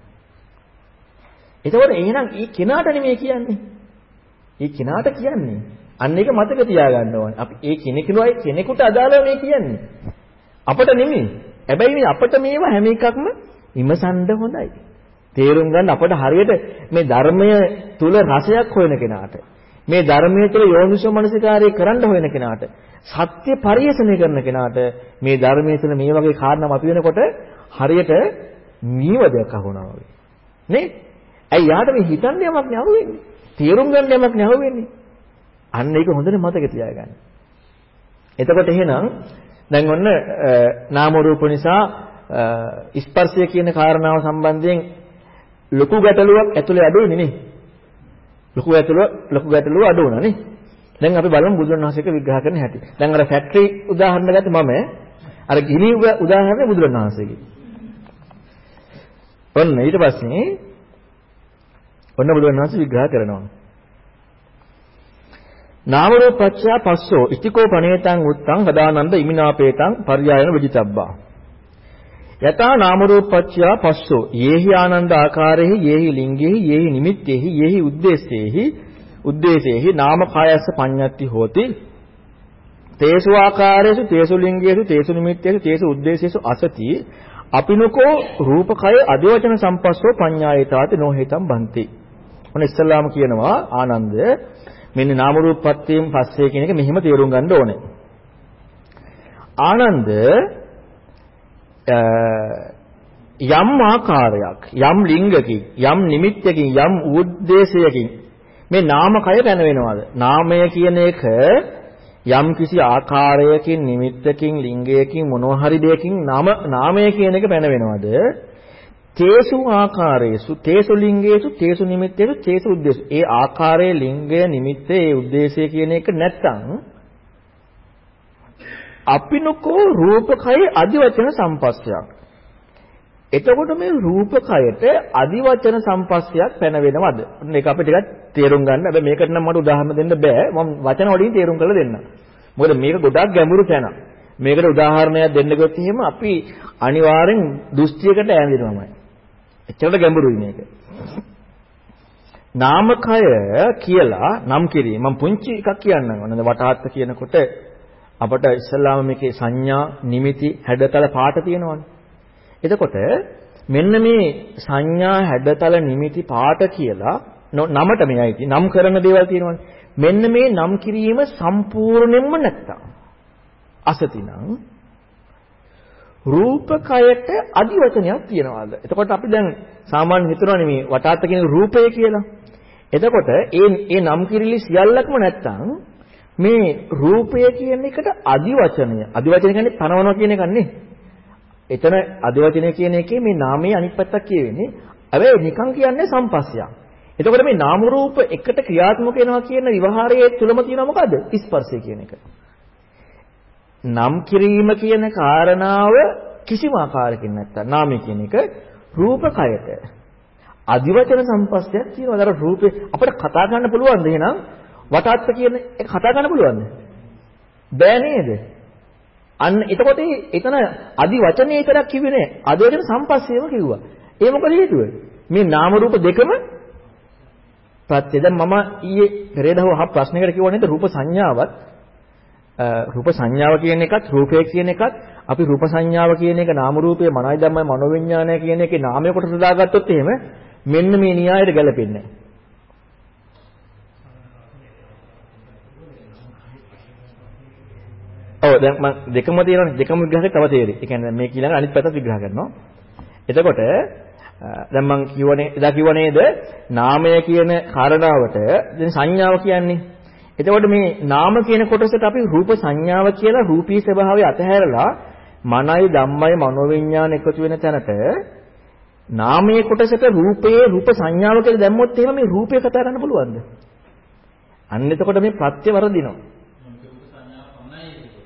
එතකොට එහෙනම් මේ කෙනාට නෙමෙයි කියන්නේ. මේ කෙනාට කියන්නේ. අන්න ඒක මතක තියාගන්න ඕනේ. අපි ඒ කෙනෙකුයි කෙනෙකුට අදාළව මේ කියන්නේ. අපට නෙමෙයි. හැබැයි මේ අපට මේවා හැම එකක්ම විමසන්න හොඳයි. තේරුම් ගන්න අපට හරියට මේ ධර්මය තුල රසයක් හොයන කෙනාට මේ ධර්මයේ තුල යෝනිසෝ මනසිකාරය කරන්න හොයන කෙනාට සත්‍ය පරිේශණය කරන කෙනාට මේ ධර්මයේ තුල මේ වගේ කාරණා මතුවෙනකොට හරියට නීවදයක් අහුණා වගේ. නේ? ඇයි යාට මේ හිතන්න යමක් නෑ අහුවෙන්නේ. තේරුම් ගන්න යමක් නෑ අහුවෙන්නේ. අන්න ඒක හොඳට මතක තියාගන්න. එතකොට එහෙනම් දැන් ඔන්න නාම රූප නිසා ස්පර්ශය කියන කාරණාව සම්බන්ධයෙන් ලොකු ගැටලුවක් ඇතුලේ අඩුවෙන්නේ නේ. ලොකු ගැටලුව ලොකු ගැටලුව අඩු වුණා නේ. දැන් අපි බලමු බුදුන් වහන්සේක විග්‍රහ කරන හැටි. දැන් අර ෆැක්ටරි උදාහරණ ගත්ත මම අර ගිනි උදාහරණය බුදුන් වහන්සේගේ. ඔන්න ඊට පස්සේ ඔන්න බුදුන් වහන්සේ විග්‍රහ කරනවා. නාම රූප පත්‍ය පස්සෝ ඉතිකෝ පණේතං උත්තං හදානන්ද ඉමිනාපේතං පර්යායන විජිතබ්බා යතා නාම රූප පත්‍ය පස්සෝ යේහි ආනන්ද ආකාරෙහි යේහි ලිංගෙහි යේහි නිමිත්තේහි යේහි උද්දේශේහි උද්දේශේහි නාම කායස්ස පඤ්ඤත්ති හෝති තේසු ආකාරයේසු තේසු ලිංගයේසු තේසු නිමිත්තේසු තේසු උද්දේශේසු අසති අපිනකෝ රූපකය අධිවචන සම්පස්සෝ පඤ්ඤායතාති නොහෙතම් බන්ති. මොන ඉස්සල්ලාම කියනවා ආනන්ද මෙන්න නාම රූපපත්තියෙන් පස්සේ කියන එක මෙහෙම තේරුම් ගන්න ඕනේ. ආනන්ද යම් ආකාරයක් යම් ලිංගකින් යම් නිමිත්තකින් යම් උද්දේශයකින් මේ නාමකය පැනවෙනවාද නාමය කියන එක යම් කිසි ආකාරයකින් නිමිත්තකින් ලිංගයකින් මොනවා හරි දෙයකින් නාම නාමය කියන එක පැනවෙනවද තේසු ආකාරයේසු තේසු ලිංගයේසු තේසු නිමිත්තේසු තේසු උද්දේශ. ඒ ආකාරයේ ලිංගය නිමිත්තේ ඒ උද්දේශය කියන එක නැත්තම් අපිනකෝ රූපකය අදිවචන සම්පස්සයක්. එතකොට මේ රූපකයට අදිවචන සම්පස්සයක් පැන වෙනවද? මේක අපි ටිකක් තේරුම් ගන්න. හැබැයි මේකට නම් මට උදාහරණ දෙන්න බෑ. මම වචන වලින් තේරුම් කරලා දෙන්නම්. මොකද මේක ගොඩාක් ගැඹුරු තැනක්. මේකට උදාහරණයක් දෙන්න ගියොත් එහෙම අපි අනිවාර්යෙන් දෘෂ්ටියකට ඈඳෙනවමයි. එච්චරට ගැඹුරුයි මේක. නාමකය කියලා නම් කිරීම මම පුංචි එකක් කියන්නම්. ඔන්න වටහත් කියනකොට අපට ඉස්සල්ලාම මේකේ සංඥා, නිමිති, හැඩතල පාට තියෙනවනේ. එතකොට මෙන්න මේ සංඥා, හැඩතල, නිමිති, පාට කියලා නමට මෙයයි නම් කරන දේවල් තියෙනවනේ. මෙන්න මේ නම් කිරීම සම්පූර්ණයෙන්ම නැත්තම් අසතිනම් රූපකයට අදිවචනයක් තියනවාද? එතකොට අපි දැන් සාමාන්‍ය හිතනවානේ මේ වටාත්ත කියන රූපය කියලා. එතකොට ඒ ඒ නම් කිරිලි සියල්ලක්ම නැත්තම් මේ රූපය කියන එකට අදිවචනය. අදිවචන කියන්නේ තනවනවා කියන එකක් නේ. එතන අදිවචනය කියන එකේ මේ නාමයේ අනිත් පැත්තක් කියවෙන්නේ. හැබැයි නිකන් කියන්නේ සම්පස්සයක්. එතකොට මේ නාම රූප එකට ක්‍රියාත්මක වෙනවා කියන විවහාරයේ තුලම තියෙනවා මොකද්ද? ස්පර්ශය කියන එක. නම් කිරීම කියන කාරණාව කිසිම ආකාරයකින් නැත්තම් නාමය කියන එක රූපකයට අදිවචන සම්පස්සයක් තියෙනවා. අර රූපේ අපිට කතා කරන්න පුළුවන්ද එහෙනම් වටාත්ත කියන එක කතා කරන්න පුළුවන්ද? බෑ නේද? අන්න එතකොට එතන අදි වචනේ විතරක් කිව්වේ නෑ. අදවචන සම්පස්සේම කිව්වා. ඒ මොකද හේතුව? මේ නාම රූප දෙකම ප්‍රත්‍ය දැන් මම ඊයේ පෙරේදා අහ ප්‍රශ්නයකට කිව්වා නේද රූප සංඥාවත් රූප සංඥාව කියන එකත් රූපය කියන එකත් අපි රූප සංඥාව කියන එක නාම රූපයේ මනයි ධම්මයි මනෝවිඤ්ඤාණය කියන එකේ නාමය කොටස දාගත්තොත් එහෙම මෙන්න මේ න්‍යායයට ගැලපෙන්නේ නැහැ. ඔව් දැන් මම දෙකම තියෙනවානේ දෙකම විග්‍රහයක් තව තේරෙයි. ඒ කියන්නේ මේ ඊළඟ අනිත් පැත්තත් විග්‍රහ කරනවා. එතකොට දැන් මම කියවනේ එදා කිව්ව නේද නාමය කියන කාරණාවට දැන් සංඥාව කියන්නේ. එතකොට මේ නාම කියන කොටසට අපි රූප සංඥාව කියලා රූපී ස්වභාවය අතහැරලා මනයි ධම්මයි මනෝවිඤ්ඤාණ එකතු වෙන තැනට නාමයේ කොටසට රූපයේ රූප සංඥාව කියලා දැම්මොත් එහෙම මේ රූපය කතා කරන්න පුළුවන්ද? අන්න එතකොට මේ ප්‍රත්‍ය වරදිනවා.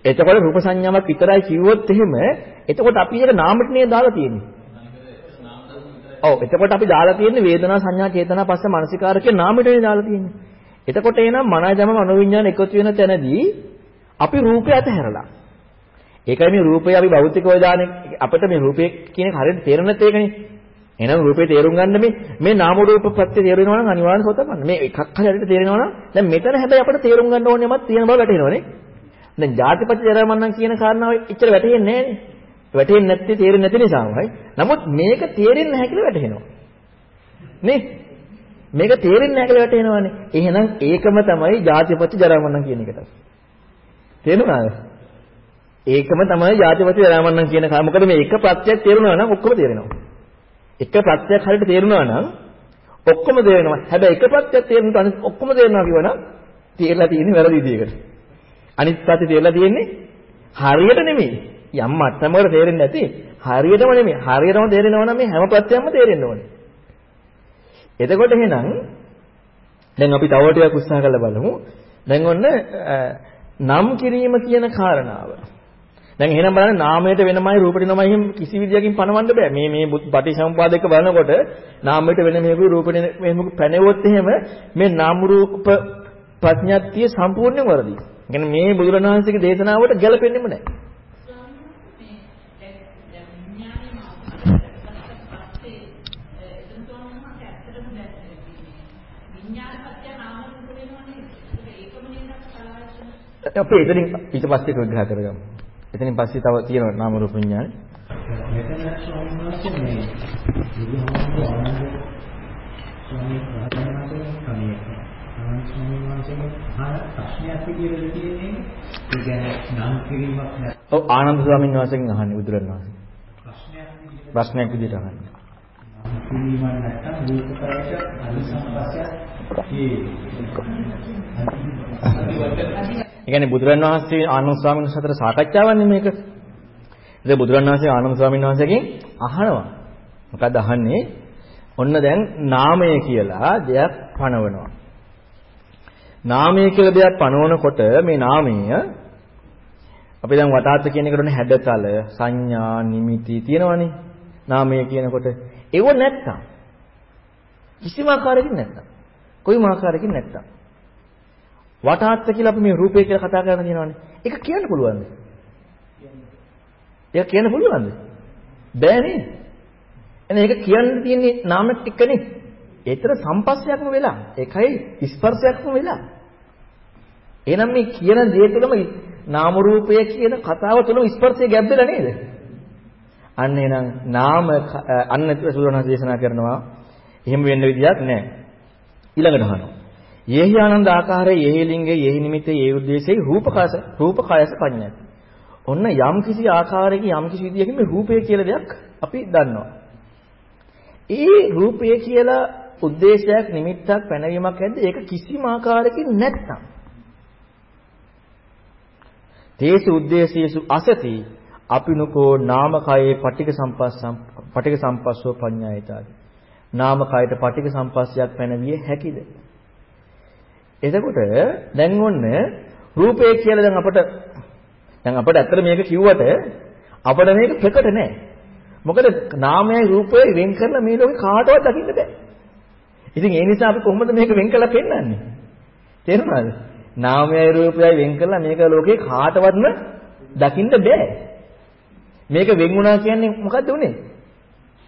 එතකොට රූප සංඥාවක් විතරයි කිව්වොත් එහෙම එතකොට අපි ඒක නාමට නේද දාලා තියෙන්නේ. ඔව් එතකොට අපි දාලා තියෙන්නේ වේදනා සංඥා චේතනා පස්ස මානසිකාර කියන නාමයට නේ දාලා තියෙන්නේ. එතකොට එනම් මනජම මනෝවිඤ්ඤාණ එකතු වෙන තැනදී අපි රූපය අතහැරලා. ඒකයි මේ රූපය අපි භෞතිකව දාන්නේ අපිට මේ රූපය කියන හරියට තේරෙන්නත් ඒකනේ. එහෙනම් රූපේ තේරුම් ගන්න මේ මේ නාම රූප ප්‍රත්‍ය තේරෙනවා නම් අනිවාර්යයෙන් හොතපන්න. මේ එකක් හරියට තේරෙනවා නම් දැන් මෙතන හැබැයි අපිට තේරුම් ගන්න ඕනේ යමක් තියෙන බව වැටහෙනවනේ. දැන් ජාතිපති ජරමන්නම් කියන කාරණාව එච්චර වැටහෙන්නේ නැහනේ. වැටහෙන්නේ නැත්තේ තේරෙන්නේ නැති නිසාමයි. නමුත් මේක තේරෙන්නේ නැහැ කියලා වැටහෙනවා. නේ? මේක තේරෙන්නේ නැහැ කියලා වැටහෙනවානේ. එහෙනම් ඒකම තමයි ජාතිපති ජරමන්නම් කියන එකට. තේරුණාද? ඒකම තමයි ජාතිපති ජරමන්නම් කියන කා. මොකද මේ එක ප්‍රත්‍යක් තේරුණා නම් ඔක්කොම තේරෙනවා. එක ප්‍රත්‍යක් හරියට තේරුණා නම් ඔක්කොම තේරෙනවා. හැබැයි එක ප්‍රත්‍යක් තේරුණාට අනිත් ඔක්කොම තේරෙනවා කියවනම් තේරලා තියෙන්නේ වැරදි විදියකට. අනිත් පැත්තේ තේරලා තියෙන්නේ හරියට නෙමෙයි. යම් මට්ටමකට තේරෙන්නේ නැති හරියටම නෙමෙයි. හරියටම තේරෙනවා නම් මේ හැම ප්‍රත්‍යයක්ම තේරෙන්න ඕනේ. එතකොට එහෙනම් දැන් අපි තව ටිකක් උත්සාහ කරලා බලමු. දැන් ඔන්න නම් කිරීම කියන කාරණාව. දැන් එහෙනම් බලන්න නාමයට වෙනමයි රූපයට වෙනමයි එහෙම කිසි විදියකින් පණවන්න බෑ. මේ මේ පටිසම්පාදක බලනකොට නාමයට වෙන මේකු රූපෙට මේකු පැනෙවොත් එහෙම මේ නාම රූප ප්‍රඥාත්තිය සම්පූර්ණයෙන් වරදී. කියන්නේ මේ බුදුරණවහන්සේගේ දේශනාවට ගැලපෙන්නේම නැහැ. අපි එතනින් ඊට පස්සේ විග්‍රහ කරගමු. එතනින් පස්සේ තව තියෙනවා නාම රූප විඥාන. මෙතන වහන්සේ මේ බුදුහාමුදුරුවෝ ආනන්ද ස්වාමීන් වහන්සේ කමිය. ආනන්ද ස්වාමීන් වහන්සේගේ අහන ප්‍රශ්නයක් විදියට තියෙන්නේ ඒ කියන්නේ නම් කිරීමක් නැත්නම් ඔව් ආනන්ද ස්වාමීන් වහන්සේගෙන් අහන්නේ බුදුරණවහන්සේ. ප්‍රශ්නයක් විදියට ප්‍රශ්නයක් විදියට අහන්නේ. කිරීමක් නැත්නම් රූපකයට අනිසම්පස්සයක් ඒ ඒ කියන්නේ බුදුරන් වහන්සේ ආනන්ද ස්වාමීන් වහන්සේ අතර සාකච්ඡාවන්නේ මේක. ඉතින් බුදුරන් වහන්සේ ආනන්ද ස්වාමීන් වහන්සේගෙන් අහනවා. මොකද අහන්නේ? ඔන්න දැන් නාමය කියලා දෙයක් පනවනවා. නාමය කියලා දෙයක් පනවනකොට මේ නාමය අපි දැන් වටාත් කියන එකට උනේ හැඩතල, සංඥා, නිමිති තියෙනවනේ. නාමය කියනකොට ඒව නැත්තම් කිසිම ආකාරයකින් නැත්තම් කොයිම ආකාරයකින් නැත්තම් වටාත්ත කියලා අපි මේ රූපය කියලා කතා කරගෙන තියෙනවානේ. ඒක කියන්න පුළුවන්ද? ඒක කියන්න පුළුවන්ද? බෑ නේද? එහෙනම් ඒක කියන්න තියෙන්නේ නාමෙත් එක්කනේ. ඒතර සම්පස්සයක්ම වෙලා. ඒකයි ස්පර්ශයක්ම වෙලා. එහෙනම් මේ කියන දේ තුළම නාම රූපය කියන කතාව තුළම ස්පර්ශය ගැබ්බෙලා නේද? අන්න එහෙනම් නාම අන්න සූරණ දේශනා කරනවා. එහෙම වෙන්න විදියක් නැහැ. ඊළඟට අහනවා. යේහි ආනන්ද ආකාරයේ යේහි ලිංගේ යේහි නිමිත්තේ යේ උද්දේශයේ රූපකාස රූපකායස පඤ්ඤාති. ඔන්න යම් කිසි ආකාරයක යම් කිසි විදියකින් මේ රූපය කියලා දෙයක් අපි දන්නවා. ඒ රූපය කියලා උද්දේශයක් නිමිත්තක් පැනවීමක් ඇද්ද ඒක කිසිම ආකාරයකින් නැත්තම්. තේසු උද්දේශයේසු අසති අපිනුකෝ නාමකයේ පටික සම්පස්සම් පටික සම්පස්සෝ පඤ්ඤායතාවි. නාමකයට පටික සම්පස්සයක් පැනවිය හැකිද? එතකොට දැන් ඔන්න රූපය කියලා දැන් අපට දැන් අපිට ඇත්තට මේක කිව්වට අපිට මේක ප්‍රකට නෑ. මොකද නාමයයි රූපයයි වෙන් කරලා මේ ලෝකේ කාටවත් දකින්න බෑ. ඉතින් ඒ නිසා අපි කොහොමද මේක වෙන් කළා පෙන්වන්නේ? තේරුණාද? නාමයයි රූපයයි වෙන් කළා මේක ලෝකේ කාටවත්ම දකින්න බෑ. මේක වෙන් වුණා කියන්නේ මොකද්ද උනේ?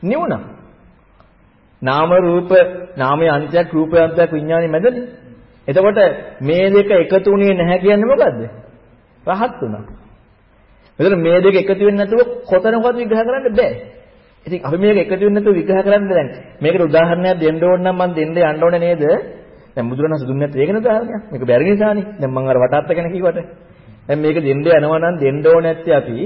නිවුණා. නාම රූප නාමයේ අන්තයක් රූපයේ අන්තයක් විඥානයේ මැදනේ. එතකොට මේ දෙක එකතු වුණේ නැහැ කියන්නේ මොකද්ද? රහත් වුණා. එතන මේ දෙක එකතු වෙන්නේ නැතුව කොතනකවත් විග්‍රහ කරන්න බෑ. ඉතින් අපි මේක එකතු වෙන්නේ නැතුව විග්‍රහ කරන්න දැන් මේකට උදාහරණයක් දෙන්න ඕන නම් මම දෙන්න යන්න ඕනේ නේද? දැන් බුදුරණස් දුන්නේ නැත්නම් ඒකනේ උදාහරණයක්. මේක බැරි නිසානේ. දැන් මම අර වටාත්ත ගැන කිව්වට. දැන් මේක දෙන්න යනවා නම් දෙන්න ඕනේ නැත්තේ අපි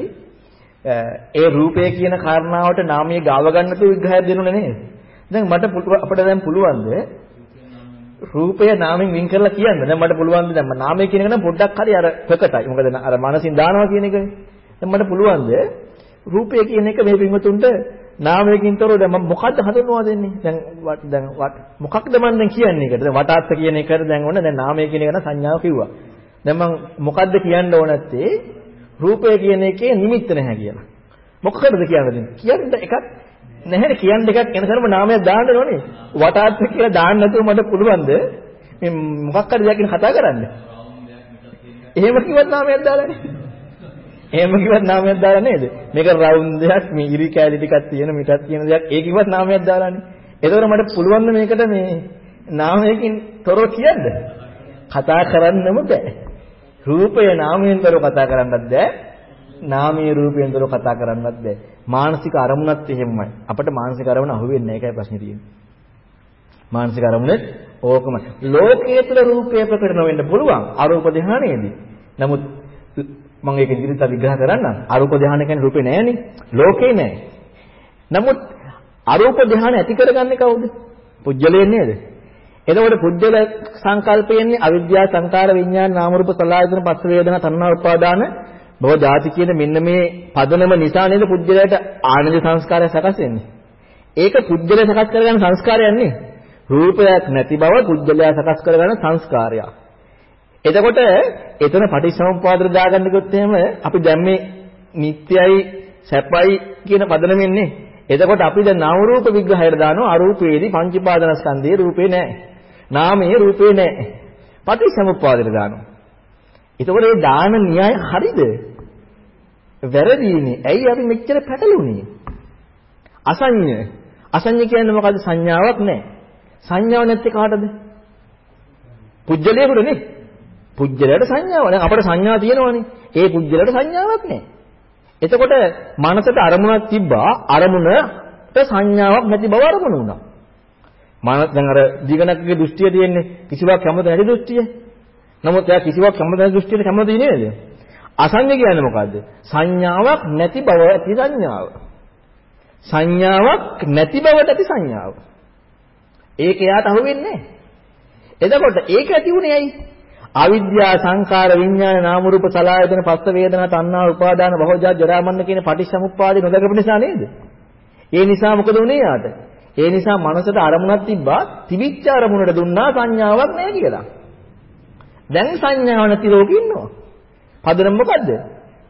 ඒ රූපය කියන කාරණාවට නාමයේ ගාව ගන්න තු විග්‍රහයක් දෙනුනේ නේද? දැන් මට අපිට දැන් පුළුවන්ද රූපය නාමයෙන් වින් කරලා කියන්න. දැන් මට පුළුවන් දැන් මම නාමය කියන එක නම් පොඩ්ඩක් හරි අර ප්‍රකටයි. මොකද අර මනසින් දානවා කියන එකනේ. දැන් මට පුළුවන්ද රූපය කියන එක මේ පින්වතුන්ට නාමයකින් තොරව දැන් මම මොකද්ද හඳුන්වා දෙන්නේ? දැන් දැන් මොකක්ද මම දැන් කියන්නේ ඒකට? දැන් වටාත්ත කියන එකට දැන් ඕන දැන් නාමය කියන එක නම් සංඥාව කිව්වා. දැන් මම මොකද්ද කියන්න ඕන නැත්තේ? රූපය කියන එකේ නිමිත්ත නැහැ කියලා. මොකකටද කියන්නේ? කියන්න එකක් නැහැ කියන්න එකක් එනසරම නාමයක් දාන්න ඕනේ. වටාත්ත කියලා දාන්න නැතුව මට පුළුවන්ද මේ මොකක් හරි දෙයක් ගැන කතා කරන්න? එහෙම කිව්වත් නාමයක් දාලානේ. එහෙම කිව්වත් නාමයක් දාලා නේද? මේක රවුන්ඩ් දෙයක් මේ ඉරි කැලි ටිකක් තියෙන මිටක් තියෙන දෙයක් ඒ කිව්වත් නාමයක් දාලානේ. ඒතකොට මට පුළුවන් මේකට මේ නාමයකින් තොරව කියන්න. කතා කරන්නම බෑ. රූපය නාමයෙන් තොරව කතා කරන්නත් බෑ. නාමයේ රූපයෙන් තොරව කතා කරන්නත් බෑ. මානසික අරමුණත් එහෙමයි. අපිට මානසික අරමුණ අහුවෙන්නේ නැහැ ඒකයි ප්‍රශ්නේ තියෙන්නේ. මානසික අරමුණෙත් ඕකම ලෝකයේ තුල රූපය ප්‍රකට නොවෙන්න පුළුවන් අරූප ධානයේදී. නමුත් මම ඒක ඉදිරියට විග්‍රහ කරන්නම්. අරූප ධානය කියන්නේ රූපේ නෑනේ. ලෝකේ නෑ. නමුත් අරූප ධානය ඇති කරගන්නේ කවුද? පුජ්‍යලයෙන් නේද? එතකොට පුජ්‍යල සංකල්පයන්නේ අවිද්‍යාව සංකාර විඥාන නාම රූප සලආයතන පස්ස වේදනා තණ්හා උපාදාන භව ಜಾති කියන මෙන්න මේ පදනම නිසා නේද පුජ්‍යලයට ආනන්ද සංස්කාරය සකස් වෙන්නේ. ඒක පුජ්‍යලය සකස් කරගන්න සංස්කාරයක් නේ. රූපයක් නැති බව පුජ්‍යලයා සකස් කරගන්න සංස්කාරයක්. එතකොට එතන පටිච්චසමුප්පාදට දාගන්න කිව්වොත් එහෙම අපි දැන් මේ නිට්ටයයි සැපයි කියන පදනමෙන්නේ. එතකොට අපි දැන් නාම රූප විග්‍රහයට දානවා අරූපේදී පංචපාදනස්කන්ධයේ රූපේ නැහැ. නාමයේ රූපේ නැහැ. පටිච්චසමුප්පාදයට දානවා. එතකොට මේ දාන න්‍යාය හරිද? වැරදීනේ. ඇයි අපි මෙච්චර පැටළුනේ? අසඤ්ඤ. අසඤ්ඤ කියන්නේ මොකද්ද? සංඥාවක් නැහැ. සංඥාවක් නැත්තේ කාටද? පුජ්‍යලයකට නේ. පුජ්‍යලයට සංඥාවක්. දැන් අපිට සංඥා තියෙනවනේ. ඒ පුජ්‍යලයට සංඥාවක් නැහැ. එතකොට මනසට අරමුණක් තිබ්බා අරමුණට සංඥාවක් නැති බව අරමුණ වුණා. මනස දැන් අර දිගණකගේ දෘෂ්ටිය තියෙන්නේ කිසිවක් කැමති නැති දෘෂ්ටිය. නමුත් එයා කිසිවක් කැමති නැති දෘෂ්ටියට කැමති නේද? අසංඥ කියන්නේ මොකද්ද? සංඥාවක් නැති බව ඇති සංඥාව. සංඥාවක් නැති බවට ඇති සංඥාව. ඒක එයාට අහුවෙන්නේ නැහැ. එතකොට ඒක ඇති උනේ ඇයි? අවිද්‍යා සංකාර විඥාන නාම රූප සලආයතන පස්ස වේදනා තණ්හා උපාදාන භවජා ජරා මරණ කියන පටිච්චසමුප්පාදේ නොදකපු නිසා නේද? ඒ නිසා මොකද උනේ යාට? ඒ නිසා මනසට අරමුණක් තිබ්බා තිබිච්ච අරමුණට දුන්නා සංඥාවක් නැහැ කියලා. දැන් සංඥාව නැති ලෝකෙ ඉන්නවා. පදනම මොකද්ද?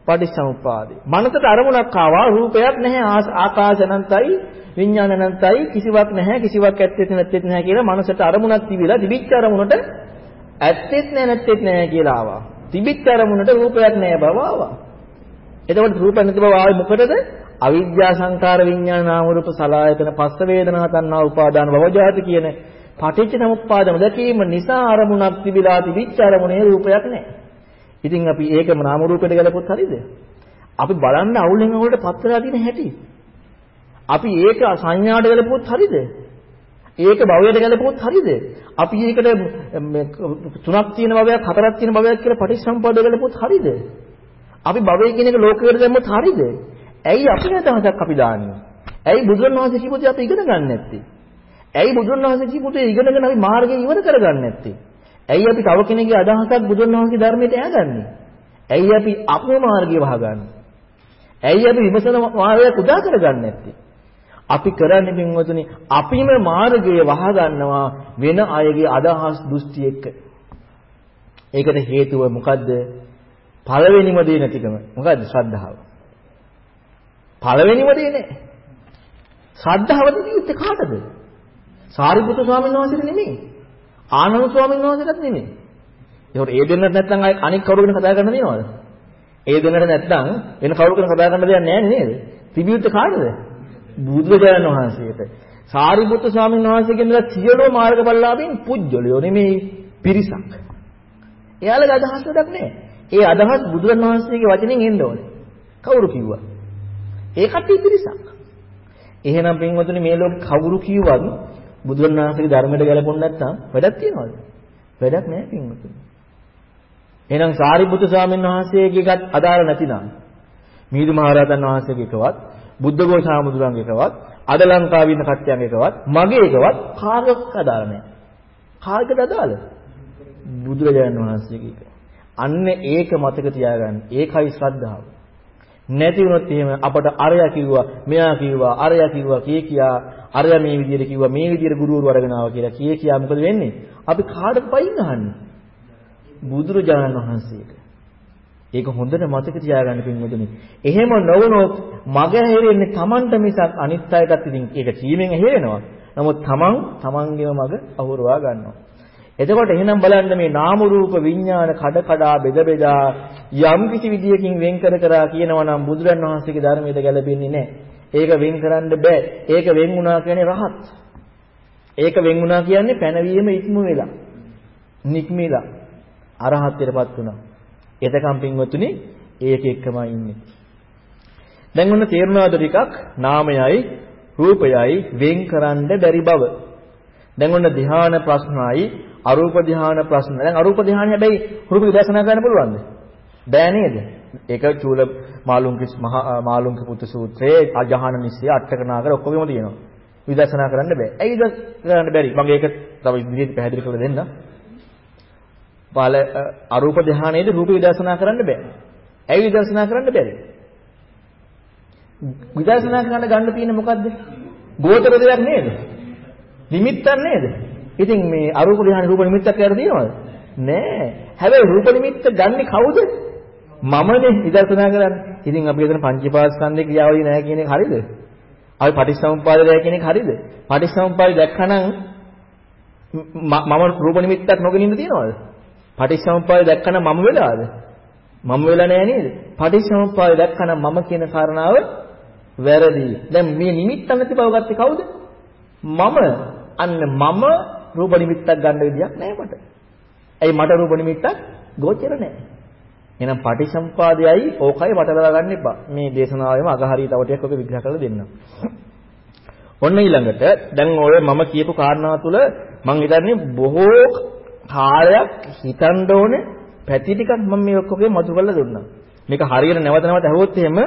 පටිච්චසමුප්පාදේ. මනසට අරමුණක් ආවා රූපයක් නැහැ ආකාශ අනන්තයි විඥාන අනන්තයි කිසිවක් නැහැ කිසිවක් ඇත්තෙත් නැත්තෙත් නැහැ කියලා මනසට අරමුණක් තිබිලා තිබිච්ච අරමුණට ඇත්තෙත් නැහැ නැත්තෙත් නැහැ කියලා ආවා. තිබිච්ච අරමුණට රූපයක් නැහැ බව ආවා. එතකොට රූප නැති බව ආවේ මොකටද? අවිද්‍යා සංකාර විඥාන නාම රූප සලආයතන පස්ස වේදනා තණ්හා උපාදාන භවජාති කියන පටිච්ච සමුප්පාදම දැකීම නිසා අරමුණක් තිබිලා තිබිච්ච අරමුණේ රූපයක් නැහැ. ඉතින් අපි ඒකම නාම රූපයට ගලපොත් හරියද? අපි බලන්න අවුලෙන් අවුලට පත් වෙලා තියෙන හැටි. අපි ඒක සංඥාට ගලපොත් හරියද? ඒක භවයට ගැලපුවොත් හරියද? අපි ඒකට තුනක් තියෙන භවයක් හතරක් තියෙන භවයක් කියලා පටිච්චසමුප්පාද ගැලපුවොත් හරියද? අපි භවය කියන එක ලෝකයට දැම්මොත් හරියද? ඇයි අපි නැතහසක් අපි දාන්නේ? ඇයි බුදුන් වහන්සේ කියපු දේ අපි ඉගෙන ගන්න නැත්තේ? ඇයි බුදුන් වහන්සේ කියපු දේ ඉගෙනගෙන අපි මාර්ගය ඉවර කරගන්නේ නැත්තේ? ඇයි අපි තව කෙනෙක්ගේ අදහසක් බුදුන් වහන්සේගේ ධර්මයට ඈගන්නේ? ඇයි අපි අපේ මාර්ගය වහගන්නේ? ඇයි අපි විමසන මාර්ගය උදා කරගන්නේ නැත්තේ? අපි කරන්නේ පින්වතුනි අපිම මාර්ගය වහගන්නවා වෙන අයගේ අදහස් දෘෂ්ටි එක්ක. ඒකට හේතුව මොකද්ද? පළවෙනිම දේ නැතිකම. මොකද්ද? ශ්‍රද්ධාව. පළවෙනිම දේ නෑ. ශ්‍රද්ධාව දෙන්නේ කාටද? සාරිපුත්‍ර ස්වාමීන් වහන්සේට නෙමෙයි. ආනන්ද ස්වාමීන් වහන්සේටත් නෙමෙයි. ඒකට ඒ දෙන්නත් නැත්නම් අනික් කවුරු ගැන කතා කරන්න දෙනවද? ඒ දෙන්නට නැත්නම් වෙන කවුරු ගැන කතා කරන්න දෙයක් නැහැ නේද? තිබියුත් කාටද? බුදුරජාණන් වහන්සේට. සාරිපුත්‍ර ස්වාමීන් වහන්සේගෙන් ඉඳලා සියලුම මාර්ගඵලලාභීන් පුජ්‍යලියෝ නෙමෙයි පිරිසක්. එයාලගේ අදහස් වැඩක් නැහැ. ඒ අදහස් බුදුරන් වහන්සේගේ වචනෙන් එන්න ඕනේ. කවුරු කිව්වා? ඒ කට්ටිය පිරිසක්. එහෙනම් පින්වතුනි මේ ලෝකේ කවුරු කිව්වත් බුදුරන් වහන්සේගේ ධර්මයට ගැලපුණ නැත්නම් වැඩක් තියනවද? වැඩක් නැහැ පින්වතුනි. එහෙනම් සාරිපුත්‍ර ස්වාමීන් වහන්සේගේකත් අදාළ නැතිනම් මිහිඳු මහරහතන් වහන්සේගේකවත් බුද්ධඝෝෂ ආමුදුරන්ගේකවත් අද ලංකාවේ ඉන්න කට්ටියන්ගේකවත් මගේකවත් කාගක අදාළ නැහැ. කාගකද අදාළ? බුදුරජාණන් වහන්සේගේක. අන්න ඒක මතක තියාගන්න. ඒකයි ශ්‍රද්ධාව. නැති වුණොත් එහෙම අපට අරයා කිව්වා, මෙයා කිව්වා, අරයා කිව්වා කිය කියා අරයා මේ විදිහට කිව්වා, මේ විදිහට ගුරුවරු අරගෙන ආවා කියලා කිය කියා මොකද වෙන්නේ? අපි කාටද පයින් අහන්නේ? බුදුරජාණන් වහන්සේට. ඒක හොඳට මතක තියාගන්න පින්වතුනි. එහෙම නොවුනොත් මග හැරෙන්නේ Tamanට මිසක් අනිත් අයටත් ඉතින් ඒක කීමෙන් හැරෙනවා. නමුත් Taman Tamanගේම මග අහුරවා ගන්නවා. එතකොට එහෙනම් බලන්න මේ නාම රූප විඥාන කඩ කඩා බෙද බෙදා යම් කිසි විදියකින් වෙන් කර කර කියනවා නම් බුදුරන් වහන්සේගේ ධර්මයට ගැලපෙන්නේ නැහැ. ඒක වෙන් කරන්න බෑ. ඒක වෙන් වුණා කියන්නේ රහත්. ඒක වෙන් වුණා කියන්නේ පැනවීම ඉක්ම වෙලා. නික්මිලා. අරහත්ත්වයටපත් වුණා. එතකම් පින්වතුනි ඒක එක්කමයි ඉන්නේ. දැන් ඔන්න තේරුණාද ටිකක් නාමයයි රූපයයි වෙන් කරන්න බැරි බව. දැන් ඔන්න ධ්‍යාන ප්‍රශ්නයි අරූප ධ්‍යාන ප්‍රශ්න. දැන් අරූප ධ්‍යාන හැබැයි රූප විදර්ශනා කරන්න පුළුවන්ද? බෑ නේද? ඒක චූල මාළුන්ගේ මාළුන්ගේ පුත්තු සූත්‍රයේ අජහන නිස්සය අටකනාකර ඔක්කොගෙම තියෙනවා. විදර්ශනා කරන්න බෑ. ඇයි කරන්න බැරි? මම ඒක තව ඉදිරියට පැහැදිලි කරලා දෙන්නම්. ඵල අරූප ධානයේදී රූප විදර්ශනා කරන්න බෑ. ඇයි විදර්ශනා කරන්න බැරි? විදර්ශනා කරන්න ගන්න තියෙන්නේ මොකද්ද? ගෝචර දෙයක් නේද? නිමිත්තක් නේද? ඉතින් මේ අරූප ධානයේ රූප නිමිත්තක් කියලා තියෙනවද? නෑ. හැබැයි රූප නිමිත්ත ගන්නෙ කවුද? මමනේ විදර්ශනා කරන්නේ. ඉතින් අපි හිතන පංචපාස්කන්ධේ ක්‍රියාවලිය නෑ කියන එක හරියද? අපි පටිච්චසමුප්පාද නෑ කියන එක හරියද? පටිච්චසමුප්පාද දැක්කනම් මම රූප නිමිත්තක් නොගෙන ඉන්න තියනවද? පටිච්චසමුප්පාදය දැක්කම මම වෙලාද? මම වෙලා නෑ නේද? පටිච්චසමුප්පාදය දැක්කම මම කියන කාරණාව වැරදි. දැන් මේ නිමිත්ත නැති බව ගත්තේ කවුද? මම. අන්න මම රූප නිමිත්තක් ගන්න විදියක් නෑ මට. ඇයි මට රූප නිමිත්තක් ගෝචර නෑ. එහෙනම් පටිච්චසමුපාදයයි ඕකයි වටලලා ගන්න එපා. මේ දේශනාවෙම අගහරිය තව ටිකක් ඔක විග්‍රහ කරලා දෙන්නම්. ඔන්න ඊළඟට දැන් ඔය මම කියපු කාරණා තුල මම හිතන්නේ බොහෝ කාලයක් හිතන්න ඕනේ පැති ටිකක් මම මේ ඔක්කොගේ මතු කරලා දුන්නා. මේක හරියට නැවත නැවත අහුවොත් එහෙම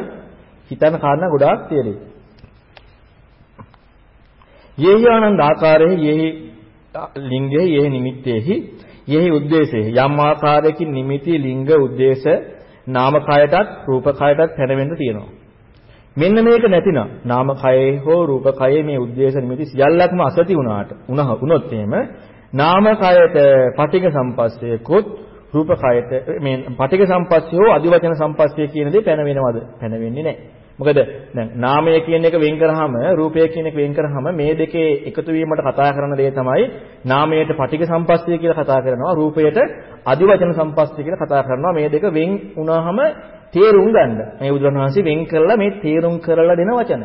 හිතන කාරණා ගොඩාක් තියෙලි. යේහි ආනන්ද ආකාරයේ යේහි ලිංගයේ යේහි නිමිත්තේහි යේහි උද්දේශේ යම් ආකාරයකින් නිමිති ලිංග උද්දේශ නාම කයටත් රූප කයටත් පැනවෙන්න තියෙනවා. මෙන්න මේක නැතිනම් නාම කයේ හෝ රූප කයේ මේ උද්දේශ නිමිති සියල්ලක්ම අසති වුණාට උනහ වුණොත් එහෙම නාම කයට පටික සම්පස්සයකොත් රූප කයට මේ පටික සම්පස්සය හෝ අදිවචන සම්පස්සය කියන දේ පැනවෙනවද? පැනවෙන්නේ නැහැ. මොකද දැන් නාමය කියන එක වෙන් කරාම රූපය කියන එක වෙන් කරාම මේ දෙකේ එකතු වීමට කතා කරන දේ තමයි නාමයට පටික සම්පස්සය කියලා කතා කරනවා රූපයට අදිවචන සම්පස්සය කියලා කතා කරනවා මේ දෙක වෙන් වුණාම තේරුම් ගන්න. මේ බුදුරණවහන්සේ වෙන් කරලා මේ තේරුම් කරලා දෙන වචන.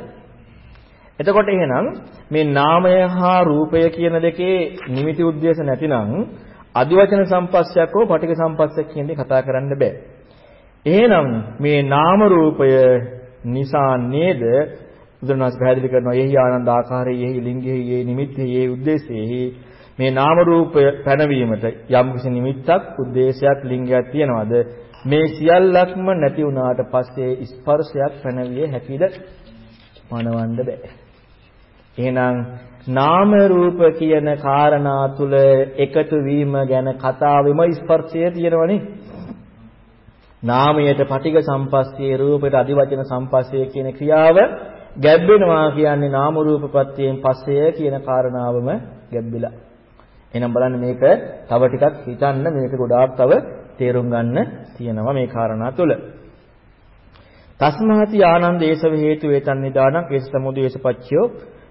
එතකොට එහෙනම් මේ නාමය හා රූපය කියන දෙකේ නිමිති උද්දේශ නැතිනම් අදිවචන සම්පස්සයක් හෝ පටික සම්පස්සයක් කියන දේ කතා කරන්න බෑ. එහෙනම් මේ නාම රූපය නිසා නේද බුදුරණස් පැහැදිලි කරනවා එහි ආනන්ද ආකාරයේ එහි ලිංගයේ එහි නිමිත්තේ එහි උද්දේශයේ මේ නාම රූපය පැනවීමට යම් කිසි නිමිත්තක් උද්දේශයක් ලිංගයක් තියනවාද? මේ සියල්ලක්ම නැති වුණාට පස්සේ ස්පර්ශයක් පැනවිය හැකිද? මනවන්න බෑ. එහෙනම් නාම රූප කියන කාරණා තුල එකතු වීම ගැන කතාවෙම ස්පර්ශය තියෙනවනේ. නාමයට පටිඝ සම්පස්සේ රූපයට අදිවචන සම්පස්සේ කියන ක්‍රියාව ගැබ්බෙනවා කියන්නේ නාම රූපපත්‍යයෙන් පස්සේ කියන කාරණාවම ගැබ්බිලා. එහෙනම් බලන්න මේක තව ටිකක් හිතන්න මේක ගොඩාක් තව තේරුම් ගන්න තියෙනවා මේ කාරණා තුල. තස්මාති ආනන්ද ඒසව හේතු වේතන් නිදානං ඒස සමුදේශ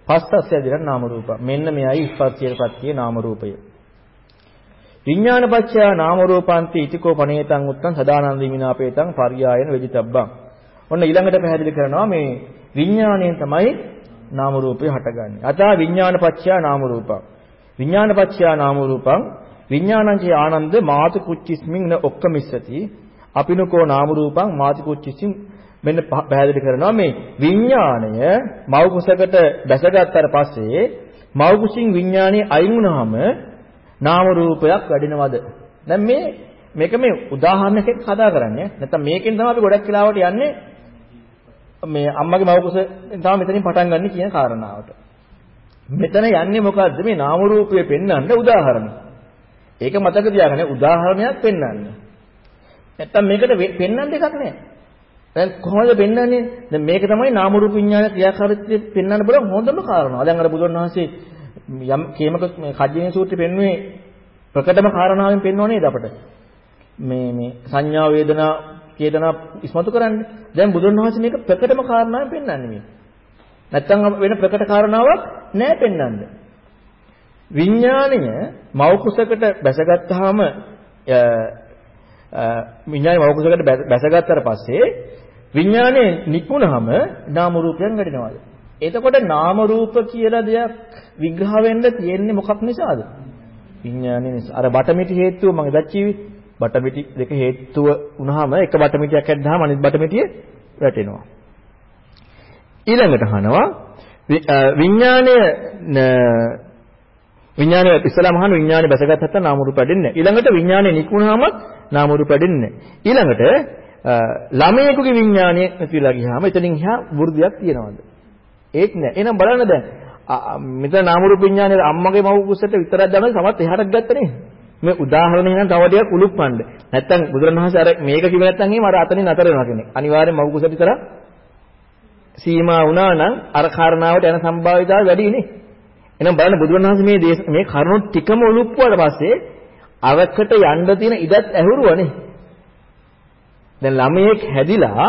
පච්චයෝ පස්සස්ස ඇදිරන් නාම රූප. මෙන්න මෙයයි ස්පර්ශයේ ප්‍රත්‍ය නාම රූපය. විඥානපච්චය නාම රූපාන්ති ඉතිකෝ පණේතං උත්තං සදානන්ද විනාපේතං පරියායන වෙජිතබ්බං. ඔන්න ඊළඟට පැහැදිලි කරනවා මේ විඥාණයෙන් තමයි නාම රූපය හටගන්නේ. අතා විඥානපච්චය නාම රූපං. විඥානපච්චය නාම රූපං විඥානංචේ ආනන්ද මාතු කුච්චිස්මින් න ඔක්කමිස්සති අපිනකෝ නාම රූපං මාතු කුච්චිස්මින් මෙන්න පැහැදිලි කරනවා මේ විඥාණය මව කුසකට දැසගත්තට පස්සේ මව කුසින් විඥාණය අයින් වුණාම නාම රූපයක් වැඩිනවද? දැන් මේ මේක මේ උදාහරණයකින් කතා කරන්නේ. නැත්නම් මේකෙන් තමයි අපි ගොඩක් වෙලාවට යන්නේ. මේ අම්මගේ මව කුසෙන් තමයි මෙතනින් පටන් ගන්න කියන කාරණාවට. මෙතන යන්නේ මොකද්ද? මේ නාම රූපය පෙන්වන්න උදාහරණ. ඒක මතක තියාගන්න උදාහරණයක් පෙන්වන්න. නැත්තම් මේකට පෙන්වන්න එකක් නැහැ. දැන් කොහොමද පෙන්වන්නේ? දැන් මේක තමයි නාම රූප විඥාන ක්‍රියාකාරීත්වය පෙන්වන්න බලන හොඳම කාරණා. දැන් අර බුදුන් වහන්සේ යම් කේමක මේ කජ්ජිනේ සූත්‍රය පෙන්වුවේ ප්‍රකටම කාරණාවෙන් පෙන්වන්නේ නේද අපට? මේ මේ සංඥා වේදනා චේතනා ඉස්මතු කරන්නේ. දැන් බුදුන් වහන්සේ මේක ප්‍රකටම කාරණාවෙන් පෙන්වන්නේ මේ. නැත්තම් වෙන ප්‍රකට කාරණාවක් නැහැ පෙන්වන්න. විඥාණය මව කුසකට බැසගත්තාම විඥානය මව කුසකට බැසගත්තට පස්සේ විඥානේ නිකුණාම නාම රූපයන් වැඩෙනවාද? එතකොට නාම රූප කියලා දෙයක් විග්‍රහ වෙන්න තියෙන්නේ මොකක් නිසාද? විඥානේ නිසා. අර බටමිටි හේතුව මම දැක්චීවි. බටමිටි දෙක හේතුව වුණාම එක බටමිටියක් ඇද්දාම අනිත් බටමිටිය වැටෙනවා. ඊළඟට අහනවා විඥානය විඥානය ඉස්සලාම අහන විඥානය බැසගත්තත් නාම රූප වැඩෙන්නේ නැහැ. ඊළඟට විඥානය නිකුණාම නාම රූප වැඩෙන්නේ නැහැ. ඊළඟට ළමයෙකුගේ විඥානය නැතිලා ගියාම එතනින් එහා වෘද්ධියක් තියනවාද? ඒත් නෑ. එහෙනම් බලන්න දැන් මෙතන නාම රූප විඥානයේ අම්මගේ මව් කුසට විතරක් දානවා සමත් එහාටත් ගත්තනේ. මේ උදාහරණේ නම් තව ටිකක් උලුප්පන්න. නැත්තම් බුදුරණවහන්සේ අර මේක කිව්ව නැත්තම් එහෙම අර අතනින් අතර වෙනවා කෙනෙක්. අනිවාර්යෙන් මව් කුසට විතර සීමා වුණා නම් අර කාරණාවට යන සම්භාවිතාව වැඩි නේ. එහෙනම් බලන්න බුදුරණවහන්සේ මේ මේ කරුණු ටිකම උලුප්පුවාට පස්සේ අවකට යන්න තියෙන ඉඩත් ඇහුරුවනේ. දැන් ළමයෙක් හැදිලා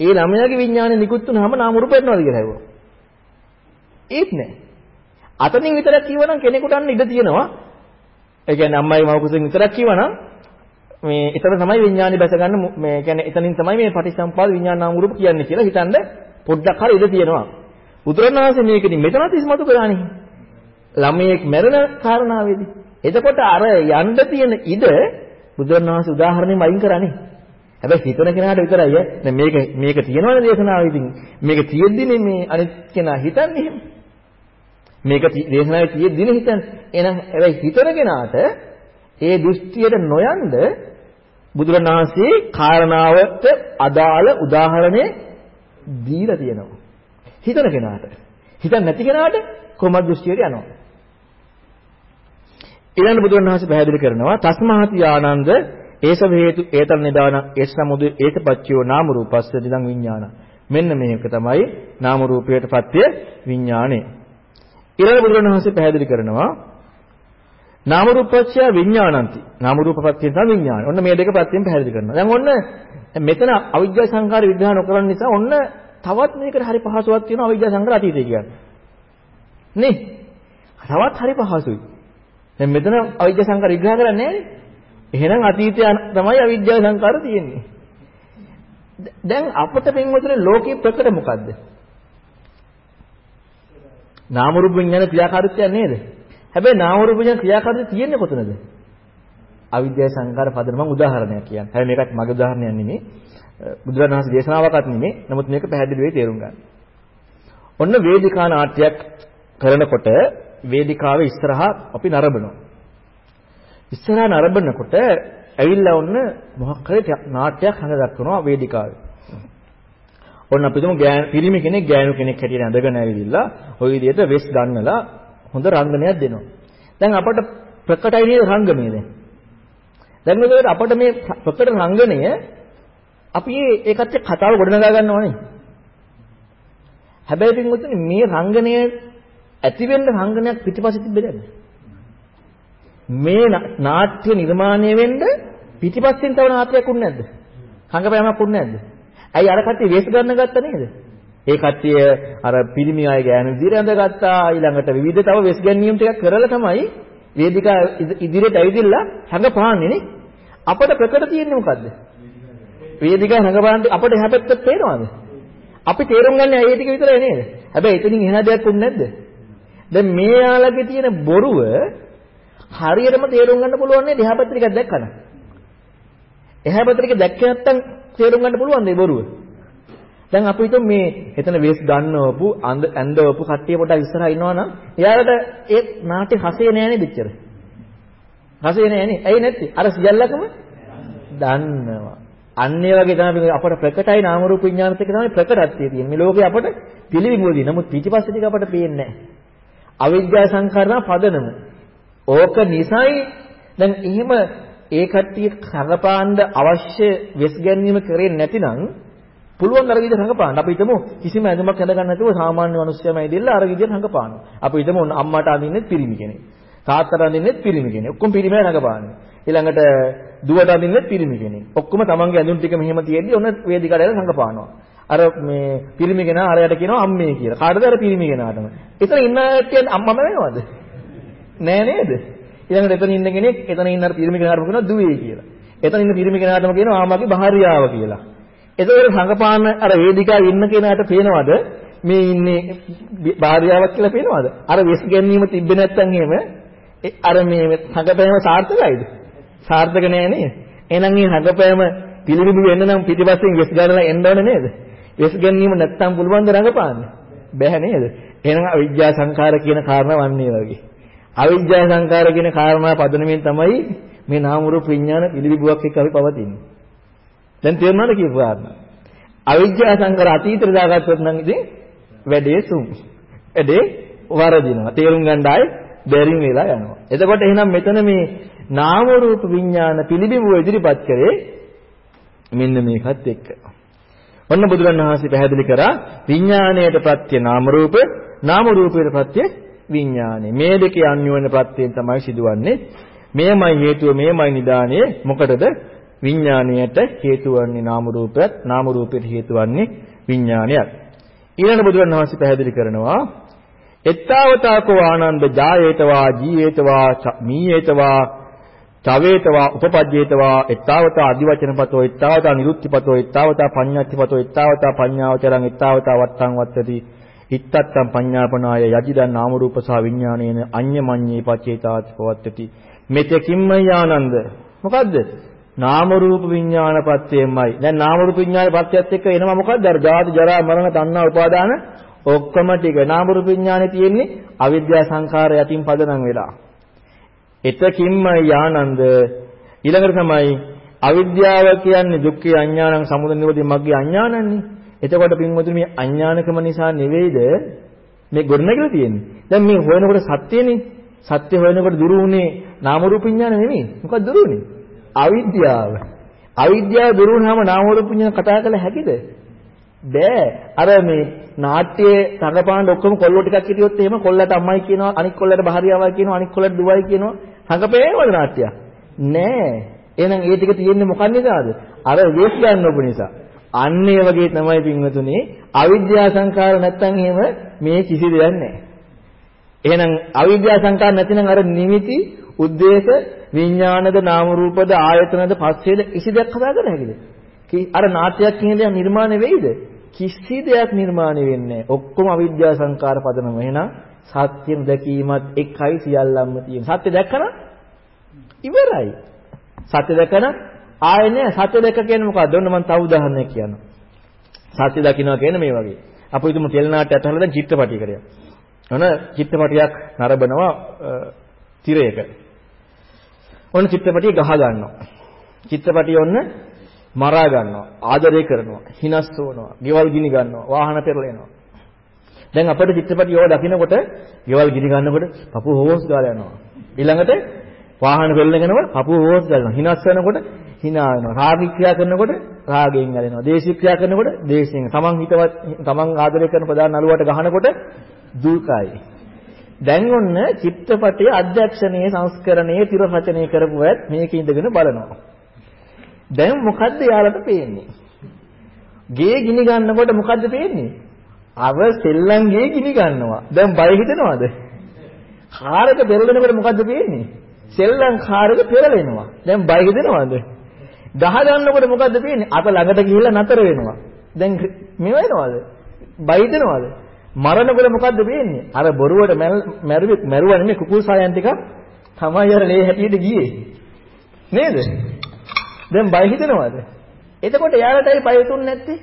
ඒ ළමයාගේ විඥානේ නිකුත් වුනහම නාම රූප වෙනවද කියලා ඇහුවා. ඒත් නෑ. අතනින් විතරක් කියවනම් කෙනෙකුට අන්න ඉඩ තියෙනවා. ඒ කියන්නේ අම්මයි මව කුසෙන් විතරක් කියවනම් මේ එතන තමයි විඥානේ බැස ගන්න මේ කියන්නේ එතනින් තමයි මේ පටිසම්පාද විඥාන නාම රූප කියන්නේ කියලා හිතන්න පොඩ්ඩක් හරි ඉඩ තියෙනවා. බුදුරණවහන්සේ මේකෙදි මෙතනත් ඉස්මතු කරානේ. ළමයෙක් මැරෙන කාරණාවේදී. එතකොට අර යන්න තියෙන ඉඩ බුදුරණවහන්සේ උදාහරණෙම අයින් කරානේ. හැබැයි හිතන කෙනාට විතරයි ඈ. දැන් මේක මේක තියෙනවනේ දේශනාවේ ඉතින්. මේක තියෙද්දිනේ මේ අනිත් කෙනා හිතන්නේ එහෙම. මේක දේශනාවේ තියෙද්දිනේ හිතන්නේ. එහෙනම් හැබැයි හිතන කෙනාට ඒ දෘෂ්ටියට නොයන්ද බුදුරණාහි කාරණාවට අදාළ උදාහරණේ දීලා තියෙනවා. හිතන කෙනාට. හිතන්නේ නැති කෙනාට කොහොමද දෘෂ්ටියට යනවා. ඊළඟ බුදුරණාහි පැහැදිලි කරනවා තස්මාති ආනන්ද ඒස හේතු ඒතන නිදාන ඒස සමුදය ඒතපච්චයෝ නාම රූපස්ස දිදං විඥාන. මෙන්න මේක තමයි නාම රූපයට පත්‍ය විඥාණය. ඊළඟ බුදුරණවහන්සේ පැහැදිලි කරනවා නාම රූපච්ඡය විඥානಂತಿ. නාම රූපපත්‍යයෙන් තමයි විඥානය. ඔන්න මේ දෙක පැත්තෙන් පැහැදිලි කරනවා. දැන් ඔන්න මෙතන අවිජ්ජා සංකාර විග්‍රහ නොකරන නිසා ඔන්න තවත් මේකට හරි පහසුවක් තියෙනවා අවිජ්ජා සංකාර අතීතය කියන්නේ. නේ? තවත් හරි පහසුයි. දැන් මෙතන අවිජ්ජා සංකාර විග්‍රහ කරන්නේ නැහැ එහෙනම් අතීතය තමයි අවිද්‍යාව සංකාර තියෙන්නේ. දැන් අපට පින්වතුනි ලෝකේ ප්‍රකට මොකද්ද? නාම රූප විඥාන ක්‍රියාකාරීත්වය නේද? හැබැයි නාම රූප විඥාන ක්‍රියාකාරීත්වය තියෙන්නේ කොතනද? අවිද්‍යාව සංකාර පදන මම උදාහරණයක් කියන්න. හැබැයි මේකත් මගේ උදාහරණයක් නෙමෙයි. බුදුරජාණන් වහන්සේ දේශනාවක්වත් නෙමෙයි. නමුත් මේක පැහැදිලි වෙයි තේරුම් ගන්න. ඔන්න වේදිකා නාට්‍යයක් කරනකොට වේදිකාවේ ඉස්සරහා අපි නරඹනවා. ඉස්සරහා නරඹනකොට ඇවිල්ලා ඔන්න මොකක් හරි නාට්‍යයක් හඳ දක්වනවා වේදිකාවේ. ඔන්න අපි තුමු පිරිමි කෙනෙක් ගෑනු කෙනෙක් හැටියට ඇඳගෙන ඇවිදිලා ওই විදිහට වෙස් ගන්නලා හොඳ රංගනයක් දෙනවා. දැන් අපට ප්‍රකටයි නේද රංගනය දැන්. දැන් මේකට අපට මේ ප්‍රකට රංගනය අපි ඒකත් එක්ක කතාව ගොඩනගා ගන්නවනේ. හැබැයි පින්වතුනි මේ රංගනය ඇති වෙන්න රංගනයක් පිටිපස්සේ තිබෙන්නේ නැහැ. මේ නාට්‍ය නිර්මාණය වෙන්න පිටිපස්සෙන් තව නාට්‍යයක් උන්නේ නැද්ද? හංගපෑමක් උන්නේ නැද්ද? ඇයි අර කට්ටිය වේශ ගන්න ගත්ත නේද? ඒ කට්ටිය අර පිරිමි අය ගෑනු විදිහට ඇඳගත්තා ඊළඟට විවිධ තව වෙස් ගැනීම් ටිකක් කරලා තමයි වේදිකා ඉදිරියට ඇවිදilla හඟපාන්නේ නේ අපට ප්‍රකට තියෙන්නේ මොකද්ද වේදිකා හඟපාන්න අපට එහා පැත්තට පේනවද අපි තේරුම් ගන්න ඒ ටික විතරයි නේද හැබැයි එතනින් එහා දෙයක් උන්නේ නැද්ද දැන් මේ යාළගේ තියෙන බොරුව හරියටම තේරුම් ගන්න පුළුවන් නේ එහා පැත්ත ටිකක් දැක්කම එහා පැත්ත ටික දැක්කේ නැත්තම් තේරුම් ගන්න පුළුවන් නේ බොරුව දැන් අපි හිතමු මේ එතන වෙස් ගන්නවපු ඇඳවපු කට්ටිය පොඩක් ඉස්සරහා ඉන්නවනම් එයාලට ඒ නාට්‍ය රසය නෑනේ දෙච්චර. රසය නෑනේ. ඇයි නැත්තේ? අර සියල්ලකම දන්නවා. අන්න ඒ වගේ තමයි අපට ප්‍රකටයි නාම රූප විඥානත් එක්ක තමයි ප්‍රකටත්වය තියෙන්නේ. මේ ලෝකේ අපට පිළිවිමුවදී. නමුත් පිටිපස්සේ ටික අපට පේන්නේ නෑ. අවිද්‍යා සංඛාරණ පදනම. ඕක නිසයි දැන් එහෙම ඒ කට්ටිය කරපාන්න අවශ්‍ය වෙස් ගැනීම කරේ නැතිනම් පුළුවන් අර විදිහට රඟපාන්න. අපි හිතමු කිසිම ඇඳුමක් ඇඳ ගන්න නැතුව සාමාන්‍ය මිනිස්සුම ඇවිදලා අර විදිහට රඟපානවා. අපි හිතමු අම්මාට අඳින්නෙත් පිරිමි කෙනෙක්. තාත්තට අඳින්නෙත් පිරිමි කෙනෙක්. ඔක්කොම පිරිමිලා රඟපාන්නේ. ඊළඟට දුවට අඳින්නෙත් පිරිමි කෙනෙක්. ඔක්කොම තමන්ගේ ඇඳුම් ටික මෙහෙම තියෙද්දි ඔන්න වේදිකාවට රඟපානවා. අර මේ පිරිමි කෙනා අරයට කියනවා අම්මේ කියලා. කාටද අර පිරිමි කෙනාටම. එතන ඉන්න ඇත්තෙන් අම්මම වෙනවද? නෑ නේද? ඊළඟට එතන ඉන්න කෙනෙක් එතන ඉන්න අර පිරිමි කෙනාටම කියනවා දුවේ කියලා. එතන ඉන්න පිරිමි කෙනාටම කියනවා ආමගේ භාර්යාව කියලා. එතකොට සංගපාන අර වේදිකාවේ ඉන්න කෙනාට පේනවද මේ ඉන්නේ භාර්යාවක් කියලා පේනවද? අර වෙස් ගැනීම තිබ්බේ නැත්නම් එහෙම අර මේ සංගපෑම සාර්ථකයිද? සාර්ථක නෑ නේද? එහෙනම් මේ සංගපෑම පිළිබිඹු වෙන්න නම් පිටිපස්සෙන් වෙස් ගන්නලා එන්න ඕනේ නේද? වෙස් ගැනීම නැත්නම් පුළුවන් ද රඟපාන්න? බැහැ නේද? එහෙනම් අවිජ්ජා සංඛාර කියන කාරණා වන්නේ වගේ. අවිජ්ජා සංඛාර කියන කාරණා පදනමෙන් තමයි මේ නාම රූප විඥාන පිළිබිඹුවක් එක්ක අපි පවතින්නේ. දැන් තේරුණාද කියපු කාරණා? අවිජ්ජා සංකර අතීතට දාගත්තොත් නම් ඉතින් වැඩේ සුම්. වැඩේ වරදිනවා. තේරුම් ගන්න ආයේ බැරිම වෙලා යනවා. එතකොට එහෙනම් මෙතන මේ නාම රූප විඥාන පිළිබිඹුව ඉදිරිපත් කරේ මෙන්න මේකත් එක්ක. ඔන්න බුදුරණවහන්සේ පැහැදිලි කරා විඥාණයට ප්‍රත්‍ය නාම රූප නාම රූපයට ප්‍රත්‍ය විඥානය. මේ දෙකේ අන්‍යෝන්‍ය ප්‍රත්‍යයෙන් තමයි සිදුවන්නේ. මේමයි හේතුව මේමයි නිදාණය මොකටද විඥාණයට හේතු වන්නේ නාම රූපයත් නාම රූපයට හේතු වන්නේ විඥානයත් ඊළඟ බුදුරණන් වහන්සේ පැහැදිලි කරනවා එත්තාවතාකෝ ආනන්ද ජායේතවා ජීයේතවා මීයේතවා චවේතවා උපපජ්ජේතවා එත්තාවතා අදිවචනපතෝ එත්තාවතා නිරුත්තිපතෝ එත්තාවතා පඤ්ඤාත්තිපතෝ එත්තාවතා පඤ්ඤාවචරං එත්තාවතා වත්තං වත්තති ඉත්තත්තම් පඤ්ඤාපනාය යදිදන් නාම රූප සහ විඥානේන අඤ්ඤමඤ්ඤේ පච්චේතාති පවත්තති මෙතෙකින්ම ආනන්ද මොකද්ද නාම රූප විඥාන පත්‍යයමයි. දැන් නාම රූප විඥාන පත්‍යයත් එක්ක එනවා මොකද්ද? අර ජාති ජරා මරණ තණ්හා උපාදාන ඔක්කොම ටික. නාම රූප විඥානේ තියෙන්නේ අවිද්‍යා සංඛාර යටින් පදනම් වෙලා. එතකින්ම යානන්ද ඊළඟට තමයි අවිද්‍යාව කියන්නේ දුක්ඛේ අඥානං සමුදය නිරෝධය මග්ගේ අඥානන්නේ. එතකොට පින්වතුනි මේ අඥානකම නිසා නෙවෙයිද මේ ගොඩනැගිලා තියෙන්නේ. දැන් මේ හොයනකොට සත්‍යනේ. සත්‍ය හොයනකොට දුරු උනේ නාම රූප විඥාන නෙමෙයි. මොකක්ද දුරු උනේ? අවිද්‍යාව. අවිද්‍යාව දුරු වුණාම නාම රූප විඤ්ඤාණ කතා කළ හැකිද? බෑ. අර මේ නාට්‍යයේ රඟපාන ඔක්කොම කොල්ලෝ ටිකක් හිටියොත් එහෙම කොල්ලට අම්මයි කියනවා අනික් කොල්ලට භාර්යාවයි කියනවා අනික් කොල්ලට දුවයි කියනවා රඟපෑවද නාට්‍යය? නෑ. එහෙනම් ඒ ටික තියෙන්නේ මොකක් නිසාද? අර වේස් ගන්නව නිසා. අන්න ඒ වගේ තමයි පින්වතුනි අවිද්‍යා සංකාර නැත්තම් එහෙම මේ කිසි දෙයක් නැහැ. එහෙනම් අවිද්‍යා සංකාර නැතිනම් අර නිමිති උද්දේශ විඥානද නාම රූපද ආයතනද පස්සේද කිසි දෙයක් කතා කර හැකිද? අර නාට්‍යයක් කියන දේ නිර්මාණය වෙයිද? කිසි දෙයක් නිර්මාණය වෙන්නේ ඔක්කොම අවිද්‍යා සංකාර පදනම. එහෙනම් සත්‍යම දැකීමත් එකයි සියල්ලම තියෙන. සත්‍ය දැක්කම ඉවරයි. සත්‍ය දැකන ආයෙ නෑ සත්‍ය දැක කියන්නේ මොකක්ද? ඔන්න මම තව උදාහරණයක් කියන්නම්. සත්‍ය දකින්නවා කියන්නේ මේ වගේ. අපි හිතමු තෙල් නාට්‍යයට හරලා දැන් චිත්‍රපටයකට. ඔන්න චිත්‍රපටයක් නරඹනවා තිරයක. ඔන්න චිත්‍රපටිය ගහ ගන්නවා. චිත්‍රපටිය ඔන්න මරා ගන්නවා. ආදරය කරනවා. හිනස් වුණා. ගෙවල් ගිනි ගන්නවා. වාහන පෙරලෙනවා. දැන් අපිට චිත්‍රපටිය ඕවා දකිනකොට ගෙවල් ගිනි ගන්නකොට පපුව හොස් ගාලා යනවා. ඊළඟට වාහන පෙරලගෙනකොට පපුව හොස් ගාලා හිනස් වෙනකොට hina වෙනවා. රාගී ක්‍රියා කරනකොට රාගයෙන් ඇලෙනවා. දේශී ක්‍රියා කරනකොට දේශයෙන්. තමන් හිතවත් තමන් ආදරය කරන ප්‍රධාන නළුවට ගහනකොට දුකයි. දැන් ඔන්න චිත්‍රපටයේ අධ්‍යක්ෂණයේ සංස්කරණයේ තිර රචනය කරපුවත් මේක ඉඳගෙන බලනවා. දැන් මොකද්ද යාලට පේන්නේ? ගේ ගිනි ගන්නකොට මොකද්ද පේන්නේ? අර සෙල්ලංගේ ගිනි ගන්නවා. දැන් බය හිතෙනවද? කාරක පෙරලෙනකොට මොකද්ද වෙන්නේ? සෙල්ලම් කාරක පෙරලෙනවා. දැන් බය හිතෙනවද? ගහ ගන්නකොට මොකද්ද වෙන්නේ? අත ළඟට ගිහිල්ලා නතර වෙනවා. දැන් මේ වෙනවද? බය හිතෙනවද? මරණකොට මොකද්ද වෙන්නේ? අර බොරුවට මැරුවේ මැරුවා නෙමෙයි කුකුල් සායන් ටික තමයි අර ලේ හැටියට ගියේ. නේද? දැන් බය හිතෙනවද? එතකොට යාලටයි බය තුන්නේ නැත්තේ?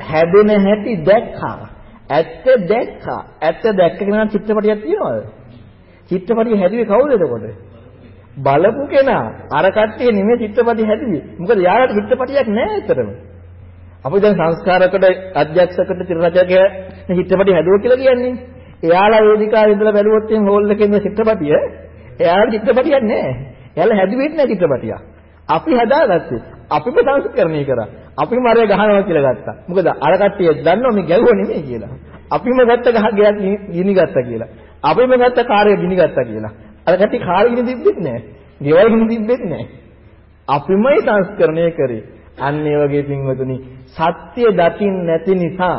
හැදෙන හැටි දැක්කා. ඇත්ත දැක්කා. ඇත්ත දැක්ක කෙනා චිත්‍රපටියක් තියනවද? චිත්‍රපටිය හැදුවේ කවුද එතකොට? බලපු කෙනා. අර කට්ටිය නෙමෙයි චිත්‍රපටි හැදුවේ. මොකද යාලට චිත්‍රපටියක් නැහැ ඇත්තටම. අපි දැන් සංස්කාරකට අධ්‍යක්ෂකට තිරරජකගේ චිත්‍රපටි හැදුවා කියලා කියන්නේ. එයාලා වේදිකාවේ ඉඳලා බැලුවොත් එම් හෝල් එකේ ඉන්න චිත්‍රපටිය එයාලා චිත්‍රපටියක් නැහැ. එයාලා හැදුවෙත් නැහැ චිත්‍රපටියක්. අපි හදාගත්තේ. අපිම සංස්කරණය කරා. අපිම අරය ගහනවා කියලා ගත්තා. මොකද අර කට්ටිය දන්නව මේ ගැහුව නෙමෙයි කියලා. අපිම ගත්ත ගහ ගයක් ගිනි ගත්තා කියලා. අපිම ගත්ත කාර්ය ගිනි ගත්තා කියලා. අර කට්ටිය කාර්ය ගිනි තිබ්බෙත් නැහැ. ගෙවල් ගිනි තිබ්බෙත් නැහැ. අපිමයි සංස්කරණය කරේ. අන්න ඒ වගේ පින්වතුනි සත්‍ය දකින්න නැති නිසා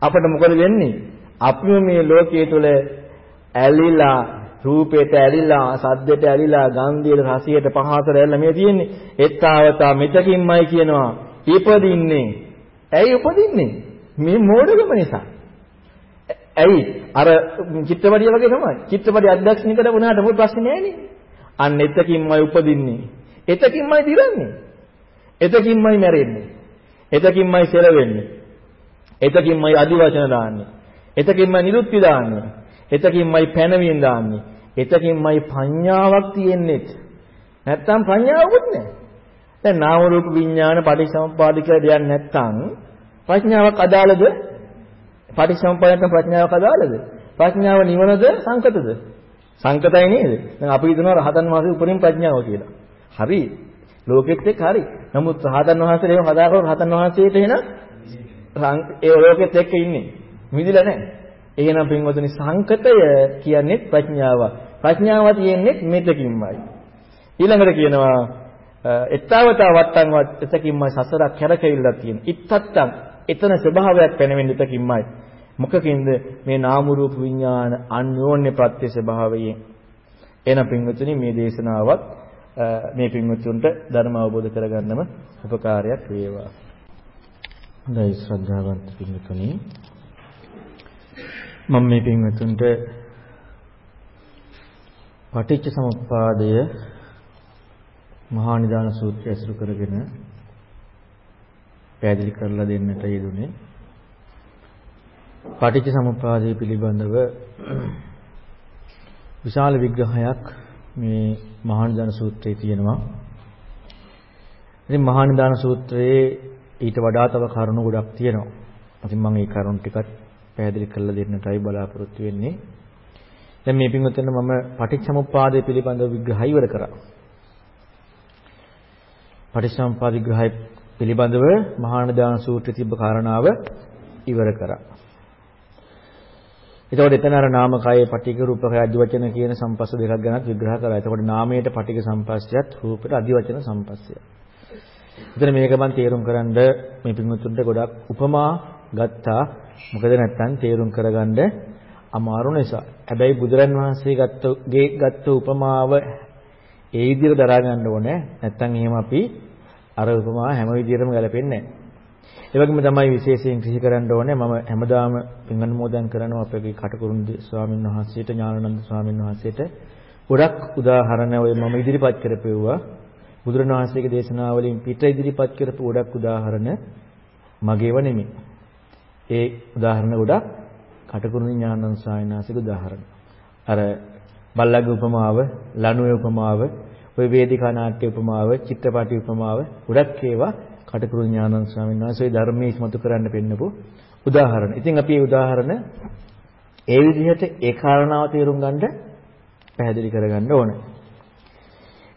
අපිට මොකද වෙන්නේ? අපිම මේ ලෝකයේ තුල ඇලිලා රූපයට ඇලිලා සද්දයට ඇලිලා ගන්ධයට රසයට පහසට ඇලිලා මේ තියෙන්නේ එත්තාවතා මෙතකින්මයි කියනවා ඉපදින්නේ ඇයි උපදින්නේ මේ මෝඩකම නිසා ඇයි? අර චිත්‍රපටිය වගේ තමයි. චිත්‍රපටි අධ්‍යක්ෂණයකට වුණාට මොකද ප්‍රශ්නේ නෑනේ. අන්න එතකින්මයි උපදින්නේ. එතකින්මයි දිරන්නේ. එතකින්මයි මැරෙන්නේ. එතකින්මයි සෙලවෙන්නේ. එතකින්මයි අදිවචන දාන්නේ. එතකින්මයි නිරුක්ති දාන්නේ. එතකින්මයි පැනවීම දාන්නේ. එතකින්මයි ප්‍රඥාවක් තියෙන්නේ. නැත්තම් ප්‍රඥාවකුත් නැහැ. දැන් නාම රූප විඥාන පටිච්චසමුප්පාද කියලා දෙයක් නැත්තම් ප්‍රඥාවක් අදාළද? පටිච්චසමුප්පාදයට ප්‍රඥාවක් අදාළද? ප්‍රඥාව නිවනද සංකතද? සංකතයි නේද? දැන් අපි හිතනවා රහතන් වහන්සේ උපරිම ප්‍රඥාව කියලා. හරි. ලෝකෙත් එක්ක හරි. නමුත් රහතන් වහන්සේ එහෙම කතා කරලා රහතන් වහන්සේට එහෙනම් ඒ ලෝකෙත් එක්ක ඉන්නේ. මිදිලා නැහැ. එහෙනම් පින්වතුනි සංකතය කියන්නේ ප්‍රඥාව. ප්‍රඥාව තියෙන්නේ මෙතකින්මයි. ඊළඟට කියනවා එත්තවතා වත්තන් එතකින්මයි සසරක් කැරකෙවිලා තියෙන. ඉත්තත්තම් එතන ස්වභාවයක් පැනවෙන්න එතකින්මයි. මොකකින්ද මේ නාම රූප විඥාන අන්‍යෝන්‍ය ප්‍රත්‍ය ස්වභාවයෙන්. එන පින්වතුනි මේ දේශනාවත් මේ පින්වතුන්ට ධර්ම අවබෝධ කරගන්නම උපකාරයක් වේවා. හොඳයි ශ්‍රද්ධාවන්ත පින්වතුනි මම මේ පින්වතුන්ට පටිච්ච සමුප්පාදය මහා නිදාන සූත්‍රය ඇසුරු කරගෙන පැහැදිලි කරලා දෙන්නට යෙදුනේ පටිච්ච සමුප්පාදය පිළිබඳව විශාල විග්‍රහයක් මේ මහා නිදාන සූත්‍රයේ තියෙනවා. ඉතින් මහා නිදාන සූත්‍රයේ ඊට වඩා තව කරුණු ගොඩක් තියෙනවා. ඉතින් මම මේ කරුණු ටිකත් පැහැදිලි කරලා දෙන්නටයි බලාපොරොත්තු වෙන්නේ. දැන් මේ පින්වත්තුන්ට මම පටිච්චසමුප්පාදය පිළිබඳව විග්‍රහය ඉවර කරා. පටිච්චසමුප්පාද විග්‍රහය පිළිබඳව මහාන දාන සූත්‍රයේ තිබ්බ කාරණාව ඉවර කරා. එතකොට එතන අර නාමකය පටික රූපකය අධිවචන කියන සම්පස්ස දෙකක් ගැනත් විග්‍රහ කරා. එතකොට නාමයට පටික සම්පස්සයත් රූපයට අධිවචන සම්පස්සයත්. එතන මේක මම තේරුම් කරන්න මේ පින්වත්තුන්ට ගොඩක් උපමා ගත්තා. මොකද නැත්තම් තේරුම් කරගන්න අමාරු නිසා. හැබැයි බුදුරන් වහන්සේ ගත්ත ගේ ගත්ත උපමාව ඒ විදිහට දරා ගන්න ඕනේ. නැත්තම් එහෙම අපි අර උපමාව හැම විදිහටම ගැලපෙන්නේ නැහැ. ඒ වගේම තමයි විශේෂයෙන් සිහි කරන්න ඕනේ මම හැමදාම පින් අනුමෝදන් කරනවා අපගේ කටකරුණු ස්වාමීන් වහන්සේට ඥානানন্দ ස්වාමීන් වහන්සේට ගොඩක් උදාහරණ ඔය මම ඉදිරිපත් කරපෙව්වා බුදුරණවහන්සේගේ දේශනාවලින් පිට ඉදිරිපත් කරපු ගොඩක් උදාහරණ මගේව නෙමෙයි. ඒ උදාහරණ ගොඩක් කටකරුණ ඥානানন্দ ස්වාමීන් වහන්සේගේ උදාහරණ. අර බල්ලගේ උපමාව, ලණුවේ උපමාව, ඔය වේදිකා නාට්‍ය උපමාව, චිත්‍රපටි උපමාව ගොඩක් ඒවා කටුකුරුනි ඥානන්ද ස්වාමීන් වහන්සේ ධර්මයේ ඉස්මතු කරන්න පෙන්නපු උදාහරණ. ඉතින් අපි මේ උදාහරණ ඒ විදිහට ඒ කාරණාව තේරුම් ගන්න පැහැදිලි කරගන්න ඕනේ.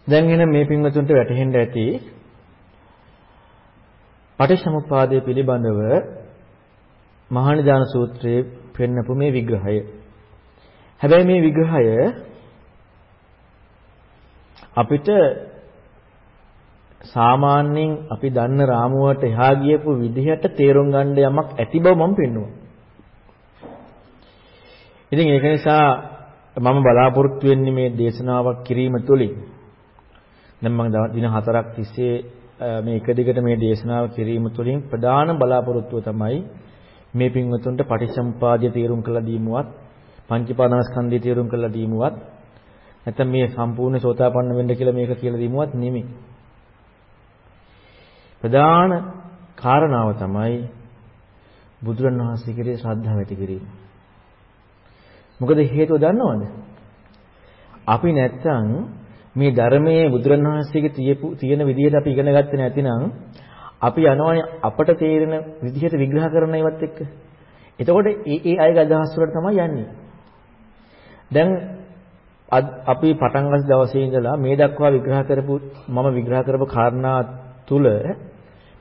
දැන් එන මේ පින්වතුන්ට වැටහෙන්න ඇති පටිච්චසමුප්පාදය පිළිබඳව මහානිදාන සූත්‍රයේ පෙන්නපු මේ විග්‍රහය. හැබැයි මේ විග්‍රහය අපිට සාමාන්‍යයෙන් අපි දන්න රාමුවට එහා ගියපු විදිහට තේරුම් ගන්න යමක් ඇති බව මම පෙන්නුවා. ඉතින් ඒක නිසා මම බලාපොරොත්තු වෙන්නේ මේ දේශනාවක් කිරීම තුළින් දැන් මම දින හතරක් තිස්සේ මේ එක දිගට මේ දේශනාව කිරීම තුළින් ප්‍රධාන බලාපොරොත්තුව තමයි මේ පින්වතුන්ට පටිච්චසමුපාදය තේරුම් කළ දීමුවත් පංචපාදානස්කන්ධය තේරුම් කළ දීමුවත් නැත්නම් මේ සම්පූර්ණ සෝතාපන්න වෙන්න කියලා මේක කියලා දීමුවත් නෙමෙයි. ප්‍රධාන කාරණාව තමයි බුදුරණවහන්සේ කෙරේ ශ්‍රද්ධාව ඇති කිරීම. මොකද හේතුව දන්නවද? අපි නැත්තම් මේ ධර්මයේ බුදුරණවහන්සේගේ තියපු තියෙන විදිහට අපි ඉගෙන ගත්තේ නැතිනම් අපි යනවානේ අපට තේරෙන විදිහට විග්‍රහ කරන ඒවත් එක්ක. එතකොට ඒ ඒ අයගේ අදහස් වලට තමයි යන්නේ. දැන් අපි පටන් ගන්න දවසේ ඉඳලා මේ දක්වා විග්‍රහ කරපු මම විග්‍රහ කරපු කාරණා තුල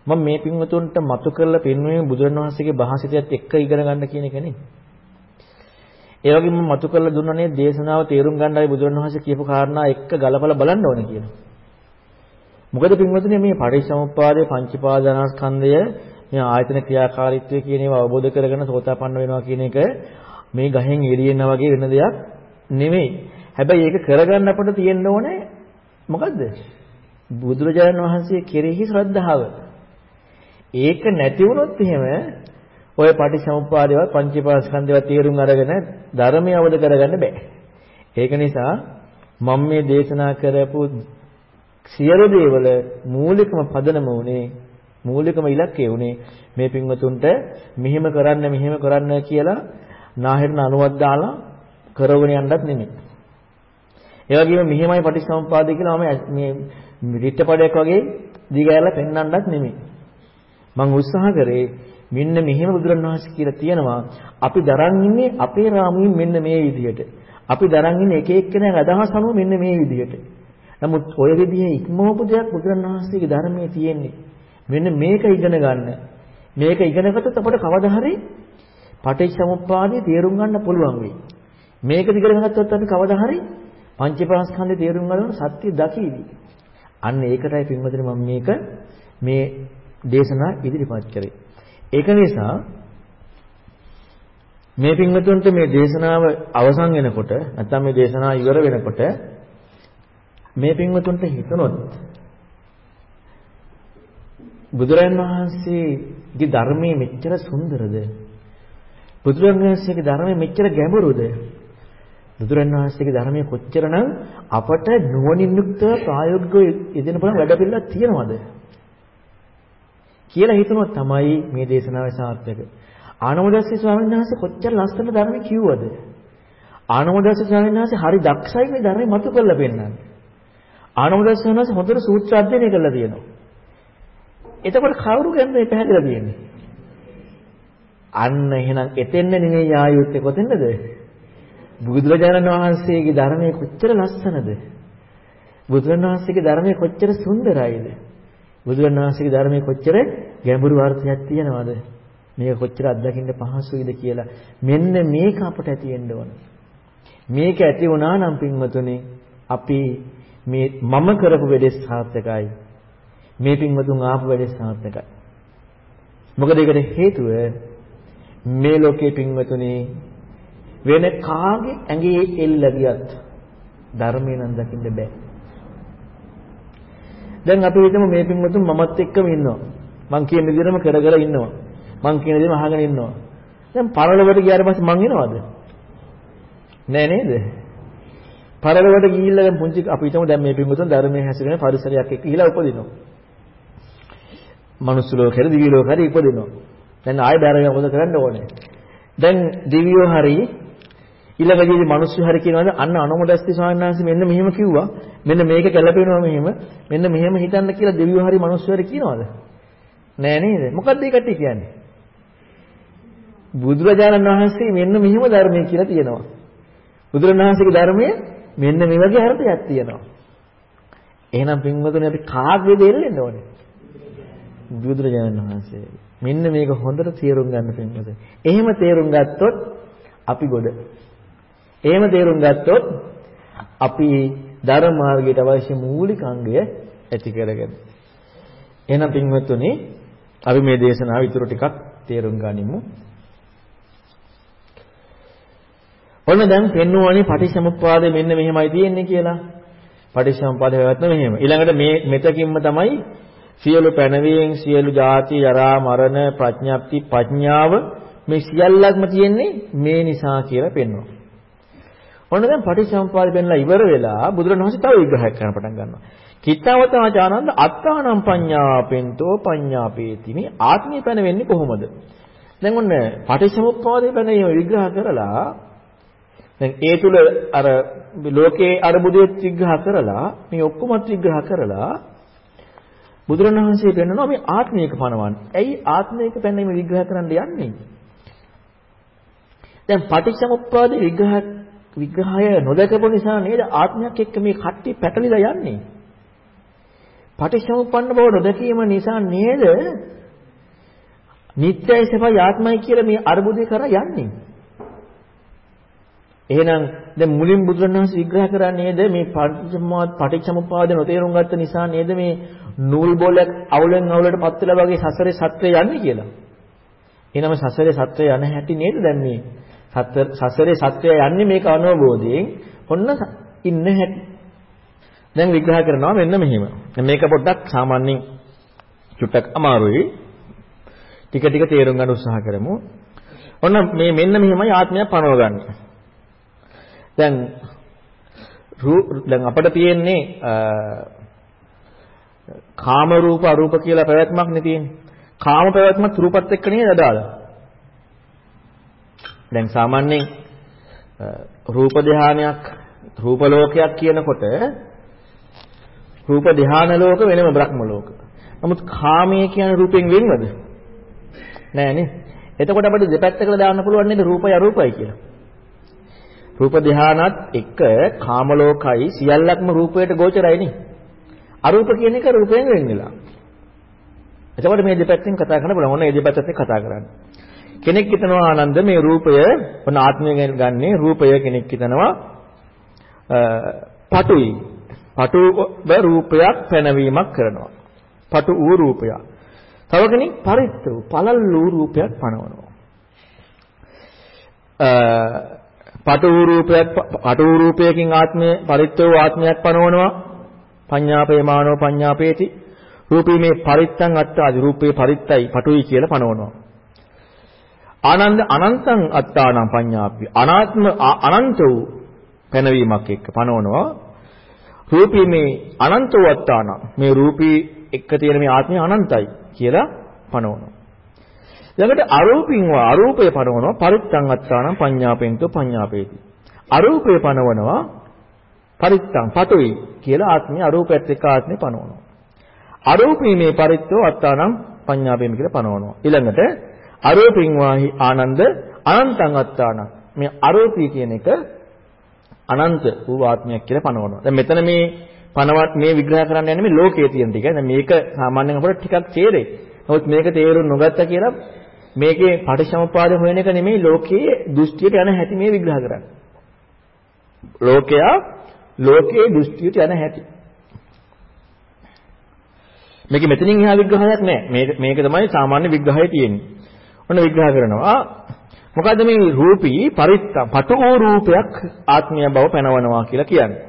මම මේ පින්වතුන්ට මතු කරලා පෙන්වන්නේ බුදුරණවහන්සේගේ භාෂිතයත් එක්ක ඉගෙන ගන්න කියන එක නේ. ඒ වගේම මම මතු කරලා දුන්නනේ දේශනාව තේරුම් ගන්නයි බුදුරණවහන්සේ කියපු කාරණා එක්ක ගලපලා බලන්න ඕනේ කියලා. මොකද පින්වතුනි මේ පරිසමුප්පාදයේ පංචපාදනස්කන්ධය මේ ආයතන ක්‍රියාකාරීත්වය කියන ඒවා අවබෝධ කරගෙන සෝතාපන්න වෙනවා කියන එක මේ ගහෙන් එළියෙනා වගේ වෙන දෙයක් නෙමෙයි. හැබැයි ඒක කරගන්න අපට තියෙන්න ඕනේ මොකද්ද? බුදුරජාණන් වහන්සේ කෙරෙහි ශ්‍රද්ධාව. ඒක නැති වුණොත් එහෙම ඔය පටිච්චසමුප්පාදේවත් පංචීපාස්කන්ධේවත් තේරුම් අරගෙන ධර්මය අවබෝධ කරගන්න බෑ. ඒක නිසා මම මේ දේශනා කරපු සියලු දේවල මූලිකම පදනම උනේ මූලිකම ඉලක්කය උනේ මේ පින්වතුන්ට මෙහෙම කරන්න මෙහෙම කරන්න කියලා නාහෙරන අනුවක් දාලා කරවගෙන යන්නත් නෙමෙයි. ඒ වගේම මෙහෙමයි පටිච්චසමුප්පාදේ කියලා මම මේ රිට්ටපඩයක් වගේ දිගහැරලා පෙන්වන්නත් නෙමෙයි. මම උත්සාහ කරේ මෙන්න මෙහෙම බුදුරණවහන්සේ කියලා තියෙනවා අපි දරන් ඉන්නේ අපේ රාමුවෙන් මෙන්න මේ විදිහට. අපි දරන් ඉන්නේ එක එක්කෙනාගේ අදහස් අනුව මෙන්න මේ විදිහට. නමුත් ඔය විදිහේ ඉක්මවපු දෙයක් බුදුරණවහන්සේගේ ධර්මයේ තියෙන්නේ. මෙන්න මේක ඉගෙන ගන්න. මේක ඉගෙන ගත්තොත් අපට කවදා හරි පටිච්චසමුප්පාදේ තේරුම් ගන්න පුළුවන් වෙයි. මේක ඉගෙන ගත්තොත් අපි කවදා හරි පංචපාස්කන්ධේ තේරුම් ගන්න සත්‍ය දකීවි. අන්න ඒකටයි පින්වතුනි මම මේක මේ දේශනා ඉදිරිපත් කරේ. ඒක නිසා මේ පින්වතුන්ට මේ දේශනාව අවසන් වෙනකොට නැත්නම් මේ දේශනාව ඉවර වෙනකොට මේ පින්වතුන්ට හිතනොත් බුදුරන් වහන්සේගේ ධර්මයේ මෙච්චර සුන්දරද? බුදුරන් වහන්සේගේ ධර්මයේ මෙච්චර ගැඹුරුද? බුදුරන් වහන්සේගේ ධර්මයේ කොච්චරනම් අපට නුවණින් යුක්තව ප්‍රායෝගිකව යෙදෙන පුළුවන් වැඩ පිළිවෙලක් තියෙනවද? කියලා හිතනොත් තමයි මේ දේශනාවේ සාර්ථක. ආනමෝදස්සේ ස්වාමීන් වහන්සේ කොච්චර ලස්සන ධර්ම කිව්වද? ආනමෝදස්සේ ස්වාමීන් වහන්සේ හරි දක්ෂයි මේ ධර්මය මතු කරලා පෙන්නන්නේ. ආනමෝදස්සේ ස්වාමීන් වහන්සේ හොඳට සූත්‍ර අධ්‍යයනය කරලා තියෙනවා. එතකොට කවුරු ගැනද මේ පැහැදිලා තියෙන්නේ? අන්න එහෙනම් එතෙන්න නෙමෙයි ආයුත්තේ කොතෙන්ද? බුදුරජාණන් වහන්සේගේ ධර්මයේ කොච්චර ලස්සනද? බුදුරජාණන් වහන්සේගේ ධර්මයේ කොච්චර සුන්දරයිද? බුදුරජාණන් වහන්සේගේ ධර්මයේ කොච්චර ගැඹුරු අර්ථයක් තියෙනවද? මේක කොච්චර අත්දකින්න පහසුයිද කියලා මෙන්න මේක අපට ඇති වෙන්න ඕන. මේක ඇති වුණා නම් පින්වතුනි අපි මේ මම කරපු වැඩේ සාර්ථකයි. මේ පින්වතුන් ආපු වැඩේ සාර්ථකයි. මොකද ඒකට හේතුව මේ ලෝකේ පින්වතුනි වෙන කාගේ ඇඟේ එල්ල ගියත් ධර්මය නම් දකින්න බෑ. දැන් අපි හිතමු මේ පින්වතුන් මමත් එක්කම ඉන්නවා. මං කියන විදිහටම කර කර ඉන්නවා. මං කියන දේම අහගෙන ඉන්නවා. දැන් පරලොවට ගියාට පස්සේ මං එනවද? නෑ නේද? පරලොවට ගිහිල්ලා දැන් පුංචි අපි හිතමු දැන් මේ පින්වතුන් ධර්මයේ හැසිරෙන පරිසරයක් එක්ක ගිහිලා උපදිනවා. මනුස්ස ලෝකෙට දිවි ලෝකෙට ඉපදිනවා. දැන් ආයෙ ධර්මය මොකද කරන්න ඕනේ? දැන් දිවියෝ හරි ඊළඟදී මිනිස්සු හරි කියනවාද? අන්න අනුමදස්ති ස්වාමීන් වහන්සේ මෙන්න මෙහෙම කිව්වා. මෙන්න මේක කැළපෙනවා මෙහෙම. මෙන්න මෙහෙම හිතන්න කියලා දෙවියෝ හරි මිනිස්සු හරි කියනවාද? නෑ නේද? මොකද්ද ඒ කට්ටිය කියන්නේ? බුදුරජාණන් වහන්සේ මෙන්න මෙහෙම ධර්මය කියලා තියෙනවා. බුදුරජාණන් වහන්සේගේ ධර්මයේ මෙන්න මේ වගේ අර්ථයක් තියෙනවා. එහෙනම් පින්වතුනි අපි කාගේ දෙල්ලෙන්න ඕනේ? බුදුරජාණන් වහන්සේ. මෙන්න මේක හොඳට තේරුම් ගන්න පින්වතුනි. එහෙම තේරුම් ගත්තොත් අපි ගොඩ එහෙම තේරුම් ගත්තොත් අපි ධර්ම මාර්ගයට අවශ්‍ය මූලික අංගය ඇති කරගන්න. එහෙනම් පින්වත්තුනි අපි මේ දේශනාව ඊටු ටිකක් තේරුම් ගනිමු. ඔන්න දැන් පෙන්වුවානේ පටිච්චසමුප්පාදය මෙන්න මෙහෙමයි තියෙන්නේ කියලා. පටිච්චසමුප්පාදය පැවැත්ම මෙහෙම. ඊළඟට මේ මෙතකින්ම තමයි සියලු පැනවීම්, සියලු ජාති, ජරා, මරණ, ප්‍රඥප්ති, ප්‍රඥාව මේ සියල්ලක්ම තියෙන්නේ මේ නිසා කියලා පෙන්වනවා. ඔන්න දැන් පටිච්චසමුප්පාදය පෙන්ලා ඉවර වෙලා බුදුරණවහන්සේ තව විග්‍රහයක් කරන්න පටන් ගන්නවා. කිත්තවතාචානන්ද අත්තානම් පඤ්ඤාපෙන්තෝ පඤ්ඤාපේති මේ ආත්මය පැන වෙන්නේ කොහොමද? දැන් ඔන්න පටිච්චසමුප්පාදේ පැන විග්‍රහ කරලා දැන් ඒ තුල අර ලෝකේ අරබුදෙත් විග්‍රහ කරලා මේ ඔක්කොමත් විග්‍රහ කරලා බුදුරණවහන්සේ පෙන්වනවා මේ ආත්මයක පනවන්නේ. ඇයි ආත්මයක පැනීම විග්‍රහ කරන්න යන්නේ? දැන් පටිච්චසමුප්පාද විග්‍රහ විග්‍රහය නොදකපු නිසා නේද ආත්මයක් එක්ක මේ කට්ටි පැටලිලා යන්නේ. පටිච්චසමුප්පන්න බව නොදකීම නිසා නේද නිත්‍යයි සපයි ආත්මයි කියලා මේ අරුබුදේ කරා යන්නේ. එහෙනම් දැන් මුලින් බුදුරණවහන්සේ විග්‍රහ කරන්නේ නේද මේ පටිච්චසමුප්පාද නොතේරුම් ගත්ත නිසා නේද මේ නූල් බෝලයක් අවුලෙන් අවුලට පත් වෙලා වගේ සසරේ සත්‍යය යන්නේ කියලා. එහෙනම් සසරේ සත්‍යය යන හැටි නේද දැන් මේ සසරේ සත්‍යය යන්නේ මේක අනවබෝධයෙන් ඔන්න ඉන්න හැටි. දැන් විග්‍රහ කරනවා මෙන්න මෙහෙම. මේක පොඩ්ඩක් සාමාන්‍යයෙන් චුට්ටක් අමාරුයි. ටික ටික තේරුම් ගන්න උත්සාහ කරමු. ඔන්න මේ මෙන්න මෙහෙමයි ආත්මය පනවගන්නේ. දැන් දැන් අපිට තියෙන්නේ කාම රූප අරූප කියලා පැවැත්මක් නේ තියෙන්නේ. කාම පැවැත්මත් රූපත් එක්ක නේද අදාළ? දැන් සාමාන්‍යයෙන් රූප ධානයක් රූප ලෝකයක් කියනකොට රූප ධාන ලෝක වෙනම බ්‍රහ්ම ලෝක. නමුත් කාමයේ කියන රූපෙන් වෙනවද? නෑනේ. එතකොට අපිට දෙපැත්තකට දාන්න පුළුවන් නේද රූපය අරූපයි කියලා. රූප ධානත් එක්ක කාම ලෝකයි සියල්ලක්ම රූපයට ගෝචරයි නේ. අරූප කියන එක රූපයෙන් වෙන් වෙලා. එතකොට මේ දෙපැත්තෙන් කතා කරන්න බලමු. ඔන්න මේ දෙපැත්තෙන් කතා කරන්නේ. කෙනෙක් හිතනවා ආනන්ද මේ රූපය ඔන්න ආත්මය ගන්නේ රූපය කෙනෙක් හිතනවා පටුයි. පටුව රූපයක් පැනවීමක් කරනවා. පටු වූ රූපයක්. තව කෙනෙක් පරිත්ත වූ පළල් වූ රූපයක් පනවනවා. පටු වූ රූපයක් පටු වූ රූපයකින් ආත්මය පරිත්ත වූ ආත්මයක් පනවනවා. පඤ්ඤාපේ මානෝ පඤ්ඤාපේති. රූපී මේ පරිත්තං අත්තාදි රූපේ පරිත්තයි පටුයි කියලා පනවනවා. ආනන්ද අනන්තං අත්තානම් පඤ්ඤාපි අනාත්ම අනන්ත වූ පැනවීමක් එක්ක පනවනවා රූපී මේ අනන්ත වත්තාන මේ රූපී එක්ක තියෙන මේ ආත්මය අනන්තයි කියලා පනවනවා. ඊළඟට අරූපින්ව අරූපය පනවනවා පරිත්තං අත්තානම් පඤ්ඤාපෙන්තෝ පඤ්ඤාපේති. අරූපය පනවනවා පරිත්තං පතුයි කියලා ආත්මය අරූපයත් එක්ක ආත්මය පනවනවා. අරූපී මේ පරිත්තෝ අත්තානම් පඤ්ඤාපේම කියලා පනවනවා. ඊළඟට අරූපින් වාහි ආනන්ද අනන්තං අත්තානම් මේ අරූපී කියන එක අනන්ත වූ ආත්මයක් කියලා පනවනවා. දැන් මෙතන මේ පනවත් මේ විග්‍රහ කරන්න යන්නේ මේ ලෝකයේ තියෙන ටික. දැන් මේක සාමාන්‍යයෙන් අපට ටිකක් තේරෙයි. නමුත් මේක තේරුම් නොගත්තා කියලා මේකේ පටිච්චසමුප්පාද හොයන එක නෙමෙයි ලෝකයේ දෘෂ්ටියට යන හැටි මේ විග්‍රහ කරන්නේ. ලෝකයා ලෝකයේ දෘෂ්ටියට යන හැටි. මේක මෙතනින් එහා විග්‍රහයක් නෑ. මේක මේක තමයි සාමාන්‍ය විග්‍රහය තියෙන්නේ. ඔන්න විග්‍රහ කරනවා. මොකද්ද මේ රූපී පරිත්ත පටෝ රූපයක් ආත්මීය බව පැනවනවා කියලා කියන්නේ.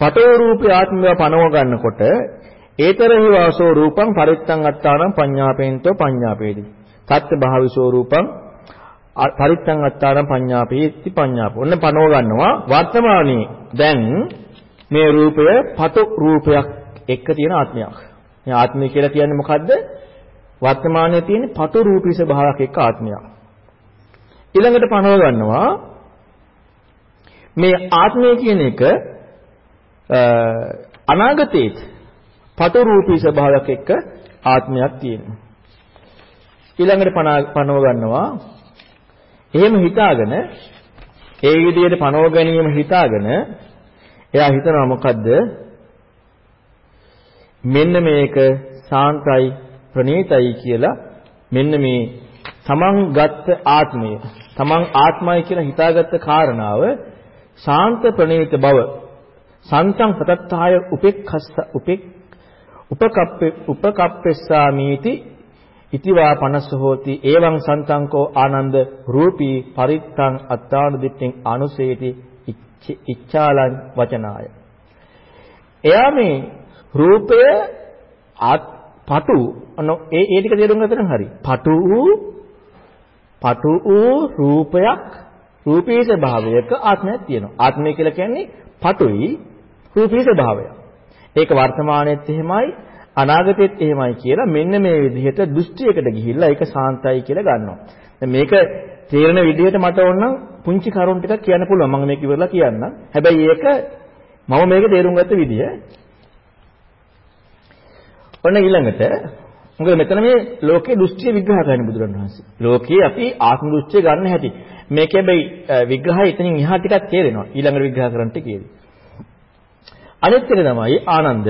පටෝ රූපේ ආත්මීය පනව ගන්නකොට ඒතරහි වාසෝ රූපං පරිත්තං අත්තානම් පඤ්ඤාපේන්තෝ පඤ්ඤාපේති. තත්ත භාවිසෝ රූපං පරිත්තං අත්තානම් පඤ්ඤාපේති පඤ්ඤාපෝ. ඔන්න පනව ගන්නවා වර්තමානයේ දැන් මේ රූපය පටු රූපයක් එක්ක තියෙන ආත්මයක්. මේ ආත්මය කියලා කියන්නේ මොකද්ද? වර්තමානයේ තියෙන පටු රූපී ස්වභාවයක් එක්ක ආත්මයක්. ඊළඟට පනව ගන්නවා මේ ආත්මය කියන එක අනාගතයේත් පටු රූපී ස්වභාවයක් එක්ක ආත්මයක් තියෙනවා. ඊළඟට පනව ගන්නවා එහෙම හිතාගෙන ඒ විදිහට පනව ගැනීම හිතාගෙන එයා හිතනවා මොකද්ද මෙන්න මේක සාන්තයි ප්‍රණීතයි කියලා මෙන්න මේ තමන් ගත්ත ආත්මය තමන් ආත්මයි කියලා හිතාගත්ත කාරණාව ශාන්ත ප්‍රණීත බව සන්තං සතත්තාය උපෙක්ඛස්ස උපෙක් උපකප්පේ උපකප්පෙස්සාමීති ඉතිවා පනස්ස හෝති එවං සන්තංකෝ ආනන්ද රූපී පරිත්තං අත්තාන දිට්ඨින් අනුසේති ඉච්ඡාලං වචනාය. එයා මේ රූපය පටු ඒ ඒ ටික තේරුම් ගන්න හරි. පටු වූ පටු වූ රූපයක් රූපී ස්වභාවයක ආත්මයක් තියෙනවා. ආත්මය කියලා කියන්නේ පටුයි රූපී ස්වභාවය. ඒක වර්තමානයේත් එහෙමයි අනාගතෙත් එහෙමයි කියලා මෙන්න මේ විදිහට දෘෂ්ටියකට ගිහිල්ලා ඒක සාන්තයි කියලා ගන්නවා. දැන් මේක තේරෙන විදිහට මට ඕන පුංචි කරුණු ටිකක් කියන්න පුළුවන්. මම මේක ඉවරලා කියන්නම්. හැබැයි ඒක මම මේක තේරුම් ගත්ත විදිය. ඔන්න ඊළඟට මොකද මෙතන මේ ලෝකේ දෘෂ්ටිය විග්‍රහ කරන්නේ බුදුරණවහන්සේ. ලෝකේ අපි ආත්ම දෘෂ්ටිය ගන්න හැටි. මේක හැබැයි විග්‍රහය එතනින් එහා ටිකක් තේරෙනවා. ඊළඟට විග්‍රහ කරන්නට කියේදී. අනිත් එක තමයි ආනන්ද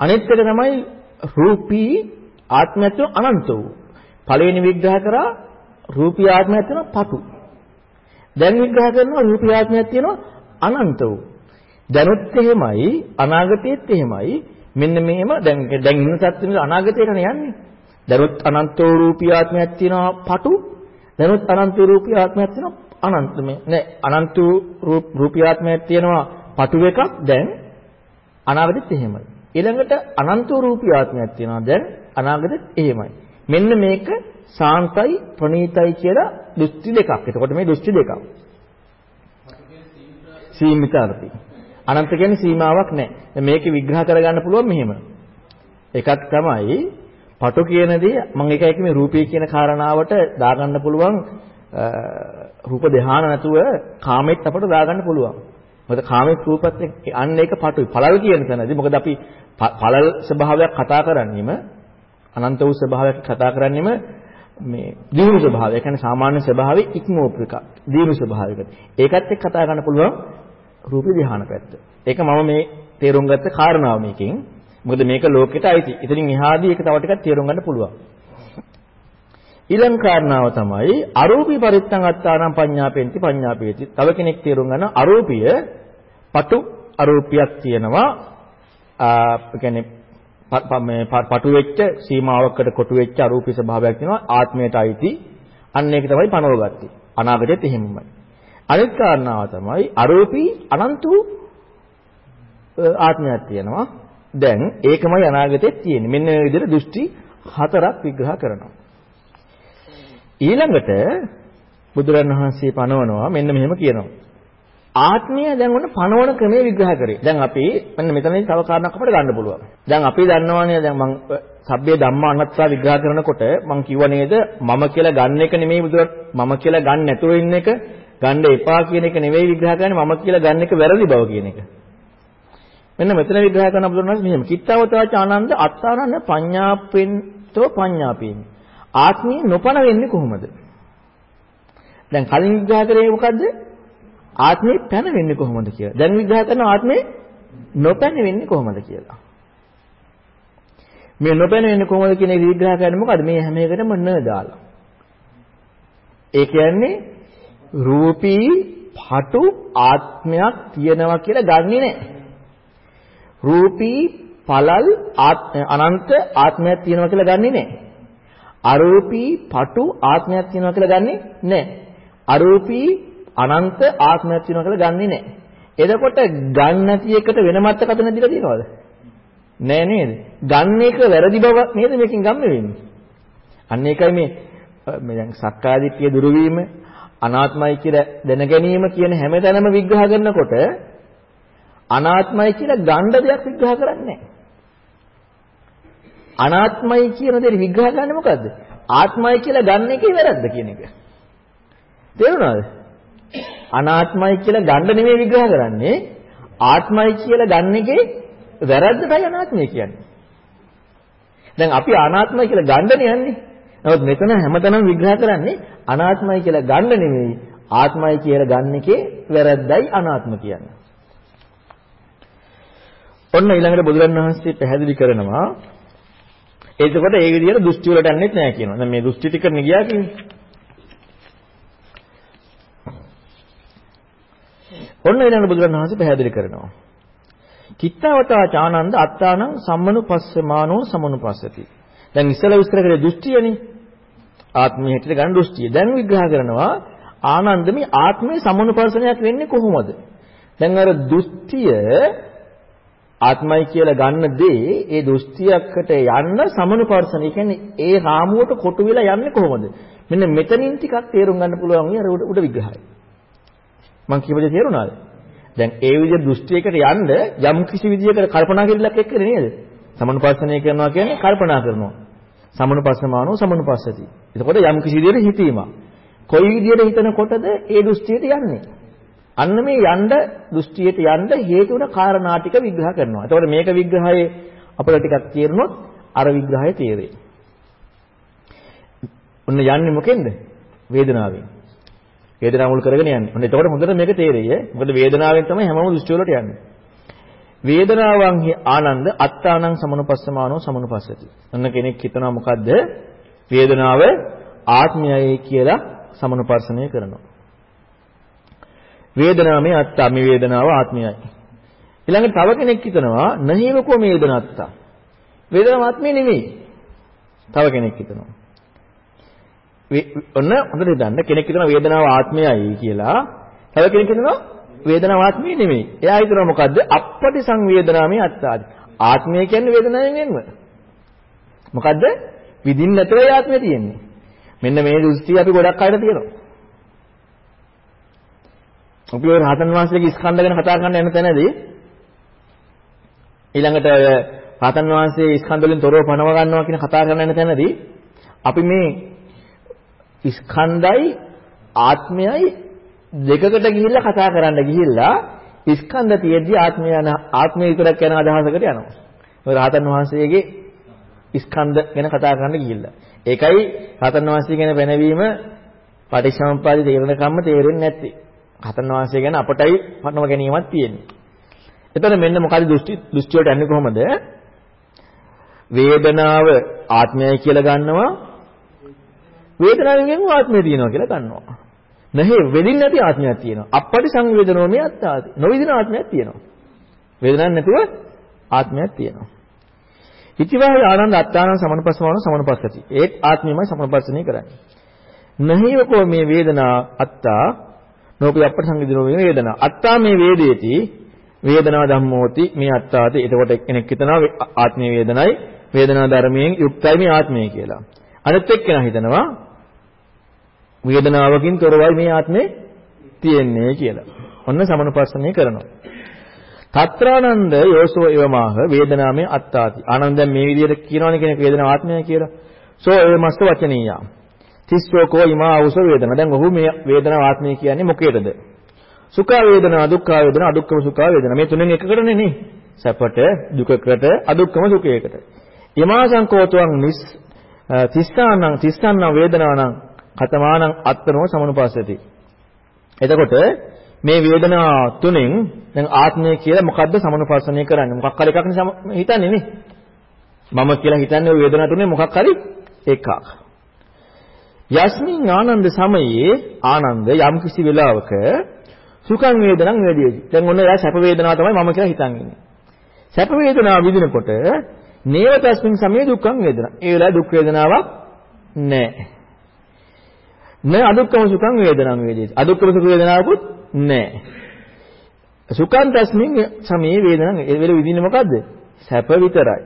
අනිත් එක තමයි රූපී ආත්මයත්ව අනන්ත වූ. පළවෙනි විග්‍රහ කරා රූපී ආත්මයක් තියෙනවා පටු. දැන් විග්‍රහ කරනවා රූපී ආත්මයක් තියෙනවා අනන්ත වූ. දැනුත් එහෙමයි අනාගතයේත් එහෙමයි මෙන්න මෙහෙම දැන් දැන් ඉන්න සත්‍යෙ අනාගතයටනේ යන්නේ. දැනුත් අනන්ත රූපී ආත්මයක් තියෙනවා පටු. දැනුත් අනන්ත රූපී ආත්මයක් තියෙනවා අනන්ත මේ නෑ අනන්ත රූපී ආත්මයක් තියෙනවා පටු එකක් දැන් අනාගතෙත් එහෙමයි. ඊළඟට අනන්ත රූපී ආත්මයක් තියෙනවා දැන් අනාගතෙත් එහෙමයි. මෙන්න මේක සාන්තයි ප්‍රණීතයි කියලා දෘෂ්ටි දෙකක්. එතකොට මේ දෘෂ්ටි දෙකක්. සීමිත අර්ථي. අනන්ත කියන්නේ සීමාවක් නැහැ. මේක විග්‍රහ කරගන්න පුළුවන් මෙහෙම. එකක් තමයි පටු කියන දේ මම එකයි මේ රූපී කියන කාරණාවට දාගන්න පුළුවන් රූප ධානය නැතුව කාමෙත් අපට දාගන්න පුළුවන්. මොකද කාමෙත් රූපත් අන්න ඒක පටුයි. පළල් කියන තැනදී මොකද අපි පළල් ස්වභාවයක් කතා කරන්නේම අනන්ත වූ ස්වභාවයක් කතා කරන්නේම මේ දියුණු ස්වභාවය. ඒ කියන්නේ සාමාන්‍ය ස්වභාවයේ ඉක්මෝප එක. දියුණු ස්වභාවයකට. ඒකත් එක්ක කතා කරන්න පුළුවන් රූපී ධ්‍යාන පැත්ත. ඒක මම මේ තේරුම් ගත්ත කාරණාව මේකෙන්. මොකද මේක ලෝකෙට අයිති. ඉතින් එහාදී ඒක තව ටිකක් තේරුම් ගන්න පුළුවන්. ඊළඟ කාරණාව තමයි අරූපී පරිත්තං අත්තානම් පඤ්ඤාපෙන්ති පඤ්ඤාපේති. තව කෙනෙක් තේරුම් ගන්න අරූපිය පටු අරූපියක් තියෙනවා. ආ කියන්නේ මේ පටු වෙච්ච සීමාවකට කොටු වෙච්ච අරූපී ස්වභාවයක් තියෙනවා ආත්මයට අයිති. අන්න ඒක තමයි පනවගත්තේ. අනාගතෙත් එහෙමමයි. අනිත් කාරණාව තමයි අරූපී අනන්ත වූ ආත්මයක් තියෙනවා. දැන් ඒකමයි අනාගතෙත් තියෙන්නේ. මෙන්න මේ විදිහට දෘෂ්ටි හතරක් විග්‍රහ කරනවා. ඊළඟට බුදුරණවහන්සේ පනවනවා මෙන්න මෙහෙම කියනවා. ආත්මය දැන් ඔන්න පනවන ක්‍රමයේ විග්‍රහ කරේ. දැන් අපි මෙන්න මෙතනදී තව කාරණාවක් අපිට ගන්න පුළුවන්. දැන් අපි දන්නවනේ දැන් මම සබ්බේ ධම්මා අනත්තා විග්‍රහ කරනකොට මම කිව්ව නේද මම කියලා ගන්න එක නෙමෙයි බුදුර මම කියලා ගන්න නැතුව ඉන්න එක ගන්න එපා කියන එක නෙවෙයි විග්‍රහ කරන්නේ මම කියලා ගන්න එක වැරදි බව කියන එක. මෙන්න මෙතන විග්‍රහ කරන බුදුරණවහන්සේ මෙහෙම කිත්තවතාච ආනන්ද අත්තාරණ පඤ්ඤාපෙන්තෝ පඤ්ඤාපේන. ආත්මය නොපන වෙන්නේ කොහොමද? දැන් කලින් විග්‍රහ කරේ මොකද්ද? ආත්මේ පැන වෙන්නේ කොහොමද කියලා. දැන් විග්‍රහ කරන ආත්මේ නොපැන වෙන්නේ කොහොමද කියලා. මේ නොපැන වෙන්නේ කොහොමද කියන එක විග්‍රහ කරන්නේ මොකද්ද? මේ හැම එකටම න දාලා. ඒ කියන්නේ රූපී පටු ආත්මයක් තියෙනවා කියලා ගන්නෙ නැහැ. රූපී පළල් අනන්ත ආත්මයක් තියෙනවා කියලා ගන්නෙ නැහැ. අරූපී පටු ආත්මයක් තියෙනවා කියලා ගන්නෙ නැහැ. අරූපී අනන්ත ආත්මයක් තියෙනවා කියලා ගන්නෙ නැහැ. එතකොට ගන්න නැති එකට වෙන මතකතන දීලා තියෙනවද? නෑ නේද? ගන්න එක වැරදි බව නේද මේකෙන් ගම්ම වෙන්නේ. අන්න ඒකයි මේ මේ දැන් සක්කාදිට්ඨිය දුරු වීම අනාත්මයි කියලා දැන ගැනීම කියන හැමතැනම විග්‍රහ කරනකොට අනාත්මයි කියලා ගණ්ඩ දෙයක් විග්‍රහ කරන්නේ අනාත්මයි කියන දේ විග්‍රහ කරන්නේ මොකද්ද? ආත්මයි කියලා ගන්න එකේ වැරද්ද කියන එක. තේරුණාද? අනාත්මයි කියලා ගන්න නෙමෙයි විග්‍රහ කරන්නේ ආත්මයි කියලා ගන්න එකේ වැරද්දටයි අනාත්මය කියන්නේ. දැන් අපි අනාත්මයි කියලා ගන්නනේ යන්නේ. නමුත් මෙතන හැමතැනම විග්‍රහ කරන්නේ අනාත්මයි කියලා ගන්න නෙමෙයි ආත්මයි කියලා ගන්න එකේ වැරද්දයි අනාත්ම කියන්නේ. ඔන්න ඊළඟට බුදුරණවහන්සේ පැහැදිලි කරනවා එතකොට ඒ විදිහට දෘෂ්ටි වලට යන්නෙත් නෑ කියනවා. දැන් මේ දෘෂ්ටි ටික නිගියා කියන්නේ. ඔන්න ඊළඟ බුදුරණවහන්සේ පැහැදිලි කරනවා. කිත්තවතා චානන්ද අත්තානං සම්මනුපස්සමානෝ සමනුපස්සති. දැන් ඉස්සෙල්ලා විස්තර කරේ දෘෂ්ටියනේ. ආත්මය හැටියට ගන්න දෘෂ්ටිය. දැන් විග්‍රහ කරනවා ආනන්ද මේ ආත්මයේ සමනුපර්ශනයක් වෙන්නේ කොහොමද? දැන් අර දෘෂ්ටිය ආත්මයි කියලා ගන්න දේ ඒ දෘෂ්ටියකට යන්න සමනුපර්ශන. ඒ කියන්නේ ඒ රාමුවට කොටු වෙලා යන්නේ කොහොමද? මෙන්න මෙතනින් ටිකක් තේරුම් ගන්න පුළුවන් අර උඩ විග්‍රහය. මම කියපදේ තේරුණාද? දැන් ඒ විදිහ දෘෂ්ටියකට යන්න යම් කිසි විදිහකට කල්පනා කිරීමක් එක්කනේ නේද? සමනුපස්සනය කරනවා කියන්නේ කල්පනා කරනවා. සමනුපස්සමානෝ සමනුපස්සති. එතකොට යම් කිසි විදිහකට හිතීමක්. කොයි විදිහට හිතනකොටද ඒ දෘෂ්ටියට යන්නේ? අන්න මේ යන්න දෘෂ්ටියට යන්න හේතු වෙන කාරණා ටික විග්‍රහ කරනවා. එතකොට මේක විග්‍රහයේ අපිට ටිකක් තේරුනොත් අර විග්‍රහය තේරෙයි. ඔන්න යන්නේ මොකෙන්ද? වේදනාවෙන්. වේදනාව මුල් කරගෙන යන්නේ. ඔන්න එතකොට හොඳට මේක තේරෙයි ඈ. මොකද වේදනාවෙන් තමයි හැමෝම දෘෂ්ටි වලට යන්නේ. වේදනාවන්හි ආනන්ද අත්තානං සමනුපස්සමානෝ සමනුපස්සති. ඔන්න කෙනෙක් හිතනවා මොකද්ද? වේදනාව ආත්මයයි කියලා සමනුපර්ශනය කරනවා. වේදනාවේ අත්තා මේ වේදනාව ආත්මයයි. ඊළඟට තව කෙනෙක් හිතනවා නහීවකෝ මේ වේදනාත්තා. වේදනාව ආත්මය නෙමෙයි. තව කෙනෙක් හිතනවා. ඔන්න හොඳට හිතන්න කෙනෙක් හිතනවා වේදනාව ආත්මයයි කියලා. තව කෙනෙක් හිතනවා වේදනාව ආත්මය නෙමෙයි. එයා හිතනවා මොකද්ද? අපපටි සංවේදනාමේ අත්තාදි. ආත්මය කියන්නේ වේදනාවෙන් වෙනව. මොකද්ද? විඳින්න නැතරයි ආත්මය තියෙන්නේ. මෙන්න මේ දෘෂ්ටි අපි ගොඩක් අයට තියෙනවා. අපි ඔය රහතන් වහන්සේගේ ස්කන්ධ ගැන කතා කරන්න යන තැනදී ඊළඟට ඔය රහතන් වහන්සේ ස්කන්ධ වලින් තොරව පණව ගන්නවා කියන කතා කරන්න යන තැනදී අපි මේ ස්කන්ධයි ආත්මයයි දෙකකට ගිහිල්ලා කතා කරන්න ගිහිල්ලා ස්කන්ධ තියෙද්දි ආත්මය යන ආත්මය විතරක් යන අදහසකට යනවා. ඔය රහතන් වහන්සේගේ ස්කන්ධ ගැන කතා කරන්න ගිහිල්ලා. ඒකයි රහතන් වහන්සේ ගැන පැනවීම පටිච්චසමුප්පාදේ තේරෙන කම්ම තේරෙන්නේ නැත්තේ. රහතන් වහන්සේ ගැන අපටයි පනව ගැනීමක් තියෙන්නේ. එතන මෙන්න මොකද දෘෂ්ටි දෘෂ්ටි වලට යන්නේ කොහොමද? වේදනාව ආත්මයයි කියලා ගන්නවා වේදනාවෙන් ආත්මය තියෙනවා කියලා ගන්නවා. නැහැ වෙදින් නැති ආත්මයක් තියෙනවා. අපපටි සංවේදනෝමය අත්තාති. නොවිදින ආත්මයක් තියෙනවා. වේදනාවක් නැතුව ආත්මයක් තියෙනවා. ඉතිවාහි ආනන්ද අත්තාන සමනපස්සවන සමනපස්සති. ඒත් ආත්මයමයි සමනපස්සනය කරන්නේ. නහේවකෝ මේ වේදනා අත්තා නෝපි අපට සංවිදිනෝ මේ වේදනා. අත්තා මේ වේදේති වේදනා ධම්මෝති මේ අත්තාති. එතකොට කෙනෙක් හිතනවා ආත්මීය වේදනයි වේදනා ධර්මයෙන් යුක්තයි මේ ආත්මය කියලා. අනිත් එක්කෙනා හිතනවා වේදනාවකින් තොරවයි මේ ආත්මේ තියෙන්නේ කියලා. ඔන්න සමනුපස්සනය කරනවා. తත්‍රානන්ද යෝසෝ එවමාහ වේදනාමේ අත්තාති. ආනන්ද දැන් මේ විදිහට කියනවනේ කෙනෙක් වේදනාව ආත්මය කියලා. සෝ එවමස්ස වචනීය. තිස්සෝකෝ ඉමා අවුස වේදනා. දැන් ඔහු මේ වේදනාව ආත්මය කියන්නේ මොකේද? සුඛ වේදනා, දුක්ඛ වේදනා, අදුක්ඛම සුඛ වේදනා. මේ තුනෙන් එකකටනේ නේ. සැපට, දුකකට, අදුක්ඛම සුඛයකට. යමා සංකෝතවං නිස් තිස්සානං තිස්සානං වේදනානං කතමානං අත්තනෝ සමනුපස්සති. එතකොට මේ වේදනා තුනෙන් දැන් ආත්මය කියලා මොකද්ද සමනුපස්සනය කරන්නේ? මොකක් හරි එකක් නේ හිතන්නේ නේ. මම කියලා හිතන්නේ ওই වේදනා තුනේ මොකක් හරි එකක්. යස්මින් ආනන්ද සමයේ ආනන්ද යම් කිසි වෙලාවක සුඛං වේදනං වේදේති. දැන් ඔන්න එයා සැප වේදනාව තමයි මම කියලා හිතන් ඉන්නේ. සැප වේදනාව විඳිනකොට නේව තස්මින් සමයේ දුක්ඛං වේදනා. ඒ වෙලාවේ දුක් වේදනාවක් නැහැ. නෑ අදුක්කම සුඛං වේදනං වේදේති. අදුක්කම සුඛ වේදනාවකුත් නෑ. සුඛං තස්මින් සමේ වේදනං ඒ වෙල විඳින්නේ මොකද්ද? සැප විතරයි.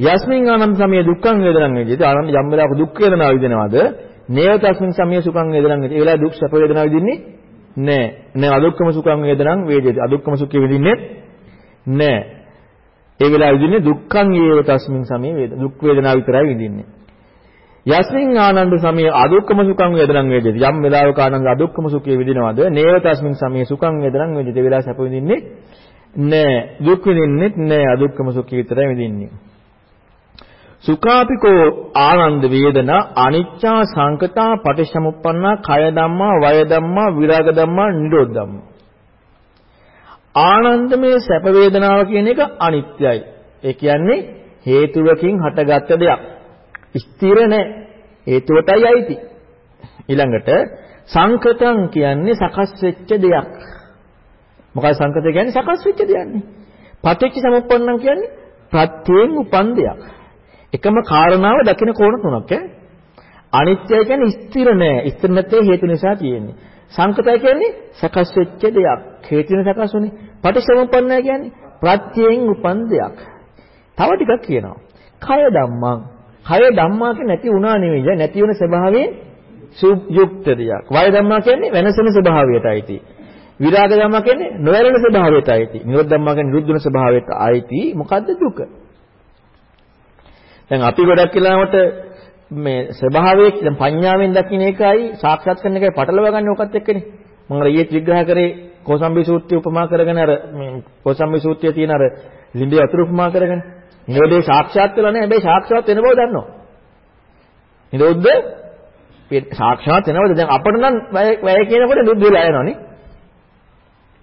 යස්මින් ආනන්ද සමේ දුක්ඛං වේදනං වේදේති. ආනන්ද යම් වෙලාවක දුක් වේදනාව විඳිනවද? නේව තස්මින් සමේ සුඛං වේදනං වේදේති. ඒ වෙලාවේ දුක් සැප වේදනාව විඳින්නේ නෑ. නෑ අදුක්කම සුඛං වේදනං වේදේති. අදුක්කම සුඛය විඳින්නේ නෑ. ඒ වෙලාවේ විඳින්නේ දුක්ඛං ඒව තස්මින් සමේ වේද. දුක් වේදනාව විතරයි විඳින්නේ. යස්මින් ආනන්ද සමයේ අදුක්කම සුඛං වේදනං වේදේති. යම් වෙලාවක ආනන්ද අදුක්කම සුඛය විඳිනවද? නේව තස්මින් සමයේ සුඛං වේදනං වේදේති. ඒ වෙලාව සැප විඳින්නේ නෑ. දුක් විඳින්නෙත් නෑ. අදුක්කම සුඛය විතරයි විඳින්නේ. සුඛාපිකෝ ආනන්ද වේදනා අනිච්චා සංකතා පටිච්චසමුප්පන්නා කය ධම්මා වය ධම්මා විරාග ධම්මා නිරෝධ ධම්මා ආනන්දමය සැප වේදනාව කියන එක අනිත්‍යයි ඒ කියන්නේ හේතුවකින් හටගත්ත දෙයක් ස්ථිර නැහැ. හේතුවටයි අයිති. ඊළඟට සංකතං කියන්නේ සකස් වෙච්ච දෙයක්. මොකද සංකතය කියන්නේ සකස් වෙච්ච දෙයක් නේ. පටිච්ච සමුප්පන්නං කියන්නේ ප්‍රත්‍යයෙන් උපන් දෙයක්. එකම කාරණාව දකින කෝණ තුනක් ඈ. අනිත්‍ය කියන්නේ ස්ථිර නෑ. ස්ථිර නැත්තේ හේතු නිසා තියෙන්නේ. සංකතය කියන්නේ සකස් වෙච්ච දෙයක්. හේතු නිසා සකස් වුනේ. පටිච්චසමුප්පන්නය කියන්නේ ප්‍රත්‍යයෙන් උපන් දෙයක්. තව ටිකක් කියනවා. කය ධම්මං. කය ධම්මා කියන්නේ නැති වුණා නෙවෙයි. නැති වෙන ස්වභාවයෙන් යුක්ත දෙයක්. වය ධම්මා කියන්නේ වෙනසෙන ස්වභාවයටයි තියෙන්නේ. විරාග ධම්මා කියන්නේ නොවැළෙන ස්වභාවයටයි අයිති. නිරෝධ ධම්මා කියන්නේ නිරුද්ධ වෙන ස්වභාවයට අයිති. මොකද්ද දුක? දැන් අපි ගොඩක් කියලාමට මේ ස්වභාවයේ දැන් පඤ්ඤාවෙන් දකින්න එකයි සාක්ෂාත් කරන එකයි පටලවා ගන්න ඕකත් එක්කනේ. මම අර ඊයේ විග්‍රහ කරේ කෝසම්බි සූත්‍රය උපමා කරගෙන අර මේ කෝසම්බි සූත්‍රයේ තියෙන අර ලිඹේ වතුර උපමා කරගෙන. නිරෝධේ සාක්ෂාත් වෙලා නැහැ. හැබැයි සාක්ෂාත් වෙන බව දන්නවා. නිරෝධ සාක්ෂාත් වෙනවද? දැන් අපිට නම් වැය කියනකොට නිරුද්ධ වෙලා යනවනේ.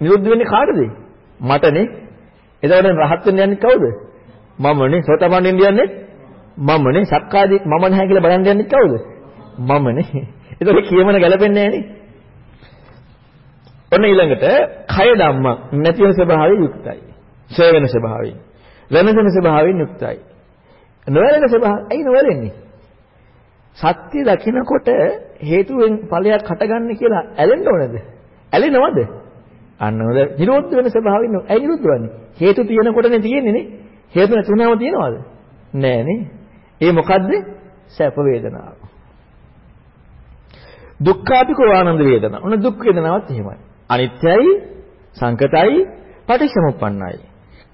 නිරුද්ධ වෙන්නේ කාටද? මටනේ. එතකොට රහත් වෙන්න යන්නේ කවුද? මමනේ. සෝතපන්න වෙන්න යන්නේ මමනේ. සක්කාදී මම නැහැ කියලා බලන්න යන්නේ කවුද? මමනේ. එතකොට කියමන ගැලපෙන්නේ නැහනේ. ඔන්න ඊළඟට කය ධම්ම නැති වෙන ස්වභාවයෙන් යුක්තයි. ඡය වෙන ස්වභාවයෙන්. වෙනසෙන ස්වභාවයෙන් යුක්තයි. නොවැළෙන ස්වභාවය ඇයි නොවැළෙන්නේ? සත්‍ය දකිනකොට හේතුවෙන් ඵලයක් හටගන්නේ කියලා ඇලෙන්න ඕනද? ඇලෙනවද? අන්න හොඳ නිරෝධ වෙන ස්වභාවයෙන් ඇයි නිරුද්ධ වෙන්නේ? හේතු තියෙනකොටනේ තියෙන්නේ නේ. හේතු නැතුනම තියෙනවද? නෑ නේ. ඒ මොකද්ද? සැප වේදනාව. දුක්ඛාපිකෝ ආනන්ද වේදනා. ඔන්න දුක් වේදනාවත් එහෙමයි. අනිත්‍යයි, සංකතයි, පටිච්චසමුප්පන්නයි.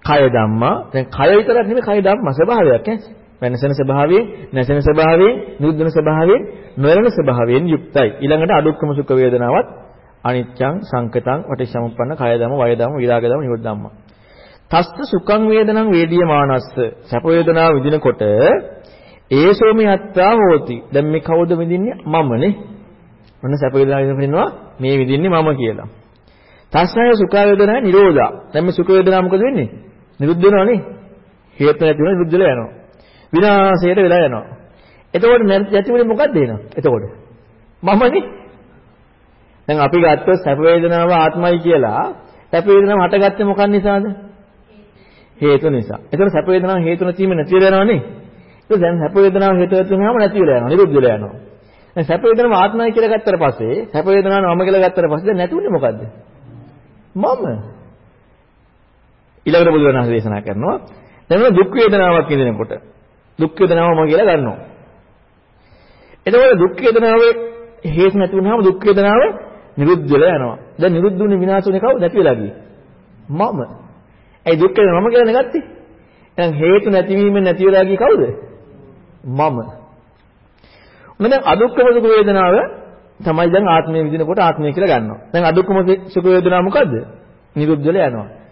කය ධම්මා. දැන් කය විතරක් නෙමෙයි කය ධම්මා ස්වභාවයක් ඈ. වෙනසෙන ස්වභාවයෙන්, නැසෙන ස්වභාවයෙන්, නිරුද්ධන ස්වභාවයෙන්, නොවැළෙන ස්වභාවයෙන් යුක්තයි. ඊළඟට අදුක්කම සුඛ වේදනාවත් අනිච්චං සංකතං වටිච්චසමුප්පන්න කය ධම වය ධම විරාග ධම නිරෝධ ධම්ම. තස්ස සුඛං වේදනං වේදීයමානස්ස සැප වේදනාව විඳිනකොට ඒසෝමි අත්තා හෝති. දැන් මේ කවුද විඳින්නේ? මමනේ. මොන සැප වේදනාව විඳිනවා? මේ විඳින්නේ මම කියලා. තස්සය සුඛ වේදනා නිරෝධා. දැන් මේ සුඛ වේදනාව මොකද වෙන්නේ? නිරුද්ධ වෙනවනේ. හේතු නැති වෙන නිරුද්ධ වෙලා යනවා. විනාශයට වෙලා යනවා. එතකොට නැති වෙන්නේ මොකක්ද එනවා? එතකොට මමනේ දැන් අපි ගත්තොත් සැප වේදනාව ආත්මයි කියලා සැප වේදනාව හටගත්තේ මොකක් නිසාද? හේතු නිසා. ඒතර සැප වේදනාව හේතු නැතිව නැති වෙලා යනවනේ. ඒක දැන් සැප වේදනාව හේතු නැතිවම නැති වෙලා යනවා. නිරුද්ධ වෙලා යනවා. දැන් සැප වේදනාව ආත්මයි කියලා ගත්තට පස්සේ සැප වේදනාව මම කියලා ගත්තට පස්සේ දැන් නැතුනේ මොකද්ද? මම. ඊළඟට බුදුරණන් දේශනා කරනවා දැන් දුක් වේදනාවක් විඳිනකොට දුක් වේදනාව මම කියලා ගන්නවා. එතකොට දුක් වේදනාවේ හේතු නැති වුනහම දුක් වේදනාව නිරුද්ධ වෙලා යනවා. දැන් නිරුද්ධ වුනේ විනාශුනේ කවුද? නැති වෙලා ගියේ. මම. ඒ දුක් වේදනාව මම කියලා නෙගත්තේ. දැන් හේතු නැතිවීමෙන් නැති වෙලා ගියේ කවුද? මම. මොන දැන් අදුක්කම සුඛ වේදනාව තමයි දැන් ආත්මය විඳිනකොට ආත්මය කියලා ගන්නවා. දැන් අදුක්කම සුඛ වේදනාව මොකද්ද? නිරුද්ධ වෙලා යනවා.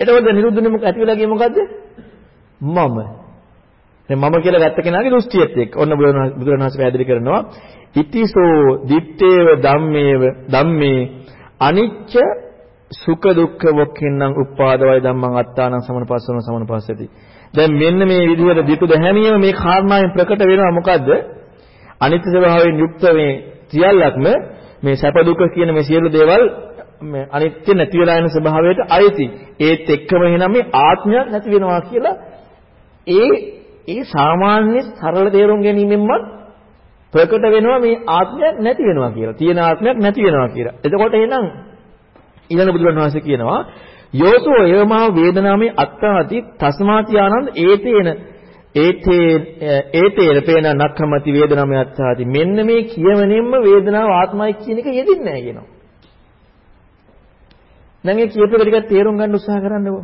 එතකොට නිරුද්ධුනේ මොකද ඇති වෙලා ගියේ මොකද්ද? මම. දැන් මම කියලා ගත්ත කෙනාගේ දෘෂ්ටියත් එක්ක. ඔන්න බුදුරණවහන්සේ පැහැදිලි කරනවා. ඉතිසෝ දිත්තේව ධම්මේව ධම්මේ අනිච්ච සුඛ දුක්ඛ වොක්ඛින්නම් උපාදවය ධම්මං අත්තානං සමනපස්සන සමනපස්සති. දැන් මෙන්න මේ විදිහට දිටු දැහැමියම මේ කාරණාවෙන් ප්‍රකට වෙනවා මොකද්ද? අනිත්‍ය ස්වභාවයෙන් යුක්ත මේ සියල්ලක්ම මේ සැප දුක කියන මේ සියලු දේවල් මේ අනිත්‍ය නැති වෙලා යන ස්වභාවයට අයිති. ඒත් එක්කම එහෙනම් මේ ආත්මයක් නැති වෙනවා කියලා ඒ ඒ සාමාන්‍ය සරල තේරුම් ගැනීමෙන්වත් ප්‍රකට වෙනවා මේ ආත්මයක් නැති වෙනවා කියලා. තියෙන ආත්මයක් නැති වෙනවා කියලා. එතකොට එහෙනම් ඊළඟ බුදුරණවහන්සේ කියනවා යෝසෝ එවමා වේදනාමේ අත්තාති තස්මාති ආනන්ද ඒතේන ඒතේ ඒතේන පේන නක්ඛමති වේදනාමේ අත්තාති මෙන්න මේ කියවනෙම්ම වේදනාව ආත්මයි කියන එක යෙදින්නේ නැහැ කියනවා. දැන් මේ කියපු එක ටිකක් තේරුම් ගන්න උත්සාහ කරන්නකෝ.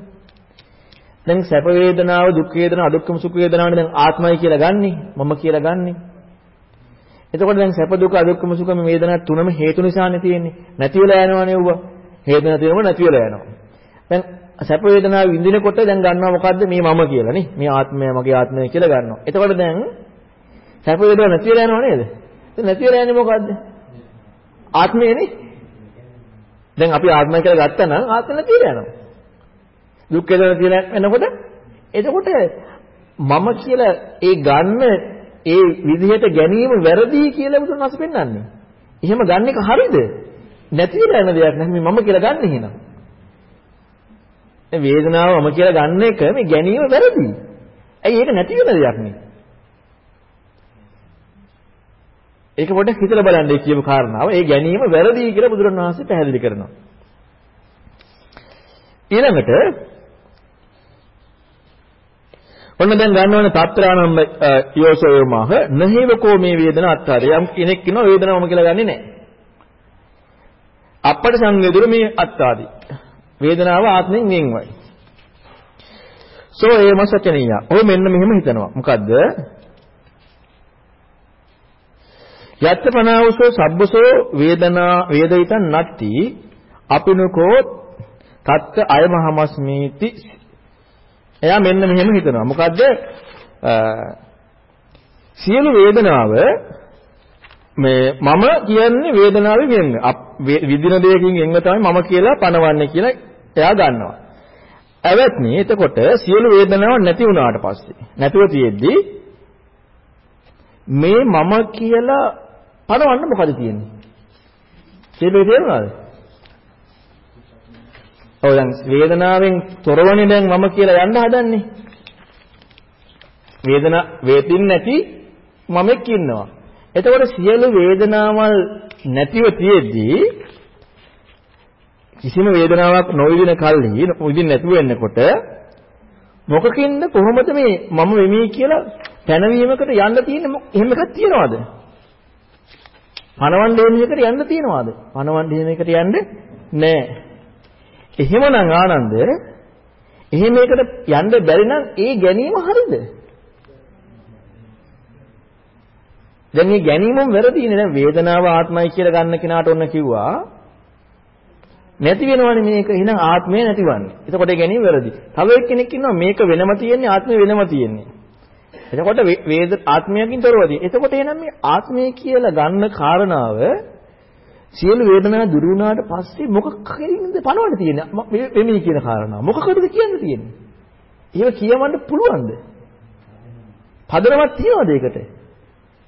දැන් සැප වේදනාව, දුක් වේදනාව, අදුක්කම සුඛ වේදනාවනේ දැන් ආත්මයි කියලා ගන්නෙ, මම කියලා ගන්නෙ. එතකොට දැන් සැප දුක අදුක්කම සුඛ මේ වේදනා තුනම හේතු නිසානේ තියෙන්නේ. නැති වෙලා යනවනේ ඌව. හේතු නැති වෙනම නැති වෙලා යනවා. දැන් සැප වේදනාව විඳිනකොට දැන් ගන්නවා මොකද්ද මේ මම කියලා නේ. මේ ආත්මය මගේ ආත්මය කියලා ගන්නවා. එතකොට දැන් සැප වේදනාව නැති වෙලා යනව නේද? දැන් නැති වෙලා යන්නේ මොකද්ද? ආත්මයනේ. දැන් අපි ආත්මය කියලා ගත්තා නම් ආත්මය නැති වෙලා යනවා. දුක් වේදනා කියලා එනකොට එතකොට මම කියලා ඒ ගන්න ඒ විදිහට ගැනීම වැරදි කියලා බුදුන් වහන්සේ පෙන්වන්නේ. එහෙම ගන්න එක හරිද? නැති වෙලා යන දෙයක් නැහැ මම කියලා ගන්න එහෙනම්. මේ වේදනාව මම කියලා ගන්න එක මේ ගැනීම වැරදි. ඇයි ඒක නැති වෙන දෙයක් නේ? ඒක පොඩ්ඩක් හිතලා බලන්න ඒ කියපු කාරණාව. ඒ ගැනීම වැරදි කියලා බුදුරණවහන්සේ පැහැදිලි කරනවා. ඊළඟට ඔන්න දැන් ගන්නවනේ తත්‍රානම් යෝසෝයමහ නහේවකෝ මේ වේදන අත්හරිය යම් කෙනෙක් ඉන්නවා වේදනාවම කියලා ගන්නෙ නැහැ. අපට සංවේදුරු මේ අත්තාදි. වේදනාව ආත්මෙන් වෙන්වයි. සෝ ඒ මසචනීය. ඔය මෙන්න මෙහෙම හිතනවා. මොකද්ද? යත්ත පනාවසෝ සබ්බසෝ වේදනා වේදිතං නත්ති අපිනකෝ තත්ත අයමහමස්මීති. එයා මෙන්න මෙහෙම හිතනවා. මොකද්ද? සියලු වේදනාව මේ මම කියන්නේ වේදනාවේ වෙන්න විදින දෙයකින් එන්න තමයි මම කියලා පනවන්නේ කියලා එයා ගන්නවා ඇවත්නි එතකොට සියලු වේදනාවක් නැති වුණාට පස්සේ නැතුව තියෙද්දි මේ මම කියලා පනවන්න මොකද තියෙන්නේ? සියලු තේරුණාද? ඔව් දැන් වේදනාවෙන් තොරවනේ දැන් මම කියලා යන්න හදන්නේ. වේදනා වේදින් නැති මමෙක් ඉන්නවා. එතකොට සියලු වේදනාවල් නැතිව තියෙද්දී කිසිම වේදනාවක් නොවිදින කල්හි විදින් නැතුව වෙන්නකොට මොකකින්ද කොහොමද මේ මම වෙමි කියලා පැනවීමකට යන්න තියෙන්නේ එහෙම එකක් තියනවද? පණවන්න දෙන එකට යන්න තියනවාද? පණවන්න දෙන එකට යන්න නෑ. එහෙමනම් ආනන්ද එහෙම එකට යන්න බැරි නම් ඒ ගැනීම හරිද? දැන් මේ ගැනීමම වැරදිනේ. දැන් වේදනාව ආත්මයි කියලා ගන්න කෙනාට ඔන්න කිව්වා නැති වෙනවනේ මේක. එහෙනම් ආත්මය නැතිවන්නේ. එතකොට ඒ ගැනීම වැරදි. තව එක්කෙනෙක් ඉන්නවා මේක වෙනම තියෙන්නේ ආත්මය වෙනම තියෙන්නේ. එතකොට වේද ආත්මයකින් තොරවදී. එතකොට එහෙනම් මේ ආත්මය කියලා ගන්න කාරණාව සියලු වේදනා දුරු වුණාට පස්සේ මොකක්ද පනවන්න තියෙන්නේ? වෙමි කියන කාරණාව. මොකකටද කියන්න තියෙන්නේ? ඒව කියවන්න පුළුවන්ද? පදනමක් තියනවද ඒකට?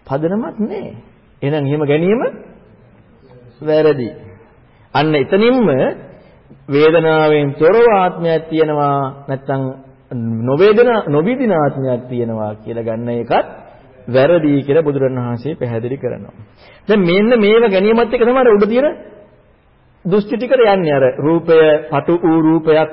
පදනමක් නැහැ. එහෙනම් එහෙම ගැනීම වැරදි. අන්න එතනින්ම වේදනාවෙන් තොරව ආත්මයක් තියෙනවා නැත්නම් නොවේදනා නොවිදින ආත්මයක් තියෙනවා කියලා ගන්න එකත් වැරදි කියලා බුදුරණවහන්සේ පැහැදිලි කරනවා. දැන් මෙන්න මේව ගැනීමත් එක්ක තමයි උඩ තියෙන දෘෂ්ටි ටිකට යන්නේ අර රූපය පටු වූ රූපයක්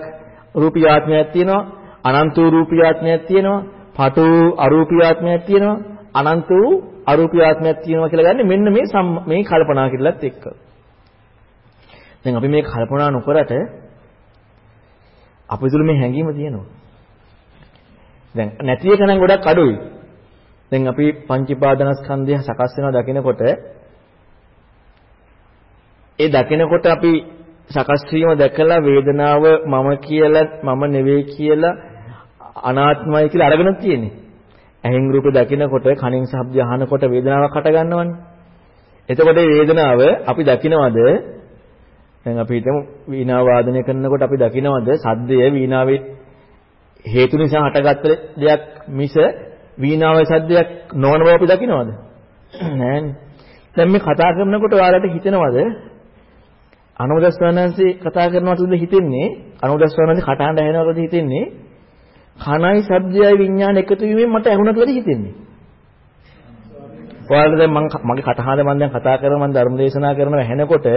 රූපී ආත්මයක් තියෙනවා අනන්ත වූ රූපී ආත්මයක් තියෙනවා පටු අරූපී ආත්මයක් තියෙනවා අනන්ත වූ අරූපී ආත්මයක් තියෙනවා කියලා ගන්න මෙන්න මේ මේ කල්පනා කිරලත් එක්ක. දැන් අපි මේ කල්පනා නොකරට අපේ තුල මේ හැඟීම තියෙනවා. දැන් නැති එක නම් ගොඩක් අඩුයි. දැන් අපි පංචීපාදනස්කන්ධය සකස් වෙනවා දකිනකොට ඒ දකිනකොට අපි සකස් වීම දැකලා වේදනාව මම කියලා මම නෙවෙයි කියලා අනාත්මයි කියලා අරගෙන තියෙන්නේ. ඇහෙන් රූපේ දකිනකොට කනින් ශබ්දය අහනකොට වේදනාවක් හට ගන්නවනේ. එතකොට මේ වේදනාව අපි දකිනවද දැන් අපි හිතමු වීණාව වාදනය කරනකොට අපි දකිනවද සද්දය වීණාවේ හේතු නිසා හටගත්ත දෙයක් මිස වීණාවේ සද්දයක් නොවන බව අපි දකිනවද? නෑනේ. දැන් මේ කතා කරනකොට ඔයාලට හිතෙනවද? අනුදස්වනන්සේ කතා කරනවටද හිතෙන්නේ? අනුදස්වනන්සේ කටහඬ ඇහෙනවටද හිතෙන්නේ? කනයි ශබ්දයයි විඥාන එකතු වීමෙන් මට ඇහුණා කියලා හිතෙන්නේ. ඔයාලට දැන් මම මගේ කටහඬ මම දැන් කතා කරන මම ධර්ම දේශනා කරනවා ඇහෙනකොට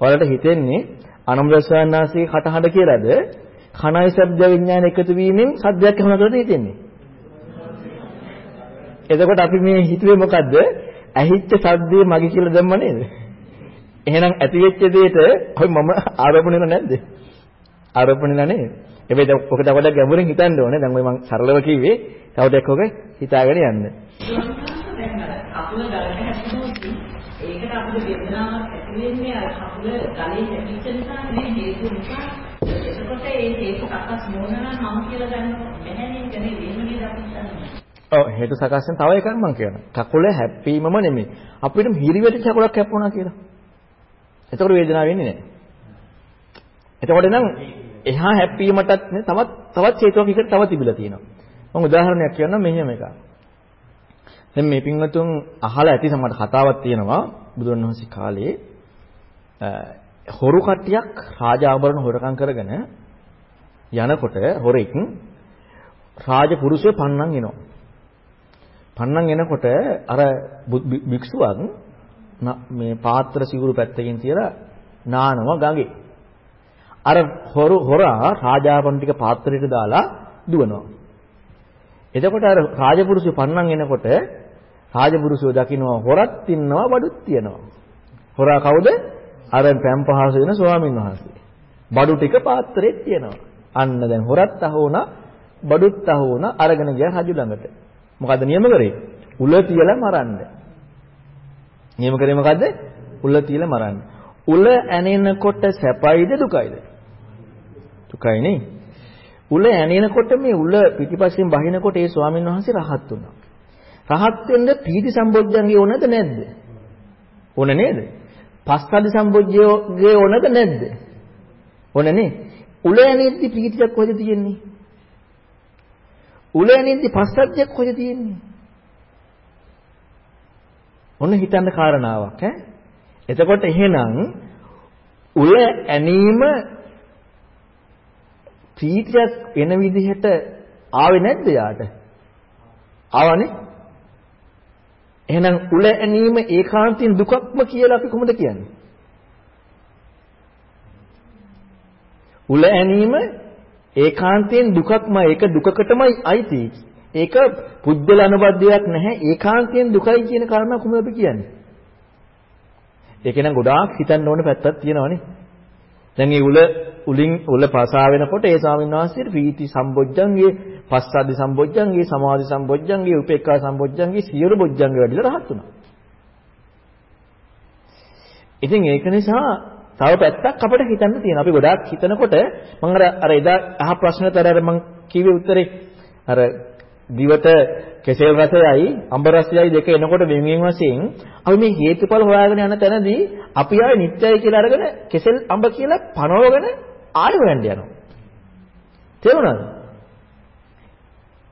ඔයාලට හිතෙන්නේ අනුදස්වනන්සේ කටහඬ කියලාද? කණයි ශබ්ද විඥාන එකතු වීමෙන් සද්දයක් ඇහුණා කියලා හිතෙන්නේ. එතකොට අපි මේ හිතුවේ මොකද්ද? ඇහිච්ච සද්දේ මගේ කියලා දැම්ම නේද? එහෙනම් ඇති වෙච්ච දෙයට ඔය මම ආරෝපණය නැද්ද? ආරෝපණය නේද? හැබැයි දැන් ඔක තව ගැඹුරින් හිතන්න ඕනේ. දැන් ඔය මම සරලව කිව්වේ. තව ටිකක් ඔක හිතාගෙන යන්න. කකුල ගලක හැදුනොත් ඒකට අපිට වේදනාවක් ඇති වෙන්නේ අර කකුල ගලේ හැදිච්ච නිසා නේ හේතු නිසා එතකොට ඒ හේතු සකස් නොවන නම් මම කියලා ගන්නව බැහැනේ කියන්නේ එහෙම නේද අපි හිතන්නේ. ඔව් හේතු සකස් වෙන තව එකක් මම කියනවා. කකුල හැප්පීමම නෙමෙයි. අපිට හිරිවැටි කකුලක් හැප්පුණා කියලා. එතකොට වේදනාවක් වෙන්නේ නැහැ. එතකොට නම් එහා හැප්පීමටත් තවත් තවත් හේතුවක් එකට තව තිබිලා තියෙනවා. මම උදාහරණයක් කියන්නම් මෙහෙම එකක්. දැන් මේ පින්වතුන් අහලා ඇති සමහර කතාවක් තියෙනවා බුදුන් වහන්සේ කාලේ හොරු කට්ටියක් රාජාභරණ හොරකම් කරගෙන යනකොට හොරෙක් රාජපුරුෂය පන්නන් එනවා. පන්නන් එනකොට අර භික්ෂුවක් මේ පාත්‍ර සිවුරු පැත්තකින් තියලා නානවා ගඟේ. අර හොරු හොරා රාජාපන් ටික පාත්‍රයට දාලා දුවනවා. එතකොට අර රාජපුරුෂය පන්නන් එනකොට රාජපුරුෂයෝ දකින්නවා හොරත් ඉන්නවා බඩුත් තියනවා. හොරා කවුද? අර පැම් පහස වෙන ස්වාමින් වහන්සේ. බඩු ටික පාත්‍රෙත් තියනවා. අන්න දැන් හොරත් අහු වුණා, බඩුත් අහු වුණා අරගෙන ගියා රජු ළඟට. මොකද නියම කරේ? උල තියලා මරන්න. නියම කරේ මොකද්ද? උල තියලා මරන්න. උල ඇනෙනකොට සැපයිද දුකයිද? දුකයි නේ. උල ඇනෙනකොට මේ උල පිටිපස්සෙන් බහිනකොට ඒ ස්වාමීන් වහන්සේ රහත් වුණා. රහත් වෙන්න පීති සම්බොජ්ජංගේ ඕනද නැද්ද? ඕන නේද? පස්සද්ධි සම්බොජ්ජයේ ඕනද නැද්ද? ඕනනේ. උල ඇනෙද්දි පීතියක් කොහෙද තියෙන්නේ? උල ඇනෙද්දි පස්සද්ධියක් කොහෙද තියෙන්නේ? ඔන්න හිතන්න කාරණාවක් ඈ. එතකොට එහෙනම් උල ඇනීම ප්‍රීතියක් එන විදිහට ආවේ නැද්ද යාට? ආවනේ. එහෙනම් උල ඇනීම ඒකාන්තයෙන් දුකක්ම කියලා අපි කොහොමද කියන්නේ? උල ඇනීම ඒකාන්තයෙන් දුකක්ම ඒක දුකකටමයි අයිති. ඒක පුද්ගල අනුබද්ධයක් නැහැ. ඒකාන්තයෙන් දුකයි කියන කාරණා කොහොමද අපි කියන්නේ? ඒක නම් ගොඩාක් හිතන්න ඕන පැත්තක් තියෙනවානේ. දැන් මේ උල උලින් උල පසා වෙනකොට ඒ ස්වාමීන් වහන්සේට ප්‍රීති සම්බොජ්ජංගේ, පස්සද්ධි සම්බොජ්ජංගේ, සමාධි සම්බොජ්ජංගේ, උපේක්ඛා සම්බොජ්ජංගේ සියලු බොජ්ජංග වැඩිලා රහත් වුණා. ඉතින් ඒක නිසා තව පැත්තක් අපිට හිතන්න තියෙනවා. අපි ගොඩාක් හිතනකොට මම අර අර එදා අහ ප්‍රශ්නතර අර මම කිව්වේ උත්තරේ අර දිවට කෙසෙල් රසයයි අඹ රසයයි දෙක එනකොට වෙන වෙන වශයෙන් අපි මේ හේතුඵල හොයාගෙන යන තැනදී අපි ආයේ නිත්‍යයි කියලා අරගෙන කෙසෙල් අඹ කියලා පනවගෙන ආයෙ හොයන්න යනවා. තේරුණාද?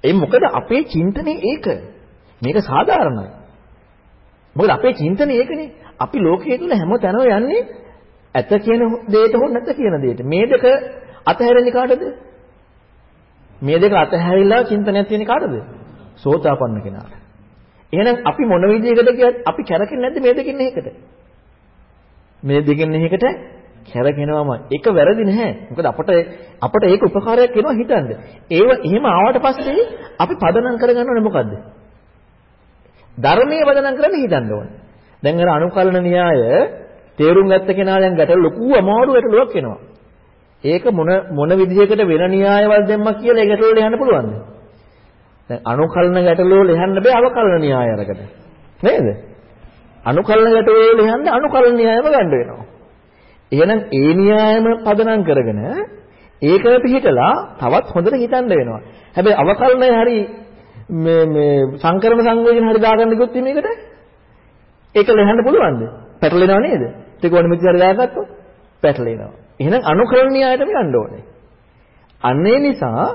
ඒ මොකද අපේ චින්තනේ ඒක. මේක සාධාරණයි. මොකද අපේ චින්තනේ ඒකනේ. අපි ලෝකයේ තුල හැම තැනම යන්නේ ඇත කියන දෙයට හෝ නැත කියන දෙයට. මේ දෙක අතහැරෙන්නේ කාටද? මේ දෙක අතහැරිලා චින්තනයක් තියෙන කාටද? සෝතාපන්න කෙනාට. එහෙනම් අපි මොන විදිහකට කියත් අපි කැරකෙන්නේ නැද්ද මේ දෙකින් එකකට? මේ දෙකින් එකකට කැරකෙනවම ඒක වැරදි නැහැ. මොකද අපට අපට ඒක උපකාරයක් වෙනවා හිතන්න. ඒව එහෙම ආවට පස්සේ අපි පදනම් කරගන්න ඕනේ මොකද්ද? ධර්මයේ පදනම් කරන්න හිතන්න ඕනේ. දැන් අර අනුකලන න්‍යාය තේරුම් ගත්ත කෙනා දැන් ගැටලු ලොකු අමාරු ගැටලුවක් එනවා. ඒක මොන මොන විදිහකට වෙන න්‍යායවල දැම්මා කියලා ඒ ගැටලුවට යන්න පුළුවන්ද? දැන් අනුකලන ගැටලුව ලියන්න බෑ අවකලන න්‍යාය අරකට. නේද? අනුකලන ගැටලුව ලියන්න අනුකලන න්‍යායම ගන්න වෙනවා. එහෙනම් ඒ න්‍යායම පදනම් කරගෙන ඒකම පිළිහිටලා තවත් හොඳට හිතන්න වෙනවා. හැබැයි අවකලනය හරි මේ මේ සංකරණ සංවේදන හරි දාගන්න ගියොත් මේකට ඒක ලියන්න පුළුවන්ද? පැටලෙනව නේද? ත්‍රිකෝණ මිති හරි දාගත්තොත් පැටලෙනවා. එහෙනම් අනුකරණ න්‍යායටම යන්න ඕනේ. අන්න ඒ නිසා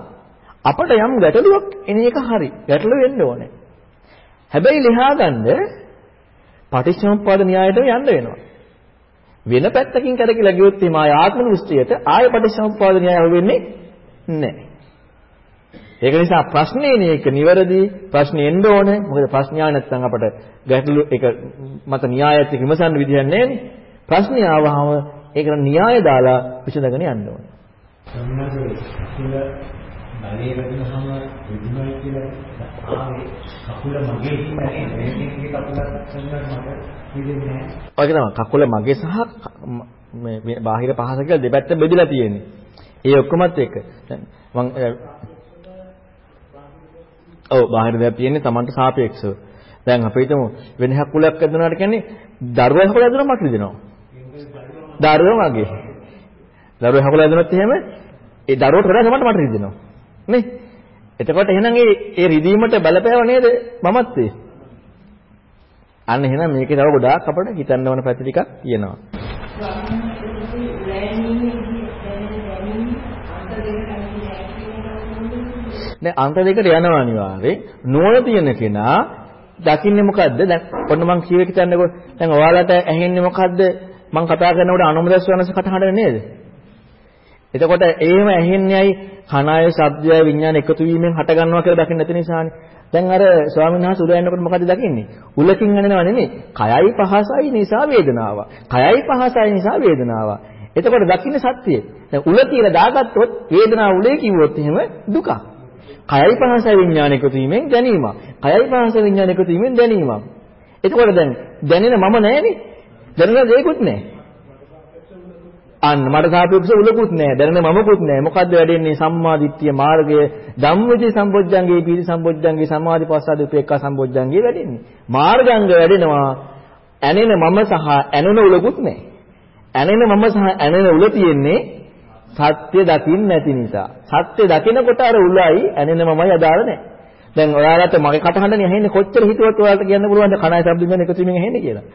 අපට යම් ගැටලුවක් එන එක හරි. ගැටලුව වෙන්න ඕනේ. හැබැයි ලියා ගන්න පටිච්චසමුප්පාද න්‍යායටම යන්න වෙනවා. වෙන පැත්තකින් කරකිලා ගියොත් එහම ආය ආත්ම දෘෂ්ටියට ආය පටිච්චසමුප්පාද න්‍යාය වෙන්නේ නැහැ. ඒක නිසා ප්‍රශ්නේ මේක නිවැරදි ප්‍රශ්නේ එන්න ඕනේ. මොකද ප්‍රශ්නය නැත්නම් අපට ගැටලු එක මත න්‍යායත් එක්ක විමසන්න විදියක් නැහැ ප්‍රශ්නේ ආවහම ඒකට න්‍යාය දාලා විසඳගෙන යන්න ඕනේ. සම්මාදේ කුල බලේ වැදුනහම විදුමයි කියලා ආවේ කකුල මගේ කියන්නේ මේකේ කකුල සම්මාද මට විදින්නේ නැහැ. ඔය තමයි කකුල මගේ සහ මේ බාහිර පහස කියලා දෙපැත්ත බෙදලා තියෙන්නේ. ඒ ඔක්කොමත් එක. දැන් මම ඔව් බාහිර දෙයක් තියෙන්නේ Tamanට සාපේක්ෂව. දැන් අපි හිතමු වෙන හකුලක් ඇදුනාට කියන්නේ දරුවා හකුල ඇදුනම මට රිදෙනවා. දරුවා මගේ. දරුවා හකුල ඇදුනොත් එහෙම ඒ දරුවට වඩා තමයි මට රිදෙනවා. නේ? එතකොට එහෙනම් ඒ ඒ රිදීමට බලපෑව නේද මමත් ඒ. අන්න එහෙනම් මේකේ තව ගොඩාක් අපිට හිතන්න ඕන පැති ටිකක් තියෙනවා. දැන් අන්ත දෙකට යනවා අනිවාර්යෙන්. නුවණ තියෙන කෙනා දකින්නේ මොකද්ද? දැන් ඔන්න මං කියවේ හිතන්නකෝ. දැන් ඔයාලට ඇහෙන්නේ මොකද්ද? මං කතා කරනකොට අනුමදස් වනස කටහඬ නේද? එතකොට එහෙම ඇහෙන්නේයි කණාය ශබ්දය විඥාන එකතු වීමෙන් හට ගන්නවා කියලා දකින්න නැති නිසානේ. දැන් අර ස්වාමීන් වහන්සේ උල යනකොට මොකද දකින්නේ? උලකින් ඇනෙනව නෙමෙයි. කයයි පහසයි නිසා වේදනාව. කයයි පහසයි නිසා වේදනාව. එතකොට දකින්නේ සත්‍යය. දැන් උල කියලා දාගත්තොත් වේදනාව උලේ කිව්වොත් එහෙම දුකක්. කයයි පහසයි විඥාන එකතු වීමෙන් දැනීමක්. කයයි පහසයි විඥාන එකතු වීමෙන් දැනීමක්. එතකොට දැන් දැනෙන මම නැහැනේ. දැනෙන දෙයක්වත් නැහැ. අන්න මට සාපේක්ෂව උලකුත් නැහැ. දැනෙන මමකුත් නැහැ. මොකද්ද වැඩෙන්නේ? සම්මා දිට්ඨිය මාර්ගය ධම්මවිචේ සම්බොජ්ජංගේ පීති සම්බොජ්ජංගේ සමාධි පස්සාද උපේක්ඛා සම්බොජ්ජංගේ වැඩෙන්නේ. මාර්ගංග වැඩෙනවා. ඇනෙන මම සහ ඇනෙන උලකුත් නැහැ. ඇනෙන මම සහ ඇනෙන උල තියෙන්නේ සත්‍ය දකින්න නැති නිසා. සත්‍ය දකිනකොට අර උලයි ඇනෙන මමයි අදාළ නැහැ. දැන් ඔයාලට මගේ කටහඬනේ ඇහෙන්නේ කොච්චර හිතුවත් ඔයාලට කියන්න පුළුවන්ද කණයි ශබ්දින්ගෙන එකතු වීමෙන් ඇහෙන්නේ කියලා.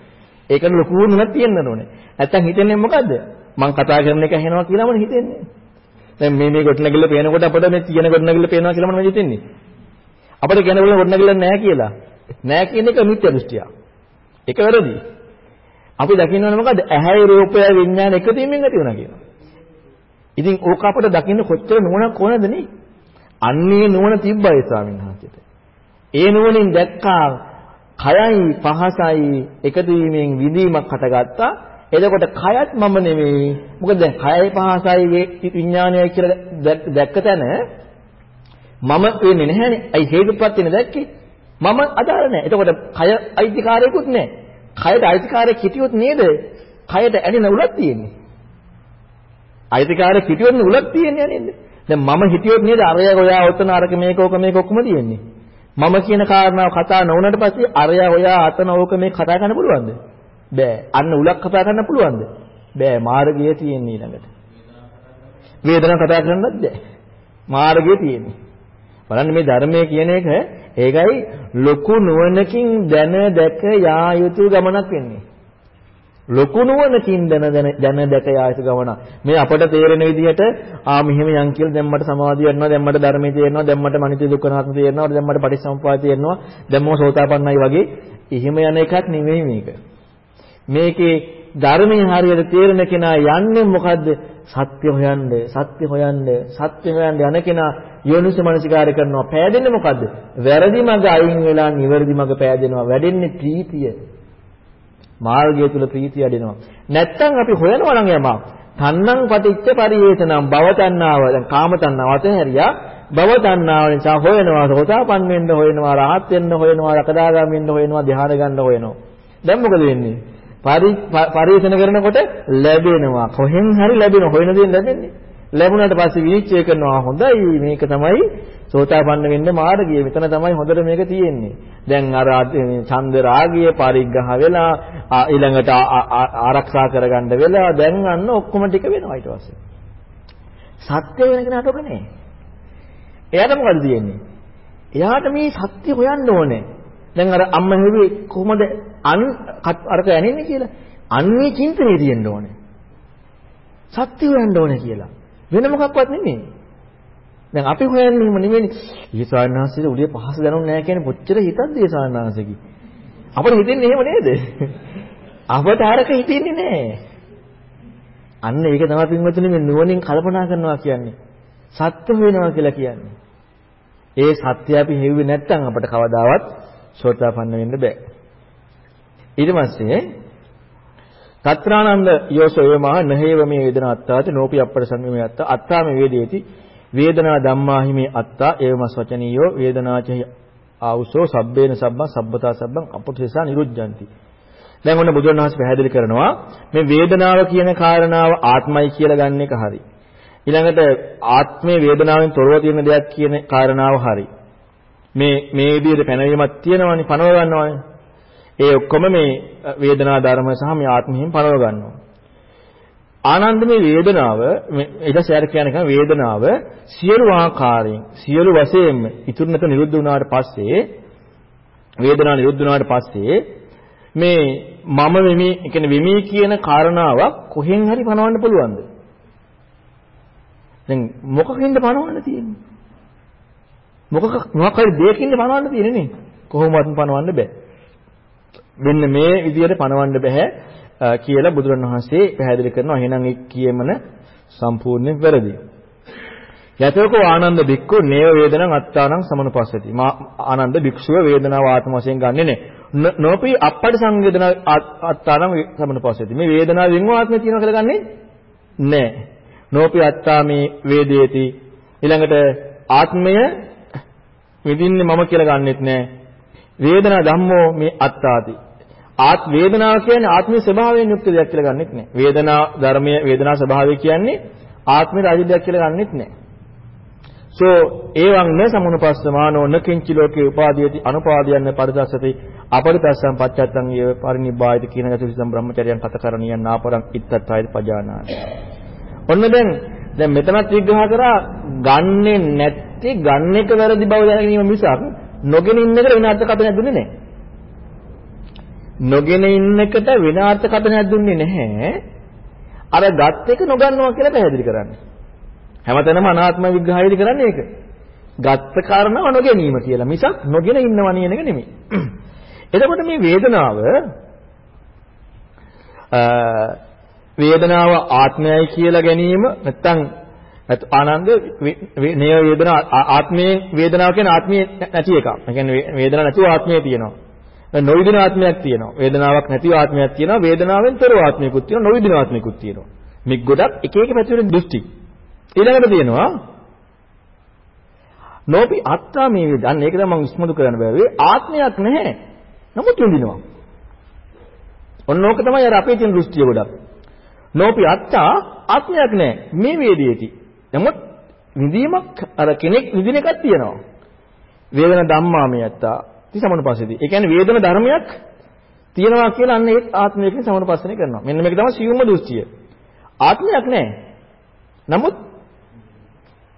ඒකන ලොකු නුනක් තියෙන්න ඕනේ. නැත්තම් හිතන්නේ මොකද්ද? මං කතා කරන එක ඇහෙනවා කියලාම හිතෙන්නේ. දැන් මේ මේ ගොඩනගිල්ල පේනකොට අපිට මේ තියෙන ගොඩනගිල්ල පේනවා කියලාම නෙවෙයි හිතෙන්නේ. අපිට කියනකොට ගොඩනගිල්ල නැහැ කියලා. නැහැ කියන එක මිත්‍යා දෘෂ්ටිය. ඒක වැරදි. අපි දකින්නවනේ මොකද්ද? ඇහැයි රූපය විඥාන එකතු වීමෙන් ඇති වෙනවා කියනවා. ඉතින් ඕක අපිට දකින්න කොච්චර නුවණක් ඕනද නේ? අන්නේ නුවණ තිබ්බයි ස්වාමීන් වහන්සේට. ඒ නුවණින් දැක්කා කයයි පහසයි එකතු වීමෙන් විඳීමක් හටගත්තා. එතකොට කයත් මම නෙමෙයි. මොකද දැන් කයයි පහසයි විඥානයයි කියලා දැක්ක තැන මම වෙන්නේ නැහැනේ. අයි හේතුප්‍රත්‍යනේ දැක්කේ. මම අදාළ නැහැ. එතකොට කය අයිතිකාරයකුත් නැහැ. කයට අයිතිකාරයෙක් හිටියොත් නේද? කයට ඇලෙන උලක් තියෙන්නේ. අයිතිකාරයෙක් හිටියොත් උලක් තියෙන්නේ නේද? දැන් මම හිටියොත් නේද අරය ඔයා ඔතන අරක මේක ඕක මේක ඔක්කොම තියෙන්නේ. මම කියන කාරණාව කතා නොවුනට පස්සේ අරය ඔයා අතන ඕක මේක කතා කරන්න පුළුවන්ද? බෑ. අන්න උලක් කතා කරන්න පුළුවන්ද? බෑ. මාර්ගය තියෙන්නේ ඊළඟට. වේදනාව කතා කරන්නත් බෑ. මාර්ගය තියෙන්නේ. බලන්න මේ ධර්මයේ කියන එක ඒකයි ලොකු නුවණකින් දැන දැක යා යුතු ගමනක් වෙන්නේ. ලොකු නුවණකින් දැන දැන දැක යා යුතු ගමන. මේ අපට තේරෙන විදිහට ආ මෙහෙම යන් කියලා දැන් මට සමාධිය වෙනවා, දැන් මට ධර්මයේ තේරෙනවා, දැන් මට මනිත දුක්ඛනාත්ම තේරෙනවා, දැන් මට පටිච්චසමුප්පාද තේරෙනවා, දැන් මම සෝතාපන්නයි වගේ එහෙම යන එකක් නෙමෙයි මේක. මේකේ ධර්මයේ හරියට තේරෙන කෙනා යන්නේ මොකද්ද? සත්‍ය හොයන්න, සත්‍ය හොයන්න, සත්‍ය හොයන්න යන කෙනා යෝනිස මනසිකාරය කරනවා. පෑදෙන්නේ මොකද්ද? වැරදි මඟ අයින් වෙලා නිවැරදි මඟ පෑදෙනවා. වැඩෙන්නේ ප්‍රීතිය. මාර්ගය තුල ප්‍රීතිය වැඩෙනවා. නැත්තම් අපි හොයනවා නම් යමක්. තණ්හං පටිච්ච පරියේතනම් භව තණ්හාව දැන් කාම තණ්හාව අතහැරියා භව තණ්හාව නිසා හොයනවා සෝතාපන්න වෙන්න හොයනවා රහත් වෙන්න හොයනවා රකදාගාම වෙන්න හොයනවා ධ්‍යාන ගන්න හොයනවා දැන් මොකද වෙන්නේ පරිශන කරනකොට ලැබෙනවා. කොහෙන් හරි ලැබෙනවා. හොයන දේ ලැබෙන්නේ. ලැබුණාට පස්සේ විනිශ්චය කරනවා හොඳයි මේක තමයි සෝතාපන්න වෙන්න මාර්ගය. මෙතන තමයි හොඳට මේක තියෙන්නේ. දැන් අර ඡන්ද රාගය පරිග්‍රහ වෙලා ඊළඟට ආරක්ෂා කරගන්න වෙලා දැන් අන්න ඔක්කොම ටික වෙනවා ඊට පස්සේ. සත්‍ය වෙන කෙනාට ඔක නෑ. එයාට මොකද තියෙන්නේ? එයාට මේ සත්‍ය හොයන්න ඕනේ. දැන් අර අම්මා හෙව්වේ කොහොමද අන් අරක ඇනෙන්නේ කියලා. අන්නේ චින්තනයේ තියෙන්න ඕනේ. සත්‍ය හොයන්න ඕනේ කියලා. වෙන මොකක්වත් නෙමෙයි. දැන් අපි හොයන්නේ එහෙම නෙමෙයි. ඊසාරණාංශයේ උලිය පහස දැනුන්නේ නැහැ කියන්නේ කොච්චර හිතක්ද ඊසාරණාංශකි. අපිට හිතෙන්නේ එහෙම නේද? අපට අරක හිතෙන්නේ නැහැ. අන්න ඒක තමයි පින්වතුනි මේ නුවණින් කල්පනා කරනවා කියන්නේ. සත්‍ය වෙනවා කියලා කියන්නේ. ඒ සත්‍ය අපි හෙව්වේ නැත්නම් අපට කවදාවත් සෝතාපන්න වෙන්න බෑ. ඊට පස්සේ తත්‍රානන්ද යෝසෝයමා නහේව මේ වේදනා අත්තාච නෝපි අපර සංගමේ අත්තා අත්තා මේ වේදේති. වේදනා ධම්මාහි මේ අත්තා ඒවමස් වචනීයෝ වේදනාච ආවුසෝ සබ්බේන සබ්බං සබ්බතා සබ්බං අපුත්‍රිසා නිරුද්ධಂತಿ දැන් ඔන්න බුදුන් වහන්සේ පැහැදිලි කරනවා මේ වේදනාව කියන කාරණාව ආත්මයි කියලා ගන්න එක හරි. ඊළඟට ආත්මේ වේදනාවෙන් තොරව තියෙන දෙයක් කියන කාරණාව හරි. මේ මේ විදිහට පැනවීමක් තියෙනවනේ පනව ගන්නවනේ. ඒ ඔක්කොම මේ වේදනා ධර්ම සහ මේ ආත්මයෙන් පනව ගන්නවා. ආනන්ද මේ වේදනාව ඊට සෑර කියන එක වේදනාව සියලු ආකාරයෙන් සියලු වශයෙන්ම ඉතුරු නැත නිරුද්ධ වුණාට පස්සේ වේදනාව නිරුද්ධ වුණාට පස්සේ මේ මම වෙමි කියන්නේ වෙමි කියන කාරණාවක් කොහෙන් හරි පනවන්න පුළුවන්ද? දැන් මොකකින්ද පනවන්න තියෙන්නේ? මොකක් මොකක් හරි දෙයකින් පණවන්න තියෙන්නේ කොහොමවත් පණවන්න බෑ. මෙන්න මේ විදියට පණවන්න බෑ කියලා බුදුරණවහන්සේ පැහැදිලි කරනවා. එහෙනම් ඒ කියමන සම්පූර්ණයෙන් වැරදි. යතෝකෝ ආනන්ද බික්කු නේව වේදනං අත්තානං සමනුපස්සති. මා ආනන්ද භික්ෂුව වේදනාව ආත්ම වශයෙන් ගන්නෙ නේ. නොපි අපට සංවේදනා අත්තානං සමනුපස්සති. මේ වේදනාව වෙනව ආත්මය තියෙනවා කියලා ගන්නෙ නෑ. නොපි අත්තා මේ වේදේති. ඊළඟට ආත්මය විඳින්නේ මම කියලා ගන්නෙත් නෑ. වේදනා ධම්මෝ මේ අත්තාති. ආත් වේදනාව කියන්නේ ආත්මීය ස්වභාවයෙන් යුක්ත දෙයක් කියලා ගන්නෙත් නෑ. වේදනා ධර්මයේ වේදනා ස්වභාවය කියන්නේ ආත්මේ රාජ්‍ය දෙයක් කියලා ගන්නෙත් නෑ. සෝ එවං න සමුනුපස්සමානෝ නකින්චි ලෝකේ උපාදීයති අනුපාදීයන්න පරිදස්සති අපරිදස්සම් පච්චත්තං යේ පරිනිබ්බායති කියන ගතුසිතම් බ්‍රහ්මචර්යයන් කතකරණියන් නාපරං ඉත්තත්ථායති පජානාති. ඔන්න දැන් දැන් මෙතනත් විග්‍රහ කරා ගන්නෙ නැති ගන්න එක වැරදි බව දැනගැනීම මිසක් නොගෙන ඉන්න එකට වෙන අර්ථකථනයක් දුන්නේ නැහැ. නොගෙන ඉන්න එකට වෙන අර්ථකථනයක් දුන්නේ නැහැ. අර ගත් එක නොගන්නවා කියලා පැහැදිලි කරන්නේ. හැමතැනම අනාත්ම විග්‍රහයදී කරන්නේ ඒක. ගත්ත කාරණාව නොගැනීම කියලා මිසක් නොගෙන ඉන්නවා කියන එක නෙමෙයි. (clears throat) එතකොට මේ වේදනාව වේදනාව ආත්මයයි කියලා ගැනීම නැත්තම් ආනන්ද නේව වේදනා ආත්මයේ වේදනාව කියන්නේ ආත්මයේ නැති එකක්. ඒ කියන්නේ වේදනාවක් නැතුව ආත්මය තියෙනවා. නොවිදින ආත්මයක් තියෙනවා. වේදනාවක් නැතිව ආත්මයක් තියෙනවා. වේදනාවෙන් තොරව ආත්මයකුත් තියෙනවා. නොවිදින ආත්මයකුත් තියෙනවා. මේ ගොඩක් එක එක පැතිවලින් දෘෂ්ටි. ඊළඟට තියෙනවා නොපි අත්තා මේ වේද. අන්න ඒක තමයි මම ඉස්මතු කරන්න බැරුවේ. ආත්මයක් නැහැ. නමුත් විඳිනවා. ඔන්න ඕක තමයි අර අපේ තියෙන දෘෂ්ටිය ගොඩක්. නොපි අත්තා ආත්මයක් නැහැ. මේ වේදේති. නමුත් විඳීමක් අර කෙනෙක් විඳින එකක් තියෙනවා. වේදන ධම්මාමය අත්තා. තිසමනුපස්සති. ඒ කියන්නේ වේදන ධර්මයක් තියෙනවා කියලා අන්න ඒ ආත්මයකින් සමනුපස්සනය කරනවා. මෙන්න මේක තමයි සියුම්ම දෘෂ්ටිය. ආත්මයක් නැහැ. නමුත්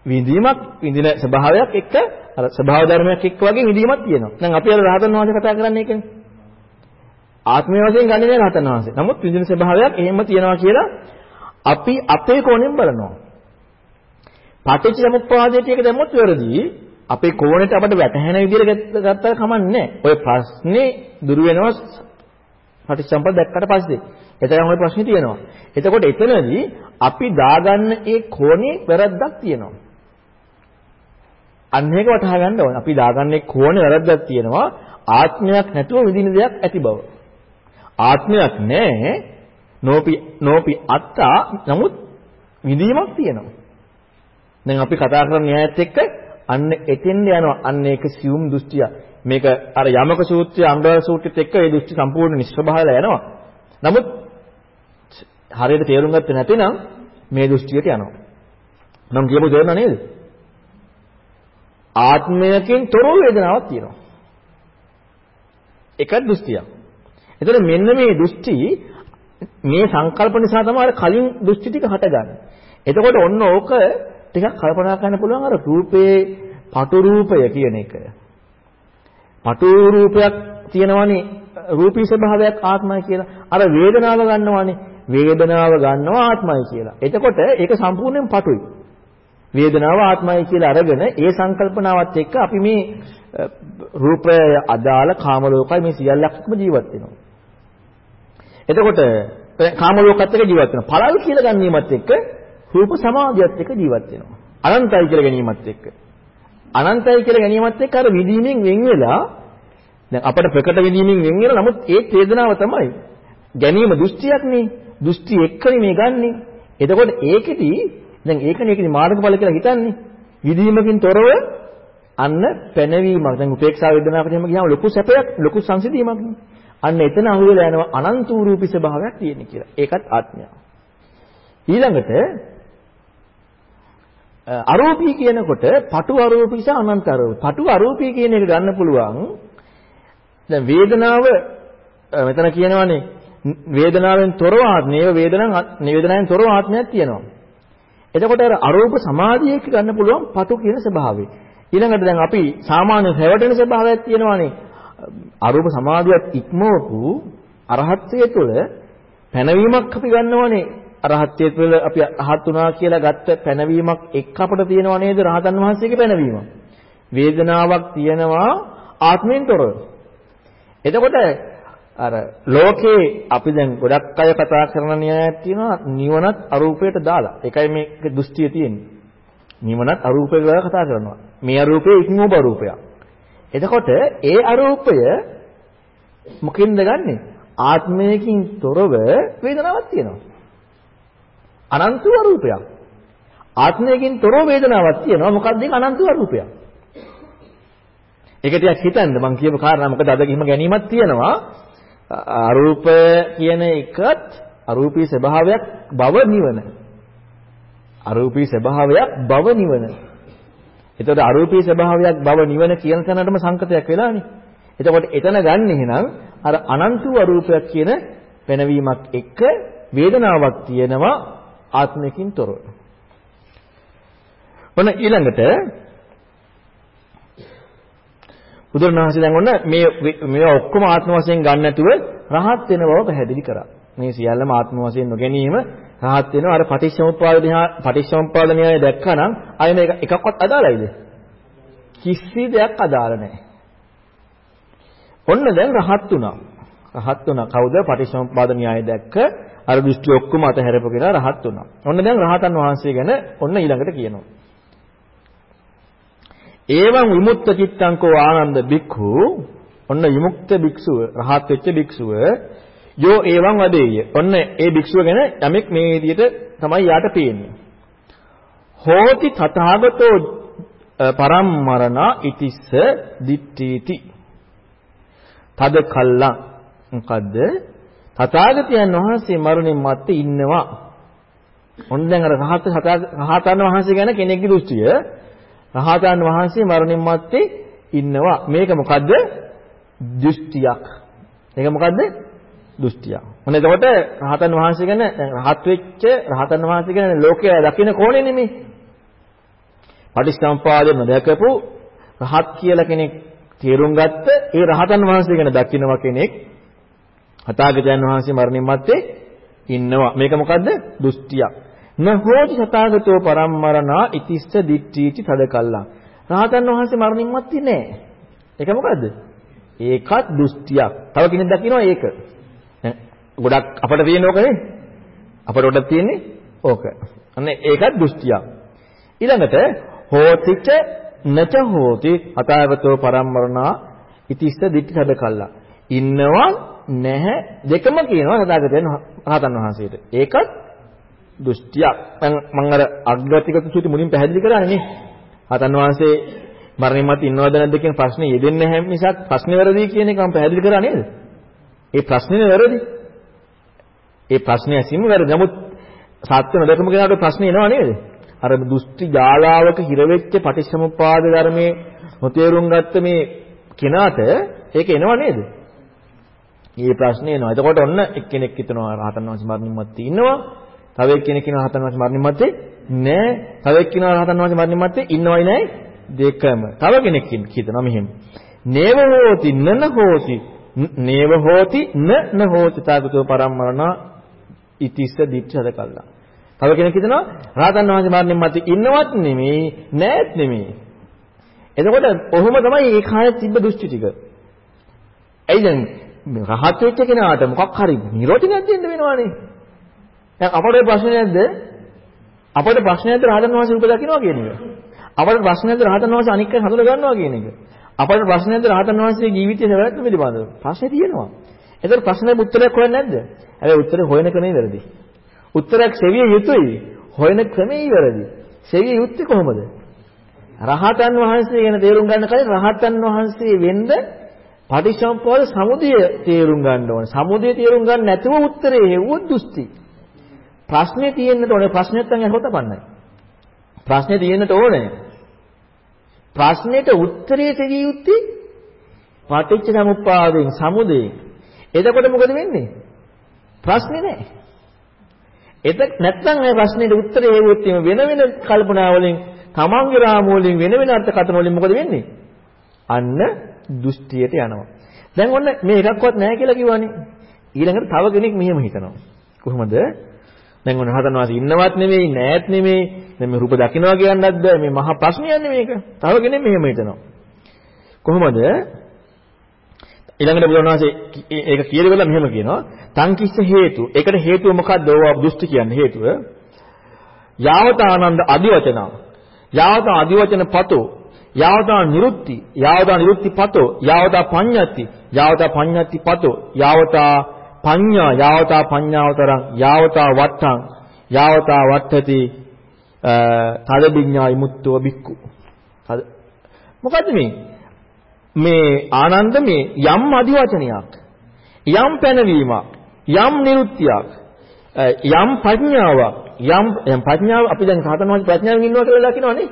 විඳීමක් විඳින ස්වභාවයක් එක්ක අර ස්වභාව ධර්මයක් එක්ක වගේ විඳීමක් තියෙනවා. දැන් අපි අර රහතන් වහන්සේ කතා කරන්නේ ඒකනේ. ආත්මය වශයෙන් ගන්නේ නෑ රහතන් වහන්සේ. නමුත් විඳින ස්වභාවයක් එහෙම තියෙනවා කියලා අපි අපේ කෝණයෙන් බලනවා. පටිච්ච සමුප්පාදයට ඒක දැම්මොත් වැරදි. අපේ කෝණයට අපිට වැටහෙන විදිහට ගත්තා කමන්නේ ඔය ප්‍රශ්නේ දුර වෙනවා පටිච්චසමුප්පාද දැක්කට පස්සේ. එතන ওই ප්‍රශ්නේ තියෙනවා. එතකොට එතනදී අපි දාගන්න ඒ කෝණේ වැරද්දක් තියෙනවා. අන්න ඒක වටහා ගන්න ඕනේ. අපි දාගන්නේ කෝණේ වැරද්දක් තියෙනවා. ආත්මයක් නැතුව විඳින දෙයක් ඇති බව. ආත්මයක් නැහැ. නෝපි නෝපි අත්තා නමුත් විඳීමක් තියෙනවා. දැන් අපි කතා කරන න්‍යායත් එක්ක අන්න එතෙන්ද යනවා. අන්න ඒක සියුම් දෘෂ්ටිය. මේක අර යමක සූත්‍රය අංගවල සූත්‍රෙත් එක්ක ඒ දෘෂ්ටි සම්පූර්ණ නිෂ්ප්‍රභාවලා යනවා. නමුත් හරියට තේරුම් ගත්තේ නැතිනම් මේ දෘෂ්ටියට යනවා. නම් කියපු දෙන්න නේද? ආත්මයකින් තොර වේදනාවක් තියෙනවා. එක දෘෂ්ටියක්. එතකොට මෙන්න මේ දෘෂ්ටි මේ සංකල්ප නිසා තමයි අර කලින් දෘෂ්ටි ටික හටගන්නේ. එතකොට ඔන්න ඕක ටිකක් කල්පනා කරන්න පුළුවන් අර රූපේ පටු රූපය කියන එක. පටු රූපයක් තියෙනවනේ රූපී ස්වභාවයක් ආත්මයි කියලා. අර වේදනාව ගන්නවනේ වේදනාව ගන්නවා ආත්මයි කියලා. එතකොට ඒක සම්පූර්ණයෙන් පටුයි. වේදනාව ආත්මයි කියලා අරගෙන ඒ සංකල්පනාවත් එක්ක අපි මේ රූපය අදාළ කාම ලෝකයි මේ සියල්ලක්ම ජීවත් වෙනවා. එතකොට කාම ලෝකත් එක්ක ජීවත් වෙනවා. පළල් කියලා ගැනීමත් එක්ක රූප සමාධියත් එක්ක ජීවත් වෙනවා. අනන්තයි කියලා ගැනීමත් එක්ක. අනන්තයි කියලා ගැනීමත් එක්ක අර විදීමෙන් වෙන් වෙලා දැන් අපට ප්‍රකට විදීමෙන් වෙන් වෙලා නමුත් ඒ වේදනාව තමයි ගැනීම දෘෂ්ටියක්නේ. දෘෂ්ටි එක්කනේ මේ ගන්නෙ. එතකොට ඒකෙදි දැන් ඒකනේ ඒකේ මාර්ගඵල කියලා හිතන්නේ. විදීමකින් තොරව අන්න පැනවීමක්. දැන් උපේක්ෂා වේදනාවකට එහෙම ගියාම ලොකු සැපයක්, ලොකු සංසිඳීමක් නේ. අන්න එතන අහු වෙලා යනවා අනන්ත රූපී ස්වභාවයක් තියෙන කියලා. ඒකත් ආත්මය. ඊළඟට අරූපී කියනකොට පටු අරූපී සහ අනන්ත අරූපී. පටු අරූපී කියන එක ගන්න පුළුවන්. දැන් වේදනාව මෙතන කියනවානේ වේදනාවෙන් තොරව ආත්මය වේදනාවෙන් වේදනාවෙන් තොරව ආත්මයක් තියෙනවා. එතකොට අර අරූප සමාධියක ගන්න පුළුවන් පටු කියන ස්වභාවය. ඊළඟට දැන් අපි සාමාන්‍ය හැවටෙන ස්වභාවයක් තියෙනවානේ. අරූප සමාධියත් ඉක්මවපු අරහත්ත්වයේ තුළ පැනවීමක් අපි ගන්නවනේ. අරහත්ත්වයේ තුළ අපි අහත් වුණා කියලා ගත්ත පැනවීමක් එක් අපට තියෙනව නේද රහතන් වහන්සේගේ පැනවීම. වේදනාවක් තියෙනවා ආත්මයෙන් තොරව. එතකොට අර ලෝකේ අපි දැන් ගොඩක් අය කතා කරන න්‍යායක් තියෙනවා නිවනත් අරූපයට දාලා. ඒකයි මේක දෘෂ්ටිය තියෙන්නේ. නිවනත් අරූපයට දාලා කතා කරනවා. මේ අරූපේ ඉක්මව අරූපයක්. එතකොට ඒ අරූපය මොකින්ද ගන්නෙ? ආත්මයකින් තොරව වේදනාවක් තියෙනවා. අනන්ත රූපයක්. ආත්මයකින් තොරව වේදනාවක් තියෙනවා. මොකක්ද ඒක අනන්ත රූපයක්. ඒක ටිකක් හිතන්න මම කියපු කාරණා මොකද අද කිහිම ගැනීමක් තියෙනවා. අරූපය කියන එකත් අරූපී ස්වභාවයක් බව නිවන. අරූපී ස්වභාවයක් බව නිවන. එතකොට අරූපී ස්වභාවයක් බව නිවන කියන තැනටම සංකතයක් වෙලානේ. එතකොට එතන ගන්න එහෙනම් අර අනන්ත අරූපයක් කියන වෙනවීමක් එක්ක වේදනාවක් තියෙනවා ආත්මයකින් තොරව. ඔන්න ඊළඟට බුදුරණවහන්සේ දැන් ඔන්න මේ මේවා ඔක්කොම ආත්ම වශයෙන් ගන්න නැතුව රහත් වෙන බව පැහැදිලි කරා. මේ සියල්ලම ආත්ම වශයෙන් නොගැනීම රහත් වෙනවා. අර පටිච්චසමුප්පාද පටිච්චසමුප්පාද න්‍යාය දැක්කනම් අය මේක එකක්වත් අදාළයිද? කිසි දෙයක් අදාළ නැහැ. ඔන්න දැන් රහත් වුණා. රහත් වුණා. කවුද පටිච්චසමුප්පාද න්‍යාය දැක්ක අර දෘෂ්ටි ඔක්කොම අතහැරපු කෙනා රහත් වුණා. ඔන්න දැන් රහතන් වහන්සේ ගැන ඔන්න ඊළඟට කියනවා. ඒවං විමුක්ත චිත්තංකෝ ආනන්ද බික්ඛු ඔන්න විමුක්ත භික්ෂුව රහත් වෙච්ච භික්ෂුව යෝ ඒවං වදේය. ඔන්න ඒ භික්ෂුව ගැන යමෙක් මේ විදිහට තමයි යාට පේන්නේ. හෝති තථාගතෝ පරම්මරණ ඉතිස්ස දිට්ඨීති. තද කල්ලං මොකද්ද? තථාගතයන් වහන්සේ මරුණින් මත්තේ ඉන්නවා. ඔන්න දැන් අර රහත් රහතන් වහන්සේ ගැන කෙනෙක්ගේ දෘෂ්ටිය රහතන් වහන්සේ මරණින් මත්තේ ඉන්නවා. මේක මොකද්ද? දෘෂ්ටියක්. ඒක මොකද්ද? දෘෂ්ටියක්. මොන එතකොට රහතන් වහන්සේ ගැන දැන් රහත් වෙච්ච රහතන් වහන්සේ ගැන ලෝකයේ දකින්න කෝණේ නෙමෙයි. පටිච්චසමුපාදෙ නොදකපු රහත් කියලා කෙනෙක් තේරුම් ගත්ත ඒ රහතන් වහන්සේ ගැන දකින්නවා කෙනෙක් හතාගතයන් වහන්සේ මරණින් මත්තේ ඉන්නවා. මේක මොකද්ද? දෘෂ්ටියක්. නහෝති සතාගතෝ පරම්මරණා ඉතිස්ස දිට්ඨීති තදකල්ලා. රහතන් වහන්සේ මරණින් මත්තේ නෑ. ඒක මොකද්ද? ඒකත් දෘෂ්ටියක්. තව කෙනෙක් දකින්නවා ඒක. ගොඩක් අපිට තියෙන ඕකනේ. අපිට උඩ තියෙන්නේ ඕක. අන්න ඒකත් දෘෂ්ටියක්. ඊළඟට හෝතිච නච හෝති අතාවතෝ පරම්මරණා ඉතිස්ස දිට්ඨි තදකල්ලා. ඉන්නවා නැහැ දෙකම කියනවා සදාගතයන් රහතන් වහන්සේට. ඒකත් දෘෂ්ටියක්. මම මම අර අග්‍රතිගත සූත්‍රය මුලින් පැහැදිලි කරානේ නේ. රහතන් වහන්සේ මරණින් මත් ඉන්නවද නැද්ද කියන ප්‍රශ්නේ යෙදෙන්නේ නැහැ නිසා ප්‍රශ්නේ වැරදි කියන එක මම පැහැදිලි කරා නේද? ඒ ප්‍රශ්නේ වැරදි. ඒ ප්‍රශ්නේ ඇසීම වැරදි. නමුත් සත්‍ය නොදකම කෙනාට ප්‍රශ්නේ එනවා නේද? අර දෘෂ්ටි ජාලාවක හිර වෙච්ච පටිච්චසමුප්පාද ධර්මයේ නොතේරුම් ගත්ත මේ කෙනාට ඒක එනවා නේද? මේ ප්‍රශ්නේ එනවා. එතකොට ඔන්න එක්කෙනෙක් හිතනවා රහතන් වහන්සේ මරණින් මත්තේ ඉන්නවා. තව එක්කෙනෙක් කියනවා රහතන් වහන්සේ මරණින් මත්තේ නෑ. තව එක්කෙනෙක් කියනවා රහතන් වහන්සේ මරණින් මත්තේ ඉන්නවයි නෑ. දෙකම. තව කෙනෙක් කියනවා මෙහෙම. නේව හෝති නන හෝති නේව හෝති න න හෝති තාගතෝ පරම්මරණ ඉතිස්ස දිච්ඡද කල්ලා. තව කෙනෙක් හිතනවා රහතන් වහන්සේ මරණින් මත්තේ ඉන්නවත් නෙමෙයි නෑත් නෙමෙයි. එතකොට ඔහොම තමයි ඒ කාලේ තිබ්බ දෘෂ්ටි ටික. ඇයි දැන් රහත් වෙච්ච කෙනාට මොකක් හරි නිරෝධනයක් දෙන්න වෙනවනේ. දැන් අපේ ප්‍රශ්නේ නැද්ද? අපේ ප්‍රශ්නේ නැද්ද රහතන් වහන්සේ රූප දකින්නවා කියන එක? අපේ ප්‍රශ්නේ නැද්ද රහතන් වහන්සේ අනික් කෙනා හඳුන ගන්නවා කියන එක? අපේ ප්‍රශ්නේ නැද්ද රහතන් වහන්සේ ජීවිතයේ නැවැත්ම පිළිබඳව? ප්‍රශ්නේ තියෙනවා. ඒතර ප්‍රශ්නේ උත්තරයක් හොයන්නේ නැද්ද? හැබැයි උත්තරේ හොයන ක්‍රමේ වැරදි. උත්තරයක් සෙවිය යුතුයි. හොයන ක්‍රමේ වැරදි. සෙවිය යුත්තේ කොහොමද? රහතන් වහන්සේ ගැන තේරුම් ගන්න කලින් රහතන් වහන්සේ වෙන්න පටිච්චසමුප්පාද සමුදය තේරුම් ගන්න ඕනේ. සමුදය තේරුම් ගන්න නැතුව උත්තරේ හෙව්වොත් දුස්ති. ප්‍රශ්නේ තියෙන්නට ඕනේ ප්‍රශ්නෙත් නම් අහුව තපන්නයි. ප්‍රශ්නේ තියෙන්නට ඕනේ. ප්‍රශ්නෙට උත්තරේ තෙවිය යුත්තේ පටිච්චසමුප්පාදයෙන් සමුදයෙන්. එතකොට මොකද වෙන්නේ? ප්‍රශ්නේ නැහැ. එතක් නැත්නම් ඒ ප්‍රශ්නෙට උත්තරේ හෙව්වොත් වෙන වෙන කල්පනා වලින් තමන්ගේ රාමුව වලින් වෙන වෙන අර්ථකථන වලින් මොකද වෙන්නේ? අන්න දෘෂ්ටියට යනවා. දැන් ඔන්න මේ එකක්වත් නැහැ කියලා කිව්වනේ. ඊළඟට තව කෙනෙක් මෙහෙම හිතනවා. කොහොමද? දැන් ඔන්න හතන වාසී ඉන්නවත් නෙමෙයි, නැත් නෙමෙයි. දැන් මේ රූප දකින්නවා කියන්නත් බෑ. මේ මහා ප්‍රශ්නයක් නෙමෙයි මේක. තව කෙනෙක් මෙහෙම හිතනවා. කොහොමද? ඊළඟට බුදුරණවහන්සේ ඒක කියලා වෙලා මෙහෙම කියනවා. තංකිස්ස හේතු. ඒකට හේතුව මොකක්ද? ඕවා දෘෂ්ටි කියන්නේ හේතුව. යාවත ආනන්ද අදිවචන. යාවත අදිවචන පතෝ. යාවත නිරුත්ති. යාවත නිරුත්ති පතෝ. යාවත පඤ්ඤත්ති. යාවත පඤ්ඤත්ති පතෝ. යාවත පඤ්ඤා යාවත පඤ්ඤාවතරං යාවත වත්තං යාවත වත්තති තද විඤ්ඤායි මුත්තෝ බික්කු. මොකද්ද මේ? මේ ආනන්ද මේ යම් අදිවචනයක් යම් පැනවීමක් යම් නිරුත්තියක් යම් ප්‍රඥාවක් යම් යම් ප්‍රඥාව අපි දැන් සාතන වාදී ප්‍රඥාවෙන් ඉන්නවා කියලා දකින්නවනේ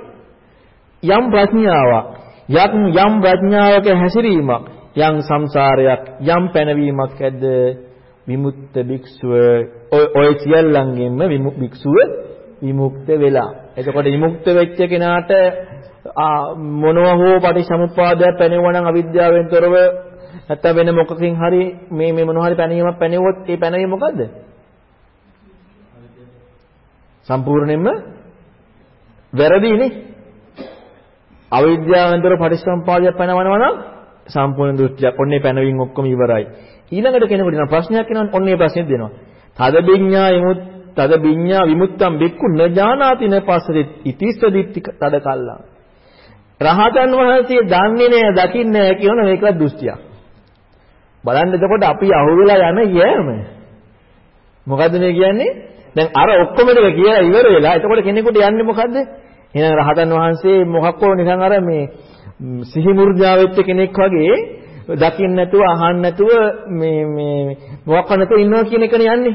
යම් ප්‍රඥාවක් යම් යම් ප්‍රඥාවක හැසිරීමක් යම් සංසාරයක් යම් පැනවීමක් ඇද්ද විමුක්ත භික්ෂුව ඔය සියල්ලංගෙන්ම භික්ෂුව විමුක්ත වෙලා එතකොට විමුක්ත වෙච්ච කෙනාට මොනවා හෝ පටිච්චසමුප්පාදයක් පැනෙවුවා නම් අවිද්‍යාවෙන් තොරව නැත්තම් වෙන මොකකින් හරි මේ මේ මොනවා හරි පැනීමක් පැනෙවුවොත් ඒ පැනවීම මොකද්ද? සම්පූර්ණයෙන්ම වැරදිනේ. අවිද්‍යාවෙන් තොරව පටිච්චසමුප්පාදයක් පැනවනවා නම් සම්පූර්ණ දෘෂ්ටියක්. ඔන්නේ පැනවීම ඔක්කොම ඉවරයි. ඊළඟට කෙනෙකුට නම් ප්‍රශ්නයක් එනවා. ඔන්නේ ප්‍රශ්නේ දෙනවා. තද විඤ්ඤා යමුත් තද විඤ්ඤා විමුක්තම් බික්කු නජානාති නපස්සති ඉතිස්ස දිට්ඨික තද කල්ලා රහතන් වහන්සේ දන්නේ නැහැ දකින්නේ නැහැ කියන මේකත් දෘෂ්ටියක්. බලන්න එතකොට අපි අහුවෙලා යන යෑම. මොකද්ද මේ කියන්නේ? දැන් අර ඔක්කොම ටික කියලා ඉවර වෙලා එතකොට කෙනෙකුට යන්නේ මොකද්ද? එහෙනම් රහතන් වහන්සේ මොකක්කෝ නිකන් අර මේ සිහි මුර්ජා වෙච්ච කෙනෙක් වගේ දකින්න නැතුව අහන්න නැතුව මේ මේ මොකක් නැතුව ඉන්නවා කියන එකනේ යන්නේ.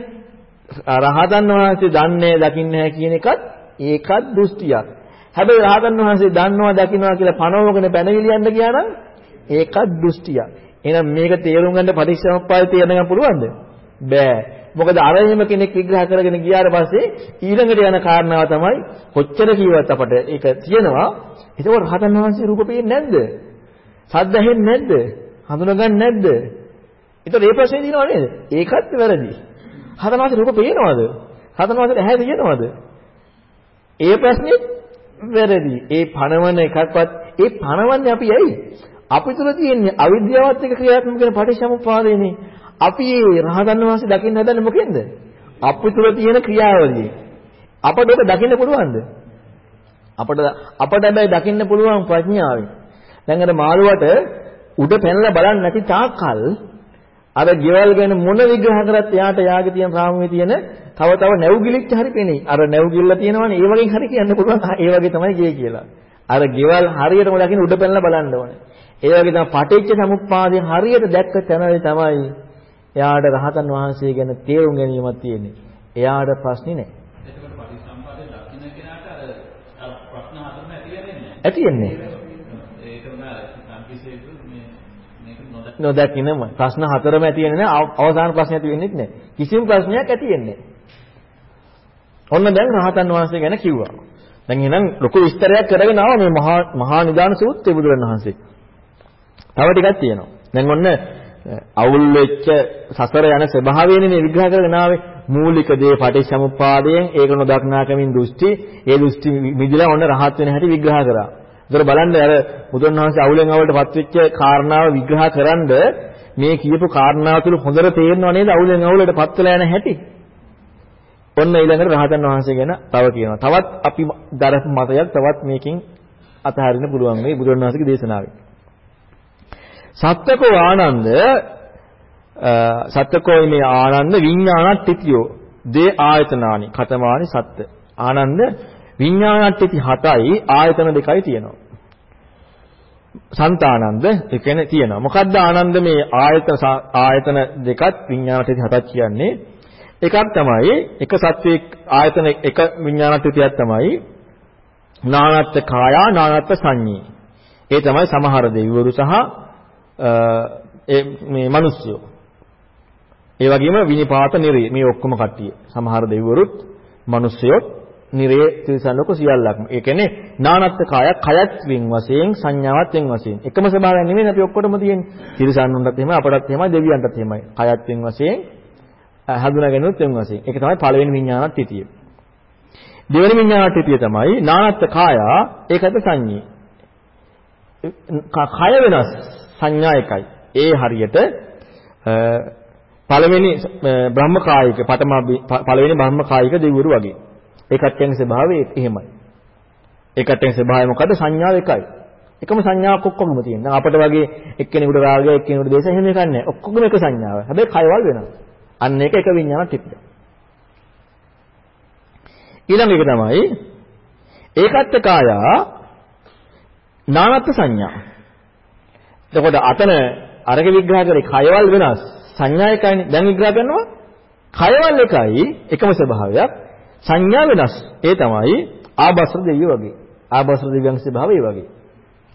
රහතන් වහන්සේ දන්නේ දකින්නේ නැහැ කියන එකත් ඒකත් දෘෂ්ටියක්. හැබැයි රහතන් වහන්සේ දන්නවා දකින්නවා කියලා පනවගෙන පැනවිලියන්න ගියා නම් ඒකත් දෘෂ්ටියක්. එහෙනම් මේක තේරුම් ගන්න පටිච්චසමුප්පාද තේරෙන්න පුළුවන්ද? බෑ. මොකද අර එහෙම කෙනෙක් විග්‍රහ කරගෙන ගියාට පස්සේ ඊළඟට යන කාරණාව තමයි කොච්චර කිව්වත් අපට ඒක තියෙනවා. ඒකෝ රහතන් වහන්සේ රූප පේන්නේ නැද්ද? සද්ද ඇහෙන්නේ නැද්ද? හඳුනගන්නේ නැද්ද? ඒතකොට මේ ප්‍රශ්නේ තියෙනව නේද? ඒකත් වැරදි. රහතන් වහන්සේ රූප පේනවද? රහතන් වහන්සේ ඇහැ තියෙනවද? ඒ ප්‍රශ්නේ වැරදි. ඒ පණවන එකක්වත් ඒ පණවන්නේ අපි ඇයි? අපි තුල තියෙන්නේ අවිද්‍යාවත් එක්ක ක්‍රියාත්මක වෙන පටිච්චසමුප්පාදේනේ. අපි මේ රහතන් වහන්සේ දකින්න හදන්නේ මොකෙන්ද? අපි තුල තියෙන ක්‍රියාවලිය. අපට ඒක දකින්න පුළුවන්ද? අපට අපට හැබැයි දකින්න පුළුවන් ප්‍රඥාවෙන්. දැන් අර මාළුවට උඩ පැනලා බලන්නේ නැති තාක්කල් අර ගෙවල් ගැන මොන විග්‍රහ කරත් එයාට යාගේ තියෙන රාමුවේ තියෙන තව තව නැව්ගිලිච්ච හරි පෙනෙයි. අර නැව්ගිල්ල තියෙනවනේ ඒ වගේ හරි කියන්න පුළුවන්. ඒ වගේ තමයි ගේ කියලා. අර ගෙවල් හරියටම දකින්න උඩ පැනලා බලන්න ඕනේ. ඒ වගේ තමයි පටිච්ච සමුප්පාදයෙන් හරියට දැක්ක තැනදී තමයි එයාට රහතන් වහන්සේ ගැන තේරුම් ගැනීමක් තියෙන්නේ. එයාට ප්‍රශ්නේ නැහැ. එතකොට පටිච්චසමුප්පාදේ දකින්න කෙනාට අර ප්‍රශ්න හතරම ඇති වෙන්නේ නැහැ. ඇති වෙන්නේ. ඒක උනා නොදකින්නම ප්‍රශ්න හතරම ඇති වෙන්නේ නැහැ. අවසාන ප්‍රශ්නේ ඇති වෙන්නේ නැහැ. කිසිම ප්‍රශ්නයක් ඇති වෙන්නේ නැහැ. ඔන්න දැන් රහතන් වහන්සේ ගැන කිව්වා. දැන් එහෙනම් ලොකු විස්තරයක් කරගෙන ආවා මේ මහා මහා නිදාන සූත්‍රය බුදුරණවහන්සේ. තව ටිකක් තියෙනවා. දැන් ඔන්න අවුල් වෙච්ච සසර යන ස්වභාවයනේ මේ විග්‍රහ කරගෙන ආවේ. මූලික දේ පටිච්චසමුප්පාදයෙන් ඒක නොදක්නාකමින් දෘෂ්ටි, ඒ දෘෂ්ටි මිදිලා ඔන්න රහත් වෙන හැටි විග්‍රහ කරා. ඒතර බලන්න අර බුදුරණවහන්සේ අවුලෙන් අවුලටපත් වෙච්ච කාරණාව විග්‍රහ කරන්ඩ මේ කියපු කාරණාව තුළ හොඳට තේරෙනව නේද අවුලෙන් අවුලටපත් වෙලා යන හැටි? ඔන්න ඊළඟට රහතන් වහන්සේ ගැන තව කියනවා. තවත් අපි දරපු මතයක් තවත් මේකෙන් අතහරින්න පුළුවන් මේ බුදුරණවහන්සේගේ දේශනාවෙන්. සත්තකෝ ආනන්ද සත්තකෝ මේ ආනන්ද විඥානට්ඨිතියෝ දේ ආයතනානි කතමානි සත්ත. ආනන්ද විඥානට්ඨිති 7යි ආයතන දෙකයි තියෙනවා. సంతాනන්ද ඒ කියන්නේ තියෙනවා. මොකද්ද ආනන්ද මේ ආයතන ආයතන දෙකත් විඥානට්ඨිති 7ක් කියන්නේ? එකක් තමයි එක සත්වයේ ආයතන එක විඥානට්ඨිතියක් තමයි නානත්ත් කායා නානත්ත් සංඤී. ඒ තමයි සමහර දෙවිවරු සහ ඒ මේ මිනිස්සු. ඒ වගේම විනිපාත නිරේ මේ ඔක්කොම කට්ටිය. සමහර දෙවිවරුත් මිනිස්සුයොත් නිරේ තිරසන්නක සියල්ලක්ම. ඒ කියන්නේ නානත්ත් කායක් කයත් වෙන් වශයෙන් සංඥාවත් වෙන් වශයෙන්. එකම ස්වභාවයක් නෙමෙයි අපි ඔක්කොටම තියෙන්නේ. තිරසන්නුන්ටත් එහෙමයි අපටත් එහෙමයි දෙවියන්ටත් එහෙමයි. කයත් වෙන් වශයෙන් හඳුනාගෙනුත් වෙන් වශයෙන්. ඒක තමයි පළවෙනි විඥානත් තිතිය. දෙවෙනි විඥානත් තිතිය තමයි නානත්ත් කායා ඒකත් සංඤී. කය වෙනස් සංඥා එකයි. ඒ හරියට පළවෙනි බ්‍රහ්මකායික පඨම පළවෙනි බ්‍රහ්මකායික දෙවිවරු වගේ. ඒ කට්ටියන්ගේ ස්වභාවය එහෙමයි. ඒ කට්ටියන්ගේ ස්වභාවය මොකද? සංඥාව එකයි. එකම සංඥාවක් ඔක්කොගම තියෙනවා. අපිට වගේ එක්කෙනෙකුට රාගය එක්කෙනෙකුට දේශය එහෙම එකක් නැහැ. ඔක්කොගම එක සංඥාව. හැබැයි කයවල් වෙනවා. අන්න ඒක එක විඤ්ඤාණ ටිකක්. ඊළඟ එක තමයි ඒකත්ත කායා නානත් සංඥා. එතකොට අතන අරක විග්‍රහ කරේ කයවල් වෙනස් සංඥා එකයිනේ. දැන් විග්‍රහ කරනවා කයවල් එකයි එකම ස්වභාවයක් සංඥා වෙනස්. ඒ තමයි ආබස්ර දෙවියෝ වගේ. ආබස්ර දෙවියන්ගේ ස්වභාවය වගේ.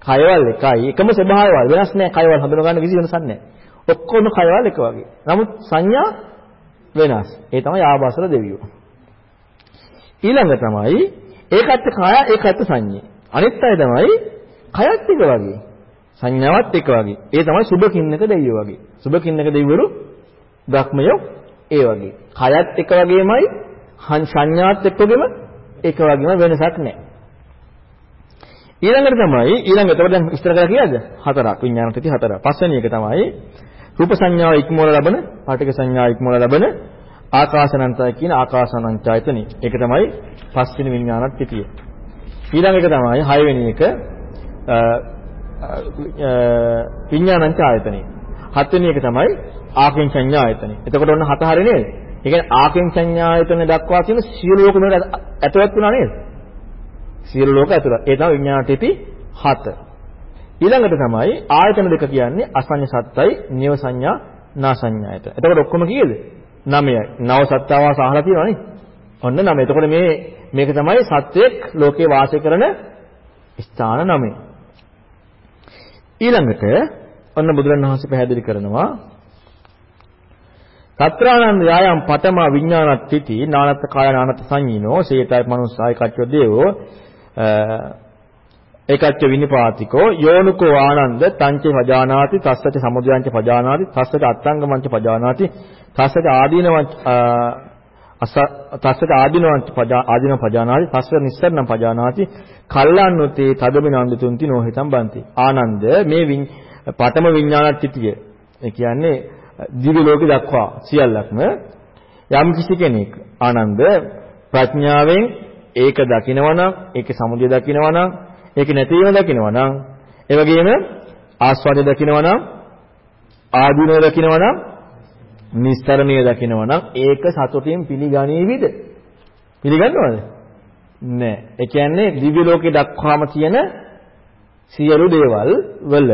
කයවල් එකයි එකම ස්වභාවයවල් වෙනස් නැහැ. කයවල් හඳුනා ගන්න කිසි වෙනසක් නැහැ. ඔක්කොම කයවල් එක වගේ. නමුත් සංඥා වෙනස්. ඒ තමයි ආබස්ර දෙවියෝ. ඊළඟ තමයි ඒකත් කාය ඒකත් සංඤේ. අනිත් අය තමයි කයත් එක වගේ. සංඥාවත් එක වගේ. ඒ තමයි සුභ කින්නක දෙවියෝ වගේ. සුභ කින්නක දෙවිවරු බ්‍රහ්මයෝ ඒ වගේ. කයත් එක වගේමයි සංඥාත් එක්කගෙම එක වගේම වෙනසක් නැහැ. ඊළඟට තමයි ඊළඟ එතකොට දැන් විස්තර කරලා කියලාද? හතරක් විඥාන ප්‍රති හතරක්. පස්වෙනි එක තමයි රූප සංඥාව ඉක්මවල ලබන, පාටික සංඥාව ඉක්මවල ලබන ආකාසනන්තය කියන ආකාසනංචායතනෙ. ඒක තමයි පස්වෙනි විඥානත් පිටිය. ඊළඟ එක තමයි හයවෙනි එක විඥානංච ආයතනෙ. හත්වෙනි එක තමයි ආකෙන් සංඥා ආයතනෙ. එතකොට ඔන්න හත හරිය නේද? ඒ කියන්නේ ආකෙන් සංඥා ආයතන දක්වා කියන සියලු ලෝක වල ඇතුළත් වුණා නේද? සියලු ලෝක ඇතුළත්. ඒ තමයි විඥානටි 7. ඊළඟට තමයි ආයතන දෙක කියන්නේ අසඤ්ඤ සත්තයි, නියව සංඥා, නා සංඥායත. එතකොට ඔක්කොම කීයද? 9යි. නව සත්තාවාස අහලා තියෙනවනේ. ඔන්න 9. එතකොට මේ මේක තමයි සත්‍යයක් ලෝකේ වාසය කරන ස්ථාන 9. ඊළඟට ඔන්න බුදුරණවහන්සේ පැහැදිලි කරනවා සත්‍රානන්ද යායම් පතම විඥානත්‍ත්‍ති නානත් කාය නානත් සංඤිනෝ සේතයි මනුස්සාය කච්චෝ දේවෝ ඒකච්ච විනිපාතිකෝ යෝනුකෝ ආනන්ද තංචේ පජානාති තස්සච සමුදයන්ච පජානාති තස්සච අත්තංගමංච පජානාති තස්සච ආදීනවංච අස තස්සච ආදීනවංච පජා ආදීන පජානාති තස්ස නිස්සරණම් පජානාති කල්ලන්නුතේ තදබිනන්දුතුන්ති නොහිතම් බන්ති. ආනන්ද මේ පඨම විඥානත්‍ත්‍තිය ඒ කියන්නේ දිව්‍ය ලෝකෙ දක්වා සියල්ලක්ම යම් කිසි කෙනෙක් ආනන්ද ප්‍රඥාවෙන් ඒක දකිනවනම් ඒක සමුදය දකිනවනම් ඒක නැතිවම දකිනවනම් ඒ වගේම ආස්වාදය දකිනවනම් ආදීනව දකිනවනම් නිස්තරණිය දකිනවනම් ඒක සතුටින් පිළිගනීවිද පිළිගන්නවද? නෑ. ඒ කියන්නේ දිව්‍ය ලෝකේ දක්වාම තියෙන සියලු දේවල් වල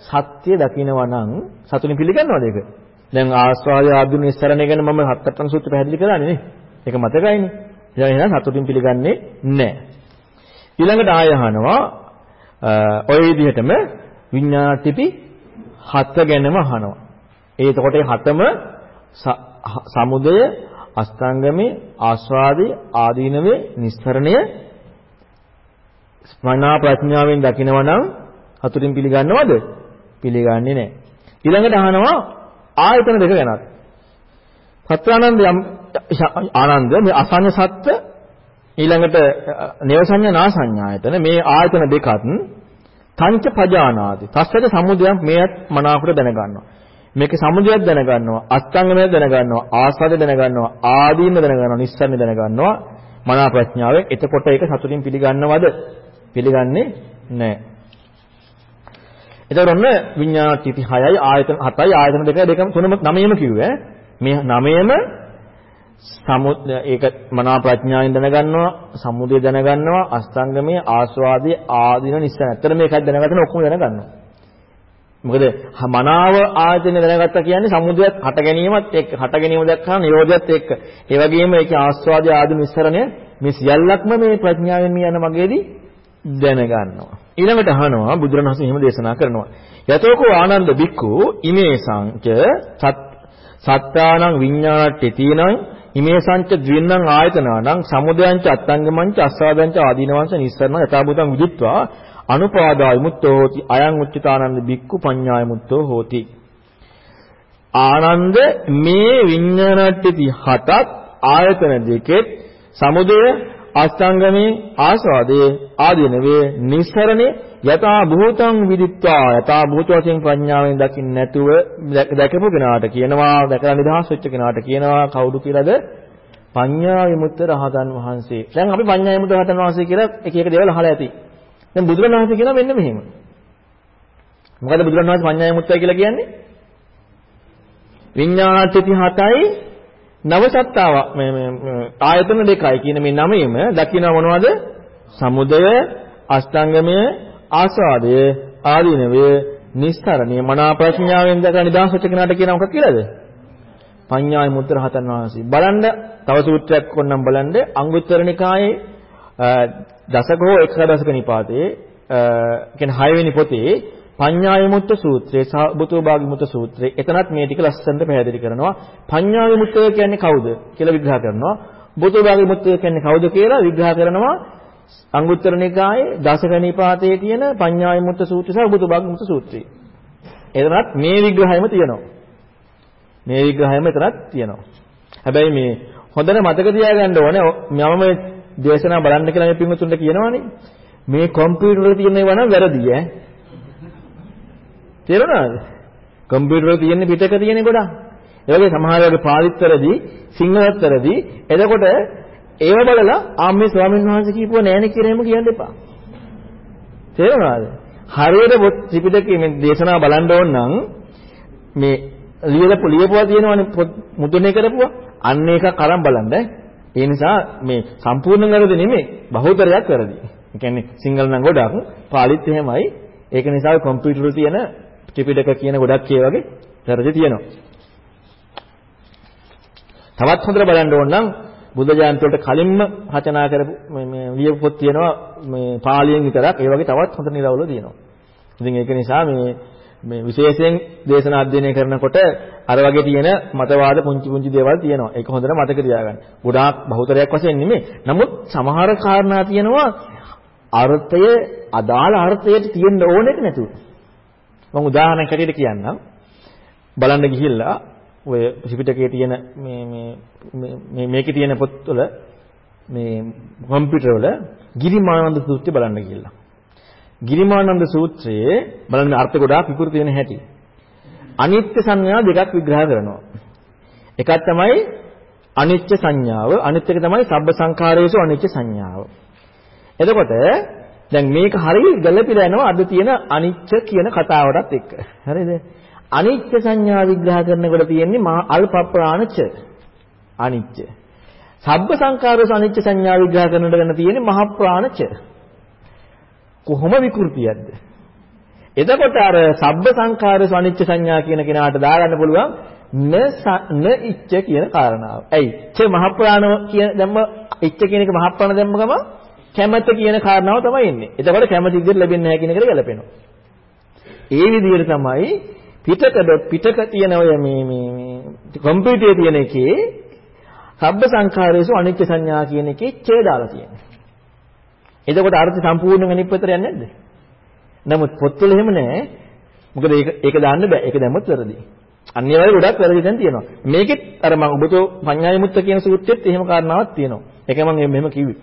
සත්‍ය දකිනවනම් සතුටින් පිළිගන්නවද ඒක? දැන් ආස්වාදය ආදීන නිස්තරණය ගැන මම හත්තටන සූත්‍ර පැහැදිලි කරානේ නේ ඒක මතකයිනේ. එහෙනම් සතුටින් පිළිගන්නේ නැහැ. ඊළඟට ආය අහනවා ඔය විදිහටම විඤ්ඤාතිපි හත ගැනම අහනවා. ඒ එතකොට ඒ හතම සමුදය අස්තංගමේ ආස්වාදේ ආදීනවේ නිස්තරණය ස්මනා ප්‍රඥාවෙන් දකිනවා නම් හතුරින් පිළිගන්නවද? පිළිගන්නේ නැහැ. ඊළඟට අහනවා ආයතන දෙක ගැනත්. සත්‍යානන්ද යම් ආනන්ද මේ අසඤ්ඤ සත්ත්ව ඊළඟට නේවසඤ්ඤ නාසඤ්ඤායතන මේ ආයතන දෙකත් තංච පජානාති. තස්සද සමුදයක් මේත් මනාවකට දැනගන්නවා. මේකේ සමුදයක් දැනගන්නවා, අස්තංගමයක් දැනගන්නවා, ආස්වාද දැනගන්නවා, ආදීන දැනගන්නවා, නිස්සාරණ දැනගන්නවා. මනා ප්‍රඥාවෙන් එතකොට ඒක සතුටින් පිළිගන්නවද? පිළිගන්නේ නැහැ. එතකොට ඔන්න විඤ්ඤාණ තිති 6යි ආයතන 7යි ආයතන දෙක දෙකම තුනම 9ම කිව්වේ. මේ 9ම සමුද ඒක මනා ප්‍රඥාවෙන් දැනගන්නවා සමුදය දැනගන්නවා අස්තංගමයේ ආස්වාදයේ ආදීන නිසා ඇත්තට මේකත් දැනගන්න ඔක්කොම දැනගන්නවා මොකද මනාව ආයතන දැනගත්තා කියන්නේ සමුදයත් හට ගැනීමත් එක්ක හට ගැනීම දැක්කම නිරෝධයත් එක්ක. ඒ වගේම ඒකේ ආස්වාදයේ ආදීන විස්තරණය මේ සියල්ලක්ම මේ ප්‍රඥාවෙන් මේ යන මගේදී දැනගන්නවා. ඊළඟට අහනවා බුදුරණවහන්සේ එහෙම දේශනා කරනවා. යතෝකෝ ආනන්ද බික්ඛු ඉමේ සංච සත්තානං විඤ්ඤාණට්ටි තීනං ඉමේ සංච ද්වින්නං ආයතනානං සමුදයංච අත්තංගමංච අස්සාදංච ආදීනවංශ නිස්සරණ යථාභූතං විදිත්වා අනුපාදා විමුක්තෝ හෝති අයං උච්චතානන්ද බික්කු පඤ්ඤාය මුක්තෝ හෝති ආනන්ද මේ විඤ්ඤාණට්ටි හතත් ආයතන දෙකෙත් සමුදය අෂ්ටාංගමේ ආස්වාදයේ ආදීනවේ නිස්සරණේ යථා භූතං විදිත්වා යථා භූත වශයෙන් ප්‍රඥාවෙන් දකින්න නැතුව දැකපු කෙනාට කියනවා දැකලා නිදහස් වෙච්ච කෙනාට කියනවා කවුරු කියලාද පඤ්ඤා විමුක්ත රහතන් වහන්සේ. දැන් අපි පඤ්ඤා විමුක්ත රහතන් වහන්සේ කියලා එක එක දේවල් අහලා ඇති. දැන් බුදුරණවහන්සේ කියනවා මෙන්න මෙහෙම. මොකද බුදුරණවහන්සේ පඤ්ඤා විමුක්තයි කියලා කියන්නේ? විඤ්ඤාණත්‍ති හතයි නවසත්තාව මේ මේ ආයතන දෙකයි කියන මේ නමෙම දකින්න මොනවද? සමුදය, අෂ්ටාංගමය, ආස්වාදය, ආදීනවය, නිස්සරණිය මනා ප්‍රඥාවෙන් දැක නිදාසච්ච කෙනාට කියන මොකක් කියලාද? පඤ්ඤාය මුද්‍ර රහතන් වහන්සේ. බලන්න තව සූත්‍රයක් කොන්නම් බලන්න අංගුත්තර නිකායේ දසකෝ එක්කදසක නිපාතේ කියන්නේ 6 වෙනි පොතේ පඤ්ඤා විමුක්ත සූත්‍රය සහ බුතෝ භාගිමුක්ත සූත්‍රය එතනත් මේ ටික ලස්සනට පැහැදිලි කරනවා. පඤ්ඤා විමුක්තය කියන්නේ කවුද කියලා විග්‍රහ කරනවා. බුතෝ භාගිමුක්තය කියන්නේ කවුද කියලා විග්‍රහ කරනවා. අංගුත්තර නිකායේ දසක නිපාතයේ තියෙන පඤ්ඤා විමුක්ත සූත්‍රය සහ බුතෝ භාගිමුක්ත සූත්‍රය. එතනත් මේ විග්‍රහයම තියෙනවා. මේ විග්‍රහයම එතනත් තියෙනවා. හැබැයි මේ හොඳට මතක තියාගන්න ඕනේ මම මේ දේශනා බලන්න කියලා මේ පින්වතුන්ට කියනවනේ මේ කම්පියුටර් වල තියෙන ඒවා නම් වැරදි ඈ තේරුණාද? කම්පියුටර් වල තියෙන පිටක තියෙන ගොඩක්. ඒ වගේ සමහර වෙලාවට පාලිත්තරදී සිංහලත්තරදී එතකොට ඒව බලලා ආ මේ ස්වාමීන් වහන්සේ කියපුවා නෑනේ කියලා එහෙම කියන්න එපා. තේරුණාද? හරියට ත්‍රිපිටකයේ මේ දේශනාව බලන්න ඕන නම් මේ ලියලපු ලියපුවා තියෙනවනේ මුද්‍රණය කරපුවා අන්න එකක් අරන් බලන්න. ඒ නිසා මේ සම්පූර්ණ වැරදි නෙමෙයි බහුතරයක් වැරදි. ඒ කියන්නේ සිංහල නම් ගොඩක් පාලිත් එහෙමයි. ඒක නිසා කම්පියුටර් වල තියෙන ත්‍රිපිටක කියන ගොඩක් ඒ වගේ වැරදි තියෙනවා. තවත් හොඳට බලන්න ඕන නම් බුද්ධ ජයන්ති වලට කලින්ම රචනා කරපු මේ ලියපු පොත් තියෙනවා මේ පාලියෙන් විතරක් ඒ වගේ තවත් හොඳ නිරවුල තියෙනවා. ඉතින් ඒක නිසා මේ මේ විශේෂයෙන් දේශනා අධ්‍යයනය කරනකොට අර වගේ තියෙන මතවාද පුංචි පුංචි දේවල් තියෙනවා. ඒක හොඳට මතක තියාගන්න. ගොඩාක් බහුතරයක් වශයෙන් නෙමෙයි. නමුත් සමහර කාරණා තියෙනවා අර්ථය අදාළ අර්ථයට තියෙන්න ඕනෙත් නැතුව. මම උදාහරණයක් හැටියට කියන්නම්. බලන්න ගිහිල්ලා ඔය ත්‍රිපිටකයේ තියෙන මේ මේ මේ මේකේ තියෙන පොත්වල මේ කම්පියුටර් වල ගිරිමානන්ද සූත්‍රය බලන්න ගිහිල්ලා. ගිරිමානන්ද සූත්‍රයේ බලන්න අර්ථ ගොඩාක් විකෘති වෙන හැටි. අනිත්‍ය සංඥා දෙකක් විග්‍රහ කරනවා. එකක් තමයි අනිත්‍ය සංඥාව අනිත් එක තමයි සබ්බ සංඛාරයේසු අනිත්‍ය සංඥාව. එතකොට දැන් මේක හරිය ගැළපිලා යනවා අද තියෙන අනිච්ච කියන කතාවටත් එක්ක. හරිද? අනිච්ච සංඥා විග්‍රහ කරනකොට තියෙන්නේ මහා අල්ප ප්‍රාණච අනිච්ච. සබ්බ සංකාරස අනිච්ච සංඥා විග්‍රහ කරනකොට ගන්න තියෙන්නේ මහා ප්‍රාණච. කොහොම විකෘතියක්ද? එතකොට අර සබ්බ සංකාරස අනිච්ච සංඥා කියන කෙනාට දාගන්න පුළුවන් න න ඉච්ඡ කියන කාරණාව. ඇයි? ච මහ ප්‍රාණ කියන දැම්ම ඉච්ඡ කියන එක මහ ප්‍රාණ දැම්ම ගම කැමැත කියන කාරණාව තමයි එන්නේ. එතකොට කැමැති විදිහට ලැබෙන්නේ නැහැ කියන එකට ගැලපෙනවා. ඒ විදිහට තමයි පිටකද පිටක තියෙන ඔය මේ මේ මේ කම්පියුටරේ තියෙන එකේ සබ්බ සංඛාරයේසු අනිත්‍ය සංඥා කියන එකේ ඡේ දාලා තියෙනවා. එතකොට අර්ථ සම්පූර්ණයෙන් අනිත් පැත්තට යන්නේ නැද්ද? නමුත් පොත්වල එහෙම නැහැ. මොකද ඒක ඒක දාන්න බෑ. ඒක දැම්මොත් වැරදි. අනිවාර්ය ගොඩක් වැරදි දැන් තියෙනවා. මේකෙත් අර මම ඔබතෝ පඤ්ඤාය මුත්ත කියන සූත්‍රෙත් එහෙම කාරණාවක් තියෙනවා. ඒක මම මෙහෙම කිව්වේ.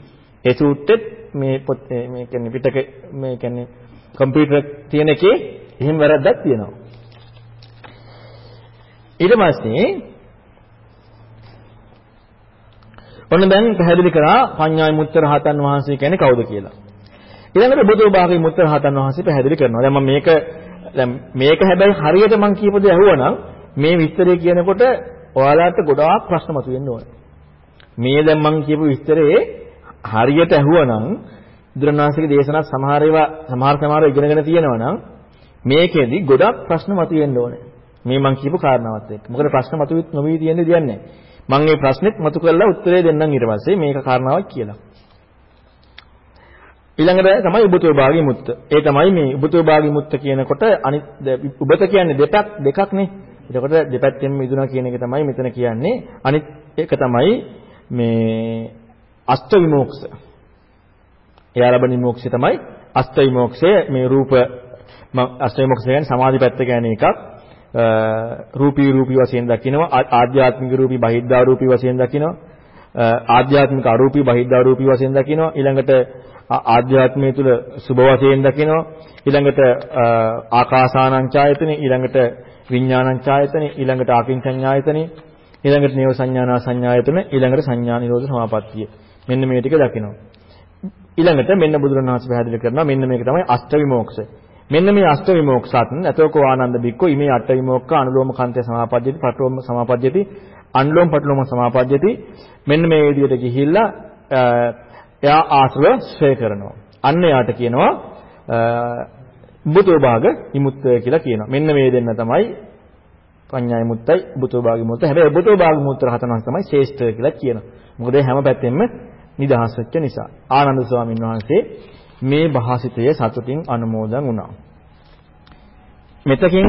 ඒ සූත්‍රෙත් මේ පොත් මේ කියන්නේ පිටක මේ කියන්නේ කම්පියුටර් තියෙන එකේ එහෙම වැරද්දක් තියෙනවා. ඊට පස්සේ ඔන්න දැන් පැහැදිලි කරා පඤ්ඤාය මුත්තර රහතන් වහන්සේ කියන්නේ කවුද කියලා. ඊළඟට බුදු භාගයේ මුත්තර රහතන් වහන්සේ පැහැදිලි කරනවා. දැන් මම මේක දැන් මේක හැබැයි හරියට මම කියපු දේ අහුවනම් මේ විස්තරය කියනකොට ඔයාලට ගොඩාක් ප්‍රශ්න මතුවෙන්න ඕනේ. මේ දැන් මම කියපු විස්තරේ හරියට ඇහුවනම් බුදුරණාහිගේ දේශනා සමහර ඒවා සමහර සමහර ඉගෙනගෙන තියෙනවා නම් මේකෙදි ගොඩක් ප්‍රශ්න මතුවෙන්න ඕනේ. මේ මම කියපු කාරණාවත් එක්ක. මොකද ප්‍රශ්න මතුවෙත් නොවී තියෙන්නේ දෙන්නේ මම මේ ප්‍රශ්නෙත් මතු කරලා උත්තරේ දෙන්නම් ඊට පස්සේ මේක කාරණාවක් කියලා. ඊළඟට තමයි උබතෝ භාගී මුත්ත. ඒ තමයි මේ උබතෝ භාගී මුත්ත කියනකොට අනිත් උබත කියන්නේ දෙපක් දෙකක් නේ. එතකොට දෙපැත්තෙන් මිදුණා කියන එක තමයි මෙතන කියන්නේ. අනිත් එක තමයි මේ අෂ්ට විමෝක්ෂ. එයා ලබන විමෝක්ෂය තමයි අෂ්ට විමෝක්ෂය මේ රූප අෂ්ට විමෝක්ෂය කියන්නේ සමාධි පැත්ත කියන්නේ එකක්. රූපී රූපී වශයෙන් දකිනවා ආධ්‍යාත්මික රූපී බහිද්ධා රූපී වශයෙන් දකිනවා ආධ්‍යාත්මික අරූපී බහිද්ධ අරූපී වශයෙන් දකිනවා ඊළඟට ආධ්‍යාත්මය තුල සුභ වශයෙන් දකිනවා ඊළඟට ආකාසානං ඡායතනෙ ඊළඟට විඥානං ඡායතනෙ ඊළඟට ආකින්චඤ්ඤායතනෙ ඊළඟට නේව සංඥානා සංඥායතන ඊළඟට සංඥා නිරෝධ සමාපත්තිය. මෙන්න මේ ටික දකිනවා. ඊළඟට මෙන්න බුදුරණවහන්සේ පැහැදිලි කරනවා මෙන්න මේක තමයි අෂ්ට විමෝක්ෂ. මෙන්න මේ අෂ්ට විමෝක්ෂාත් නතෝකෝ ආනන්ද බික්කෝ ඉමේ අට විමෝක්ඛ අනුලෝම කන්තේ සමාපද්‍යති පටලෝම සමාපද්‍යති අනුලෝම පටලෝම සමාපද්‍යති මෙන්න මේ විදිහට ගිහිල්ලා එයා ආශ්‍රව ශ්‍රේ කරනවා. අන්න එයාට කියනවා බුතෝ භාග විමුක්තය කියලා කියනවා. මෙන්න මේ දෙන්න තමයි පඤ්ඤාය මුත්තයි බුතෝ භාග විමුක්ත හැබැයි බුතෝ භාග විමුක්ත රහතනක් තමයි ශ්‍රේෂ්ඨ කියලා කියනවා. මොකද හැම පැත්තෙම නිදහස් වෙච්ච නිසා. ආනන්ද ස්වාමීන් වහන්සේ මේ භාසිතය සතුටින් අනුමෝදන් වුණා. මෙතකින්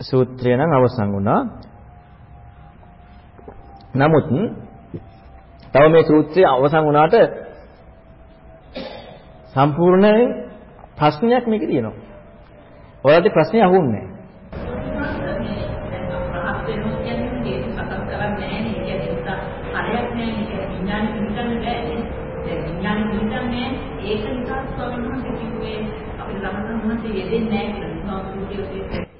සූත්‍රය නම් අවසන් වුණා. නමුත් තව මේ සූත්‍රය අවසන් වුණාට සම්පූර්ණ ප්‍රශ්නයක් මේකේ තියෙනවා. ඔයාලට ප්‍රශ්නේ අහුන්නේ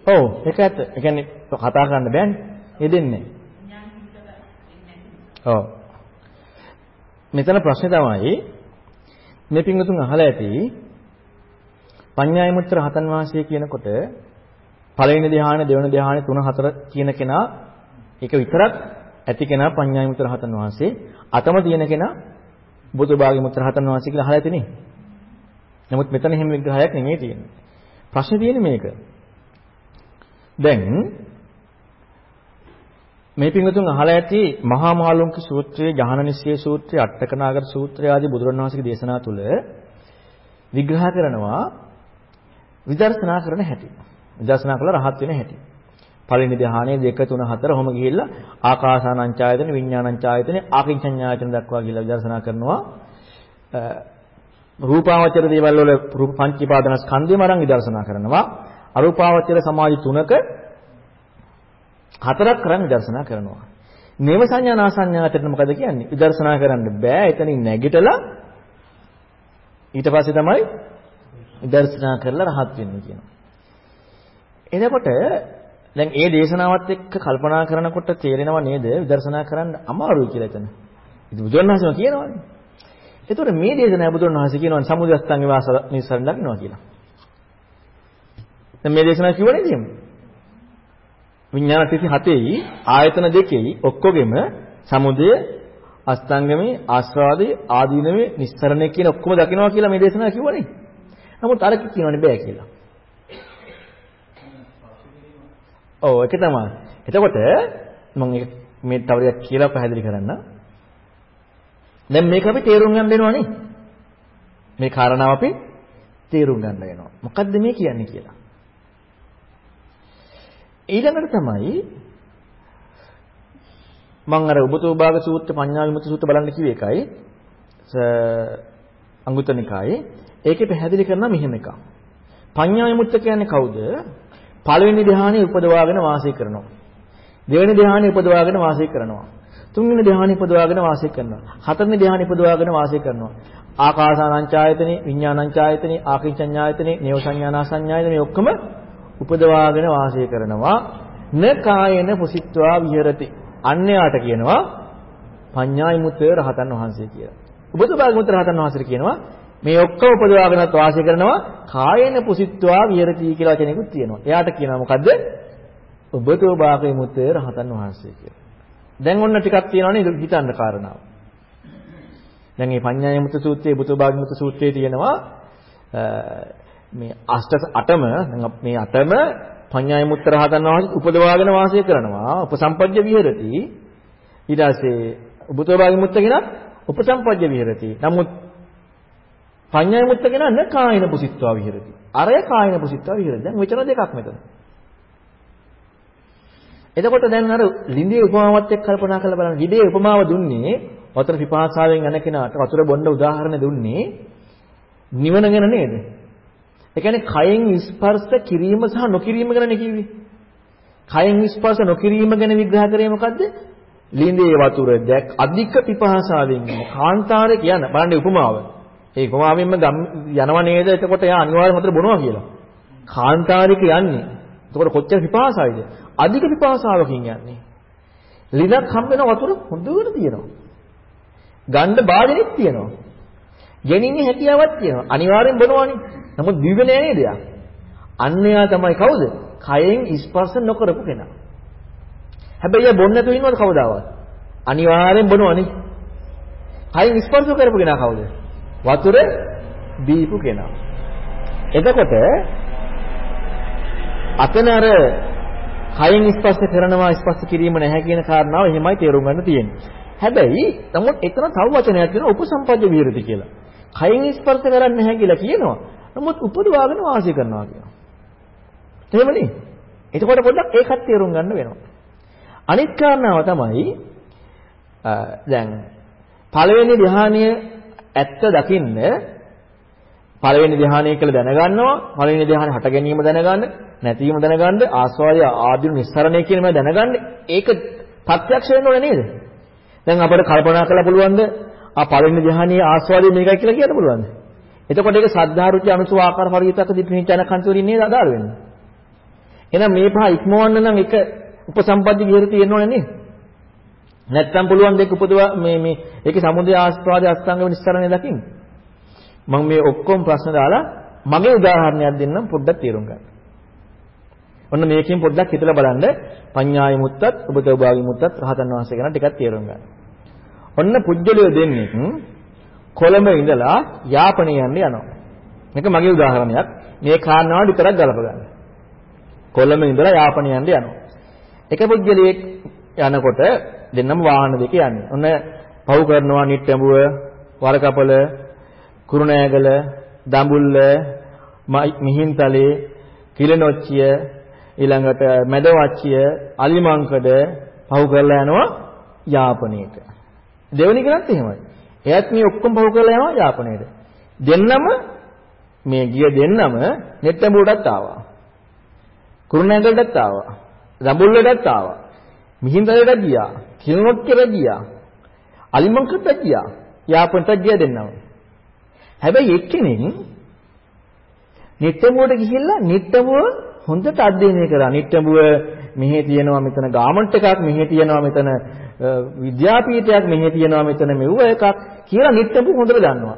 ඔව් ඒක ඇත්ත. ඒ කියන්නේ කතා කරන්න බෑනේ. යෙදෙන්නේ විඥාන පිළිගන්න නැහැ. ඔව්. මෙතන ප්‍රශ්නේ තමයි මේ පිංගුතුන් අහලා ඇති පඤ්ඤායමුත්‍ර හතන් වාසිය කියනකොට පළවෙනි ධ්‍යාන දෙවෙනි ධ්‍යාන තුන හතර කියන කෙනා ඒක විතරක් ඇති කෙනා පඤ්ඤායමුත්‍ර හතන් වාසිය අතම තියෙන කෙනා බුදුබාගිමුත්‍ර හතන් වාසිය කියලා අහලා ඇතිනේ. නමුත් මෙතන එහෙම විග්‍රහයක් නෙමෙයි තියෙන්නේ. ප්‍රශ්නේ තියෙන්නේ මේක. දැන් මේ පින්වතුන් අහලා ඇති මහා මාළුන්ක සූත්‍රයේ ජහනනිසිය සූත්‍රයේ අට්ඨකනාගර සූත්‍රය ආදී බුදුරණවහන්සේගේ දේශනා තුළ විග්‍රහ කරනවා විදර්ශනා කරන හැටි. විදර්ශනා කළා රහත් වෙන හැටි. පළවෙනි ධ්‍යානයේ 2 3 4 ඔහොම ගිහිල්ලා ආකාසානංචායතන විඥානංචායතන ආකින්චඤ්ඤායතන දක්වා ගිහිල්ලා විදර්ශනා කරනවා. රූපාවචර දේවල් වල රූප පංචීපාදන ස්කන්ධයම අරන් විදර්ශනා කරනවා. අරූපාවචර සමාධි තුනක හතරක් කරන් විදර්ශනා කරනවා. නේව සංඥා නාසඤ්ඤාතට මොකද කියන්නේ? විදර්ශනා කරන්න බෑ. එතනින් නැගිටලා ඊට පස්සේ තමයි විදර්ශනා කරලා රහත් වෙන්නේ කියනවා. එතකොට දැන් ඒ දේශනාවත් එක්ක කල්පනා කරනකොට තේරෙනව නේද විදර්ශනා කරන්න අමාරුයි කියලා එතන. ඉතින් බුදුරණවහන්සේම කියනවානේ. එතකොට මේ දේශනාව බුදුරණවහන්සේ කියනවා සමුදයස්තංගේ වාස නිස්සරණ දකින්නවා කියලා. දැන් මේ දේශනාව කිව්ව නේද එහෙම? විඥාන 37යි ආයතන දෙකෙයි ඔක්කොගෙම සමුදය අස්තංගමේ ආස්වාදේ ආදීනමේ නිස්සරණය කියන ඔක්කොම දකින්නවා කියලා මේ දේශනාව කිව්වනේ. නමුත් අර කියනවනේ බෑ කියලා. ඔව් ඒක තමයි. එතකොට මම මේ තව ටිකක් කියලා පැහැදිලි කරන්න. දැන් මේක අපි තේරුම් ගන්න වෙනවනේ. මේ කාරණාව අපි තේරුම් ගන්න වෙනවා. මොකද්ද මේ කියන්නේ කියලා. ඊළඟට තමයි මම අර උබතෝභාග සූත්‍ර පඤ්ඤා විමුක්ති සූත්‍ර බලන්න කිව්ව එකයි අංගුත්තර නිකායේ ඒකේ පැහැදිලි කරනවා මෙහෙම එකක්. පඤ්ඤා විමුක්ත කියන්නේ කවුද? පළවෙනි ධ්‍යානෙ උපදවාගෙන වාසය කරනවා. දෙවෙනි ධ්‍යානෙ උපදවාගෙන වාසය කරනවා. තුන්වෙනි ධ්‍යානෙ උපදවාගෙන වාසය කරනවා. හතරවෙනි ධ්‍යානෙ උපදවාගෙන වාසය කරනවා. ආකාසානංචායතනෙ, විඥානංචායතනෙ, ආකින්චඤ්ඤායතනෙ, නේව සංඥානා සංඥායතනෙ ඔක්කොම උපදවාගෙන වාසය කරනවා. න කායන පුසිට්වා විහෙරති. අන්‍යයට කියනවා පඤ්ඤායිමුත්තේ රහතන් වහන්සේ කියලා. උපදවාගමුත් රහතන් වහන්සේ කියනවා මේ ඔක්කොම උපදවාගෙනත් වාසය කරනවා කායන පුසිට්වා විහෙරති කියලා කෙනෙකුත් තියෙනවා. එයාට කියනවා මොකද්ද? ඔබතෝ භාගයේ මුත්තේ රහතන් වහන්සේ කියලා. දැන් ඔන්න ටිකක් තියෙනවනේ හිතන්න කාරණාව. දැන් මේ පඤ්ඤාය මුත්‍ර සූත්‍රයේ බුතෝ භාග මුත්‍ර සූත්‍රයේ තියෙනවා මේ අෂ්ට අටම මේ අටම පඤ්ඤාය මුත්‍ර රහතන් වහන්සේ උපදවාගෙන වාසය කරනවා. උපසම්පජ්ජ විහෙරති. ඊට පස්සේ බුතෝ භාග මුත්‍ර කෙනත් උපසම්පජ්ජ විහෙරති. නමුත් පඤ්ඤාය මුත්‍ර කෙනා න කායන පුසිට්වා විහෙරති. අරය කායන පුසිට්වා විහෙරති. දැන් මෙතන දෙකක් මෙතන. එතකොට දැන් අර ලිඳේ උපමාවත් එක්ක කල්පනා කරලා බලන්න. ලිඳේ උපමාව දුන්නේ වතුර පිපාසාවෙන් යන කෙනාට වතුර බොන්න උදාහරණ දුන්නේ නිවන ගැන නේද? ඒ කියන්නේ කයෙන් ස්පර්ශ කිරීම සහ නොකිරීම ගැන නේ කිව්වේ. කයෙන් ස්පර්ශ නොකිරීම ගැන විග්‍රහ කරේ මොකද්ද? ලිඳේ වතුර දැක් අධික පිපාසාවෙන් ඉන්න කාන්තාරේ කියන බලන්න උපමාව. ඒ උපමාවෙන්ම යනව නේද? එතකොට එයා අනිවාර්යයෙන් වතුර බොනවා කියලා. කාන්තාරික යන්නේ. එතකොට කොච්චර පිපාසයිද? අධික පිපාසාවකින් යන්නේ. ලිඳක් හම්බ වෙන වතුර හොඳට තියෙනවා. ගන්න බාධනෙත් තියෙනවා. ගෙනින්නේ හැකියාවක් තියෙනවා. අනිවාර්යෙන් බොනවනේ. නමුත් දිව්‍ය නෑ නේද යා? අන්‍යයා තමයි කවුද? කයෙන් ස්පර්ශ නොකරපු කෙනා. හැබැයි එයා බොන්නේ නැතුව ඉන්නවද කවදාවත්? අනිවාර්යෙන් බොනවනේ. කයින් ස්පර්ශ කරපු කෙනා කවුද? වතුර දීපු කෙනා. එතකොට අතන අර කයින් ස්පර්ශ කරනවා ස්පර්ශ කිරීම නැහැ කියන කාරණාව එහෙමයි තේරුම් ගන්න තියෙන්නේ. හැබැයි නමුත් එතන තව වචනයක් තියෙනවා උපසම්පජ්ජ විහෙරති කියලා. කයින් ස්පර්ශ කරන්නේ නැහැ කියලා කියනවා. නමුත් උපදවාගෙන වාසය කරනවා කියනවා. එහෙමනේ. එතකොට පොඩ්ඩක් ඒකත් තේරුම් ගන්න වෙනවා. අනිත් කාරණාව තමයි දැන් පළවෙනි ධ්‍යානය ඇත්ත දකින්න පළවෙනි ධ්‍යානය කියලා දැනගන්නවා පළවෙනි ධ්‍යානෙ හට ගැනීම දැනගන්න නැතිවීම දැනගන්න ආස්වාදය ආදීන නිස්සරණය කියන මේ දැනගන්න ඒක ප්‍රත්‍යක්ෂ වෙන්න ඕනේ නේද දැන් අපිට කල්පනා කරලා පුළුවන්ද ආ පළවෙනි ධ්‍යානයේ ආස්වාදය මේකයි කියලා කියන්න පුළුවන්ද එතකොට ඒක සද්ධාරුචි අනුසව ආකාර පරිවිතක දිප්පිනිචන කන්සෝරින් නේද අදාළ වෙන්නේ එහෙනම් මේ පහ ඉක්මවන්න නම් එක උපසම්පatti විහෙර තියෙන්න ඕනේ නේද? නැත්තම් පුළුවන් දෙක උපදවා මේ මේ ඒකේ සමුදය ආස්වාද අස්තංග විනිස්තරණය දකින්න. මම මේ ඔක්කොම ප්‍රශ්න දාලා මගේ උදාහරණයක් දෙන්නම් පොඩ්ඩක් තේරුම් ගන්න. ඔන්න මේකෙන් පොඩ්ඩක් හිතලා බලන්න පඤ්ඤාය මුත්තත් උපතෝභාවි මුත්තත් රහතන් වහන්සේ ගැන ටිකක් තේරුම් ගන්න. ඔන්න පුජ්‍යලිය දෙන්නේ කොළඹ ඉඳලා යාපනයේ යන්න යනවා. මේක මගේ උදාහරණයක්. මේ කාරණාව විතරක් ගලප ගන්න. කොළඹ ඉඳලා යාපනය යන්න යනවා. එක පුද්ගලයෙක් යනකොට දෙන්නම වාහන දෙක යන්නේ. ඔන්න පව් කරනවා නිට්ටඹුව, වරකපල, කුරුණෑගල, දඹුල්ල, මිහින්තලේ, කිලනොච්චිය, ඊළඟට මැදවච්චිය, අලිමංකඩ පව් කරලා යනවා යාපනයට. දෙවෙනි කෙනත් එහෙමයි. එයාත් මේ ඔක්කොම පව් කරලා යනවා යාපනයට. දෙන්නම මේ ගිය දෙන්නම නෙට්ටඹුවටත් ආවා. කුරුණෑගලටත් ආවා. දඹුල්ලටත් ආවා. මිහින්දලට ගියා. කිල්නොට්ටෙට ගියා. අලිමංකටත් ගියා. යාපනටත් ගියා දෙන්නම. හැබැයි එක්කෙනෙක් නිට්ටඹුවට ගිහිල්ලා නිට්ටඹුව හොඳට අධ්‍යයනය කරා. නිට්ටඹුව මෙහි තියෙනවා මෙතන ගාමන්ට් එකක්, මෙහි තියෙනවා මෙතන විද්‍යාපීඨයක්, මෙහි තියෙනවා මෙතන මෙව්ව එකක් කියලා නිට්ටඹුව හොඳට දන්නවා.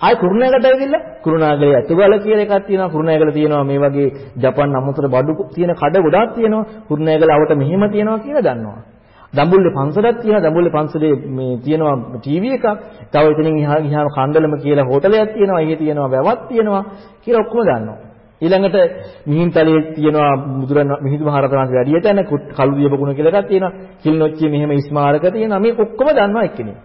ආයි කුරුණෑගලට ඇවිල්ලා කුරුණෑගලේ ඇතුගල කියලා එකක් තියෙනවා කුරුණෑගල තියෙනවා මේ වගේ ජපන් අමුතර බඩු තියෙන කඩ ගොඩාක් තියෙනවා කුරුණෑගල අවට මෙහෙම තියෙනවා කියලා දන්නවා. දඹුල්ලේ පන්සලක් තියෙනවා දඹුල්ලේ පන්සලේ මේ තියෙනවා ටීවී එකක්. තව එතනින් එහා ගියාම කණ්ඩලම කියලා හෝටලයක් තියෙනවා එහෙ තියෙනවා වැවක් තියෙනවා කියලා ඔක්කොම දන්නවා. ඊළඟට මිහින්තලේ තියෙනවා මුදුරන් මිහිඳු මහරහතන් වහන්සේ වැඩිය තැන කළුදිය බගුණ කියලා එකක් තියෙනවා කිල්නොච්චියේ මෙහෙම ස්මාරක තියෙනවා මේ ඔක්කොම දන්නවා එක්කෙනෙක්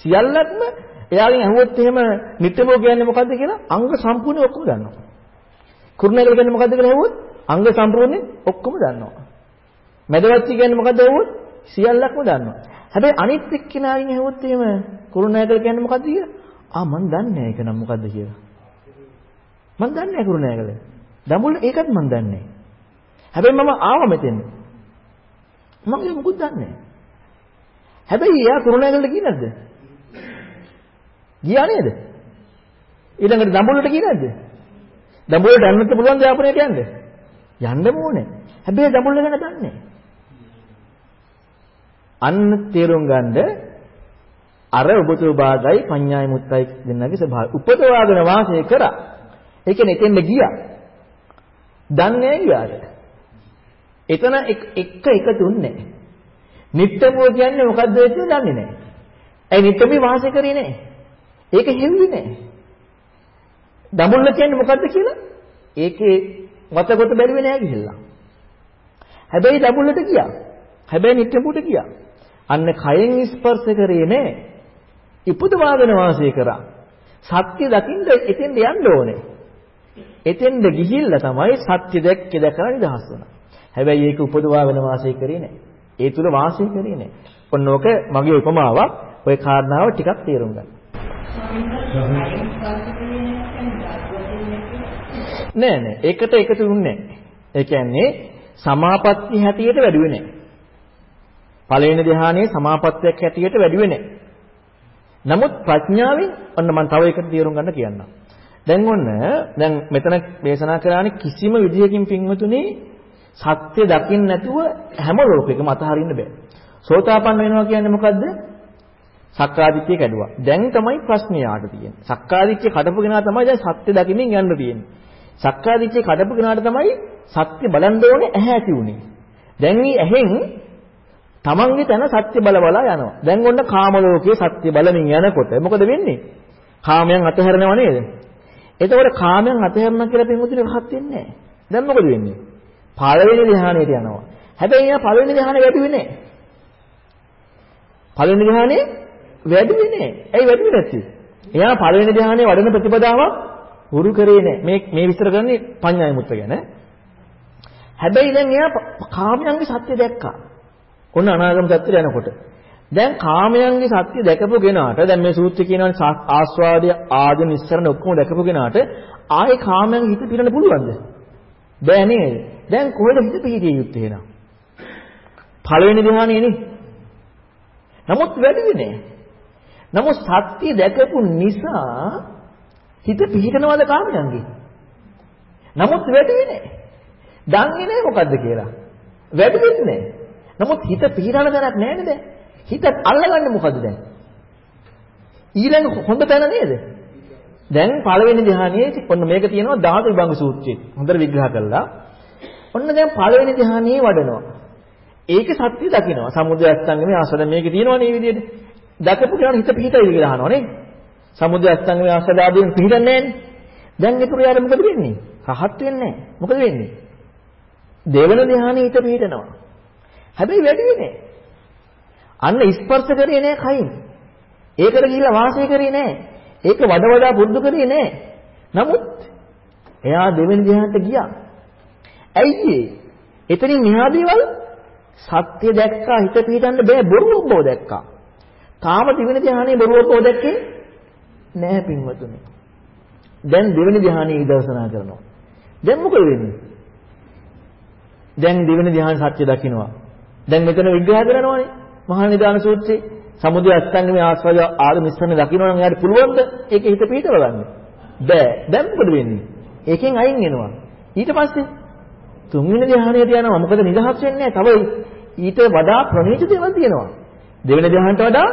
සියල්ලක්ම එයාගෙන් අහුවොත් එහෙම නිට්ටමෝ කියන්නේ මොකද්ද කියලා අංග සම්පූර්ණ ඔක්කොම දන්නවා. කුරුණෑගල කියන්නේ මොකද්ද කියලා අහුවොත් අංග සම්පූර්ණ ඔක්කොම දන්නවා. මැදවත්ති කියන්නේ මොකද්ද අහුවොත් සියල්ලක්ම දන්නවා. හැබැයි අනිත් එක්කෙනාගෙන් අහුවොත් එහෙම කුරුණෑගල කියන්නේ මොකද්ද කියලා ආ මන් දන්නේ නැහැ ඒක නම් මොකද්ද කියලා. මන් දන්නේ නැහැ කුරුණෑගල. දඹුල්ල ඒකත් මන් දන්නේ නැහැ. හැබැයි මම ආවා මෙතෙන්. මම ඒක මොකුත් දන්නේ නැහැ. හැබැයි එයා කුරුණෑගලට ගියේ නැද්ද? ගියා නේද? ඊළඟට දඹුල්ලට ගියේ නැද්ද? දඹුල්ලට යන්නත් පුළුවන් යාපනයට යන්න. යන්න ඕනේ. හැබැයි දඹුල්ල ගැන දන්නේ අන්න තේරුම් ගන්නද අර ඔබතු භාගයි පඤ්ඤාය මුත්තයි දෙන්නගේ ස්වභාවය. උපදවාගෙන වාසය කරා. ඒ කියන්නේ එතෙන්ද ගියා. දන්නේ ගියාට. එතන එක එකතුන්නේ නැහැ. නිට්ටමෝ කියන්නේ මොකද්ද කියලා දන්නේ නැහැ. ඒ නිට්ටමේ වාසය කරේ නැහැ. ඒක හෙව්වේ නෑ. දඹුල්ල කියන්නේ මොකද්ද කියලා? ඒකේ වතගොත බැලුවේ නෑ ගිහිල්ලා. හැබැයි දඹුල්ලට ගියා. හැබැයි නිට්ටඹුට ගියා. අන්න කයෙන් ස්පර්ශ කරේ නෑ. ඉපදවාගෙන වාසය කරා. සත්‍ය දකින්න එතෙන්ද යන්න ඕනේ. එතෙන්ද ගිහිල්ලා තමයි සත්‍ය දැක්කේ දැකලා නිදහස් වුණා. හැබැයි ඒක උපදවාගෙන වාසය කරේ නෑ. ඒ තුල වාසය කරේ නෑ. ඔන්න ඕක මගේ උපමාවක්. ওই කාරණාව ටිකක් තේරුම් ගන්න. නෑ නෑ ඒකට එකතු වුන්නේ නෑ. ඒ කියන්නේ සමාපatti හැටියට වැඩුවේ නෑ. පළවෙනි ධ්‍යානයේ සමාපත්තියක් හැටියට වැඩි වෙන්නේ නමුත් ප්‍රඥාවෙන් ඔන්න මම තව එකට තේරුම් ගන්න කියන්නම්. දැන් ඔන්න දැන් මෙතන දේශනා කරානේ කිසිම විදියකින් පින්වතුනි සත්‍ය දකින්න නැතුව හැම ලෝකෙකම අතහරින්න බෑ. සෝතාපන්න වෙනවා කියන්නේ මොකද්ද? සක්කාදිට්ඨිය කැඩුවා. දැන් තමයි ප්‍රශ්නේ යාට තියෙන්නේ. සක්කාදිට්ඨිය කඩපු කෙනා තමයි දැන් සත්‍ය දකිමින් යන්න තියෙන්නේ. සක්කාදිට්ඨිය කඩපු කෙනාට තමයි සත්‍ය බලන්න ඕනේ ඇහැ ඇති උනේ. දැන් මේ ඇහෙන් තමන්ගේ තන සත්‍ය බල බලා යනවා. දැන් ඔන්න කාම ලෝකයේ සත්‍ය බලමින් යනකොට මොකද වෙන්නේ? කාමයන් අතහැරනව නේද? එතකොට කාමයන් අතහැරන කියලා පින්වතුනි රහත් වෙන්නේ නැහැ. දැන් මොකද වෙන්නේ? පළවෙනි ධ්‍යානයට යනවා. හැබැයි එයා පළවෙනි ධ්‍යානෙ වැඩි වෙන්නේ නැහැ. පළවෙනි ධ්‍යානෙ වැඩි වෙන්නේ නැහැ. ඇයි වැඩි වෙන්නේ නැත්තේ? එයා පළවෙනි ධ්‍යානෙ වඩන ප්‍රතිපදාවක් හුරු කරේ නැහැ. මේ මේ විස්තර කරන්නේ පඤ්ඤාය මුත්‍ර ගැන. හැබැයි දැන් එයා කාමයන්ගේ සත්‍ය දැක්කා. ඔන්න අනාගම සත්‍යයට යනකොට. දැන් කාමයන්ගේ සත්‍ය දැකපු කෙනාට දැන් මේ සූත්‍රය කියනවානේ ආස්වාදය ආද නිස්සරණ ඔක්කොම දැකපු කෙනාට ආයේ කාමයන් හිත පිරෙන්න පුළුවන්ද? බෑ නේද? දැන් කොහෙද හිත පිහිටිය යුත්තේ එහෙනම්? පළවෙනි ධ්‍යානෙ නේ. නමුත් වැඩි නෑ. නමුත් සත්‍ය දැකපු නිසා හිත පිහිටනවද කාමයන්ගේ? නමුත් වැඩි නෑ. දන්නේ නෑ මොකද්ද කියලා. වැඩි වෙන්නේ නෑ. නමුත් හිත පිහිටන තැනක් නෑ නේද? හිත අල්ලගන්නේ මොකද්ද දැන්? ඊළඟ හොඳ තැන නේද? දැන් පළවෙනි ධ්‍යානයේ ඔන්න මේක තියෙනවා ධාතු විභංග සූත්‍රයේ. හොඳට විග්‍රහ කළා. ඔන්න දැන් පළවෙනි ධ්‍යානයේ වඩනවා. ඒක සත්‍ය දකිනවා. සමුදය අස්තංගමේ ආසද මේකේ තියෙනවනේ මේ විදිහට. දකපු කෙනාට හිත පිහිටයි කියලා අහනවා නේ. සමුදය අස්තංගමේ ආසද ආදීන් පිහිටන්නේ නැන්නේ. දැන් ඒතර යාර මොකද වෙන්නේ? රහත් වෙන්නේ නැහැ. මොකද වෙන්නේ? දෙවන ධ්‍යානෙ හිත පිහිටනවා. හැබැයි වැඩි වෙන්නේ අන්න ස්පර්ශ කරේ නෑ කයින්. ඒකට ගිහිල්ලා වාසය කරේ නෑ. ඒක වඩ වඩා පුරුදු කරේ නෑ. නමුත් එයා දෙවෙනි ධ්‍යානට ගියා. ඇයි එතනින් මෙහා දේවල් සත්‍ය දැක්කා හිත පිටින්න බෑ බොරුවක් බව දැක්කා. තාම දෙවෙනි ධ්‍යානයේ බොරුවක් බව දැක්කේ නෑ පින්වතුනි. දැන් දෙවෙනි ධ්‍යානයේ විදර්ශනා කරනවා. දැන් මොකද වෙන්නේ? දැන් දෙවෙනි ධ්‍යාන සත්‍ය දකින්නවා. දැන් මෙතන විග්‍රහ කරනවානේ මහා නිදාන සූත්‍රයේ. සමුදය අස්තංගමේ ආස්වාද ආද මිශ්‍රණ දකින්න නම් යාට පුළුවන්ද ඒකේ හිත පිටව ගන්න බෑ. දැන් මොකද වෙන්නේ? ඒකෙන් අයින් වෙනවා. ඊට පස්සේ තුන්වෙනි ධ්‍යානයට යනවා. මොකද නිදහස් වෙන්නේ තව ඊට වඩා ප්‍රණීත දේවල් තියෙනවා. දෙවෙනි ධ්‍යානට වඩා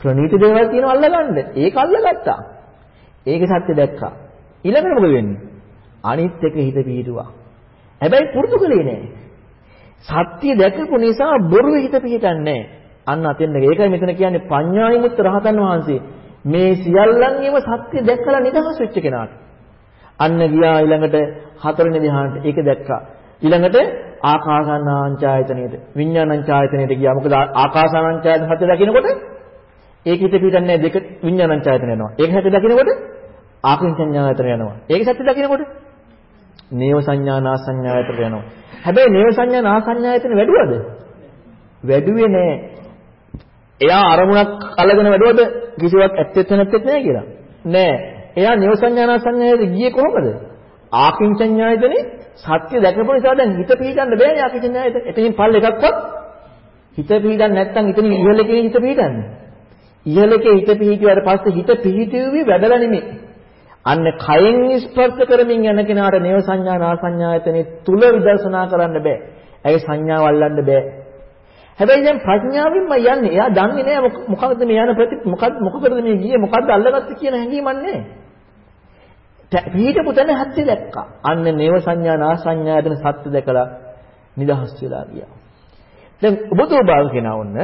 ප්‍රණීත දේවල් තියෙනවා අල්ලගන්න. ඒක අල්ලගත්තා. ඒකේ සත්‍ය දැක්කා. ඊළඟට මොකද වෙන්නේ? අනිත් එක හිත පිටුවා හැබැයි පුරුදු කළේ නෑ සත්‍ය දැකපු නිසා බොරු හිත පිහිටන්නේ අන්න අතෙන්ද ඒකයි මෙතන කියන්නේ පඤ්ඤායිමුත් රහතන් වහන්සේ. මේ සියල්ලන්ගේම සත්‍ය දැක්කලා නිදහස් වෙච්ච කෙනාට. අන්න ගියා ඊළඟට හතරවෙනි ධ්‍යානට. ඒක දැක්කා. ඊළඟට ආකාසානංචායතනෙට. විඥානංචායතනෙට ගියා. මොකද ආකාසානංචායතන සත්‍ය දකිනකොට ඒක හිත පිහිටන්නේ දෙක විඥානංචායතන යනවා. ඒක සත්‍ය දකිනකොට ආකින්චඤ්ඤායතන යනවා. ඒක සත්‍ය දකිනකොට නේව සංඥා නාසඤ්ඤායතන යනවා. හැබැයි නේව සංඥා නාසඤ්ඤායතන වැඩුවද? වැඩුවේ නෑ. එයා අරමුණක් අල්ලගෙන වැඩුවද කිසිවක් ඇත්තෙත් නැත්තෙත් නෑ කියලා. නෑ. එයා නේව සංඥා නාසඤ්ඤායතන ගියේ කොහොමද? ආකින්චඤ්ඤායතනේ සත්‍ය දැකපු නිසා දැන් හිත පිළිගන්න බෑනේ ආකින්චඤ්ඤායතන. එතනින් පල් එකක්වත් හිත පිළිගන්න නැත්නම් ඉතින් ඉහළ එකේ හිත පිළිගන්නේ. ඉහළ එකේ හිත පිළිගියාට පස්සේ හිත පිළිහිටුවේ වැඩලා නෙමෙයි. අන්න කයෙන් ස්පර්ශ කරමින් යන කෙනාට නේව සංඥා නා සංඥායතනෙ තුල විදර්ශනා කරන්න බෑ. ඇයි සංඥාව අල්ලන්න බෑ. හැබැයි දැන් ප්‍රඥාවෙන්ම යන්නේ. එයා දන්නේ නෑ මොකක්ද මේ යන ප්‍රති මොකක්ද මොකකටද මේ ගියේ මොකක්ද අල්ලගත්තේ කියන හැඟීමක් නෑ. පිටපු තැන හත්ති දැක්කා. අන්න නේව සංඥා නා සංඥායතන සත්‍ය දැකලා නිදහස් වෙලා ගියා. දැන් ඔබතෝ භාග කෙනා වොන්න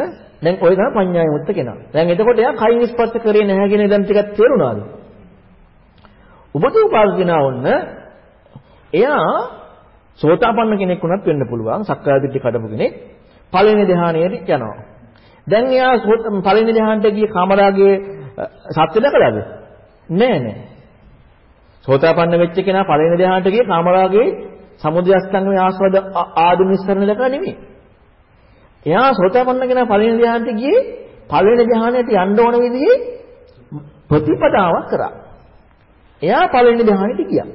දැන් ඔය තමයි පඤ්ඤාය මුත්ත කෙනා. දැන් එතකොට එයා කයින් ස්පර්ශ කරේ නැහැ කියන දැන් ටිකක් තේරුණාද? උපදූපාසකනා වොන්න එයා සෝතාපන්න කෙනෙක් වුණත් වෙන්න පුළුවන් සක්කායදිට්ඨි කඩපු කෙනෙක් පළවෙනි ධ්‍යානයට යනවා. දැන් එයා පළවෙනි ධ්‍යානට ගිය කාමරාගයේ සත්‍ය දැකලාද? නෑ නෑ. සෝතාපන්න වෙච්ච කෙනා පළවෙනි ධ්‍යානට ගිය කාමරාගයේ සමුදය අස්තංගමේ ආස්වාද ආදුනිස්සරණ දැකලා නෙමෙයි. එයා සෝතාපන්න කෙනා පළවෙනි ධ්‍යානට ගියේ පළවෙනි ධ්‍යානයට යන්න ඕන විදිහේ ප්‍රතිපදාවක් කරා. එයා පළවෙනි ධ්‍යානෙට ගියා.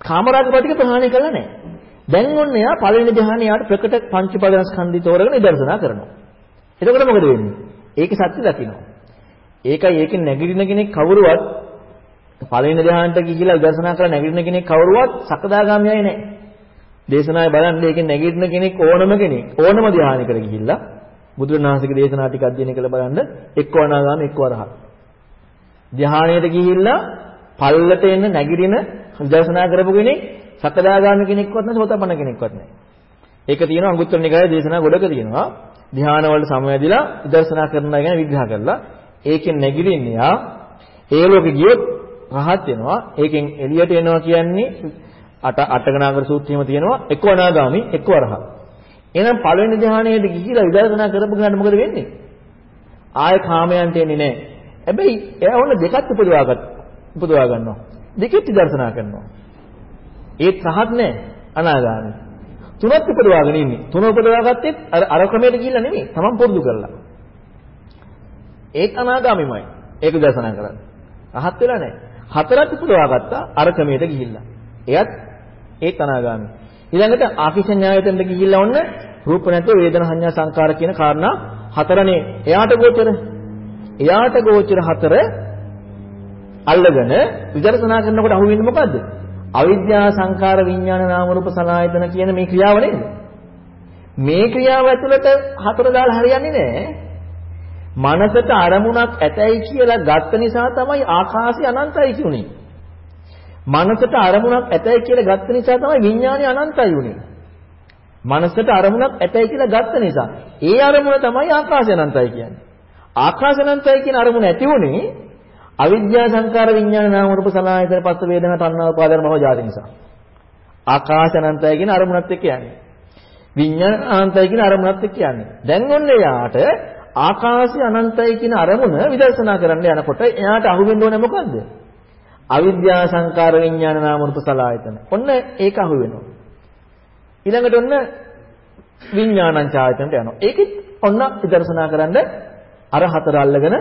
කාමරාග ප්‍රතික ප්‍රහාණය කළා නැහැ. දැන් ඔන්න එයා පළවෙනි ධ්‍යානෙ යාට ප්‍රකට පංච පදස්කන්ධي තෝරගෙන විදර්ශනා කරනවා. එතකොට මොකද වෙන්නේ? ඒකේ සත්‍ය දකින්නවා. ඒකයි ඒකෙන් නැගිටින කෙනෙක් කවුරුවත් පළවෙනි ධ්‍යානට ගිහිලා විදර්ශනා කරලා නැගිටින කෙනෙක් කවුරුවත් සකදාගාමියයි නැහැ. දේශනාවේ බලන්න ඒකෙන් නැගිටින කෙනෙක් ඕනම කෙනෙක් ඕනම ධ්‍යානයකට ගිහිල්ලා බුදුරණාහිගේ දේශනා ටික අධ්‍යයනය කරලා බලන්න එක්ක අනාගාම එක්ක අරහත්. ධ්‍යානයට ගිහිල්ලා පල්ලට එන්න නැගිටින විදර්ශනා කරපු කෙනෙක් සකදාගාමී කෙනෙක්වත් නැහැ සෝතපන්න කෙනෙක්වත් නැහැ. ඒක තියෙනවා අංගුත්තර නිකායේ දේශනා ගොඩක තියෙනවා. ධ්‍යාන වලට සමවැදිලා විදර්ශනා කරනවා ගැන විග්‍රහ කරලා ඒකෙන් නැගිටින්නේ ආ ඒ ලෝකෙ ගියොත් රහත් වෙනවා. ඒකෙන් එළියට එනවා කියන්නේ අට අටගනාගර සූත්‍රයේම තියෙනවා එක්ක අනාගාමි එක්ක අරහත්. එහෙනම් පළවෙනි ධ්‍යානයේද ගිහිලා විදර්ශනා කරපු කෙනාට මොකද වෙන්නේ? ආය කාමයන්ට එන්නේ නැහැ. හැබැයි එයා ඕන දෙකත් උපදවාගත් උපදවා ගන්නවා. දෙකෙත් විදර්ශනා කරනවා. ඒත් රහත් නැහැ අනාගාමි. තුනත් උපදවාගෙන ඉන්නේ. තුන උපදවාගත්තෙත් අර අර ක්‍රමයට ගිහිල්ලා නෙමෙයි. තමන් පුරුදු කරලා. ඒත් අනාගාමිමයි. ඒක විදර්ශනා කරන්නේ. රහත් වෙලා නැහැ. හතරත් උපදවාගත්තා අර ක්‍රමයට ගිහිල්ලා. එයත් ඒත් අනාගාමි. ඊළඟට ආකිෂඤ්ඤායතනට ගිහිල්ලා ඔන්න රූප නැතුව වේදනා සංඥා සංකාර කියන කාරණා හතරනේ එයාට ගෝචර. එයාට ගෝචර හතර අල්ලගෙන විදර්ශනා කරනකොට අහුවෙන්නේ මොකද්ද? අවිද්‍යා සංකාර විඥාන නාම රූප සලආයතන කියන මේ ක්‍රියාව නේද? මේ ක්‍රියාව ඇතුළත හතර දාලා හරියන්නේ නැහැ. මනසට අරමුණක් ඇතයි කියලා ගත්ත නිසා තමයි ආකාශය අනන්තයි කියුනේ. මනසට අරමුණක් ඇතයි කියලා ගත්ත නිසා තමයි විඥානය අනන්තයි උනේ. මනසට අරමුණක් ඇතයි කියලා ගත්ත නිසා ඒ අරමුණ තමයි ආකාශය අනන්තයි කියන්නේ. ආකාශ අනන්තයි කියන අරමුණ ඇති උනේ අවිද්‍යා සංකාර විඥාන නාම රූප සලආයතන පස්ස වේදනා තණ්හා උපාදාන භව ජාති නිසා. ආකාශ අනන්තයි කියන අරමුණත් එක්ක යන්නේ. විඥාන අනන්තයි කියන අරමුණත් එක්ක යන්නේ. දැන් ඔන්න එයාට ආකාශය අනන්තයි කියන අරමුණ විදර්ශනා කරන්න යනකොට එයාට අහුවෙන්න ඕනේ මොකද්ද? අවිද්‍යා සංකාර විඥාන නාම රූප සලආයතන. ඔන්න ඒක අහු වෙනවා. ඊළඟට ඔන්න විඥානං ඡායතනට යනවා. ඒකෙත් ඔන්න විදර්ශනා කරන්න අර හතර අල්ලගෙන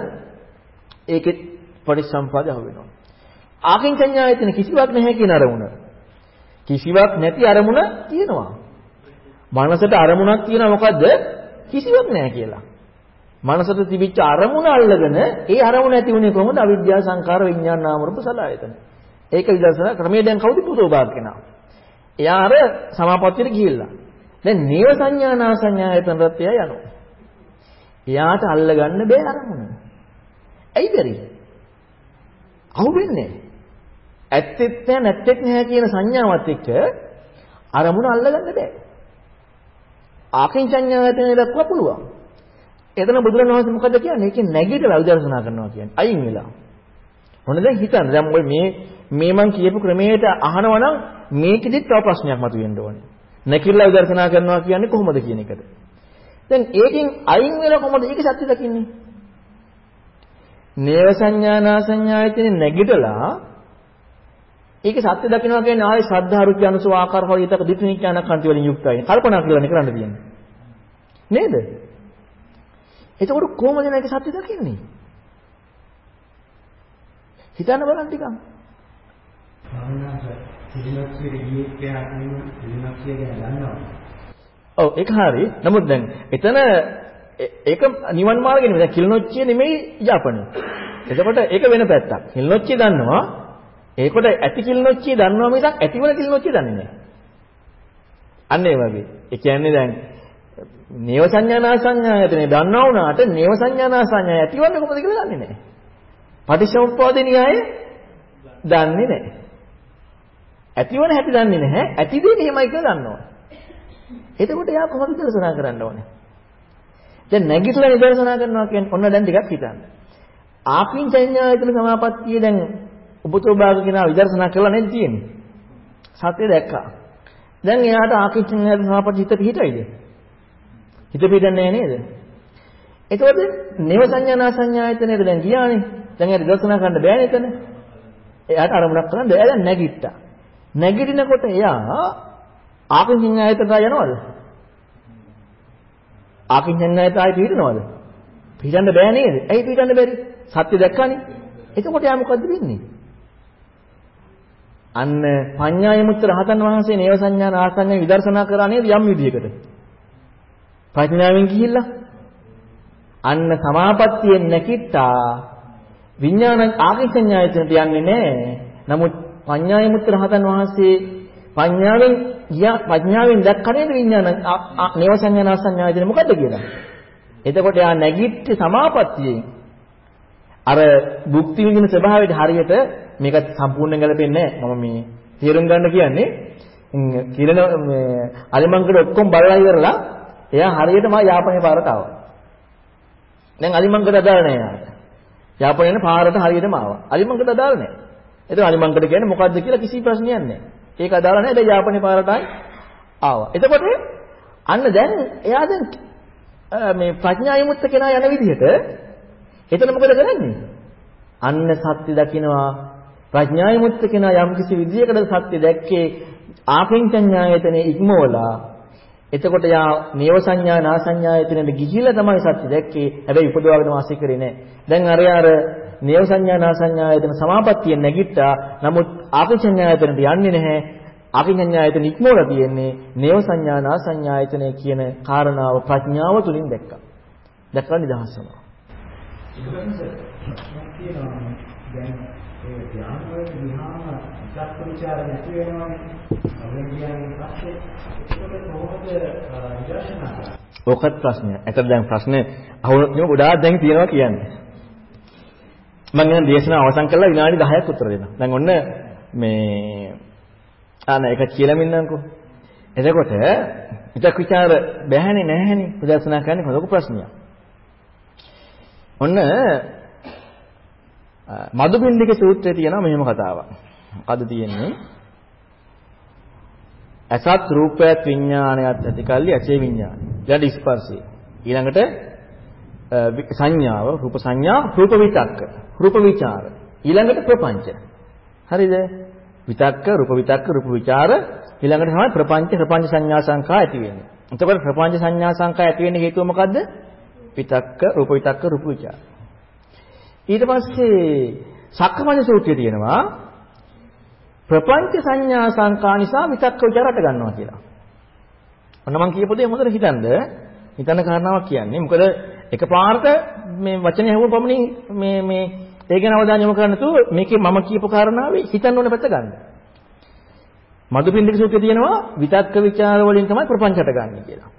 ඒකෙත් පටිච්චසම්පාදය අහු වෙනවා. ආකින්චඤ්ඤායතන කිසිවක් නැහැ කියන අරමුණ. කිසිවක් නැති අරමුණ තියෙනවා. මනසට අරමුණක් තියෙනවා මොකද්ද? කිසිවක් නැහැ කියලා. මනසට තිබිච්ච අරමුණ අල්ලගෙන ඒ අරමුණ ඇති වුණේ කොහොමද? අවිද්‍යාව සංකාර විඥාන නාම රූප සලආයතන. ඒක විදර්ශනා ක්‍රමයේ දැන් කවුද පුතෝභාග කෙනා? එයා අර සමාපත්තියට ගිහිල්ලා. දැන් නේව සංඥා නා සංඥායතනට එයා යනවා. එයාට අල්ලගන්න බෑ අරමුණ. ඇයි බැරි? අහුවෙන්නේ. ඇත්තෙත් නැහැ නැත්තෙත් නැහැ කියන සංඥාවත් එක්ක අරමුණ අල්ලගන්න බෑ. ආකින් සංඥායතනෙ දක්වා පුළුවන්. එතන බුදුරණවහන්සේ මොකද කියන්නේ? ඒකේ නැගිටලා විදර්ශනා කරනවා කියන්නේ. අයින් වෙලා. මොන දැන් හිතන්න. දැන් ඔය මේ මේ මං කියපු ක්‍රමයට අහනවා නම් මේකෙදිත් තව ප්‍රශ්නයක් මතුවෙන්න ඕනේ. නැකිලා විදර්ශනා කරනවා කියන්නේ කොහොමද කියන එකද? දැන් ඒකෙන් අයින් වෙලා කොහොමද ඒක සත්‍ය දකින්නේ? නේව සංඥානා සංඥායතනේ නැගිටලා ඒක සත්‍ය දකින්නවා කියන්නේ ආයේ ශ්‍රද්ධා රුචි අනුසව ආකාර හොය ඊටක දිට්ඨිඥානකන්ති වලින් යුක්තයි. කල්පනා කරලානේ කරන්න තියෙන්නේ. නේද? එතකොට කොහොමද මේක සත්‍ය දකින්නේ? හිතන්න බලන්න ටිකක්. ඔව් ඒක හරි. නමුත් දැන් එතන ඒක නිවන් මාර්ගෙ නෙමෙයි. දැන් කිල්නොච්චිය නෙමෙයි යාපනය. එතකොට ඒක වෙන පැත්තක්. කිල්නොච්චිය දන්නවා. ඒකට ඇති කිල්නොච්චිය දන්නවා මිසක් ඇතිවන කිල්නොච්චිය දන්නේ නැහැ. අන්න ඒ වගේ. ඒ කියන්නේ දැන් නේව සංඥානා සංඥායතනේ දන්නා වුණාට නේව සංඥානා සංඥා ඇතිවන්නේ කොහොමද කියලා දන්නේ නැහැ. පටිච්චසමුප්පාදේ න්‍යාය දන්නේ නැහැ. ඇතිවන හැටි දන්නේ නැහැ. ඇති දේ මෙහෙමයි කියලා දන්නවා. එතකොට එයා කොහොමද විදර්ශනා කරන්න ඕනේ? දැන් නැගිටලා විදර්ශනා කරනවා කියන්නේ ඔන්න දැන් ටිකක් හිතන්න. ආකින් සංඥායතන සමාපත්තිය දැන් උපතෝ භාග කෙනා විදර්ශනා කරලා නේද තියෙන්නේ? සත්‍ය දැක්කා. දැන් එයාට ආකින් සංඥායතන සමාපත්තිය හිත පිහිටයිද? හිත පිටින්නේ නේද? එතකොට නේව සංඥානා සංඥායතනෙට දැන් ගියානේ. දැන් එයාට දර්ශනා කරන්න බෑනේ එතන. එයාට අරමුණක් කරන්න බෑ දැන් නැගිට්ටා. නැගිටිනකොට එයා ආකින්ඥායතනට යනවද? ආකින්ඥායතය පිටිනවද? පිටින්න බෑ නේද? ඇයි පිටින්න බැරි? සත්‍ය දැක්කනේ. එතකොට එයා මොකද්ද වෙන්නේ? අන්න පඤ්ඤායමුත්ත රහතන් වහන්සේ නේව සංඥා නාසඤ්ඤා විදර්ශනා කරා නේද යම් විදියකට. ප්‍රඥාවෙන් ගිහිල්ලා අන්න සමාපත්තියෙන් නැකිට්ටා විඥාන ආකින්චඤ්ඤායතනට යන්නේ නැහැ. නමුත් පඤ්ඤායමුත්ත රහතන් වහන්සේ පඤ්ඤාවෙන් ගියා ප්‍රඥාවෙන් දැක්කනේ විඥාන නේව සංඥා නාසඤ්ඤායතන මොකද්ද කියලා. එතකොට යා නැගිට්ටි සමාපත්තියෙන් අර භුක්ති විඳින ස්වභාවයට හරියට මේක සම්පූර්ණයෙන් ගැලපෙන්නේ නැහැ. මම මේ තේරුම් ගන්න කියන්නේ කිරණ මේ අලිමංගල ඔක්කොම බලලා ඉවරලා එයා හරියට මා යාපනයේ පාරට ආවා. දැන් අලිමංගල අදාළ නැහැ යාට. යාපනයේ පාරට හරියටම ආවා. අලිමංගල අදාළ නැහැ. එතකොට අලිමංගල කියන්නේ මොකද්ද කියලා කිසි ප්‍රශ්නයක් නැහැ. ඒක අදාළ නැහැ. දැන් යාපනයේ පාරට ආවා. එතකොට අන්න දැන් එයා දැන් මේ ප්‍රඥා විමුක්ත කෙනා යන විදිහට එතන මොකද කරන්නේ? අන්න සත්‍ය දකින්නවා ප්‍රඥා විමුක්ත කෙනා යම් කිසි විදියකට සත්‍ය දැක්කේ ආකින්චඤ්ඤායතනෙ ඉක්මවලා එතකොට යා නේව සංඥා නා සංඥායතනෙට ගිහිලා තමයි සත්‍ය දැක්කේ. හැබැයි උපදවාගෙන වාසය කරේ නැහැ. දැන් අර අර නේව සංඥා නා සංඥායතන සමාපත්තියෙන් නැගිට්ටා. නමුත් ආකින්චඤ්ඤායතනට යන්නේ නැහැ. අභිඥායතන ඉක්මවලා තියෙන්නේ නේව සංඥා නා සංඥායතන කියන කාරණාව ප්‍රඥාව තුලින් දැක්කා. දැක්කා නිදහස් වෙනවා. ඕකත් ප්‍රශ්නයක්. ඒකට දැන් ප්‍රශ්නේ අහුනොත් නෙමෙයි ගොඩාක් දැන් තියෙනවා කියන්නේ. මම දැන් දේශනාව අවසන් කළා විනාඩි 10ක් උත්තර දෙනවා. දැන් ඔන්න මේ ආන එක කියලා මින්නම්කෝ. එතකොට විතක් ਵਿਚාර බැහැනේ නැහැනේ. ප්‍රදර්ශනා කරන්නේ ලොකු ප්‍රශ්නයක්. ඔන්න මදුපිණ්ඩික සූත්‍රයේ තියෙනවා මෙහෙම කතාවක්. මොකද තියෙන්නේ? අසත් රූපයත් විඥානයත් ඇති කල්ලි ඇසේ විඥානය. ඊළඟට ස්පර්ශය. ඊළඟට සංඥාව, රූප සංඥා, රූප විතක්ක, රූප විචාර. ඊළඟට ප්‍රපංච. හරිද? විතක්ක, රූප විතක්ක, රූප විචාර ඊළඟට තමයි ප්‍රපංච, ප්‍රපංච සංඥා සංකා ඇති වෙන්නේ. එතකොට ප්‍රපංච සංඥා සංකා ඇති වෙන්නේ හේතුව මොකද්ද? විතක්ක, රූප විතක්ක, රූප විචාර. ඊට පස්සේ සක්කමණ සූත්‍රයේ තියෙනවා ප්‍රපංච සංඥා සංකා නිසා විතක්ක විචාරට ගන්නවා කියලා. ඔන්න මම කියපු දේ හොඳට හිතනද හිතන කාරණාවක් කියන්නේ. මොකද එකපාරට මේ වචනේ හවුව පමණින් මේ මේ ඒ ගැන අවධානය යොමු කරන්න තු මේකේ මම කියපු කාරණාවේ හිතන්න ඕන පැත්ත ගන්න. මදුපිණ්ඩික සූත්‍රයේ තියෙනවා විතක්ක ਵਿਚාර වලින් තමයි ප්‍රපංචයට ගන්න කියලා.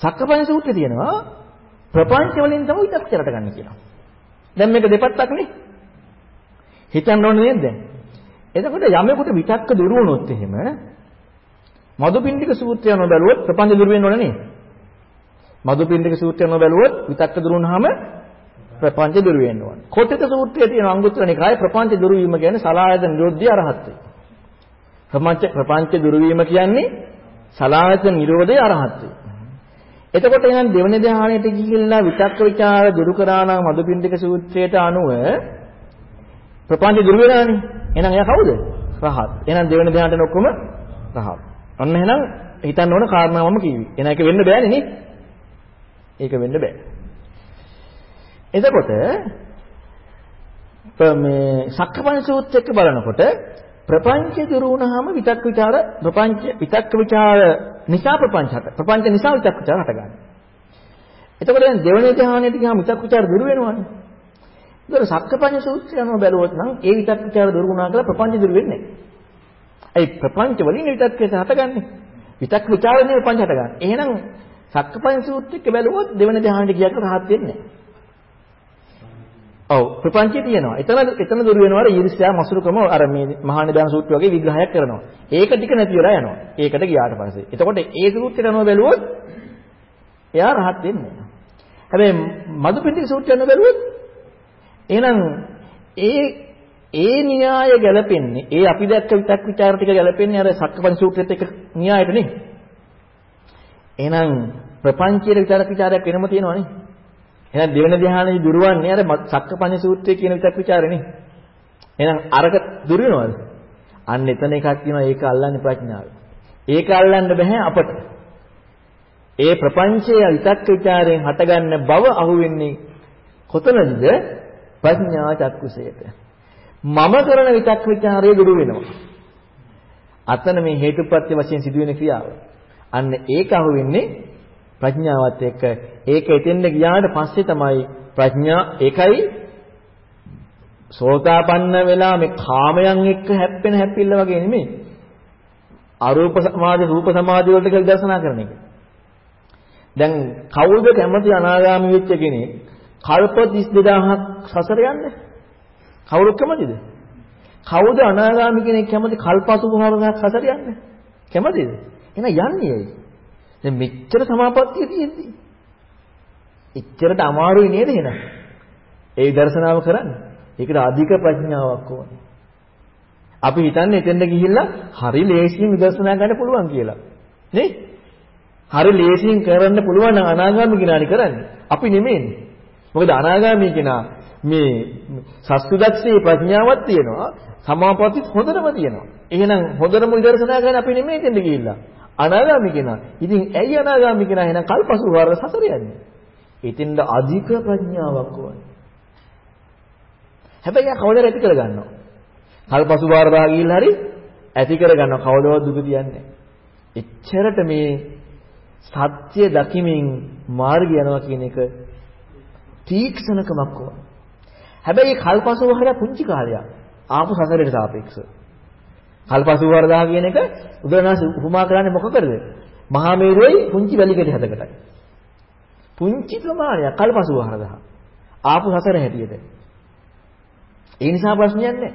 සක්කපඤ්ඤ සූත්‍රයේ තියෙනවා ප්‍රපංච වලින් තමයි විතක්ක විචාරට ගන්න කියලා. දැන් මේක දෙපැත්තක් නේ. හිතන්න ඕනේ නේද දැන්? එතකොට යමෙකුට විතක්ක දුරු වුණොත් එහෙම මදුපිණ්ඩික සූත්‍රය අනුව බැලුවොත් ප්‍රපංච දුරු වෙන්න ඕනේ නේද? මදුපිණ්ඩික සූත්‍රය අනුව බැලුවොත් විතක්ක දුරු වුණාම ප්‍රපංච දුරු වෙන්න ඕනේ. කොටිත සූත්‍රයේ තියෙන අංගුත්තර නිකායේ ප්‍රපංච දුරු වීම කියන්නේ සලායතන නිරෝධය අරහත්ත්වය. ප්‍රපංච ප්‍රපංච දුරු වීම කියන්නේ සලායතන නිරෝධය අරහත්ත්වය. එතකොට එහෙනම් දෙවෙනි ධ්‍යානයට ගිහිල්ලා විතක්ක ਵਿਚාර දුරු කරා නම් මදුපිණ්ඩික සූත්‍රයට අනුව ප්‍රපංච දුරු වෙනානේ. එහෙනම් එයා කවුද? රහත්. එහෙනම් දෙවෙනි ධ්‍යානට ඔක්කොම රහත්. අන්න එහෙනම් හිතන්න ඕන කාරණාවම කිව්වි. එහෙනම් ඒක වෙන්න බෑනේ නේ? ඒක වෙන්න බෑ. එතකොට මේ සක්කපණ සූත්‍රය එක්ක බලනකොට ප්‍රපංච දුරු වුණාම විතක් ਵਿਚාර ප්‍රපංච විතක් ਵਿਚාර නිසා ප්‍රපංච හට ප්‍රපංච නිසා විතක් ਵਿਚාර හටගන්නවා. එතකොට දැන් දෙවෙනි ධ්‍යානයේදී ගියාම විතක් ਵਿਚාර දුරු වෙනවනේ. ඒතර සක්කපඤ්ඤ සූත්‍රය අනුව බැලුවොත් නම් ඒ විතක් ਵਿਚාර දුරු වුණා කියලා ප්‍රපංච දුරු වෙන්නේ නැහැ. ඒ ප්‍රපංච වලින් විතක් ਵਿਚාර හටගන්නේ. විතක් ਵਿਚාරනේ ප්‍රපංච හටගන්නේ. එහෙනම් සක්කපඤ්ඤ සූත්‍රය එක්ක බැලුවොත් දෙවෙනි ධ්‍යානෙට ගියා කියලා rahat වෙන්නේ නැහැ. ඔව් ප්‍රපංචය තියෙනවා. එතන එතන දුර වෙනවර ඊර්ෂ්‍යා මසුරුකම අර මේ මහා නිදාන සූත්‍ර වගේ විග්‍රහයක් කරනවා. ඒක ටික නැති වෙලා යනවා. ඒකට ගියාට පස්සේ. එතකොට ඒ සූත්‍රයට අනුව බැලුවොත් එයා රහත් වෙන්නේ. හැබැයි මදුපිණ්ඩික සූත්‍රයට අනුව බැලුවොත් එහෙනම් ඒ ඒ න්‍යාය ගැලපෙන්නේ ඒ අපි දැක්ක විතක් ਵਿਚාර ටික ගැලපෙන්නේ අර සක්කපන් සූත්‍රෙත් එක න්‍යායට නේ. එහෙනම් ප්‍රපංචයේ විතරක් ਵਿਚාරයක් වෙනම තියෙනවනේ. එහෙනම් දෙවෙනි ධ්‍යානෙ දුරවන්නේ අර සක්කපඤ්ඤ සූත්‍රයේ කියන විතක් ਵਿਚාරනේ. එහෙනම් අරක දුර වෙනවද? අන්න එතන එකක් තියෙනවා ඒක අල්ලන්නේ ප්‍රඥාව. ඒක අල්ලන්න බෑ අපට. ඒ ප්‍රපංචයේ විතක් ਵਿਚාරයෙන් හටගන්න බව අහුවෙන්නේ කොතනද? ප්‍රඥා චක්කුසේත. මම කරන විතක් ਵਿਚාරයේ දුර වෙනවා. අතන මේ හේතුප්‍රත්‍ය වශයෙන් සිදුවෙන ක්‍රියාව. අන්න ඒක අහුවෙන්නේ ප්‍රඥාවත් එක්ක. ඒක එතෙන්ද ගියාට පස්සේ තමයි ප්‍රඥා ඒකයි සෝතාපන්න වෙලා මේ කාමයන් එක්ක හැප්පෙන හැප්පිල්ල වගේ නෙමෙයි. අරූප සමාධි රූප සමාධි වලට කියලා දර්ශනා කරන එක. දැන් කවුද කැමති අනාගාමී වෙච්ච කෙනෙක් කල්ප 32000ක් සසර යන්නේ? කවුරුත් කැමතිද? කවුද අනාගාමී කෙනෙක් කැමති කල්ප 84000ක් සසර යන්නේ? කැමතිද? එහෙනම් යන්නේ ඇයි? දැන් මෙච්චර සමාපත්තිය තියෙද්දි. එච්චරට අමාරුයි නේද එහෙනම්? ඒ දර්ශනාව කරන්නේ. ඒකට අධික ප්‍රඥාවක් ඕනේ. අපි හිතන්නේ එතෙන්ද ගිහිල්ලා හරි ලේසියෙන් විදර්ශනා ගන්න පුළුවන් කියලා. නේ? හරි ලේසියෙන් කරන්න පුළුවන් නම් අනාගාමී කෙනානි කරන්නේ. අපි නෙමෙයිනේ. මොකද අනාගාමී කෙනා මේ සස්තුදක්ෂේ ප්‍රඥාවක් තියෙනවා. සමාපත්තිත් හොඳටම තියෙනවා. එහෙනම් හොඳටම විදර්ශනා කරන්න අපි නෙමෙයි එතෙන්ද ගිහිල්ලා. අනාගාමී කෙනා. ඉතින් ඇයි අනාගාමී කෙනා එහෙනම් කල්පසු වර සතර යන්නේ? එතෙන්ද අධික ප්‍රඥාවක් ඕනේ. හැබැයි යා කවදාද ඇති කරගන්නවා. කල්පසු වාරදා ගිහිල්ලා හරි ඇති කරගන්නවා කවදාවත් දුක තියන්නේ එච්චරට මේ සත්‍ය දකිමින් මාර්ගය යනවා කියන එක තීක්ෂණකමක් ඕන. හැබැයි කල්පසු වාරය පුංචි කාලයක් ආපු සසරේට සාපේක්ෂව. කල්පසු වාරදා කියන එක උදාහරණ උපමා කරන්නේ මොකකටද? මහා මේරුවයි පුංචි වැලිකඩ හදකටයි. පුංචි ප්‍රමාණයක් කල්පසු වාරදා. ආපු සසර හැටියට. ඒ නිසා ප්‍රශ්නයක් නැහැ.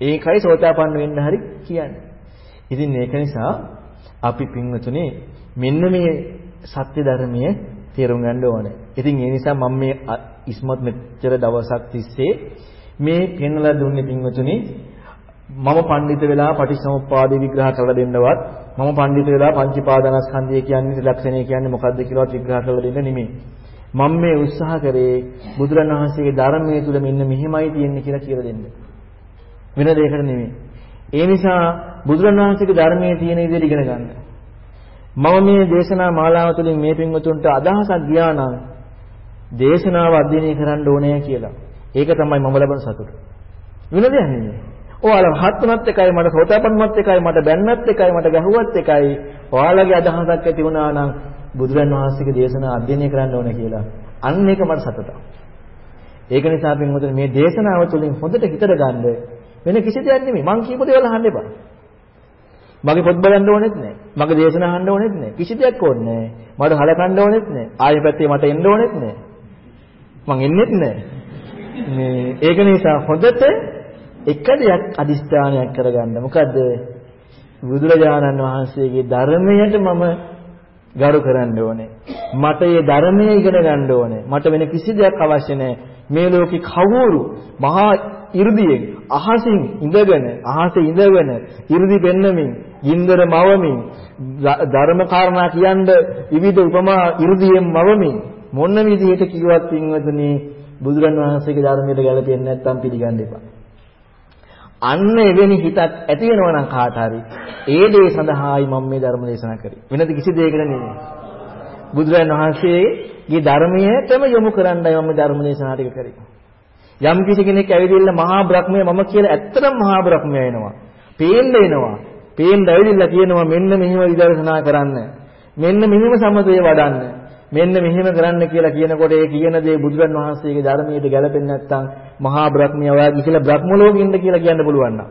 ඒකයි සෝතාපන්න වෙන්න හරි කියන්නේ. ඉතින් ඒක නිසා අපි පින්වතුනි මෙන්න මේ සත්‍ය ධර්මයේ තේරුම් ගන්න ඕනේ. ඉතින් ඒ නිසා මම මේ ඉස්මත් මෙච්චර දවසක් තිස්සේ මේ පෙන්වලා දුන්නේ පින්වතුනි මම පඬිත වෙලා පටිච්චසමුප්පාද විග්‍රහ කරලා දෙන්නවත් මම පඬිත වෙලා පංචීපාදනස්කන්ධය කියන්නේ ත්‍රිලක්ෂණය කියන්නේ මොකක්ද කියලාත් විග්‍රහ කරලා දෙන්න නෙමෙයි. මම මේ උත්සාහ කරේ බුදුරණවහන්සේගේ ධර්මයේ තුල මෙන්න මෙහෙමයි තියෙන්නේ කියලා කියලා දෙන්න. වෙන දෙයකට නෙමෙයි. ඒ නිසා බුදුරණවහන්සේගේ ධර්මයේ තියෙන විදිහට ඉගෙන ගන්න. මම මේ දේශනා මාලාව තුළින් මේ පින්වතුන්ට අදහසක් ගියා නම් දේශනාව අධ්‍යයනය කරන්න ඕනේ කියලා. ඒක තමයි මම ලබන සතුට. වෙන දෙයක් නෙමෙයි. ඔයාලා හත් තුනත් එකයි මට සෝතාපන්නත් එකයි මට බැන්නත් එකයි මට ගැහුවත් එකයි. ඔයාලගේ අදහසක් ඇති වුණා නම් බුදුරන් වහන්සේගේ දේශනා අධ්‍යයනය කරන්න ඕනේ කියලා. අන්න ඒක මට සතුටක්. ඒක නිසා පින්වතුනි මේ දේශනාව තුළින් හොඳට හිතට ගන්න වෙන කිසි දෙයක් නෙමෙයි. මං කියපු දේවල් අහන්න එපා. මගේ පොත් බලන්න ඕනෙත් නැහැ. මගේ දේශනා අහන්න ඕනෙත් නැහැ. කිසි දෙයක් ඕනේ නැහැ. මට හලකන්න ඕනෙත් නැහැ. ආයෙ පැත්තේ මට එන්න ඕනෙත් නැහැ. මං එන්නෙත් නැහැ. මේ ඒක නිසා හොඳට එක දෙයක් අදිස්ථානයක් කරගන්න. මොකද බුදුරජාණන් වහන්සේගේ ධර්මයට මම ගරු කරන්න ඕනේ. මට මේ ධර්මය ඉගෙන ගන්න ඕනේ. මට වෙන කිසි දෙයක් අවශ්‍ය නැහැ. මේ ලෝකේ කවුරු මහා 이르දියෙන් අහසින් ඉඳගෙන අහසේ ඉඳගෙන 이르දි වෙන්නමින් ගින්දර මවමින් ධර්ම කාරණා කියන්න විවිධ උපමා 이르දියෙන් මවමින් මොන විදිහට කිව්වත් පින්වතුනි බුදුරන් වහන්සේගේ ධර්මයට ගැලපෙන්නේ නැත්නම් පිළිගන්න එපා. අන්න එවැනි හිතක් ඇති වෙනවා නම් කාට හරි ඒ දේ සඳහායි මම මේ ධර්ම දේශනා කරේ. වෙනද කිසි දෙයකට නෙමෙයි. බුදුරන් වහන්සේගේ ධර්මයටම යොමු කරන්නයි මම ධර්ම දේශනා ටික කරේ. යම් කිසි කෙනෙක් ඇවිදින්න මහා බ්‍රහ්මය මම කියලා ඇත්තටම මහා බ්‍රහ්මය වෙනවා. පේන්න එනවා. පේන්න ඇවිදින්න කියනවා මෙන්න මෙහෙම විදර්ශනා කරන්න. මෙන්න මෙහෙම සමතේ වඩන්න. මෙන්න මෙහෙම කරන්න කියලා කියනකොට ඒ කියන දේ බුදුරන් වහන්සේගේ ධර්මයට ගැලපෙන්නේ නැත්නම් මහා බ්‍රහ්මිය ඔයාගේ කියලා බ්‍රහ්ම ලෝකෙින්ද කියලා කියන්න පුළුවන් නම්.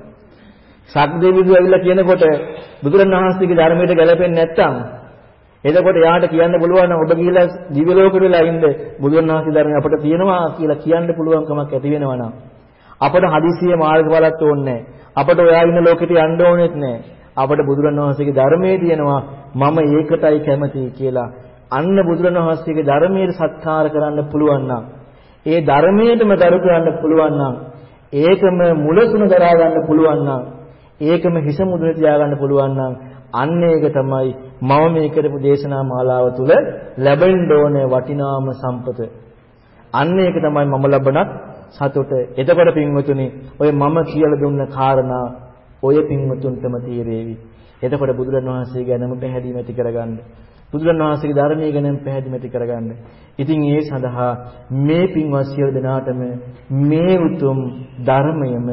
සක්දේවිදු ඇවිල්ලා කියනකොට බුදුරන් වහන්සේගේ ධර්මයට ගැලපෙන්නේ නැත්නම් එතකොට යාට කියන්න පුළුවන් නම් ඔබ ගිහිලා දිව්‍ය ලෝකෙට වෙලා ඉන්න බුදුන් වහන්සේ ධර්මය අපට තියෙනවා කියලා කියන්න පුළුවන් කමක් ඇති වෙනවා නම් අපට හදිසියෙ මාර්ගඵලත් ඕනේ අපට ඔයා ඉන්න ලෝකෙට යන්න ඕනෙත් නැහැ. අපට බුදුරන් වහන්සේගේ ධර්මයේ තියෙනවා මම ඒකටයි කැමති කියලා අන්න බුදුරන් වහන්සේගේ ධර්මයේ සත්කාර කරන්න පුළුවන් නම් ඒ ධර්මයටම දරු කරන්න පුළුවන් නම් ඒකම මුලසුන දරා ගන්න පුළුවන් නම් ඒකම හිස මුදුනේ තියා ගන්න පුළුවන් නම් අන්න ඒක තමයි මම මේ කරපු දේශනා මාලාව තුළ ලැබෙන්න ඕනේ වටිනාම සම්පත. අන්න ඒක තමයි මම ලබනත් සතුට. එතකොට පින්වතුනි ඔය මම කියලා දුන්න කාරණා ඔය පින්වතුන්ටම තීරේවි. එතකොට බුදුරණවහන්සේ ගැනම පැහැදිලි ඇති කරගන්න. බුදුරණවහන්සේගේ ධර්මයේ ගැන පැහැදිලි ඇති කරගන්න. ඉතින් ඒ සඳහා මේ පින්වත් සියලු දෙනාටම මේ උතුම් ධර්මයම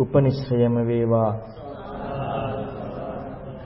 උපනිශ්‍රයම වේවා